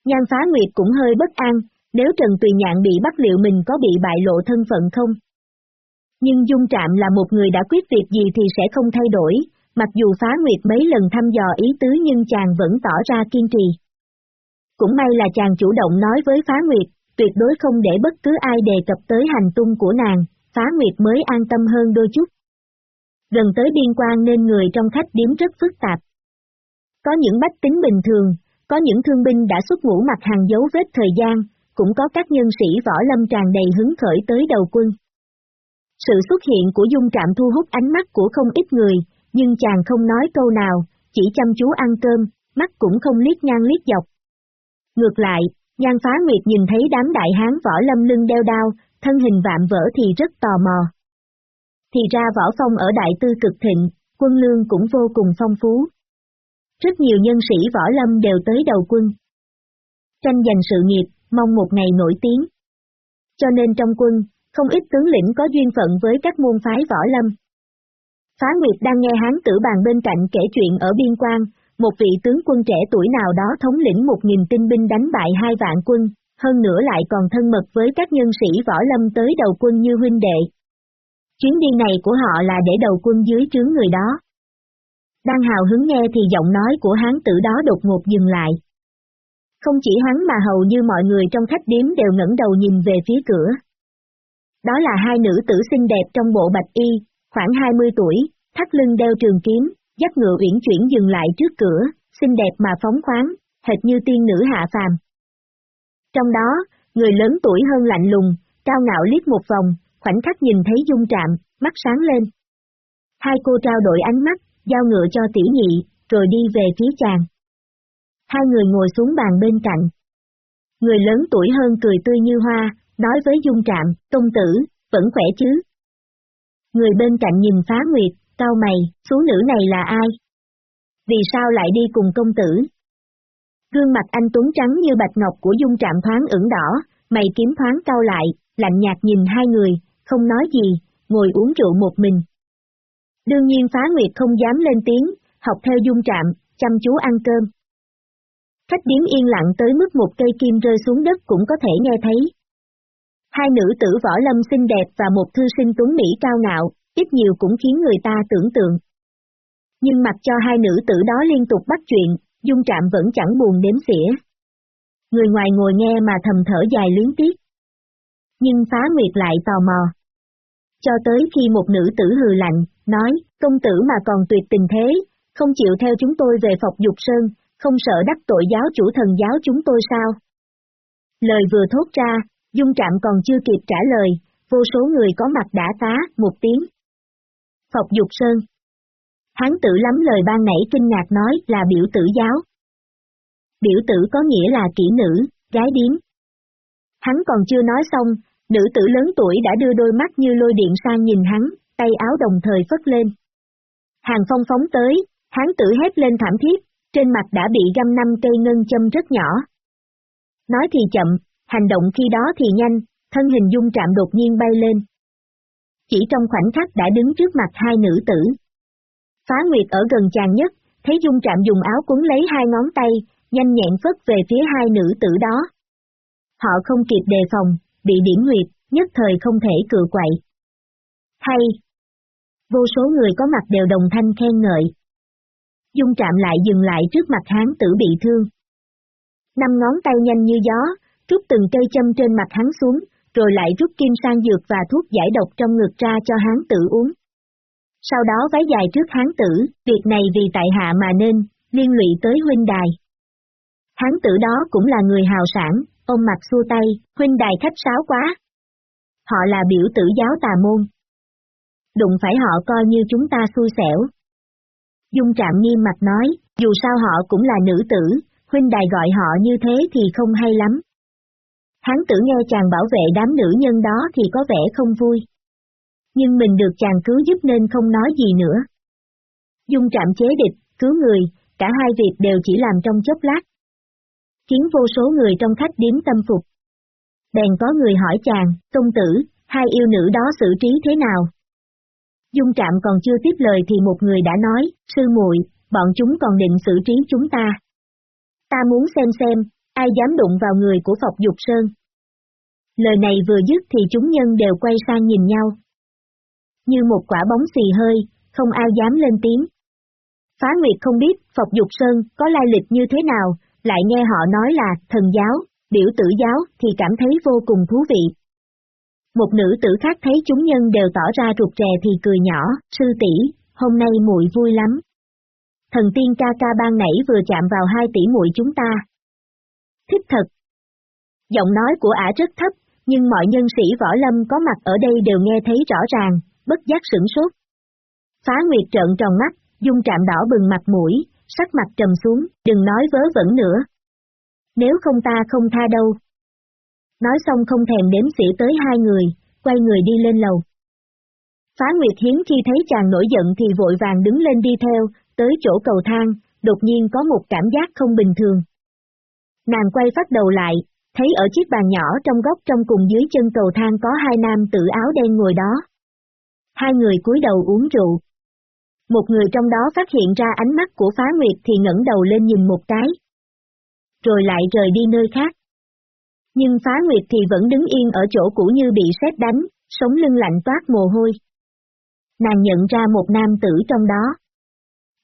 S1: Nhan Phá Nguyệt cũng hơi bất an, nếu Trần Tùy Nhạn bị bắt liệu mình có bị bại lộ thân phận không? Nhưng Dung Trạm là một người đã quyết việc gì thì sẽ không thay đổi, mặc dù Phá Nguyệt mấy lần thăm dò ý tứ nhưng chàng vẫn tỏ ra kiên trì. Cũng may là chàng chủ động nói với Phá Nguyệt, tuyệt đối không để bất cứ ai đề cập tới hành tung của nàng, Phá Nguyệt mới an tâm hơn đôi chút. Gần tới biên quan nên người trong khách điếm rất phức tạp. Có những bách tính bình thường, có những thương binh đã xuất ngũ mặt hàng dấu vết thời gian, cũng có các nhân sĩ võ lâm tràn đầy hứng khởi tới đầu quân. Sự xuất hiện của dung trạm thu hút ánh mắt của không ít người, nhưng chàng không nói câu nào, chỉ chăm chú ăn cơm, mắt cũng không liếc ngang liếc dọc. Ngược lại, nhan phá nguyệt nhìn thấy đám đại hán võ lâm lưng đeo đao, thân hình vạm vỡ thì rất tò mò. Thì ra võ phong ở đại tư cực thịnh, quân lương cũng vô cùng phong phú. Rất nhiều nhân sĩ võ lâm đều tới đầu quân. Tranh giành sự nghiệp, mong một ngày nổi tiếng. Cho nên trong quân, không ít tướng lĩnh có duyên phận với các môn phái võ lâm. Phá Nguyệt đang nghe hán tử bàn bên cạnh kể chuyện ở biên quan, một vị tướng quân trẻ tuổi nào đó thống lĩnh một nghìn tinh binh đánh bại hai vạn quân, hơn nữa lại còn thân mật với các nhân sĩ võ lâm tới đầu quân như huynh đệ. Chuyến đi này của họ là để đầu quân dưới trướng người đó. Đang hào hứng nghe thì giọng nói của hán tử đó đột ngột dừng lại. Không chỉ hắn mà hầu như mọi người trong khách điếm đều ngẩng đầu nhìn về phía cửa. Đó là hai nữ tử xinh đẹp trong bộ bạch y, khoảng 20 tuổi, thắt lưng đeo trường kiếm, dắt ngựa uyển chuyển dừng lại trước cửa, xinh đẹp mà phóng khoáng, hệt như tiên nữ hạ phàm. Trong đó, người lớn tuổi hơn lạnh lùng, cao ngạo liếc một vòng, khoảnh khắc nhìn thấy dung trạm, mắt sáng lên. Hai cô trao đổi ánh mắt, giao ngựa cho tỷ nhị, rồi đi về phía chàng. Hai người ngồi xuống bàn bên cạnh. Người lớn tuổi hơn cười tươi như hoa, nói với dung trạm, công tử, vẫn khỏe chứ. Người bên cạnh nhìn phá nguyệt, cao mày, số nữ này là ai? Vì sao lại đi cùng công tử? Gương mặt anh Tuấn trắng như bạch ngọc của dung trạm thoáng ửng đỏ, mày kiếm thoáng cao lại, lạnh nhạt nhìn hai người, không nói gì, ngồi uống rượu một mình. Đương nhiên phá nguyệt không dám lên tiếng, học theo dung trạm, chăm chú ăn cơm. Khách điếm yên lặng tới mức một cây kim rơi xuống đất cũng có thể nghe thấy. Hai nữ tử võ lâm xinh đẹp và một thư sinh tuấn Mỹ cao ngạo, ít nhiều cũng khiến người ta tưởng tượng. Nhưng mặc cho hai nữ tử đó liên tục bắt chuyện, dung trạm vẫn chẳng buồn đếm xỉa. Người ngoài ngồi nghe mà thầm thở dài luyến tiếc. Nhưng phá nguyệt lại tò mò. Cho tới khi một nữ tử hừ lạnh, nói, công tử mà còn tuyệt tình thế, không chịu theo chúng tôi về Phọc Dục Sơn, không sợ đắc tội giáo chủ thần giáo chúng tôi sao? Lời vừa thốt ra, Dung Trạm còn chưa kịp trả lời, vô số người có mặt đã tá một tiếng. Phọc Dục Sơn Hán tử lắm lời ban nãy kinh ngạc nói là biểu tử giáo. Biểu tử có nghĩa là kỹ nữ, gái điếm. Hắn còn chưa nói xong, nữ tử lớn tuổi đã đưa đôi mắt như lôi điện sang nhìn hắn, tay áo đồng thời phất lên. Hàng phong phóng tới, hán tử hét lên thảm thiết, trên mặt đã bị găm năm cây ngân châm rất nhỏ. Nói thì chậm, hành động khi đó thì nhanh, thân hình dung trạm đột nhiên bay lên. Chỉ trong khoảnh khắc đã đứng trước mặt hai nữ tử. Phá Nguyệt ở gần chàng nhất, thấy dung trạm dùng áo cuốn lấy hai ngón tay, nhanh nhẹn phất về phía hai nữ tử đó. Họ không kịp đề phòng, bị điểm nguyệt, nhất thời không thể cự quậy. Hay! Vô số người có mặt đều đồng thanh khen ngợi. Dung trạm lại dừng lại trước mặt hán tử bị thương. Năm ngón tay nhanh như gió, rút từng cây châm trên mặt hắn xuống, rồi lại rút kim sang dược và thuốc giải độc trong ngực ra cho hán tử uống. Sau đó vái dài trước hán tử, việc này vì tại hạ mà nên, liên lụy tới huynh đài. Hán tử đó cũng là người hào sản, ông mặt xua tay, huynh đài khách sáo quá. Họ là biểu tử giáo tà môn. đụng phải họ coi như chúng ta xui xẻo. Dung Trạm nghiêm mặt nói, dù sao họ cũng là nữ tử, huynh đài gọi họ như thế thì không hay lắm. Hắn tử nghe chàng bảo vệ đám nữ nhân đó thì có vẻ không vui. Nhưng mình được chàng cứu giúp nên không nói gì nữa. Dung Trạm chế địch, cứu người, cả hai việc đều chỉ làm trong chốc lát. Khiến vô số người trong khách điếm tâm phục. Bèn có người hỏi chàng, công tử, hai yêu nữ đó xử trí thế nào? Dung Trạm còn chưa tiếp lời thì một người đã nói, sư muội, bọn chúng còn định xử trí chúng ta. Ta muốn xem xem, ai dám đụng vào người của Phọc Dục Sơn. Lời này vừa dứt thì chúng nhân đều quay sang nhìn nhau. Như một quả bóng xì hơi, không ai dám lên tiếng. Phá Nguyệt không biết Phọc Dục Sơn có lai lịch như thế nào, lại nghe họ nói là thần giáo, biểu tử giáo thì cảm thấy vô cùng thú vị. Một nữ tử khác thấy chúng nhân đều tỏ ra rụt rè thì cười nhỏ, sư tỷ, hôm nay muội vui lắm. Thần tiên ca ca ban nãy vừa chạm vào hai tỷ muội chúng ta. Thích thật. Giọng nói của ả rất thấp, nhưng mọi nhân sĩ võ lâm có mặt ở đây đều nghe thấy rõ ràng, bất giác sửng sốt. Phá Nguyệt trợn tròn mắt, dung trạm đỏ bừng mặt mũi, sắc mặt trầm xuống, đừng nói vớ vẩn nữa. Nếu không ta không tha đâu. Nói xong không thèm đếm xỉa tới hai người, quay người đi lên lầu. Phá Nguyệt hiếm khi thấy chàng nổi giận thì vội vàng đứng lên đi theo, tới chỗ cầu thang, đột nhiên có một cảm giác không bình thường. Nàng quay phát đầu lại, thấy ở chiếc bàn nhỏ trong góc trong cùng dưới chân cầu thang có hai nam tử áo đen ngồi đó. Hai người cúi đầu uống rượu. Một người trong đó phát hiện ra ánh mắt của phá nguyệt thì ngẩng đầu lên nhìn một cái. Rồi lại rời đi nơi khác. Nhưng phá nguyệt thì vẫn đứng yên ở chỗ cũ như bị sét đánh, sống lưng lạnh toát mồ hôi. Nàng nhận ra một nam tử trong đó.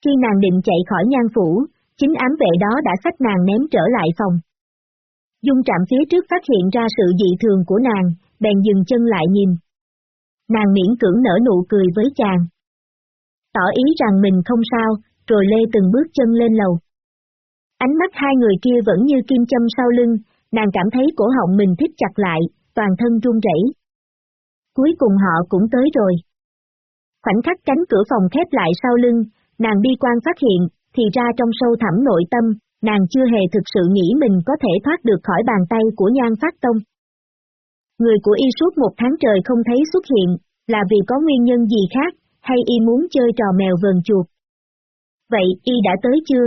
S1: Khi nàng định chạy khỏi nhan phủ, chính ám vệ đó đã sách nàng ném trở lại phòng. Dung trạm phía trước phát hiện ra sự dị thường của nàng, bèn dừng chân lại nhìn. Nàng miễn cưỡng nở nụ cười với chàng. Tỏ ý rằng mình không sao, rồi lê từng bước chân lên lầu. Ánh mắt hai người kia vẫn như kim châm sau lưng, nàng cảm thấy cổ họng mình thích chặt lại, toàn thân run rẩy. Cuối cùng họ cũng tới rồi. Khoảnh khắc cánh cửa phòng khép lại sau lưng, nàng bi quan phát hiện, thì ra trong sâu thẳm nội tâm, nàng chưa hề thực sự nghĩ mình có thể thoát được khỏi bàn tay của nhan phát tông. Người của y suốt một tháng trời không thấy xuất hiện, là vì có nguyên nhân gì khác, hay y muốn chơi trò mèo vờn chuột. Vậy y đã tới chưa?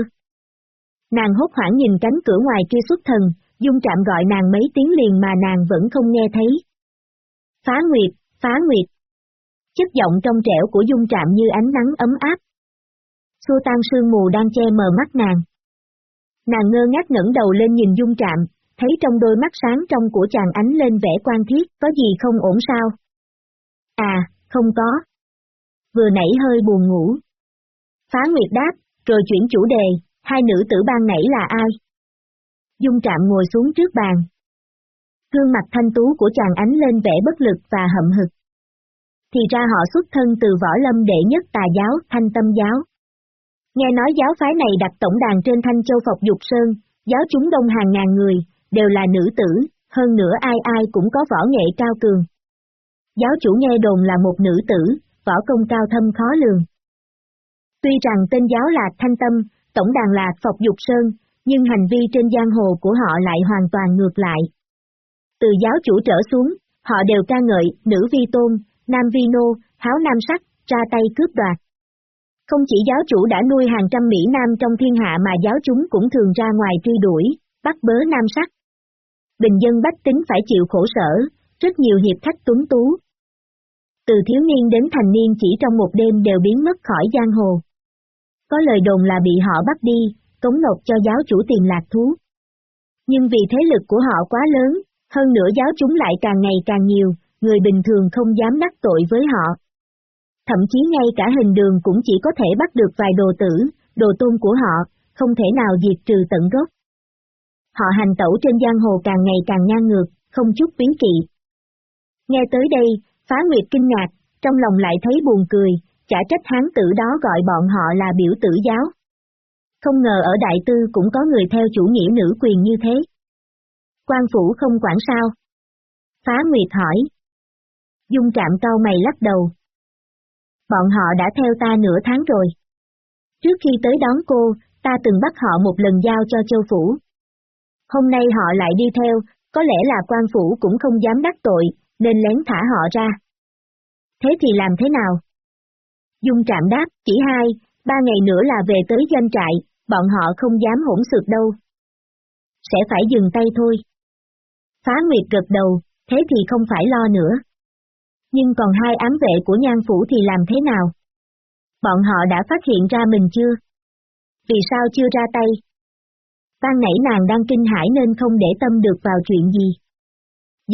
S1: Nàng hốt hoảng nhìn cánh cửa ngoài kia xuất thần, dung trạm gọi nàng mấy tiếng liền mà nàng vẫn không nghe thấy. Phá Nguyệt, Phá Nguyệt. Chất giọng trong trẻo của dung trạm như ánh nắng ấm áp, xua tan sương mù đang che mờ mắt nàng. Nàng ngơ ngác ngẩng đầu lên nhìn dung trạm, thấy trong đôi mắt sáng trong của chàng ánh lên vẻ quan thiết, có gì không ổn sao? À, không có. Vừa nãy hơi buồn ngủ. Phá Nguyệt đáp, rồi chuyển chủ đề, hai nữ tử ban nãy là ai? Dung trạm ngồi xuống trước bàn. Gương mặt thanh tú của chàng ánh lên vẻ bất lực và hậm hực. Thì ra họ xuất thân từ võ lâm đệ nhất tà giáo, thanh tâm giáo. Nghe nói giáo phái này đặt tổng đàn trên Thanh Châu Phộc Dục Sơn, giáo chúng đông hàng ngàn người, đều là nữ tử, hơn nữa ai ai cũng có võ nghệ cao cường. Giáo chủ nghe đồn là một nữ tử, võ công cao thâm khó lường. Tuy rằng tên giáo là Thanh Tâm, tổng đàn là Phộc Dục Sơn, nhưng hành vi trên giang hồ của họ lại hoàn toàn ngược lại. Từ giáo chủ trở xuống, họ đều ca ngợi, nữ vi tôn, nam vi nô, háo nam sắc, ra tay cướp đoạt. Không chỉ giáo chủ đã nuôi hàng trăm Mỹ Nam trong thiên hạ mà giáo chúng cũng thường ra ngoài truy đuổi, bắt bớ nam sắc. Bình dân bách tính phải chịu khổ sở, rất nhiều hiệp khách tuấn tú. Từ thiếu niên đến thành niên chỉ trong một đêm đều biến mất khỏi giang hồ. Có lời đồn là bị họ bắt đi, cống nộp cho giáo chủ tiền lạc thú. Nhưng vì thế lực của họ quá lớn, hơn nữa giáo chúng lại càng ngày càng nhiều, người bình thường không dám đắc tội với họ, thậm chí ngay cả hình đường cũng chỉ có thể bắt được vài đồ tử, đồ tôn của họ, không thể nào diệt trừ tận gốc. Họ hành tẩu trên giang hồ càng ngày càng ngang ngược, không chút biến kỵ. Nghe tới đây, phá nguyệt kinh ngạc, trong lòng lại thấy buồn cười, chả trách hán tử đó gọi bọn họ là biểu tử giáo. Không ngờ ở Đại Tư cũng có người theo chủ nghĩa nữ quyền như thế. quan phủ không quản sao? Phá Nguyệt hỏi. Dung trạm cao mày lắc đầu, Bọn họ đã theo ta nửa tháng rồi. Trước khi tới đón cô, ta từng bắt họ một lần giao cho châu phủ. Hôm nay họ lại đi theo, có lẽ là quan phủ cũng không dám đắc tội, nên lén thả họ ra. Thế thì làm thế nào? Dung trạm đáp, chỉ hai, ba ngày nữa là về tới doanh trại, bọn họ không dám hỗn xược đâu. Sẽ phải dừng tay thôi. Phá Nguyệt gật đầu, thế thì không phải lo nữa. Nhưng còn hai ám vệ của nhan phủ thì làm thế nào? Bọn họ đã phát hiện ra mình chưa? Vì sao chưa ra tay? Ban nãy nàng đang kinh hãi nên không để tâm được vào chuyện gì.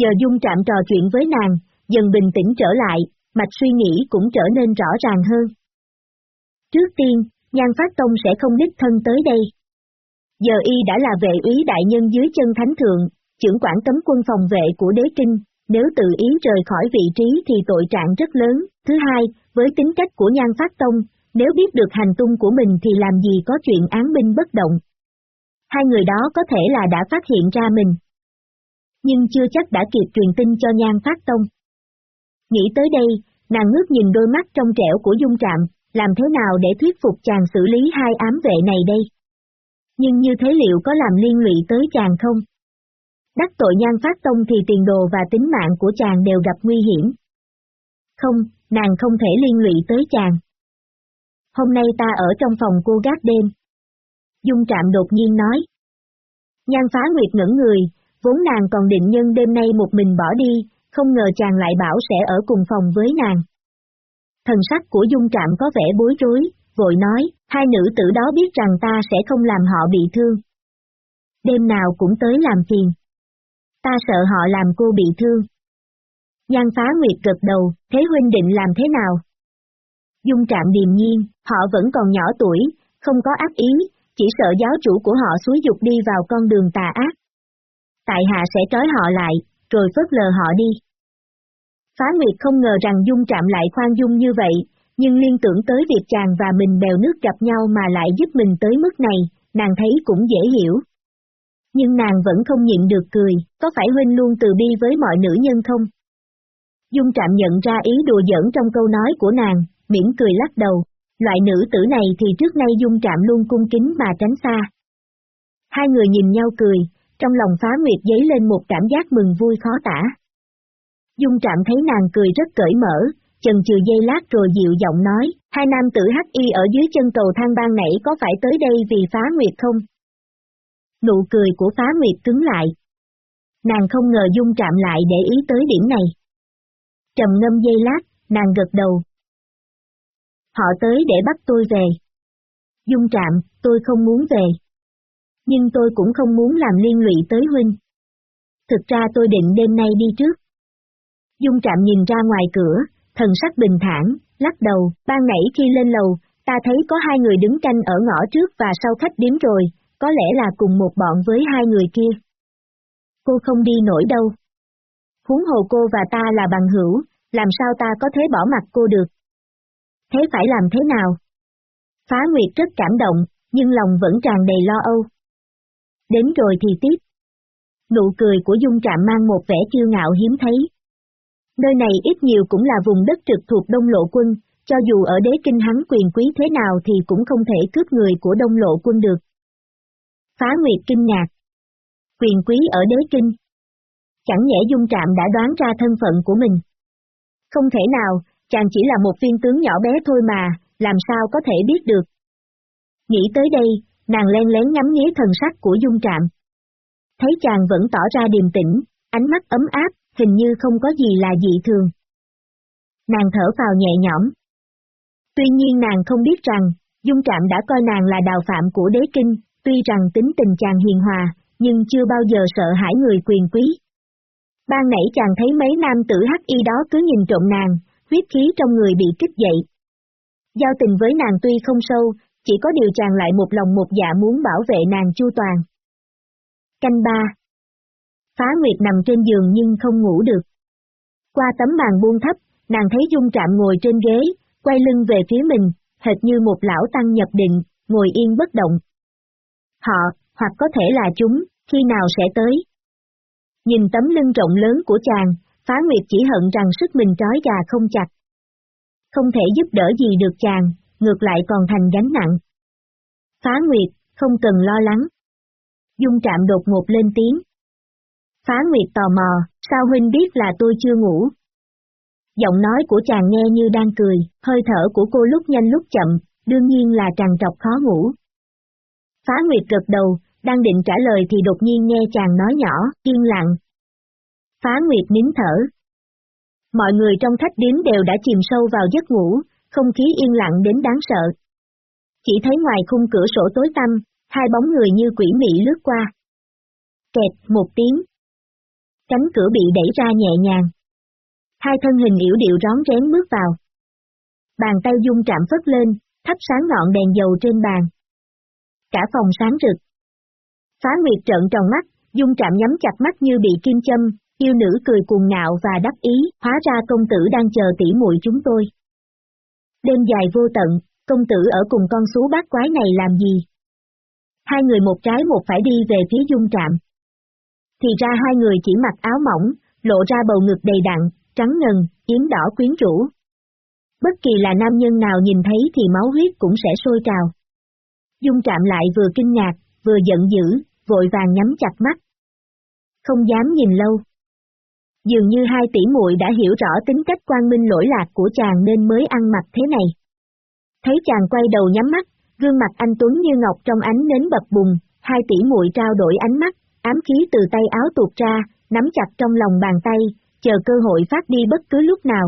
S1: Giờ dung trạm trò chuyện với nàng, dần bình tĩnh trở lại, mạch suy nghĩ cũng trở nên rõ ràng hơn. Trước tiên, Nhan Phát Tông sẽ không đích thân tới đây. Giờ y đã là vệ úy đại nhân dưới chân thánh thượng, trưởng quản cấm quân phòng vệ của đế kinh, nếu tự ý rời khỏi vị trí thì tội trạng rất lớn. Thứ hai, với tính cách của Nhan Phát Tông, nếu biết được hành tung của mình thì làm gì có chuyện án binh bất động. Hai người đó có thể là đã phát hiện ra mình. Nhưng chưa chắc đã kịp truyền tin cho Nhan Phát Tông. Nghĩ tới đây, nàng ngước nhìn đôi mắt trong trẻo của Dung Trạm, làm thế nào để thuyết phục chàng xử lý hai ám vệ này đây? Nhưng như thế liệu có làm liên lụy tới chàng không? Đắc tội nhan phát tông thì tiền đồ và tính mạng của chàng đều gặp nguy hiểm. Không, nàng không thể liên lụy tới chàng. Hôm nay ta ở trong phòng cô gác đêm. Dung trạm đột nhiên nói. Nhan phá nguyệt ngẩn người, vốn nàng còn định nhân đêm nay một mình bỏ đi, không ngờ chàng lại bảo sẽ ở cùng phòng với nàng. Thần sắc của Dung Trạm có vẻ bối rối, vội nói, hai nữ tử đó biết rằng ta sẽ không làm họ bị thương. Đêm nào cũng tới làm phiền. Ta sợ họ làm cô bị thương. Nhan phá nguyệt gật đầu, thế huynh định làm thế nào? Dung Trạm điềm nhiên, họ vẫn còn nhỏ tuổi, không có ác ý, chỉ sợ giáo chủ của họ xúi dục đi vào con đường tà ác. Tại hạ sẽ trói họ lại, rồi phớt lờ họ đi. Phá Nguyệt không ngờ rằng Dung Trạm lại khoan dung như vậy, nhưng liên tưởng tới việc chàng và mình bèo nước gặp nhau mà lại giúp mình tới mức này, nàng thấy cũng dễ hiểu. Nhưng nàng vẫn không nhịn được cười, có phải huynh luôn từ bi với mọi nữ nhân không? Dung Trạm nhận ra ý đùa giỡn trong câu nói của nàng, mỉm cười lắc đầu, loại nữ tử này thì trước nay Dung Trạm luôn cung kính mà tránh xa. Hai người nhìn nhau cười, trong lòng phá nguyệt giấy lên một cảm giác mừng vui khó tả. Dung Trạm thấy nàng cười rất cởi mở, chần chừ dây lát rồi dịu giọng nói, hai nam tử hắc y ở dưới chân cầu thang ban nãy có phải tới đây vì phá nguyệt không? Nụ cười của phá nguyệt cứng lại. Nàng không ngờ Dung Trạm lại để ý tới điểm này. Trầm ngâm dây lát, nàng gật đầu. Họ tới để bắt tôi về. Dung Trạm, tôi không muốn về. Nhưng tôi cũng không muốn làm liên lụy tới huynh. Thực ra tôi định đêm nay đi trước. Dung Trạm nhìn ra ngoài cửa, thần sắc bình thản, lắc đầu, ban nãy khi lên lầu, ta thấy có hai người đứng canh ở ngõ trước và sau khách điếm rồi, có lẽ là cùng một bọn với hai người kia. Cô không đi nổi đâu. Huống hồ cô và ta là bằng hữu, làm sao ta có thể bỏ mặt cô được? Thế phải làm thế nào? Phá Nguyệt rất cảm động, nhưng lòng vẫn tràn đầy lo âu. Đến rồi thì tiếp. Nụ cười của Dung Trạm mang một vẻ kiêu ngạo hiếm thấy. Nơi này ít nhiều cũng là vùng đất trực thuộc Đông Lộ Quân, cho dù ở đế kinh hắn quyền quý thế nào thì cũng không thể cướp người của Đông Lộ Quân được. Phá Nguyệt kinh ngạc. Quyền quý ở đế kinh. Chẳng nhẽ Dung Trạm đã đoán ra thân phận của mình. Không thể nào, chàng chỉ là một viên tướng nhỏ bé thôi mà, làm sao có thể biết được. Nghĩ tới đây, nàng len lén ngắm nghía thần sắc của Dung Trạm. Thấy chàng vẫn tỏ ra điềm tĩnh, ánh mắt ấm áp, hình như không có gì là dị thường. Nàng thở vào nhẹ nhõm. Tuy nhiên nàng không biết rằng, Dung Trạm đã coi nàng là đào phạm của đế kinh, tuy rằng tính tình chàng hiền hòa, nhưng chưa bao giờ sợ hãi người quyền quý. Ban nãy chàng thấy mấy nam tử hắc y đó cứ nhìn trộm nàng, huyết khí trong người bị kích dậy. Giao tình với nàng tuy không sâu, chỉ có điều chàng lại một lòng một dạ muốn bảo vệ nàng chu toàn. Canh ba Phá Nguyệt nằm trên giường nhưng không ngủ được. Qua tấm màn buông thấp, nàng thấy Dung Trạm ngồi trên ghế, quay lưng về phía mình, hệt như một lão tăng nhập định, ngồi yên bất động. Họ, hoặc có thể là chúng, khi nào sẽ tới? Nhìn tấm lưng rộng lớn của chàng, Phá Nguyệt chỉ hận rằng sức mình trói gà không chặt. không thể giúp đỡ gì được chàng, ngược lại còn thành gánh nặng. Phá Nguyệt, không cần lo lắng. Dung Trạm đột ngột lên tiếng. Phá Nguyệt tò mò, sao huynh biết là tôi chưa ngủ? Giọng nói của chàng nghe như đang cười, hơi thở của cô lúc nhanh lúc chậm, đương nhiên là tràn trọc khó ngủ. Phá Nguyệt gật đầu, đang định trả lời thì đột nhiên nghe chàng nói nhỏ, yên lặng. Phá Nguyệt nín thở. Mọi người trong khách điếm đều đã chìm sâu vào giấc ngủ, không khí yên lặng đến đáng sợ. Chỉ thấy ngoài khung cửa sổ tối tăm, hai bóng người như quỷ mị lướt qua. Kẹt một tiếng. Cánh cửa bị đẩy ra nhẹ nhàng. Hai thân hình yểu điệu rón rén bước vào. Bàn tay dung chạm phất lên, thắp sáng ngọn đèn dầu trên bàn. Cả phòng sáng rực. Phá Nguyệt trợn tròn mắt, dung trạm nhắm chặt mắt như bị kim châm, yêu nữ cười cuồng ngạo và đắc ý, hóa ra công tử đang chờ tỉ muội chúng tôi. Đêm dài vô tận, công tử ở cùng con sú bát quái này làm gì? Hai người một trái một phải đi về phía dung trạm. Thì ra hai người chỉ mặc áo mỏng, lộ ra bầu ngực đầy đặn, trắng ngần, yếm đỏ quyến rũ. Bất kỳ là nam nhân nào nhìn thấy thì máu huyết cũng sẽ sôi trào. Dung trạm lại vừa kinh ngạc, vừa giận dữ, vội vàng nhắm chặt mắt. Không dám nhìn lâu. Dường như hai tỷ muội đã hiểu rõ tính cách quan minh lỗi lạc của chàng nên mới ăn mặc thế này. Thấy chàng quay đầu nhắm mắt, gương mặt anh Tuấn như ngọc trong ánh nến bập bùng, hai tỷ muội trao đổi ánh mắt, ám khí từ tay áo tuột ra, nắm chặt trong lòng bàn tay, chờ cơ hội phát đi bất cứ lúc nào.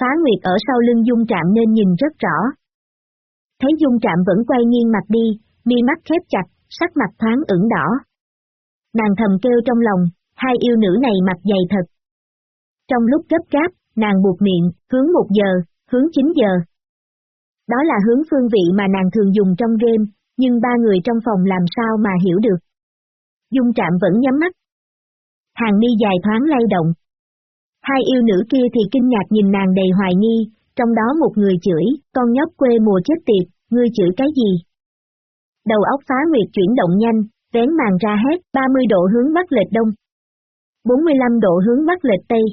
S1: Phá Nguyệt ở sau lưng Dung Trạm nên nhìn rất rõ. Thấy Dung Trạm vẫn quay nghiêng mặt đi, mi mắt khép chặt, sắc mặt thoáng ửng đỏ. Nàng thầm kêu trong lòng, hai yêu nữ này mặt dày thật. Trong lúc gấp gáp, nàng buộc miệng, hướng một giờ, hướng 9 giờ. Đó là hướng phương vị mà nàng thường dùng trong game, nhưng ba người trong phòng làm sao mà hiểu được. Dung Trạm vẫn nhắm mắt. Hàng mi dài thoáng lay động. Hai yêu nữ kia thì kinh ngạc nhìn nàng đầy hoài nghi, trong đó một người chửi, con nhóc quê mùa chết tiệt, ngươi chửi cái gì? Đầu óc phá nguyệt chuyển động nhanh, vén màn ra hết, 30 độ hướng bắc lệch đông. 45 độ hướng bắc lệch tây.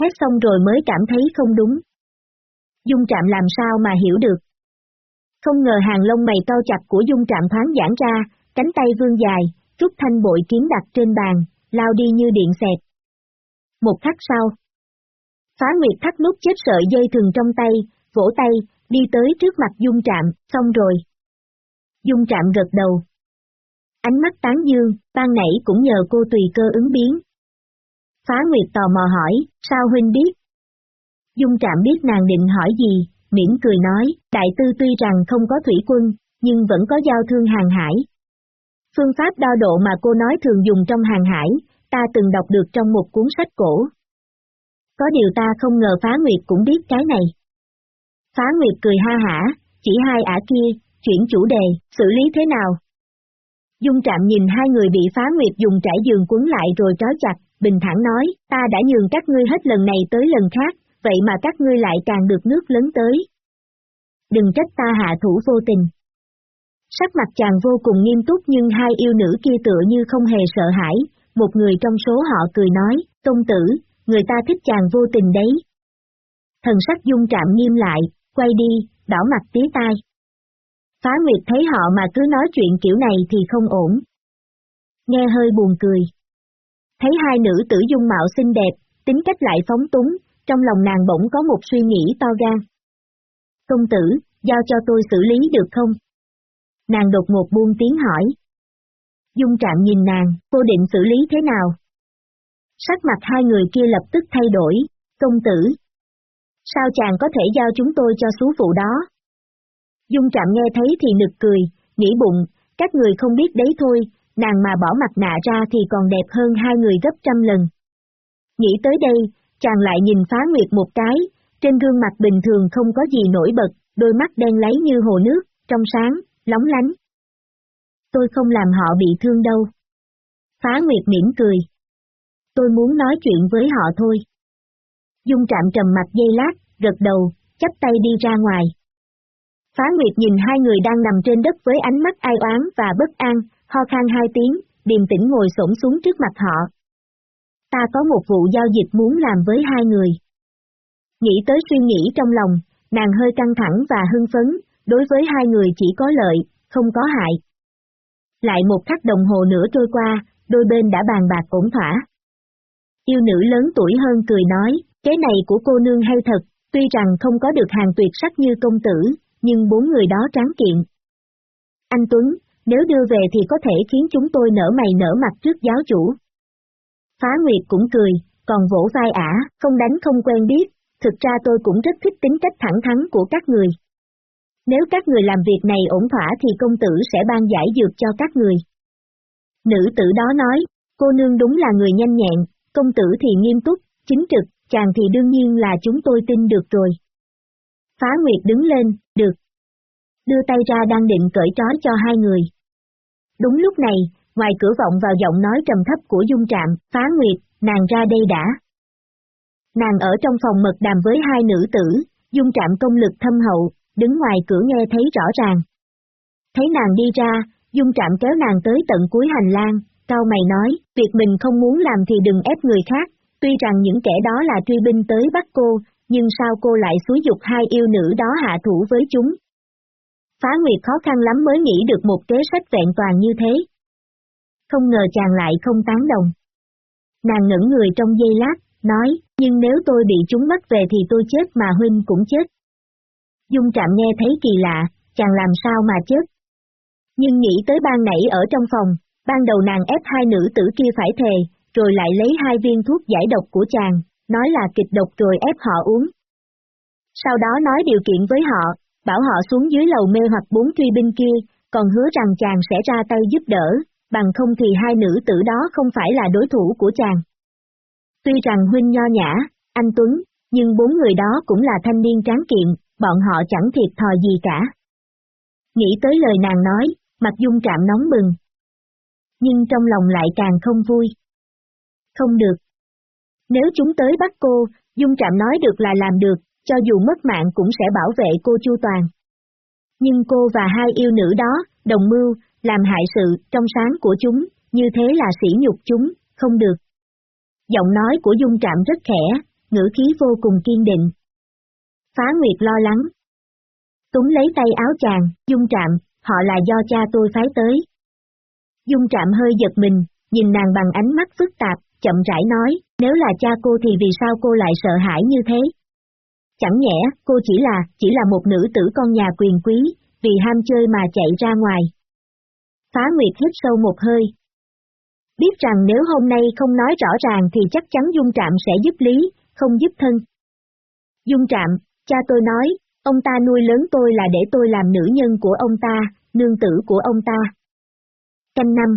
S1: Hét xong rồi mới cảm thấy không đúng. Dung Trạm làm sao mà hiểu được. Không ngờ hàng lông mày cao chặt của Dung Trạm thoáng giãn ra, cánh tay vương dài, rút thanh bội kiếm đặt trên bàn, lao đi như điện xẹt. Một khắc sau, Phá Nguyệt thắt nút chết sợi dây thừng trong tay, vỗ tay, đi tới trước mặt Dung Trạm, xong rồi. Dung Trạm gật đầu. Ánh mắt tán dương, ban nãy cũng nhờ cô tùy cơ ứng biến. Phá Nguyệt tò mò hỏi, sao huynh biết? Dung Trạm biết nàng định hỏi gì, miễn cười nói, đại tư tuy rằng không có thủy quân, nhưng vẫn có giao thương hàng hải. Phương pháp đo độ mà cô nói thường dùng trong hàng hải, ta từng đọc được trong một cuốn sách cổ. Có điều ta không ngờ Phá Nguyệt cũng biết cái này. Phá Nguyệt cười ha hả, chỉ hai ả kia, chuyển chủ đề, xử lý thế nào? Dung Trạm nhìn hai người bị Phá Nguyệt dùng trải giường cuốn lại rồi trói chặt, bình thản nói, ta đã nhường các ngươi hết lần này tới lần khác, vậy mà các ngươi lại càng được nước lớn tới. Đừng trách ta hạ thủ vô tình. Sắc mặt chàng vô cùng nghiêm túc nhưng hai yêu nữ kia tựa như không hề sợ hãi, một người trong số họ cười nói, công tử, người ta thích chàng vô tình đấy. Thần sắc dung trạm nghiêm lại, quay đi, đỏ mặt tía tai. Phá Nguyệt thấy họ mà cứ nói chuyện kiểu này thì không ổn. Nghe hơi buồn cười. Thấy hai nữ tử dung mạo xinh đẹp, tính cách lại phóng túng, trong lòng nàng bỗng có một suy nghĩ to gan. Công tử, giao cho tôi xử lý được không? Nàng đột ngột buông tiếng hỏi. Dung trạm nhìn nàng, cô định xử lý thế nào? Sắc mặt hai người kia lập tức thay đổi, công tử. Sao chàng có thể giao chúng tôi cho số phụ đó? Dung trạm nghe thấy thì nực cười, nghĩ bụng, các người không biết đấy thôi, nàng mà bỏ mặt nạ ra thì còn đẹp hơn hai người gấp trăm lần. Nghĩ tới đây, chàng lại nhìn phá nguyệt một cái, trên gương mặt bình thường không có gì nổi bật, đôi mắt đen lấy như hồ nước, trong sáng, lóng lánh. Tôi không làm họ bị thương đâu. Phá Nguyệt mỉm cười. Tôi muốn nói chuyện với họ thôi. Dung trạm trầm mặt dây lát, gật đầu, chắp tay đi ra ngoài. Phá Nguyệt nhìn hai người đang nằm trên đất với ánh mắt ai oán và bất an, ho khan hai tiếng, điềm tĩnh ngồi xổm xuống trước mặt họ. Ta có một vụ giao dịch muốn làm với hai người. Nghĩ tới suy nghĩ trong lòng, nàng hơi căng thẳng và hưng phấn, đối với hai người chỉ có lợi, không có hại. Lại một khắc đồng hồ nữa trôi qua, đôi bên đã bàn bạc ổn thỏa. Yêu nữ lớn tuổi hơn cười nói, cái này của cô nương hay thật, tuy rằng không có được hàng tuyệt sắc như công tử, nhưng bốn người đó tráng kiện. Anh Tuấn, nếu đưa về thì có thể khiến chúng tôi nở mày nở mặt trước giáo chủ. Phá Nguyệt cũng cười, còn vỗ vai ả, không đánh không quen biết, thực ra tôi cũng rất thích tính cách thẳng thắn của các người. Nếu các người làm việc này ổn thỏa thì công tử sẽ ban giải dược cho các người. Nữ tử đó nói, cô nương đúng là người nhanh nhẹn, công tử thì nghiêm túc, chính trực, chàng thì đương nhiên là chúng tôi tin được rồi. Phá Nguyệt đứng lên, được. Đưa tay ra đang định cởi trói cho hai người. Đúng lúc này, ngoài cửa vọng vào giọng nói trầm thấp của Dung Trạm, Phá Nguyệt, nàng ra đây đã. Nàng ở trong phòng mật đàm với hai nữ tử, Dung Trạm công lực thâm hậu, đứng ngoài cửa nghe thấy rõ ràng. Thấy nàng đi ra, Dung Trạm kéo nàng tới tận cuối hành lang, cao mày nói, việc mình không muốn làm thì đừng ép người khác, tuy rằng những kẻ đó là truy binh tới bắt cô, nhưng sao cô lại xúi dục hai yêu nữ đó hạ thủ với chúng? Phá Nguyệt khó khăn lắm mới nghĩ được một kế sách vẹn toàn như thế. Không ngờ chàng lại không tán đồng. Nàng ngẩn người trong giây lát, nói, nhưng nếu tôi bị chúng mất về thì tôi chết mà huynh cũng chết. Dung trạm nghe thấy kỳ lạ, chàng làm sao mà chết. Nhưng nghĩ tới ban nãy ở trong phòng, ban đầu nàng ép hai nữ tử kia phải thề, rồi lại lấy hai viên thuốc giải độc của chàng, nói là kịch độc rồi ép họ uống. Sau đó nói điều kiện với họ, bảo họ xuống dưới lầu mê hoặc bốn truy binh kia, còn hứa rằng chàng sẽ ra tay giúp đỡ, bằng không thì hai nữ tử đó không phải là đối thủ của chàng. Tuy rằng huynh nho nhã, anh Tuấn, nhưng bốn người đó cũng là thanh niên tráng kiện, bọn họ chẳng thiệt thòi gì cả. Nghĩ tới lời nàng nói, mặt dung trạm nóng bừng. Nhưng trong lòng lại càng không vui. Không được. Nếu chúng tới bắt cô, dung trạm nói được là làm được, cho dù mất mạng cũng sẽ bảo vệ cô chu toàn. Nhưng cô và hai yêu nữ đó, đồng mưu, làm hại sự, trong sáng của chúng, như thế là sỉ nhục chúng, không được. Giọng nói của Dung Trạm rất khẽ, ngữ khí vô cùng kiên định. Phá Nguyệt lo lắng. Túng lấy tay áo chàng, Dung Trạm, họ là do cha tôi phái tới. Dung Trạm hơi giật mình, nhìn nàng bằng ánh mắt phức tạp, chậm rãi nói, nếu là cha cô thì vì sao cô lại sợ hãi như thế? Chẳng nhẽ, cô chỉ là, chỉ là một nữ tử con nhà quyền quý, vì ham chơi mà chạy ra ngoài. Phá Nguyệt hít sâu một hơi. Biết rằng nếu hôm nay không nói rõ ràng thì chắc chắn Dung Trạm sẽ giúp lý, không giúp thân. Dung Trạm, cha tôi nói, ông ta nuôi lớn tôi là để tôi làm nữ nhân của ông ta, nương tử của ông ta. Canh năm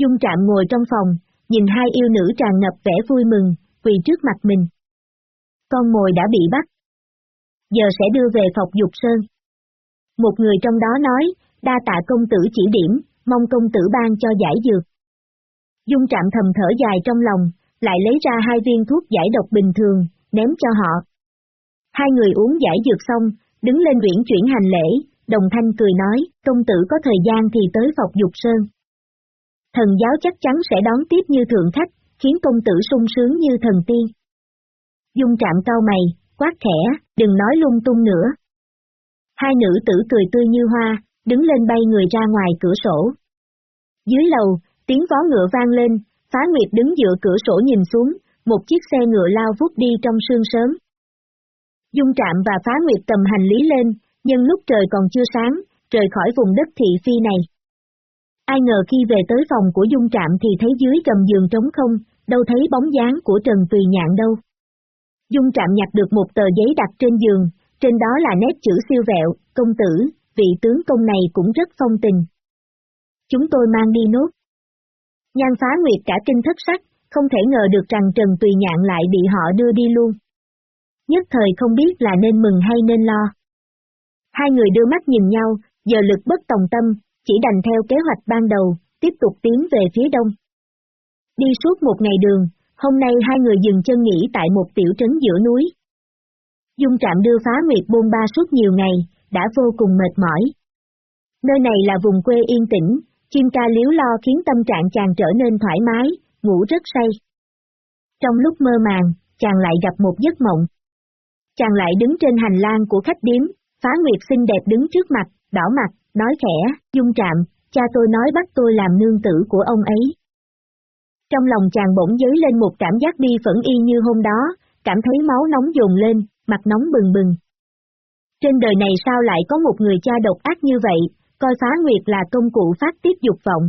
S1: Dung Trạm ngồi trong phòng, nhìn hai yêu nữ tràn ngập vẻ vui mừng, quỳ trước mặt mình. Con mồi đã bị bắt. Giờ sẽ đưa về Phọc Dục Sơn. Một người trong đó nói, đa tạ công tử chỉ điểm, mong công tử ban cho giải dược. Dung trạm thầm thở dài trong lòng, lại lấy ra hai viên thuốc giải độc bình thường, ném cho họ. Hai người uống giải dược xong, đứng lên uyển chuyển hành lễ, đồng thanh cười nói, công tử có thời gian thì tới Phọc Dục Sơn. Thần giáo chắc chắn sẽ đón tiếp như thượng khách, khiến công tử sung sướng như thần tiên. Dung trạm cao mày, quát khẽ, đừng nói lung tung nữa. Hai nữ tử cười tươi như hoa, đứng lên bay người ra ngoài cửa sổ. Dưới lầu, tiếng vó ngựa vang lên, phá nguyệt đứng dựa cửa sổ nhìn xuống, một chiếc xe ngựa lao vút đi trong sương sớm. Dung trạm và phá nguyệt cầm hành lý lên, nhưng lúc trời còn chưa sáng, rời khỏi vùng đất thị phi này. Ai ngờ khi về tới phòng của Dung Trạm thì thấy dưới cầm giường trống không, đâu thấy bóng dáng của Trần Tùy Nhạn đâu. Dung Trạm nhặt được một tờ giấy đặt trên giường, trên đó là nét chữ siêu vẹo, công tử, vị tướng công này cũng rất phong tình. Chúng tôi mang đi nốt. Nhan phá nguyệt cả kinh thất sắc, không thể ngờ được rằng Trần Tùy Nhạn lại bị họ đưa đi luôn. Nhất thời không biết là nên mừng hay nên lo. Hai người đưa mắt nhìn nhau, giờ lực bất tòng tâm, chỉ đành theo kế hoạch ban đầu, tiếp tục tiến về phía đông. Đi suốt một ngày đường, hôm nay hai người dừng chân nghỉ tại một tiểu trấn giữa núi. Dung trạm đưa phá nguyệt buôn ba suốt nhiều ngày, đã vô cùng mệt mỏi. Nơi này là vùng quê yên tĩnh, chim ca liếu lo khiến tâm trạng chàng trở nên thoải mái, ngủ rất say. Trong lúc mơ màng, chàng lại gặp một giấc mộng. Chàng lại đứng trên hành lang của khách điếm, phá nguyệt xinh đẹp đứng trước mặt, đỏ mặt, nói khẽ, dung trạm, cha tôi nói bắt tôi làm nương tử của ông ấy. Trong lòng chàng bỗng dấy lên một cảm giác bi phẫn y như hôm đó, cảm thấy máu nóng dồn lên, mặt nóng bừng bừng. Trên đời này sao lại có một người cha độc ác như vậy, coi phá nguyệt là công cụ phát tiết dục vọng.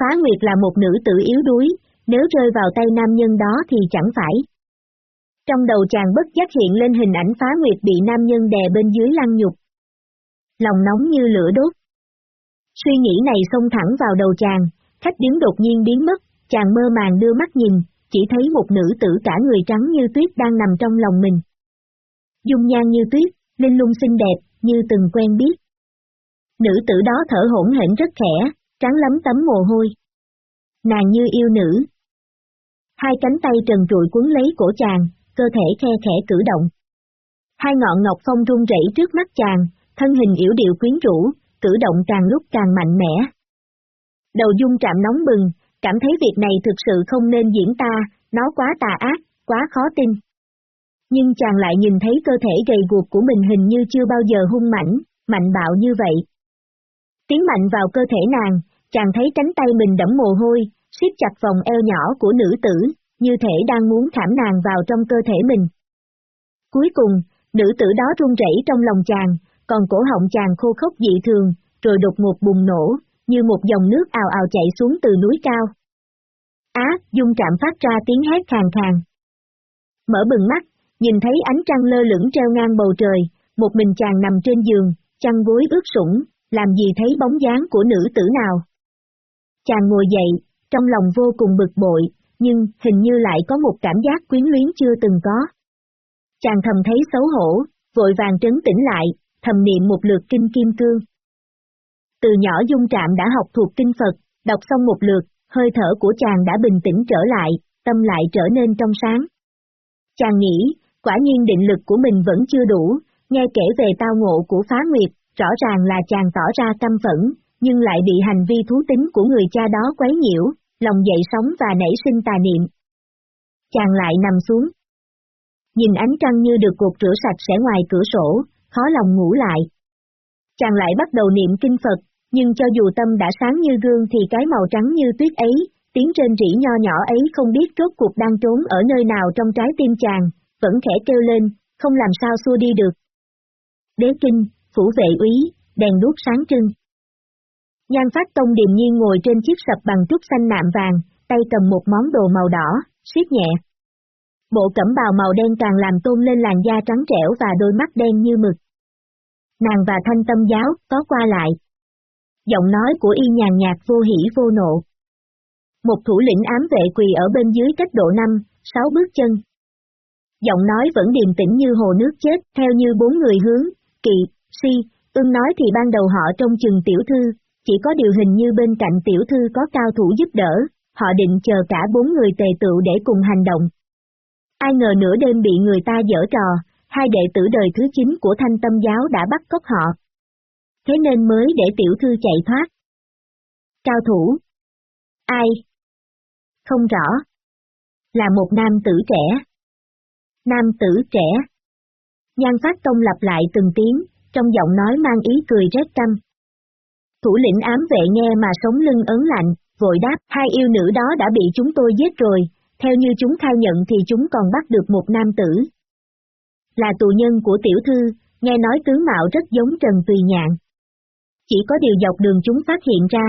S1: Phá nguyệt là một nữ tử yếu đuối, nếu rơi vào tay nam nhân đó thì chẳng phải. Trong đầu chàng bất giác hiện lên hình ảnh phá nguyệt bị nam nhân đè bên dưới lăng nhục. Lòng nóng như lửa đốt. Suy nghĩ này xông thẳng vào đầu chàng, khách điếm đột nhiên biến mất, chàng mơ màng đưa mắt nhìn, chỉ thấy một nữ tử cả người trắng như tuyết đang nằm trong lòng mình. Dung nhan như tuyết, linh lung xinh đẹp, như từng quen biết. Nữ tử đó thở hỗn hển rất khẽ, trắng lắm tấm mồ hôi. Nàng như yêu nữ. Hai cánh tay trần trụi cuốn lấy cổ chàng, cơ thể khe khẽ cử động. Hai ngọn ngọc phong rung rẩy trước mắt chàng, thân hình yểu điệu quyến rũ, cử động càng lúc càng mạnh mẽ. Đầu dung chạm nóng bừng, cảm thấy việc này thực sự không nên diễn ta, nó quá tà ác, quá khó tin. Nhưng chàng lại nhìn thấy cơ thể gầy guộc của mình hình như chưa bao giờ hung mảnh, mạnh bạo như vậy. Tiến mạnh vào cơ thể nàng, chàng thấy cánh tay mình đẫm mồ hôi, siết chặt vòng eo nhỏ của nữ tử, như thể đang muốn khảm nàng vào trong cơ thể mình. Cuối cùng, nữ tử đó run rẩy trong lòng chàng, còn cổ họng chàng khô khốc dị thường, rồi đột ngột bùng nổ, như một dòng nước ào ào chạy xuống từ núi cao. Á, dung trạm phát ra tiếng hét khàn khàn. Mở bừng mắt, nhìn thấy ánh trăng lơ lửng treo ngang bầu trời, một mình chàng nằm trên giường, chăn gối ướt sũng, làm gì thấy bóng dáng của nữ tử nào. Chàng ngồi dậy, trong lòng vô cùng bực bội, nhưng hình như lại có một cảm giác quyến luyến chưa từng có. Chàng thầm thấy xấu hổ, vội vàng trấn tĩnh lại, thầm niệm một lượt kinh kim cương. Từ nhỏ dung trạm đã học thuộc kinh Phật, đọc xong một lượt, hơi thở của chàng đã bình tĩnh trở lại, tâm lại trở nên trong sáng. Chàng nghĩ, quả nhiên định lực của mình vẫn chưa đủ, nghe kể về tao ngộ của phá nguyệt, rõ ràng là chàng tỏ ra căm phẫn, nhưng lại bị hành vi thú tính của người cha đó quấy nhiễu, lòng dậy sóng và nảy sinh tà niệm. Chàng lại nằm xuống. Nhìn ánh trăng như được cuộc rửa sạch sẽ ngoài cửa sổ, khó lòng ngủ lại. Chàng lại bắt đầu niệm kinh Phật, nhưng cho dù tâm đã sáng như gương thì cái màu trắng như tuyết ấy, tiếng trên rỉ nho nhỏ ấy không biết rốt cuộc đang trốn ở nơi nào trong trái tim chàng, vẫn khẽ kêu lên, không làm sao xua đi được. Đế kinh, phủ vệ úy, đèn đuốc sáng trưng. Nhan phát tông điềm nhiên ngồi trên chiếc sập bằng trúc xanh nạm vàng, tay cầm một món đồ màu đỏ, siết nhẹ. Bộ cẩm bào màu đen càng làm tôn lên làn da trắng trẻo và đôi mắt đen như mực. Nàng và thanh tâm giáo có qua lại. Giọng nói của y nhàn nhạt vô hỉ vô nộ. Một thủ lĩnh ám vệ quỳ ở bên dưới cách độ năm, sáu bước chân. Giọng nói vẫn điềm tĩnh như hồ nước chết, theo như bốn người hướng, kỵ, si, ưng nói thì ban đầu họ trông chừng tiểu thư, chỉ có điều hình như bên cạnh tiểu thư có cao thủ giúp đỡ, họ định chờ cả bốn người tề tựu để cùng hành động. Ai ngờ nửa đêm bị người ta dở trò, hai đệ tử đời thứ chín của thanh tâm giáo đã bắt cóc họ. Thế nên mới để tiểu thư chạy thoát. Cao thủ. Ai? Không rõ. Là một nam tử trẻ. Nam tử trẻ. Nhan phát tông lặp lại từng tiếng, trong giọng nói mang ý cười rét căm. Thủ lĩnh ám vệ nghe mà sống lưng ấn lạnh, vội đáp, hai yêu nữ đó đã bị chúng tôi giết rồi, theo như chúng khai nhận thì chúng còn bắt được một nam tử. Là tù nhân của tiểu thư, nghe nói tướng mạo rất giống Trần Tùy Nhạn. Chỉ có điều dọc đường chúng phát hiện ra.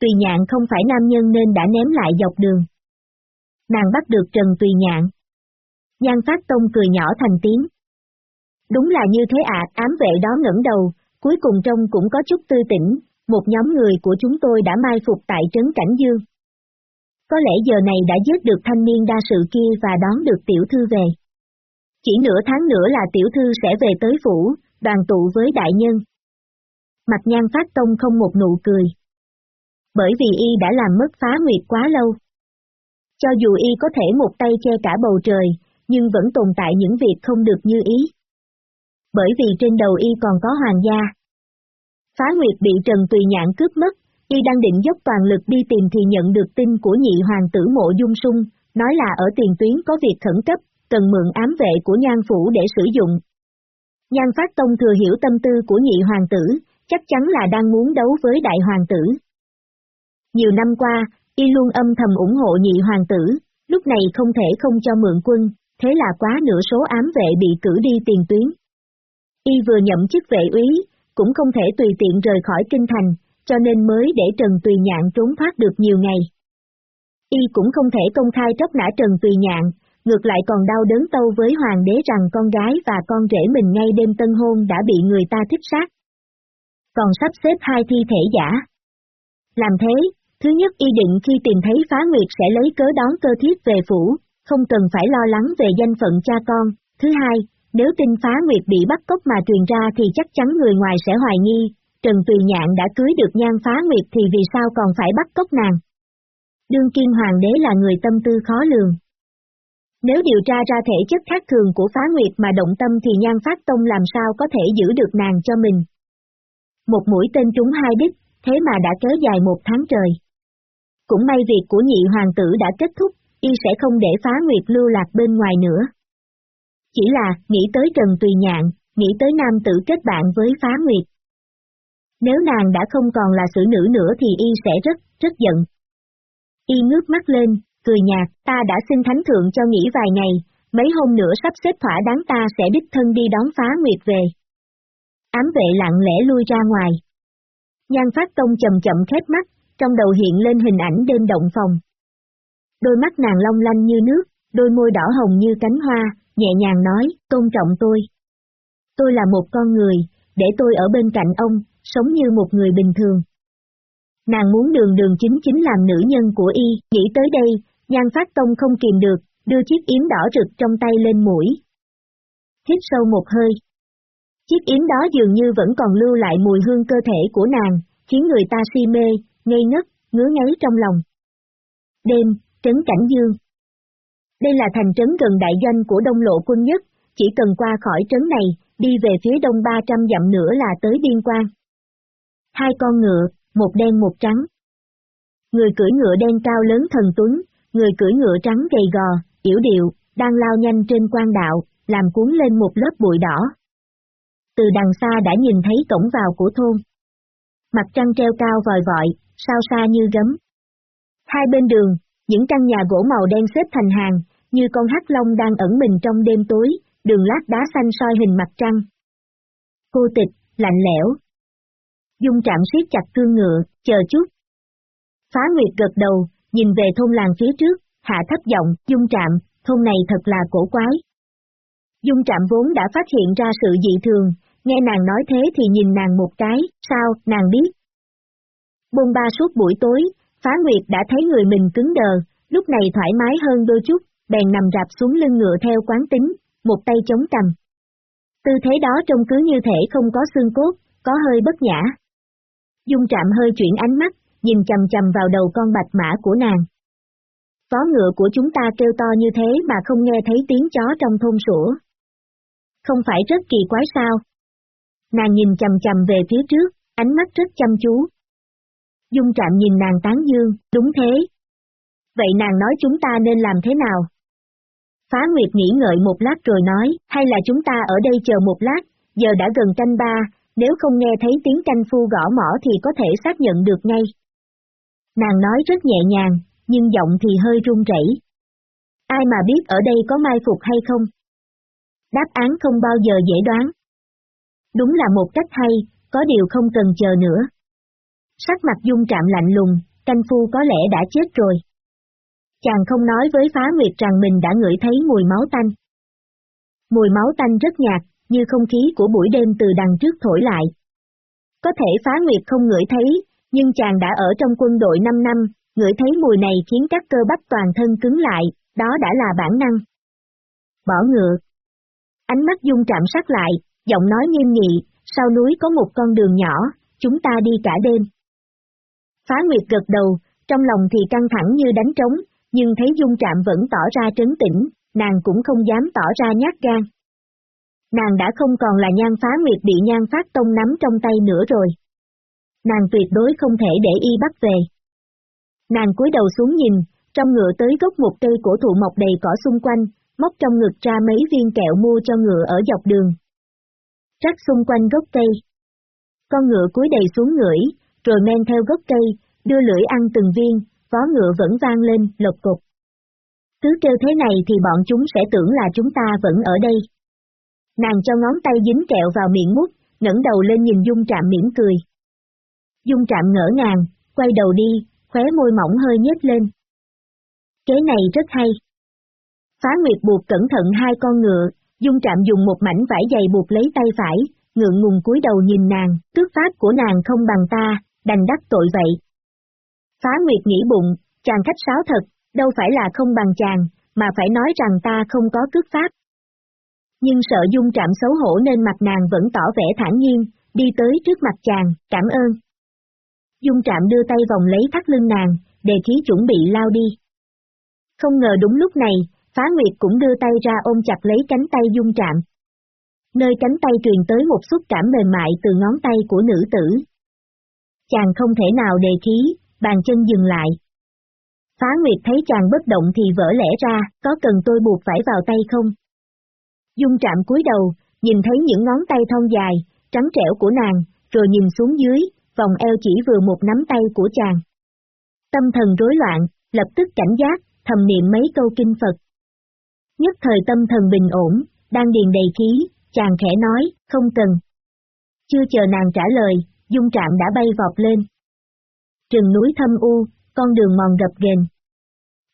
S1: Tùy Nhạn không phải nam nhân nên đã ném lại dọc đường. Nàng bắt được Trần Tùy Nhạn. Nhan Phát Tông cười nhỏ thành tiếng. Đúng là như thế ạ, ám vệ đó ngẩng đầu, cuối cùng trông cũng có chút tư tỉnh, một nhóm người của chúng tôi đã mai phục tại trấn Cảnh Dương. Có lẽ giờ này đã giết được thanh niên đa sự kia và đón được tiểu thư về. Chỉ nửa tháng nữa là tiểu thư sẽ về tới phủ, đoàn tụ với đại nhân. Mặt nhan phát tông không một nụ cười. Bởi vì y đã làm mất phá nguyệt quá lâu. Cho dù y có thể một tay che cả bầu trời, nhưng vẫn tồn tại những việc không được như ý bởi vì trên đầu y còn có hoàng gia. Phá Nguyệt bị Trần Tùy Nhạn cướp mất, y đang định dốc toàn lực đi tìm thì nhận được tin của nhị hoàng tử mộ dung sung, nói là ở tiền tuyến có việc khẩn cấp, cần mượn ám vệ của nhan phủ để sử dụng. Nhan Phát Tông thừa hiểu tâm tư của nhị hoàng tử, chắc chắn là đang muốn đấu với đại hoàng tử. Nhiều năm qua, y luôn âm thầm ủng hộ nhị hoàng tử, lúc này không thể không cho mượn quân, thế là quá nửa số ám vệ bị cử đi tiền tuyến. Y vừa nhậm chức vệ úy, cũng không thể tùy tiện rời khỏi kinh thành, cho nên mới để Trần Tùy Nhạn trốn thoát được nhiều ngày. Y cũng không thể công khai tróc nã Trần Tùy Nhạn, ngược lại còn đau đớn tâu với hoàng đế rằng con gái và con rể mình ngay đêm tân hôn đã bị người ta thích sát. Còn sắp xếp hai thi thể giả. Làm thế, thứ nhất y định khi tìm thấy phá nguyệt sẽ lấy cớ đón cơ thiết về phủ, không cần phải lo lắng về danh phận cha con. Thứ hai, nếu tin phá nguyệt bị bắt cóc mà truyền ra thì chắc chắn người ngoài sẽ hoài nghi, Trần Tùy Nhạn đã cưới được nhan phá nguyệt thì vì sao còn phải bắt cóc nàng. Đương kim hoàng đế là người tâm tư khó lường. Nếu điều tra ra thể chất khác thường của phá nguyệt mà động tâm thì nhan phát tông làm sao có thể giữ được nàng cho mình. Một mũi tên trúng hai đích, thế mà đã kéo dài một tháng trời. Cũng may việc của nhị hoàng tử đã kết thúc, y sẽ không để phá nguyệt lưu lạc bên ngoài nữa. Chỉ là, nghĩ tới Trần Tùy Nhạn, nghĩ tới nam tử kết bạn với phá nguyệt. Nếu nàng đã không còn là xử nữ nữa thì y sẽ rất, rất giận. Y ngước mắt lên, cười nhạt, ta đã xin thánh thượng cho nghỉ vài ngày, mấy hôm nữa sắp xếp thỏa đáng ta sẽ đích thân đi đón phá nguyệt về. Ám vệ lặng lẽ lui ra ngoài. Nhan phát tông chậm chậm khép mắt, trong đầu hiện lên hình ảnh đêm động phòng. Đôi mắt nàng long lanh như nước, đôi môi đỏ hồng như cánh hoa, nhẹ nhàng nói, tôn trọng tôi. Tôi là một con người, để tôi ở bên cạnh ông, sống như một người bình thường. Nàng muốn đường đường chính chính làm nữ nhân của y, nghĩ tới đây, nhan phát tông không kìm được, đưa chiếc yếm đỏ rực trong tay lên mũi. Hít sâu một hơi. Chiếc yếm đó dường như vẫn còn lưu lại mùi hương cơ thể của nàng, khiến người ta si mê, ngây ngất, ngứa ngáy trong lòng. Đêm, trấn Cảnh Dương đây là thành trấn gần đại doanh của đông lộ quân nhất, chỉ cần qua khỏi trấn này, đi về phía đông 300 dặm nữa là tới biên quan. Hai con ngựa, một đen một trắng. Người cưỡi ngựa đen cao lớn thần tuấn, người cưỡi ngựa trắng gầy gò, yểu điệu, đang lao nhanh trên quan đạo, làm cuốn lên một lớp bụi đỏ. Từ đằng xa đã nhìn thấy cổng vào của thôn. Mặt trăng treo cao vòi vọi, sao xa như gấm. Hai bên đường, những căn nhà gỗ màu đen xếp thành hàng, như con hắc long đang ẩn mình trong đêm tối, đường lát đá xanh soi hình mặt trăng. Cô tịch, lạnh lẽo. Dung trạm siết chặt cương ngựa, chờ chút. Phá Nguyệt gật đầu, nhìn về thôn làng phía trước, hạ thấp giọng, Dung trạm, thôn này thật là cổ quái. Dung trạm vốn đã phát hiện ra sự dị thường, nghe nàng nói thế thì nhìn nàng một cái, sao, nàng biết. Bôn ba suốt buổi tối, Phá Nguyệt đã thấy người mình cứng đờ, lúc này thoải mái hơn đôi chút, bèn nằm rạp xuống lưng ngựa theo quán tính, một tay chống cầm. Tư thế đó trông cứ như thể không có xương cốt, có hơi bất nhã. Dung trạm hơi chuyển ánh mắt, nhìn chầm chầm vào đầu con bạch mã của nàng. Có ngựa của chúng ta kêu to như thế mà không nghe thấy tiếng chó trong thôn sủa. Không phải rất kỳ quái sao? Nàng nhìn chầm chầm về phía trước, ánh mắt rất chăm chú. Dung trạm nhìn nàng tán dương, đúng thế. Vậy nàng nói chúng ta nên làm thế nào? Phá Nguyệt nghĩ ngợi một lát rồi nói, hay là chúng ta ở đây chờ một lát, giờ đã gần canh ba, nếu không nghe thấy tiếng canh phu gõ mỏ thì có thể xác nhận được ngay. Nàng nói rất nhẹ nhàng, nhưng giọng thì hơi run rẩy. Ai mà biết ở đây có mai phục hay không? Đáp án không bao giờ dễ đoán. Đúng là một cách hay, có điều không cần chờ nữa. Sắc mặt dung trạm lạnh lùng, canh phu có lẽ đã chết rồi. Chàng không nói với phá nguyệt rằng mình đã ngửi thấy mùi máu tanh. Mùi máu tanh rất nhạt, như không khí của buổi đêm từ đằng trước thổi lại. Có thể phá nguyệt không ngửi thấy, nhưng chàng đã ở trong quân đội 5 năm, ngửi thấy mùi này khiến các cơ bắp toàn thân cứng lại, đó đã là bản năng. Bỏ ngựa. Ánh mắt dung trạm sắc lại, giọng nói nghiêm nghị, sau núi có một con đường nhỏ, chúng ta đi cả đêm. Phá Nguyệt gật đầu, trong lòng thì căng thẳng như đánh trống, nhưng thấy dung trạm vẫn tỏ ra trấn tĩnh, nàng cũng không dám tỏ ra nhát gan. Nàng đã không còn là nhan phá nguyệt bị nhan phát tông nắm trong tay nữa rồi. Nàng tuyệt đối không thể để y bắt về. Nàng cúi đầu xuống nhìn, trong ngựa tới gốc một cây cổ thụ mọc đầy cỏ xung quanh, móc trong ngực ra mấy viên kẹo mua cho ngựa ở dọc đường. Rắc xung quanh gốc cây. Con ngựa cúi đầy xuống ngửi, rồi men theo gốc cây, đưa lưỡi ăn từng viên, vó ngựa vẫn vang lên, lộc cục. Cứ kêu thế này thì bọn chúng sẽ tưởng là chúng ta vẫn ở đây. Nàng cho ngón tay dính kẹo vào miệng mút, ngẩng đầu lên nhìn Dung Trạm mỉm cười. Dung Trạm ngỡ ngàng, quay đầu đi, khóe môi mỏng hơi nhếch lên. Kế này rất hay. Phá Nguyệt buộc cẩn thận hai con ngựa, Dung Trạm dùng một mảnh vải dày buộc lấy tay phải, ngượng ngùng cúi đầu nhìn nàng, tước pháp của nàng không bằng ta, đành đắc tội vậy. Phá Nguyệt nghĩ bụng, chàng khách sáo thật, đâu phải là không bằng chàng, mà phải nói rằng ta không có cước pháp. Nhưng sợ dung trạm xấu hổ nên mặt nàng vẫn tỏ vẻ thản nhiên, đi tới trước mặt chàng, cảm ơn. Dung trạm đưa tay vòng lấy thắt lưng nàng, đề khí chuẩn bị lao đi. Không ngờ đúng lúc này, Phá Nguyệt cũng đưa tay ra ôm chặt lấy cánh tay dung trạm. Nơi cánh tay truyền tới một xúc cảm mềm mại từ ngón tay của nữ tử. Chàng không thể nào đề khí, bàn chân dừng lại. Phá Nguyệt thấy chàng bất động thì vỡ lẽ ra, có cần tôi buộc phải vào tay không? Dung trạm cúi đầu, nhìn thấy những ngón tay thon dài, trắng trẻo của nàng, rồi nhìn xuống dưới, vòng eo chỉ vừa một nắm tay của chàng. Tâm thần rối loạn, lập tức cảnh giác, thầm niệm mấy câu kinh Phật. Nhất thời tâm thần bình ổn, đang điền đầy khí, chàng khẽ nói, không cần. Chưa chờ nàng trả lời, dung trạm đã bay vọt lên. Rừng núi thâm u, con đường mòn gập ghềnh.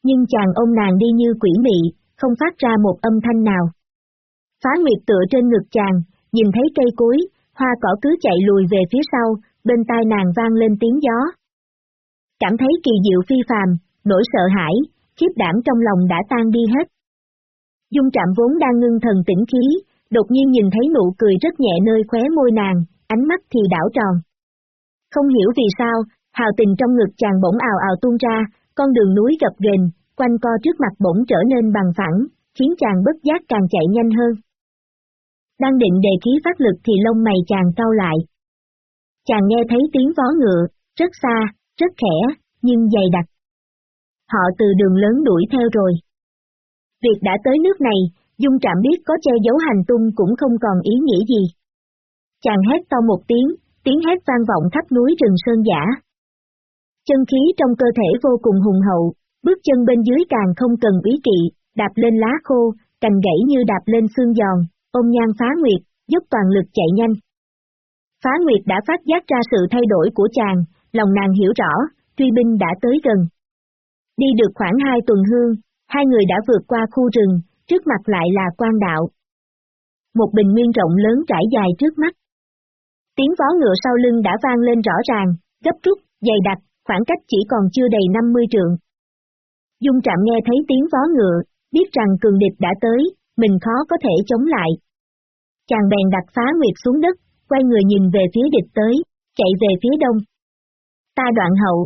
S1: Nhưng chàng ôm nàng đi như quỷ mị, không phát ra một âm thanh nào. Phá Nguyệt tựa trên ngực chàng, nhìn thấy cây cối, hoa cỏ cứ chạy lùi về phía sau, bên tai nàng vang lên tiếng gió. Cảm thấy kỳ diệu phi phàm, nỗi sợ hãi, khiếp đảm trong lòng đã tan đi hết. Dung trạm vốn đang ngưng thần tĩnh khí, đột nhiên nhìn thấy nụ cười rất nhẹ nơi khóe môi nàng, ánh mắt thì đảo tròn. Không hiểu vì sao, hào tình trong ngực chàng bỗng ào ào tuôn ra, con đường núi gập ghềnh, quanh co trước mặt bỗng trở nên bằng phẳng, khiến chàng bất giác càng chạy nhanh hơn. Đang định đề khí phát lực thì lông mày chàng cau lại. Chàng nghe thấy tiếng vó ngựa, rất xa, rất khẽ, nhưng dày đặc. Họ từ đường lớn đuổi theo rồi. Việc đã tới nước này, Dung Trạm biết có che giấu hành tung cũng không còn ý nghĩa gì. Chàng hét to một tiếng, tiếng hét vang vọng khắp núi rừng sơn giả. Chân khí trong cơ thể vô cùng hùng hậu, bước chân bên dưới càng không cần ý kỵ, đạp lên lá khô, cành gãy như đạp lên xương giòn, ôm nhan phá nguyệt, giúp toàn lực chạy nhanh. Phá nguyệt đã phát giác ra sự thay đổi của chàng, lòng nàng hiểu rõ, truy binh đã tới gần. Đi được khoảng hai tuần hương, hai người đã vượt qua khu rừng, trước mặt lại là quan đạo. Một bình nguyên rộng lớn trải dài trước mắt. Tiếng vó ngựa sau lưng đã vang lên rõ ràng, gấp rút, dày đặc, khoảng cách chỉ còn chưa đầy 50 trượng. Dung trạm nghe thấy tiếng vó ngựa, biết rằng cường địch đã tới, mình khó có thể chống lại. Chàng bèn đặt phá nguyệt xuống đất, quay người nhìn về phía địch tới, chạy về phía đông. Ta đoạn hậu.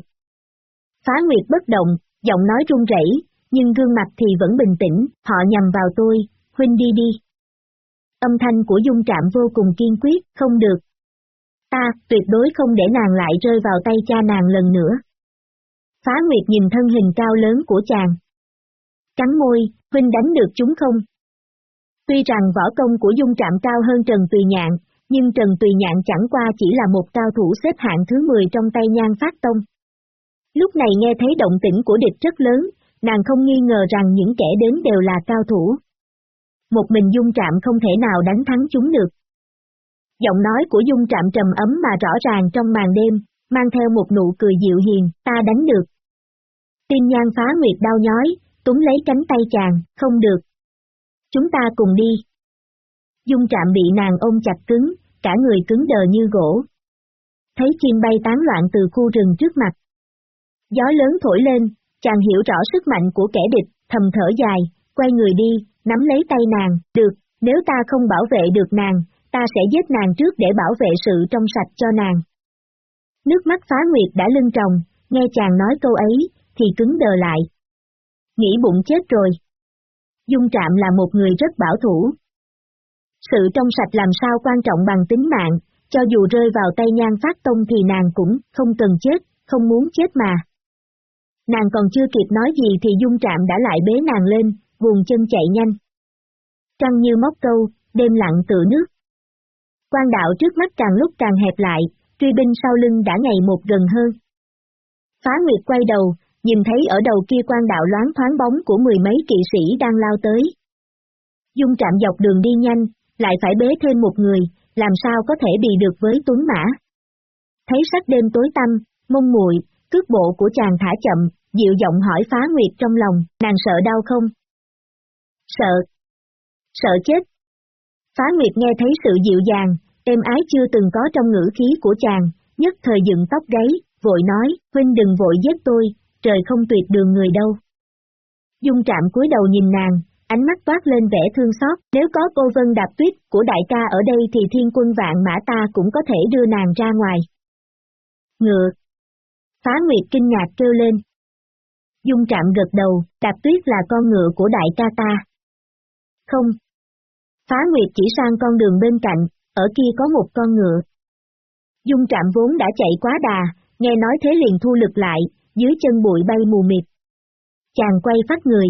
S1: Phá nguyệt bất động, giọng nói run rẩy, nhưng gương mặt thì vẫn bình tĩnh, họ nhầm vào tôi, huynh đi đi. Âm thanh của dung trạm vô cùng kiên quyết, không được, Ta, tuyệt đối không để nàng lại rơi vào tay cha nàng lần nữa. Phá Nguyệt nhìn thân hình cao lớn của chàng. Cắn môi, huynh đánh được chúng không? Tuy rằng võ công của dung trạm cao hơn Trần Tùy Nhạn, nhưng Trần Tùy Nhạn chẳng qua chỉ là một cao thủ xếp hạng thứ 10 trong tay nhan phát tông. Lúc này nghe thấy động tĩnh của địch rất lớn, nàng không nghi ngờ rằng những kẻ đến đều là cao thủ. Một mình dung trạm không thể nào đánh thắng chúng được. Giọng nói của Dung Trạm trầm ấm mà rõ ràng trong màn đêm, mang theo một nụ cười dịu hiền, ta đánh được. Tim nhan phá nguyệt đau nhói, túng lấy cánh tay chàng, không được. Chúng ta cùng đi. Dung Trạm bị nàng ôm chặt cứng, cả người cứng đờ như gỗ. Thấy chim bay tán loạn từ khu rừng trước mặt. Gió lớn thổi lên, chàng hiểu rõ sức mạnh của kẻ địch, thầm thở dài, quay người đi, nắm lấy tay nàng, được, nếu ta không bảo vệ được nàng, ta sẽ giết nàng trước để bảo vệ sự trong sạch cho nàng. Nước mắt phá nguyệt đã lưng tròng, nghe chàng nói câu ấy, thì cứng đờ lại. Nghĩ bụng chết rồi. Dung Trạm là một người rất bảo thủ. Sự trong sạch làm sao quan trọng bằng tính mạng, cho dù rơi vào tay nhan phát tông thì nàng cũng không cần chết, không muốn chết mà. Nàng còn chưa kịp nói gì thì Dung Trạm đã lại bế nàng lên, vùng chân chạy nhanh. trăng như móc câu, đêm lặng tự nước. Quan đạo trước mắt càng lúc càng hẹp lại, truy binh sau lưng đã ngày một gần hơn. Phá Nguyệt quay đầu, nhìn thấy ở đầu kia quan đạo loáng thoáng bóng của mười mấy kỵ sĩ đang lao tới. Dung trạm dọc đường đi nhanh, lại phải bế thêm một người, làm sao có thể bị được với tuấn mã. Thấy sắc đêm tối tăm, mông muội, cước bộ của chàng thả chậm, dịu giọng hỏi phá nguyệt trong lòng, nàng sợ đau không? Sợ. Sợ chết. Phá nguyệt nghe thấy sự dịu dàng, êm ái chưa từng có trong ngữ khí của chàng, nhất thời dựng tóc gáy, vội nói, huynh đừng vội giết tôi, trời không tuyệt đường người đâu. Dung trạm cúi đầu nhìn nàng, ánh mắt toát lên vẻ thương xót, nếu có cô vân đạp tuyết của đại ca ở đây thì thiên quân vạn mã ta cũng có thể đưa nàng ra ngoài. Ngựa. Phá Nguyệt kinh ngạc kêu lên. Dung trạm gật đầu, đạp tuyết là con ngựa của đại ca ta. Không. Phá Nguyệt chỉ sang con đường bên cạnh, ở kia có một con ngựa. Dung trạm vốn đã chạy quá đà, nghe nói thế liền thu lực lại, dưới chân bụi bay mù mịt. Chàng quay phát người.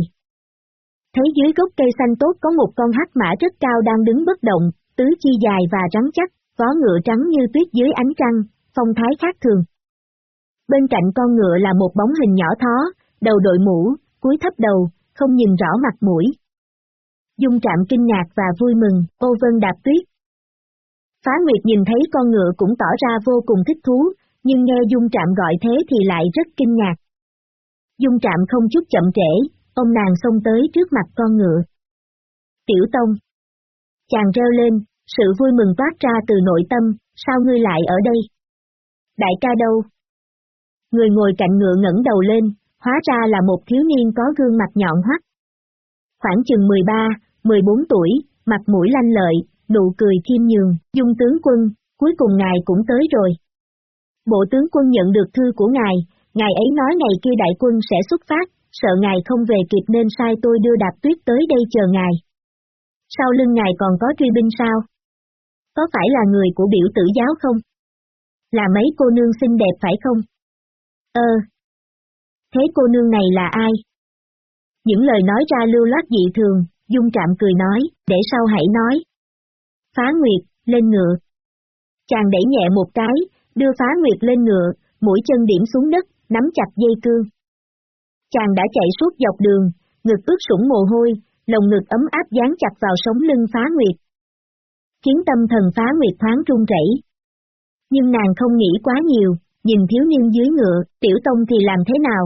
S1: Thấy dưới gốc cây xanh tốt có một con hắc mã rất cao đang đứng bất động, tứ chi dài và rắn chắc, vó ngựa trắng như tuyết dưới ánh trăng, phong thái khác thường. Bên cạnh con ngựa là một bóng hình nhỏ thó, đầu đội mũ, cúi thấp đầu, không nhìn rõ mặt mũi. Dung trạm kinh ngạc và vui mừng, ô vân đạp tuyết. Phá Nguyệt nhìn thấy con ngựa cũng tỏ ra vô cùng thích thú, nhưng nghe Dung Trạm gọi thế thì lại rất kinh ngạc. Dung Trạm không chút chậm trễ, ông nàng xông tới trước mặt con ngựa. Tiểu Tông. Chàng reo lên, sự vui mừng toát ra từ nội tâm, sao ngươi lại ở đây? Đại ca đâu? Người ngồi cạnh ngựa ngẩng đầu lên, hóa ra là một thiếu niên có gương mặt nhọn hoắt. Khoảng chừng 13, 14 tuổi, mặt mũi lanh lợi, nụ cười khiêm nhường, dung tướng quân, cuối cùng ngài cũng tới rồi. Bộ tướng quân nhận được thư của ngài, ngài ấy nói ngày kia đại quân sẽ xuất phát, sợ ngài không về kịp nên sai tôi đưa đạp tuyết tới đây chờ ngài. Sau lưng ngài còn có truy binh sao? Có phải là người của biểu tử giáo không? Là mấy cô nương xinh đẹp phải không? Ơ. Thế cô nương này là ai? Những lời nói ra lưu loát dị thường, Dung Trạm cười nói, để sau hãy nói. Phá Nguyệt, lên ngựa. Chàng đẩy nhẹ một cái, đưa phá nguyệt lên ngựa, mũi chân điểm xuống đất, nắm chặt dây cương. Chàng đã chạy suốt dọc đường, ngực ướt sũng mồ hôi, lồng ngực ấm áp dán chặt vào sống lưng phá nguyệt. Khiến tâm thần phá nguyệt thoáng run rẩy. Nhưng nàng không nghĩ quá nhiều, nhìn thiếu niên dưới ngựa, tiểu tông thì làm thế nào?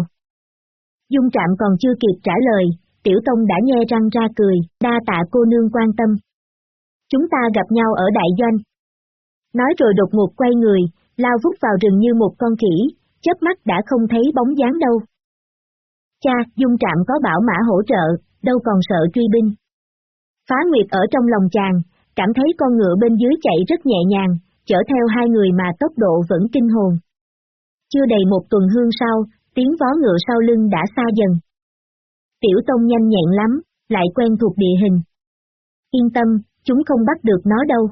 S1: Dung trạm còn chưa kịp trả lời, tiểu tông đã nhe răng ra cười, đa tạ cô nương quan tâm. Chúng ta gặp nhau ở đại doanh. Nói rồi đột ngột quay người, lao vút vào rừng như một con khỉ, chớp mắt đã không thấy bóng dáng đâu. Cha, dung trạm có bảo mã hỗ trợ, đâu còn sợ truy binh. Phá Nguyệt ở trong lòng chàng, cảm thấy con ngựa bên dưới chạy rất nhẹ nhàng, chở theo hai người mà tốc độ vẫn kinh hồn. Chưa đầy một tuần hương sau, tiếng vó ngựa sau lưng đã xa dần. Tiểu Tông nhanh nhẹn lắm, lại quen thuộc địa hình. Yên tâm, chúng không bắt được nó đâu.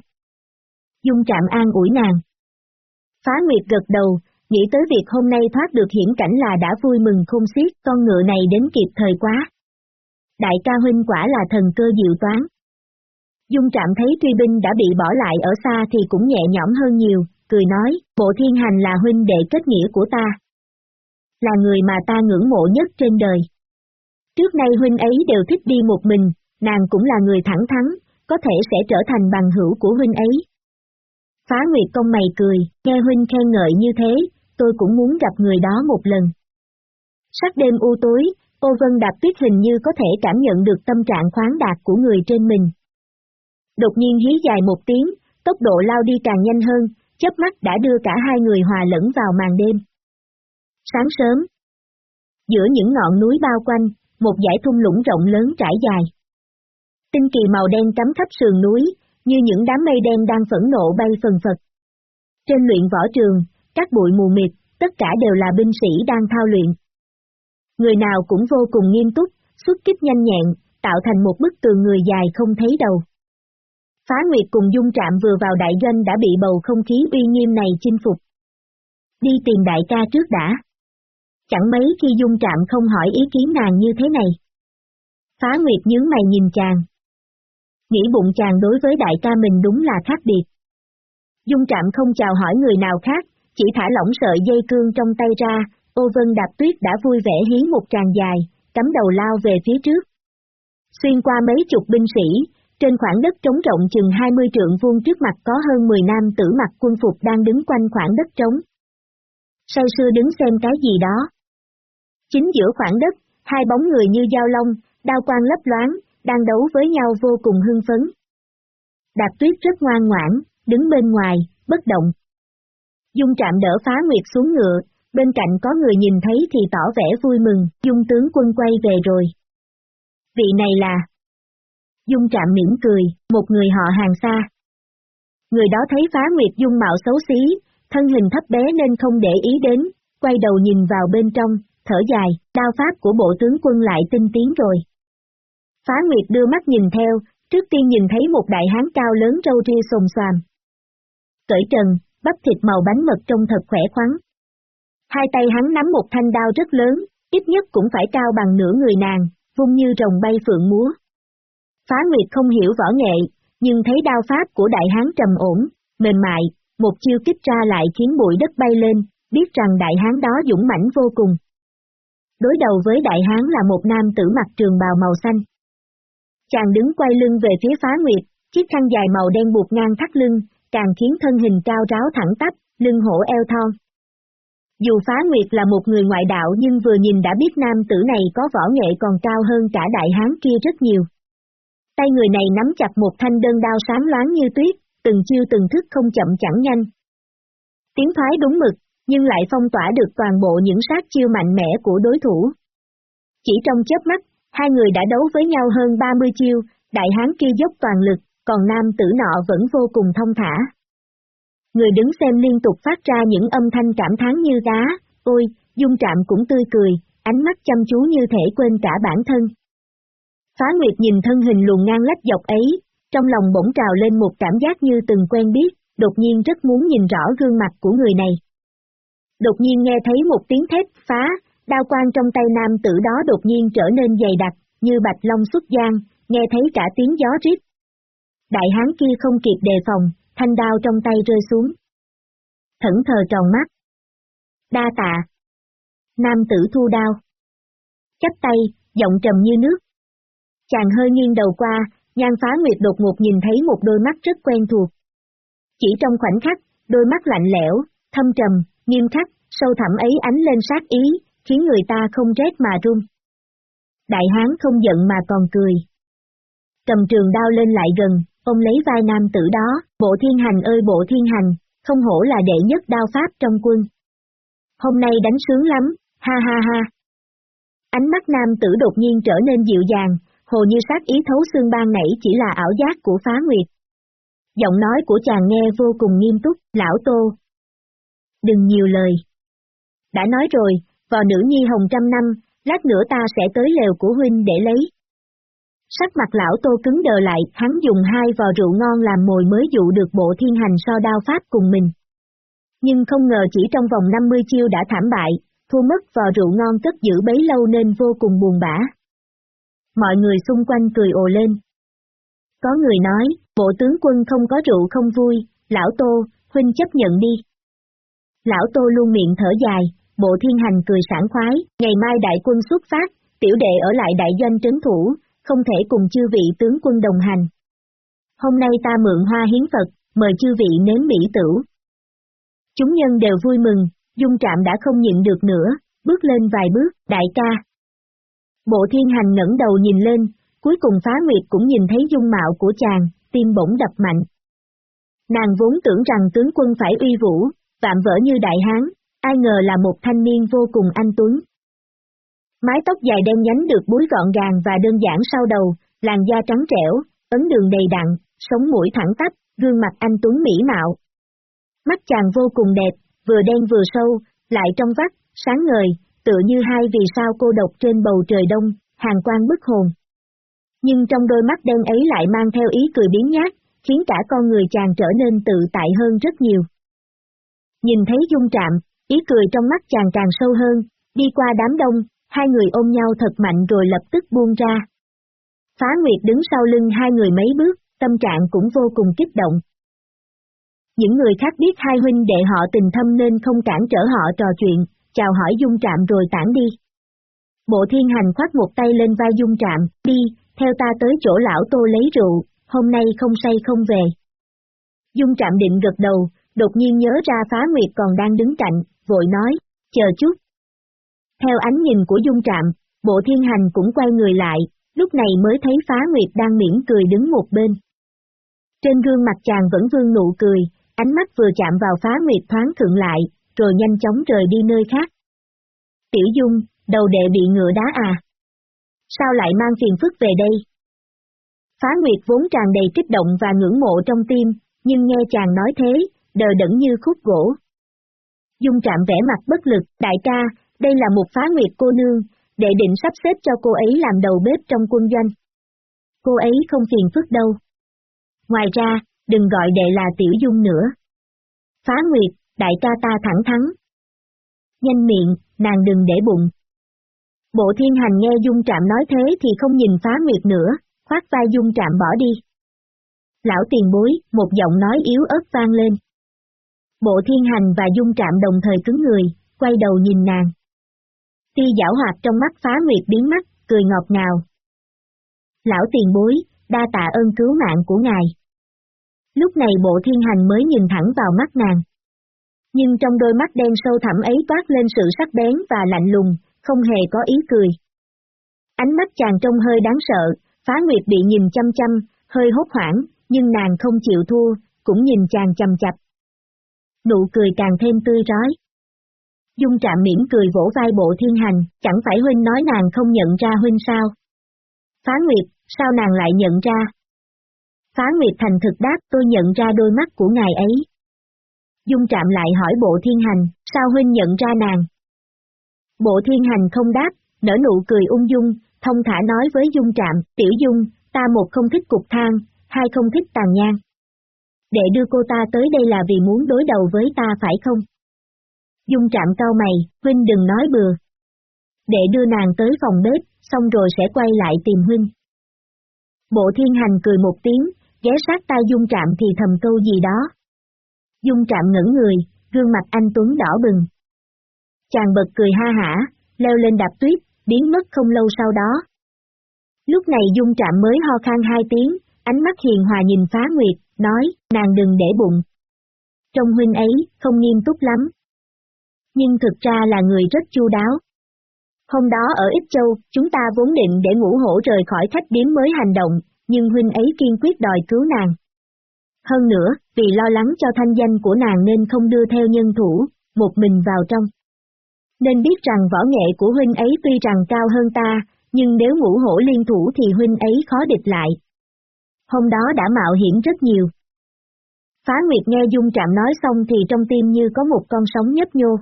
S1: Dung trạm an ủi nàng. Phá Nguyệt gật đầu, nghĩ tới việc hôm nay thoát được hiểm cảnh là đã vui mừng không xiết, con ngựa này đến kịp thời quá. Đại ca huynh quả là thần cơ diệu toán. Dung trạm thấy truy binh đã bị bỏ lại ở xa thì cũng nhẹ nhõm hơn nhiều, cười nói, bộ thiên hành là huynh đệ kết nghĩa của ta. Là người mà ta ngưỡng mộ nhất trên đời. Trước nay huynh ấy đều thích đi một mình, nàng cũng là người thẳng thắn, có thể sẽ trở thành bằng hữu của huynh ấy. Phá Nguyệt công mày cười, nghe huynh khen ngợi như thế, tôi cũng muốn gặp người đó một lần. Sắc đêm u tối, ô vân đạp tuyết hình như có thể cảm nhận được tâm trạng khoáng đạt của người trên mình. Đột nhiên hí dài một tiếng, tốc độ lao đi càng nhanh hơn, chớp mắt đã đưa cả hai người hòa lẫn vào màn đêm. Sáng sớm, giữa những ngọn núi bao quanh, một dải thung lũng rộng lớn trải dài. Tinh kỳ màu đen cắm khắp sườn núi, như những đám mây đen đang phẫn nộ bay phần phật. Trên luyện võ trường, các bụi mù mịt, tất cả đều là binh sĩ đang thao luyện. Người nào cũng vô cùng nghiêm túc, xuất kích nhanh nhẹn, tạo thành một bức tường người dài không thấy đầu. Phá Nguyệt cùng Dung Trạm vừa vào đại doanh đã bị bầu không khí uy nghiêm này chinh phục. Đi tìm đại ca trước đã. Chẳng mấy khi Dung Trạm không hỏi ý kiến nàng như thế này. Phá Nguyệt nhướng mày nhìn chàng. nghĩ bụng chàng đối với đại ca mình đúng là khác biệt. Dung trạm không chào hỏi người nào khác, chỉ thả lỏng sợi dây cương trong tay ra, ô vân đạp tuyết đã vui vẻ hí một tràng dài, cắm đầu lao về phía trước. Xuyên qua mấy chục binh sĩ, trên khoảng đất trống rộng chừng 20 trượng vuông trước mặt có hơn 10 nam tử mặc quân phục đang đứng quanh khoảng đất trống. Say sưa đứng xem cái gì đó. Chính giữa khoảng đất, hai bóng người như dao long, đao quang lấp loáng, đang đấu với nhau vô cùng hưng phấn. Đạp tuyết rất ngoan ngoãn, đứng bên ngoài, bất động. Dung trạm đỡ phá nguyệt xuống ngựa, bên cạnh có người nhìn thấy thì tỏ vẻ vui mừng, dung tướng quân quay về rồi. Vị này là... Dung trạm mỉm cười, một người họ hàng xa. Người đó thấy phá nguyệt dung mạo xấu xí, thân hình thấp bé nên không để ý đến, quay đầu nhìn vào bên trong, thở dài, đao pháp của bộ tướng quân lại tinh tiến rồi. Phá Nguyệt đưa mắt nhìn theo, trước tiên nhìn thấy một đại hán cao lớn râu ria sồn xoàm. Cởi trần, bắp thịt màu bánh mật trông thật khỏe khoắn. Hai tay hắn nắm một thanh đao rất lớn, ít nhất cũng phải cao bằng nửa người nàng, vung như rồng bay phượng múa. Phá Nguyệt không hiểu võ nghệ, nhưng thấy đao pháp của đại hán trầm ổn, mềm mại, một chiêu kích ra lại khiến bụi đất bay lên, biết rằng đại hán đó dũng mãnh vô cùng. Đối đầu với đại hán là một nam tử mặc trường bào màu xanh. Chàng đứng quay lưng về phía phá nguyệt, chiếc khăn dài màu đen buộc ngang thắt lưng, càng khiến thân hình cao ráo thẳng tắp, lưng hổ eo thon. Dù phá nguyệt là một người ngoại đạo nhưng vừa nhìn đã biết nam tử này có võ nghệ còn cao hơn cả đại hán kia rất nhiều. Tay người này nắm chặt một thanh đơn đao sáng loáng như tuyết, từng chiêu từng thức không chậm chẳng nhanh. Tiếng thoái đúng mực, nhưng lại phong tỏa được toàn bộ những sát chiêu mạnh mẽ của đối thủ. Chỉ trong chớp mắt, hai người đã đấu với nhau hơn 30 chiêu, đại hán kia dốc toàn lực, còn nam tử nọ vẫn vô cùng thông thả. Người đứng xem liên tục phát ra những âm thanh cảm thán như đá, ôi, dung trạm cũng tươi cười, ánh mắt chăm chú như thể quên cả bản thân. Phá Nguyệt nhìn thân hình luồn ngang lách dọc ấy, trong lòng bỗng trào lên một cảm giác như từng quen biết, đột nhiên rất muốn nhìn rõ gương mặt của người này. Đột nhiên nghe thấy một tiếng thét phá, đao quang trong tay nam tử đó đột nhiên trở nên dày đặc, như bạch long xuất giang, nghe thấy cả tiếng gió rít. Đại hán kia không kịp đề phòng, thanh đao trong tay rơi xuống. Thẫn thờ tròn mắt. Đa tạ. Nam tử thu đao. Chắp tay, giọng trầm như nước. Chàng hơi nghiêng đầu qua, nhan phá nguyệt đột ngột nhìn thấy một đôi mắt rất quen thuộc. Chỉ trong khoảnh khắc, đôi mắt lạnh lẽo, thâm trầm, nghiêm khắc, sâu thẳm ấy ánh lên sát ý, khiến người ta không rét mà run. Đại hán không giận mà còn cười. Cầm trường đao lên lại gần, ông lấy vai nam tử đó, bộ thiên hành ơi bộ thiên hành, không hổ là đệ nhất đao pháp trong quân. Hôm nay đánh sướng lắm, ha ha ha. Ánh mắt nam tử đột nhiên trở nên dịu dàng, hồ như sát ý thấu xương ban nảy chỉ là ảo giác của phá nguyệt. Giọng nói của chàng nghe vô cùng nghiêm túc, lão tô. Đừng nhiều lời. Đã nói rồi, vò nữ nhi hồng trăm năm, lát nữa ta sẽ tới lều của huynh để lấy. Sắc mặt lão tô cứng đờ lại, hắn dùng hai vò rượu ngon làm mồi mới dụ được bộ thiên hành so đao pháp cùng mình. Nhưng không ngờ chỉ trong vòng 50 chiêu đã thảm bại, thua mất vò rượu ngon cất giữ bấy lâu nên vô cùng buồn bã. Mọi người xung quanh cười ồ lên. Có người nói, bộ tướng quân không có rượu không vui, lão tô, huynh chấp nhận đi. Lão tô luôn miệng thở dài, bộ thiên hành cười sảng khoái, ngày mai đại quân xuất phát, tiểu đệ ở lại đại doanh trấn thủ, không thể cùng chư vị tướng quân đồng hành. Hôm nay ta mượn hoa hiến Phật, mời chư vị nếm mỹ tửu. Chúng nhân đều vui mừng, dung trạm đã không nhịn được nữa, bước lên vài bước, đại ca. Bộ thiên hành ngẩng đầu nhìn lên, cuối cùng phá nguyệt cũng nhìn thấy dung mạo của chàng, tim bỗng đập mạnh. Nàng vốn tưởng rằng tướng quân phải uy vũ, vạm vỡ như đại hán, ai ngờ là một thanh niên vô cùng anh tuấn. Mái tóc dài đen nhánh được búi gọn gàng và đơn giản sau đầu, làn da trắng trẻo, ấn đường đầy đặn, sống mũi thẳng tắp, gương mặt anh tuấn mỹ mạo. Mắt chàng vô cùng đẹp, vừa đen vừa sâu, lại trong vắt, sáng ngời, tựa như hai vì sao cô độc trên bầu trời đông, hàng quan bức hồn. Nhưng trong đôi mắt đen ấy lại mang theo ý cười biến nhát, khiến cả con người chàng trở nên tự tại hơn rất nhiều. Nhìn thấy dung trạm, ý cười trong mắt chàng càng sâu hơn, đi qua đám đông, hai người ôm nhau thật mạnh rồi lập tức buông ra. Phá Nguyệt đứng sau lưng hai người mấy bước, tâm trạng cũng vô cùng kích động. Những người khác biết hai huynh đệ họ tình thâm nên không cản trở họ trò chuyện, chào hỏi dung trạm rồi tản đi. Bộ thiên hành khoát một tay lên vai dung trạm, đi, theo ta tới chỗ lão tô lấy rượu, hôm nay không say không về. Dung trạm định gật đầu, đột nhiên nhớ ra phá nguyệt còn đang đứng cạnh, vội nói, chờ chút. Theo ánh nhìn của dung trạm, bộ thiên hành cũng quay người lại, lúc này mới thấy phá nguyệt đang mỉm cười đứng một bên. Trên gương mặt chàng vẫn vương nụ cười, ánh mắt vừa chạm vào phá nguyệt thoáng thượng lại, rồi nhanh chóng rời đi nơi khác. Tiểu dung, đầu đệ bị ngựa đá à? Sao lại mang phiền phức về đây? Phá Nguyệt vốn tràn đầy kích động và ngưỡng mộ trong tim, nhưng nghe chàng nói thế, đờ đẫn như khúc gỗ. Dung trạm vẻ mặt bất lực, đại ca, đây là một phá nguyệt cô nương, đệ định sắp xếp cho cô ấy làm đầu bếp trong quân doanh. Cô ấy không phiền phức đâu. Ngoài ra, đừng gọi đệ là tiểu dung nữa. Phá nguyệt, đại ca ta thẳng thắn. Nhanh miệng, nàng đừng để bụng. Bộ thiên hành nghe dung trạm nói thế thì không nhìn phá nguyệt nữa, khoát vai dung trạm bỏ đi. Lão tiền bối, một giọng nói yếu ớt vang lên. Bộ thiên hành và dung trạm đồng thời cứng người, quay đầu nhìn nàng. Ti giảo hoạt trong mắt phá nguyệt biến mắt, cười ngọt ngào. Lão tiền bối, đa tạ ơn cứu mạng của ngài. Lúc này bộ thiên hành mới nhìn thẳng vào mắt nàng. Nhưng trong đôi mắt đen sâu thẳm ấy toát lên sự sắc bén và lạnh lùng, không hề có ý cười. Ánh mắt chàng trông hơi đáng sợ, phá nguyệt bị nhìn chăm chăm, hơi hốt hoảng, nhưng nàng không chịu thua, cũng nhìn chàng chầm chập. Nụ cười càng thêm tươi rói. Dung trạm mỉm cười vỗ vai bộ thiên hành, chẳng phải huynh nói nàng không nhận ra huynh sao? Phá Nguyệt, sao nàng lại nhận ra? Phá Nguyệt thành thực đáp tôi nhận ra đôi mắt của ngài ấy. Dung trạm lại hỏi bộ thiên hành, sao huynh nhận ra nàng? Bộ thiên hành không đáp, nở nụ cười ung dung, thông thả nói với Dung trạm, tiểu Dung, ta một không thích cục thang, hai không thích tàn nhang. Đệ đưa cô ta tới đây là vì muốn đối đầu với ta phải không? Dung trạm cao mày, huynh đừng nói bừa. Đệ đưa nàng tới phòng bếp, xong rồi sẽ quay lại tìm huynh. Bộ thiên hành cười một tiếng, ghé sát tai dung trạm thì thầm câu gì đó. Dung trạm ngẩn người, gương mặt anh Tuấn đỏ bừng. Chàng bật cười ha hả, leo lên đạp tuyết, biến mất không lâu sau đó. Lúc này dung trạm mới ho khan hai tiếng, ánh mắt hiền hòa nhìn phá nguyệt, nói, nàng đừng để bụng. Trong huynh ấy, không nghiêm túc lắm. Nhưng thực ra là người rất chu đáo. Hôm đó ở Ích Châu, chúng ta vốn định để ngũ hổ rời khỏi khách điếm mới hành động, nhưng huynh ấy kiên quyết đòi cứu nàng. Hơn nữa, vì lo lắng cho thanh danh của nàng nên không đưa theo nhân thủ, một mình vào trong. Nên biết rằng võ nghệ của huynh ấy tuy rằng cao hơn ta, nhưng nếu ngũ hổ liên thủ thì huynh ấy khó địch lại, hôm đó đã mạo hiểm rất nhiều. Phá Nguyệt nghe Dung Trạm nói xong thì trong tim như có một con sóng nhấp nhô.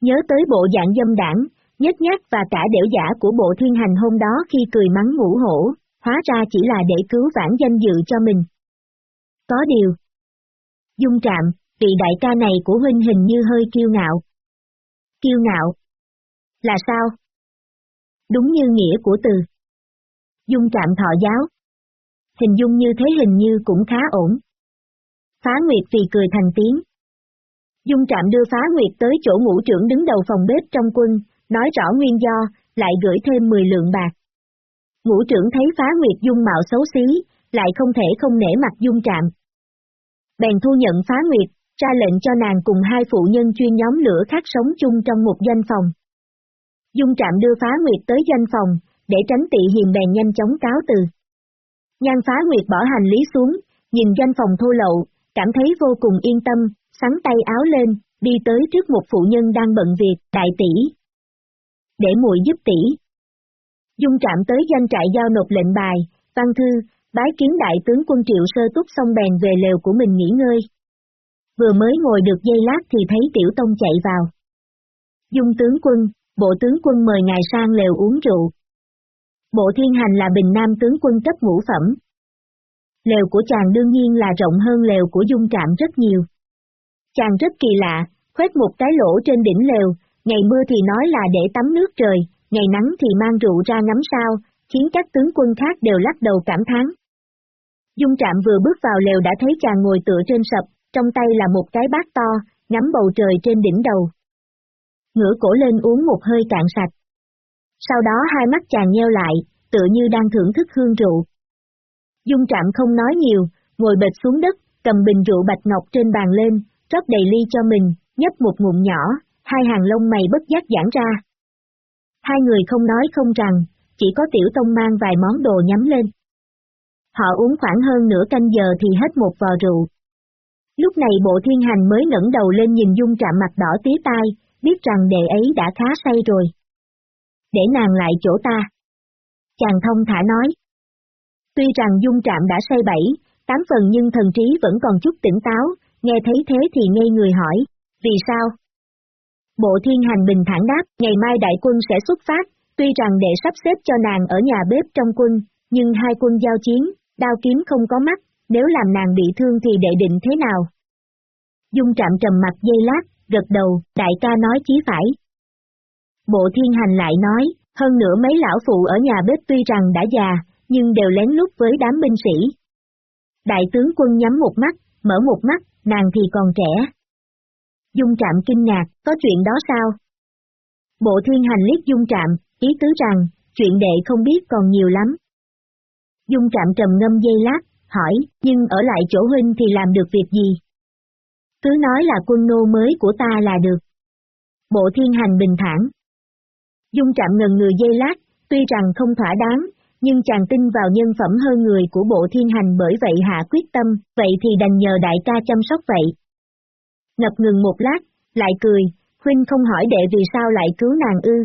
S1: Nhớ tới bộ dạng dâm đảng, nhất nhát và cả đểu giả của bộ thiên hành hôm đó khi cười mắng ngũ hổ, hóa ra chỉ là để cứu vãn danh dự cho mình. Có điều. Dung Trạm, vị đại ca này của huynh hình như hơi kiêu ngạo. Kiêu ngạo? Là sao? Đúng như nghĩa của từ. Dung Trạm thọ giáo, hình dung như thế hình như cũng khá ổn. Phá Nguyệt vì cười thành tiếng. Dung Trạm đưa Phá Nguyệt tới chỗ ngũ trưởng đứng đầu phòng bếp trong quân, nói rõ nguyên do, lại gửi thêm 10 lượng bạc. Ngũ trưởng thấy Phá Nguyệt dung mạo xấu xí, lại không thể không nể mặt Dung Trạm. Bèn thu nhận Phá Nguyệt, ra lệnh cho nàng cùng hai phụ nhân chuyên nhóm lửa khác sống chung trong một danh phòng. Dung Trạm đưa Phá Nguyệt tới danh phòng, để tránh tị hiền bèn nhanh chóng cáo từ. Nhan phá nguyệt bỏ hành lý xuống, nhìn doanh phòng thô lậu, cảm thấy vô cùng yên tâm, sắn tay áo lên, đi tới trước một phụ nhân đang bận việc, đại tỷ. Để muội giúp tỷ. Dung trạm tới doanh trại giao nộp lệnh bài, văn thư, bái kiến đại tướng quân triệu sơ túc xong bèn về lều của mình nghỉ ngơi. Vừa mới ngồi được dây lát thì thấy tiểu tông chạy vào. Dung tướng quân, bộ tướng quân mời ngài sang lều uống rượu. Bộ thiên hành là bình nam tướng quân cấp ngũ phẩm. Lều của chàng đương nhiên là rộng hơn lều của dung trạm rất nhiều. Chàng rất kỳ lạ, khoét một cái lỗ trên đỉnh lều, ngày mưa thì nói là để tắm nước trời, ngày nắng thì mang rượu ra ngắm sao, khiến các tướng quân khác đều lắc đầu cảm thán. Dung trạm vừa bước vào lều đã thấy chàng ngồi tựa trên sập, trong tay là một cái bát to, ngắm bầu trời trên đỉnh đầu. Ngửa cổ lên uống một hơi cạn sạch. Sau đó hai mắt chàng nheo lại, tựa như đang thưởng thức hương rượu. Dung trạm không nói nhiều, ngồi bệt xuống đất, cầm bình rượu bạch ngọc trên bàn lên, rót đầy ly cho mình, nhấp một ngụm nhỏ, hai hàng lông mày bất giác giãn ra. Hai người không nói không rằng, chỉ có tiểu tông mang vài món đồ nhắm lên. Họ uống khoảng hơn nửa canh giờ thì hết một vò rượu. Lúc này bộ thiên hành mới ngẩng đầu lên nhìn dung trạm mặt đỏ tía tai, biết rằng đệ ấy đã khá say rồi. Để nàng lại chỗ ta. Chàng thông thả nói. Tuy rằng dung trạm đã say bảy, tám phần nhưng thần trí vẫn còn chút tỉnh táo, nghe thấy thế thì ngây người hỏi, vì sao? Bộ thiên hành bình thản đáp, ngày mai đại quân sẽ xuất phát, tuy rằng để sắp xếp cho nàng ở nhà bếp trong quân, nhưng hai quân giao chiến, đao kiếm không có mắt, nếu làm nàng bị thương thì đệ định thế nào? Dung trạm trầm mặt dây lát, gật đầu, đại ca nói chí phải. Bộ thiên hành lại nói, hơn nữa mấy lão phụ ở nhà bếp tuy rằng đã già, nhưng đều lén lút với đám binh sĩ. Đại tướng quân nhắm một mắt, mở một mắt, nàng thì còn trẻ. Dung trạm kinh ngạc, có chuyện đó sao? Bộ thiên hành liếc dung trạm, ý tứ rằng, chuyện đệ không biết còn nhiều lắm. Dung trạm trầm ngâm dây lát, hỏi, nhưng ở lại chỗ huynh thì làm được việc gì? Cứ nói là quân nô mới của ta là được. Bộ thiên hành bình thản. Dung trạm ngần người dây lát, tuy rằng không thỏa đáng, nhưng chàng tin vào nhân phẩm hơn người của bộ thiên hành bởi vậy hạ quyết tâm, vậy thì đành nhờ đại ca chăm sóc vậy. Ngập ngừng một lát, lại cười, huynh không hỏi đệ vì sao lại cứu nàng ư.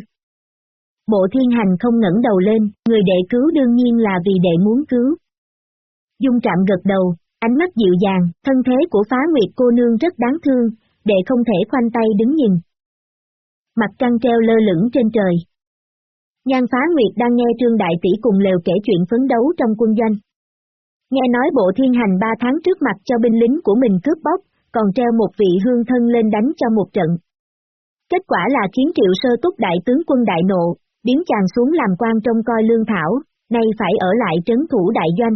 S1: Bộ thiên hành không ngẩng đầu lên, người đệ cứu đương nhiên là vì đệ muốn cứu. Dung trạm gật đầu, ánh mắt dịu dàng, thân thế của phá nguyệt cô nương rất đáng thương, đệ không thể khoanh tay đứng nhìn. Mặt trăng treo lơ lửng trên trời. Nhan phá nguyệt đang nghe trương đại tỷ cùng lều kể chuyện phấn đấu trong quân doanh. Nghe nói bộ thiên hành ba tháng trước mặt cho binh lính của mình cướp bóc, còn treo một vị hương thân lên đánh cho một trận. Kết quả là khiến triệu sơ túc đại tướng quân đại nộ, biến chàng xuống làm quan trong coi lương thảo, nay phải ở lại trấn thủ đại doanh.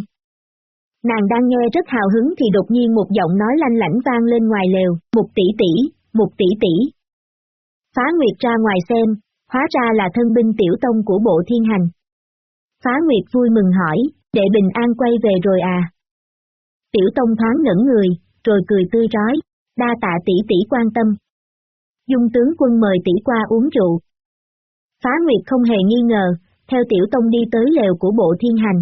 S1: Nàng đang nghe rất hào hứng thì đột nhiên một giọng nói lanh lãnh vang lên ngoài lều, một tỷ tỷ, một tỷ tỷ. Phá Nguyệt ra ngoài xem, hóa ra là thân binh tiểu tông của bộ thiên hành. Phá Nguyệt vui mừng hỏi, đệ bình an quay về rồi à? Tiểu tông thoáng ngẩn người, rồi cười tươi rói, đa tạ tỷ tỷ quan tâm. Dung tướng quân mời tỷ qua uống rượu. Phá Nguyệt không hề nghi ngờ, theo tiểu tông đi tới lều của bộ thiên hành.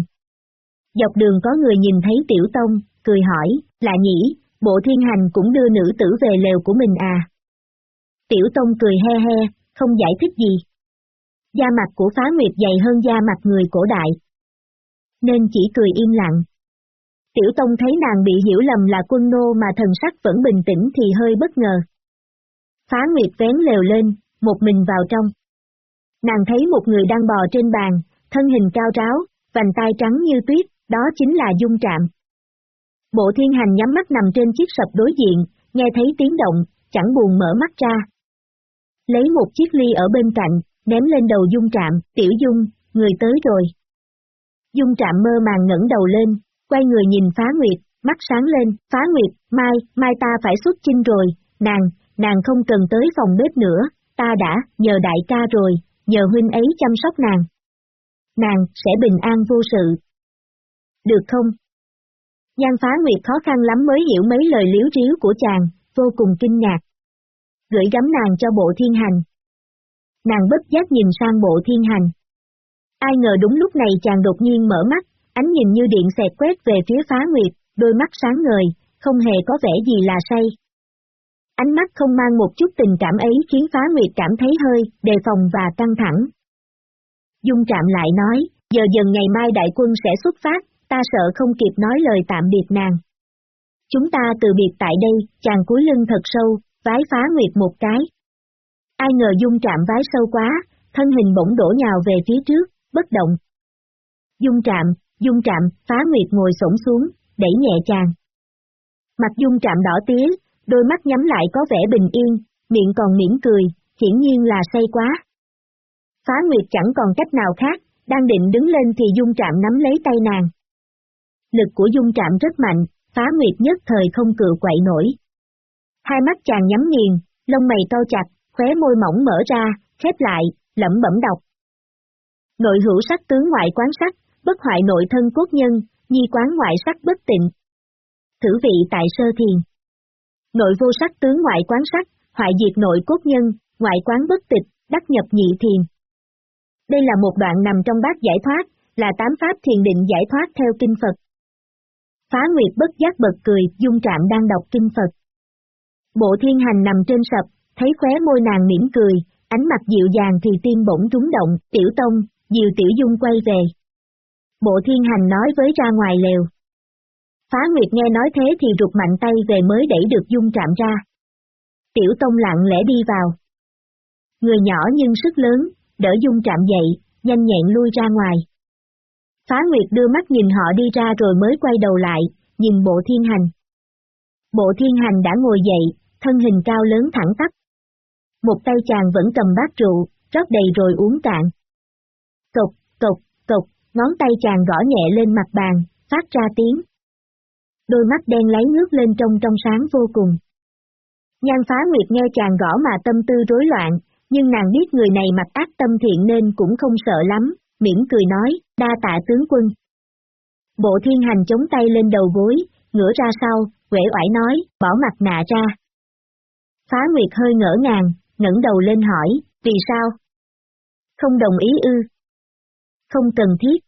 S1: Dọc đường có người nhìn thấy tiểu tông, cười hỏi, là nhỉ, bộ thiên hành cũng đưa nữ tử về lều của mình à? Tiểu tông cười he he, không giải thích gì. Da mặt của phá nguyệt dày hơn da mặt người cổ đại. Nên chỉ cười im lặng. Tiểu tông thấy nàng bị hiểu lầm là quân nô mà thần sắc vẫn bình tĩnh thì hơi bất ngờ. Phá nguyệt vén lều lên, một mình vào trong. Nàng thấy một người đang bò trên bàn, thân hình cao ráo, vành tay trắng như tuyết, đó chính là dung trạm. Bộ thiên hành nhắm mắt nằm trên chiếc sập đối diện, nghe thấy tiếng động, chẳng buồn mở mắt ra. Lấy một chiếc ly ở bên cạnh, ném lên đầu dung trạm, tiểu dung, người tới rồi. Dung trạm mơ màng ngẩng đầu lên, quay người nhìn phá nguyệt, mắt sáng lên, phá nguyệt, mai, mai ta phải xuất chinh rồi, nàng, nàng không cần tới phòng bếp nữa, ta đã, nhờ đại ca rồi, nhờ huynh ấy chăm sóc nàng. Nàng, sẽ bình an vô sự, được không? Giang phá nguyệt khó khăn lắm mới hiểu mấy lời liếu ríu của chàng, vô cùng kinh ngạc. Gửi gắm nàng cho bộ thiên hành. Nàng bất giác nhìn sang bộ thiên hành. Ai ngờ đúng lúc này chàng đột nhiên mở mắt, ánh nhìn như điện xẹt quét về phía phá nguyệt, đôi mắt sáng ngời, không hề có vẻ gì là say. Ánh mắt không mang một chút tình cảm ấy khiến phá nguyệt cảm thấy hơi, đề phòng và căng thẳng. Dung chạm lại nói, giờ dần ngày mai đại quân sẽ xuất phát, ta sợ không kịp nói lời tạm biệt nàng. Chúng ta từ biệt tại đây, chàng cúi lưng thật sâu, vái phá nguyệt một cái. Ai ngờ dung trạm vái sâu quá, thân hình bỗng đổ nhào về phía trước, bất động. Dung trạm, dung trạm, phá nguyệt ngồi sổng xuống, đẩy nhẹ chàng. Mặt dung trạm đỏ tía, đôi mắt nhắm lại có vẻ bình yên, miệng còn mỉm cười, hiển nhiên là say quá. Phá nguyệt chẳng còn cách nào khác, đang định đứng lên thì dung trạm nắm lấy tay nàng. Lực của dung trạm rất mạnh, phá nguyệt nhất thời không cự quậy nổi. Hai mắt chàng nhắm nghiền, lông mày to chặt, khóe môi mỏng mở ra, khép lại, lẩm bẩm đọc. Nội hữu sắc tướng ngoại quán sắc, bất hoại nội thân cốt nhân, nhi quán ngoại sắc bất tịnh. Thử vị tại sơ thiền. Nội vô sắc tướng ngoại quán sắc, hoại diệt nội cốt nhân, ngoại quán bất tịch, đắc nhập nhị thiền. Đây là một đoạn nằm trong bát giải thoát, là tám pháp thiền định giải thoát theo kinh Phật. Phá Nguyệt bất giác bật cười, dung trạm đang đọc kinh Phật. Bộ thiên hành nằm trên sập, thấy khóe môi nàng mỉm cười, ánh mặt dịu dàng thì tim bỗng trúng động, tiểu tông, diều tiểu dung quay về. Bộ thiên hành nói với ra ngoài lều. Phá Nguyệt nghe nói thế thì rụt mạnh tay về mới đẩy được dung trạm ra. Tiểu tông lặng lẽ đi vào. Người nhỏ nhưng sức lớn, đỡ dung trạm dậy, nhanh nhẹn lui ra ngoài. Phá Nguyệt đưa mắt nhìn họ đi ra rồi mới quay đầu lại, nhìn bộ thiên hành. Bộ thiên hành đã ngồi dậy, thân hình cao lớn thẳng tắp. Một tay chàng vẫn cầm bát rượu, rót đầy rồi uống cạn. Cộc, cộc, cộc, ngón tay chàng gõ nhẹ lên mặt bàn, phát ra tiếng. Đôi mắt đen lấy nước lên trong trong sáng vô cùng. Nhan phá nguyệt nghe chàng gõ mà tâm tư rối loạn, nhưng nàng biết người này mặt ác tâm thiện nên cũng không sợ lắm, miễn cười nói, đa tạ tướng quân. Bộ thiên hành chống tay lên đầu gối, ngửa ra sau, quể oải nói, bỏ mặt nạ ra. Phá Nguyệt hơi ngỡ ngàng, ngẩng đầu lên hỏi, vì sao? Không đồng ý ư? Không cần thiết.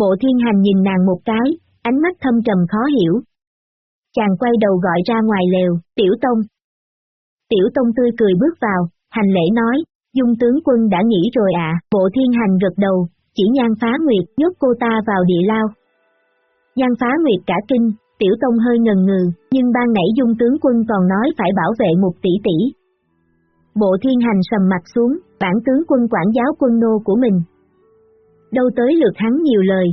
S1: Bộ thiên hành nhìn nàng một cái, ánh mắt thâm trầm khó hiểu. Chàng quay đầu gọi ra ngoài lều, tiểu tông. Tiểu tông tươi cười bước vào, hành lễ nói, dung tướng quân đã nghĩ rồi ạ, à. bộ thiên hành gật đầu, chỉ nhan phá nguyệt nhốt cô ta vào địa lao. Nhan phá nguyệt cả kinh, tiểu tông hơi ngần ngừ, nhưng ban nãy dung tướng quân còn nói phải bảo vệ một tỷ tỷ. Bộ thiên hành sầm mặt xuống, bản tướng quân quản giáo quân nô của mình. Đâu tới lượt hắn nhiều lời.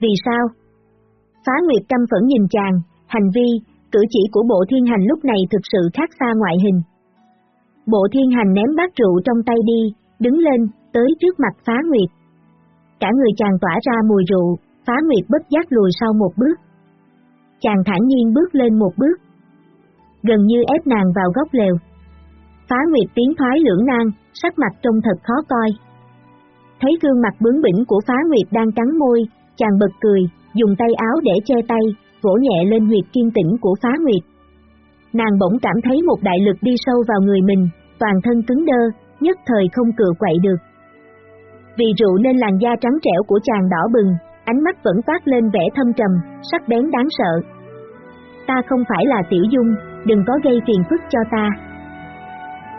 S1: Vì sao? Phá Nguyệt căm phẫn nhìn chàng, hành vi, cử chỉ của bộ thiên hành lúc này thực sự khác xa ngoại hình. Bộ thiên hành ném bát rượu trong tay đi, đứng lên, tới trước mặt phá nguyệt. Cả người chàng tỏa ra mùi rượu, phá nguyệt bất giác lùi sau một bước. Chàng thản nhiên bước lên một bước. Gần như ép nàng vào góc lều. Phá nguyệt tiến thoái lưỡng nan, sắc mặt trông thật khó coi. Thấy gương mặt bướng bỉnh của phá nguyệt đang cắn môi, chàng bật cười, dùng tay áo để che tay, vỗ nhẹ lên huyệt kiên tĩnh của phá nguyệt. Nàng bỗng cảm thấy một đại lực đi sâu vào người mình, toàn thân cứng đơ, nhất thời không cựa quậy được. Vì rượu nên làn da trắng trẻo của chàng đỏ bừng, ánh mắt vẫn phát lên vẻ thâm trầm, sắc bén đáng sợ. Ta không phải là tiểu dung, đừng có gây phiền phức cho ta.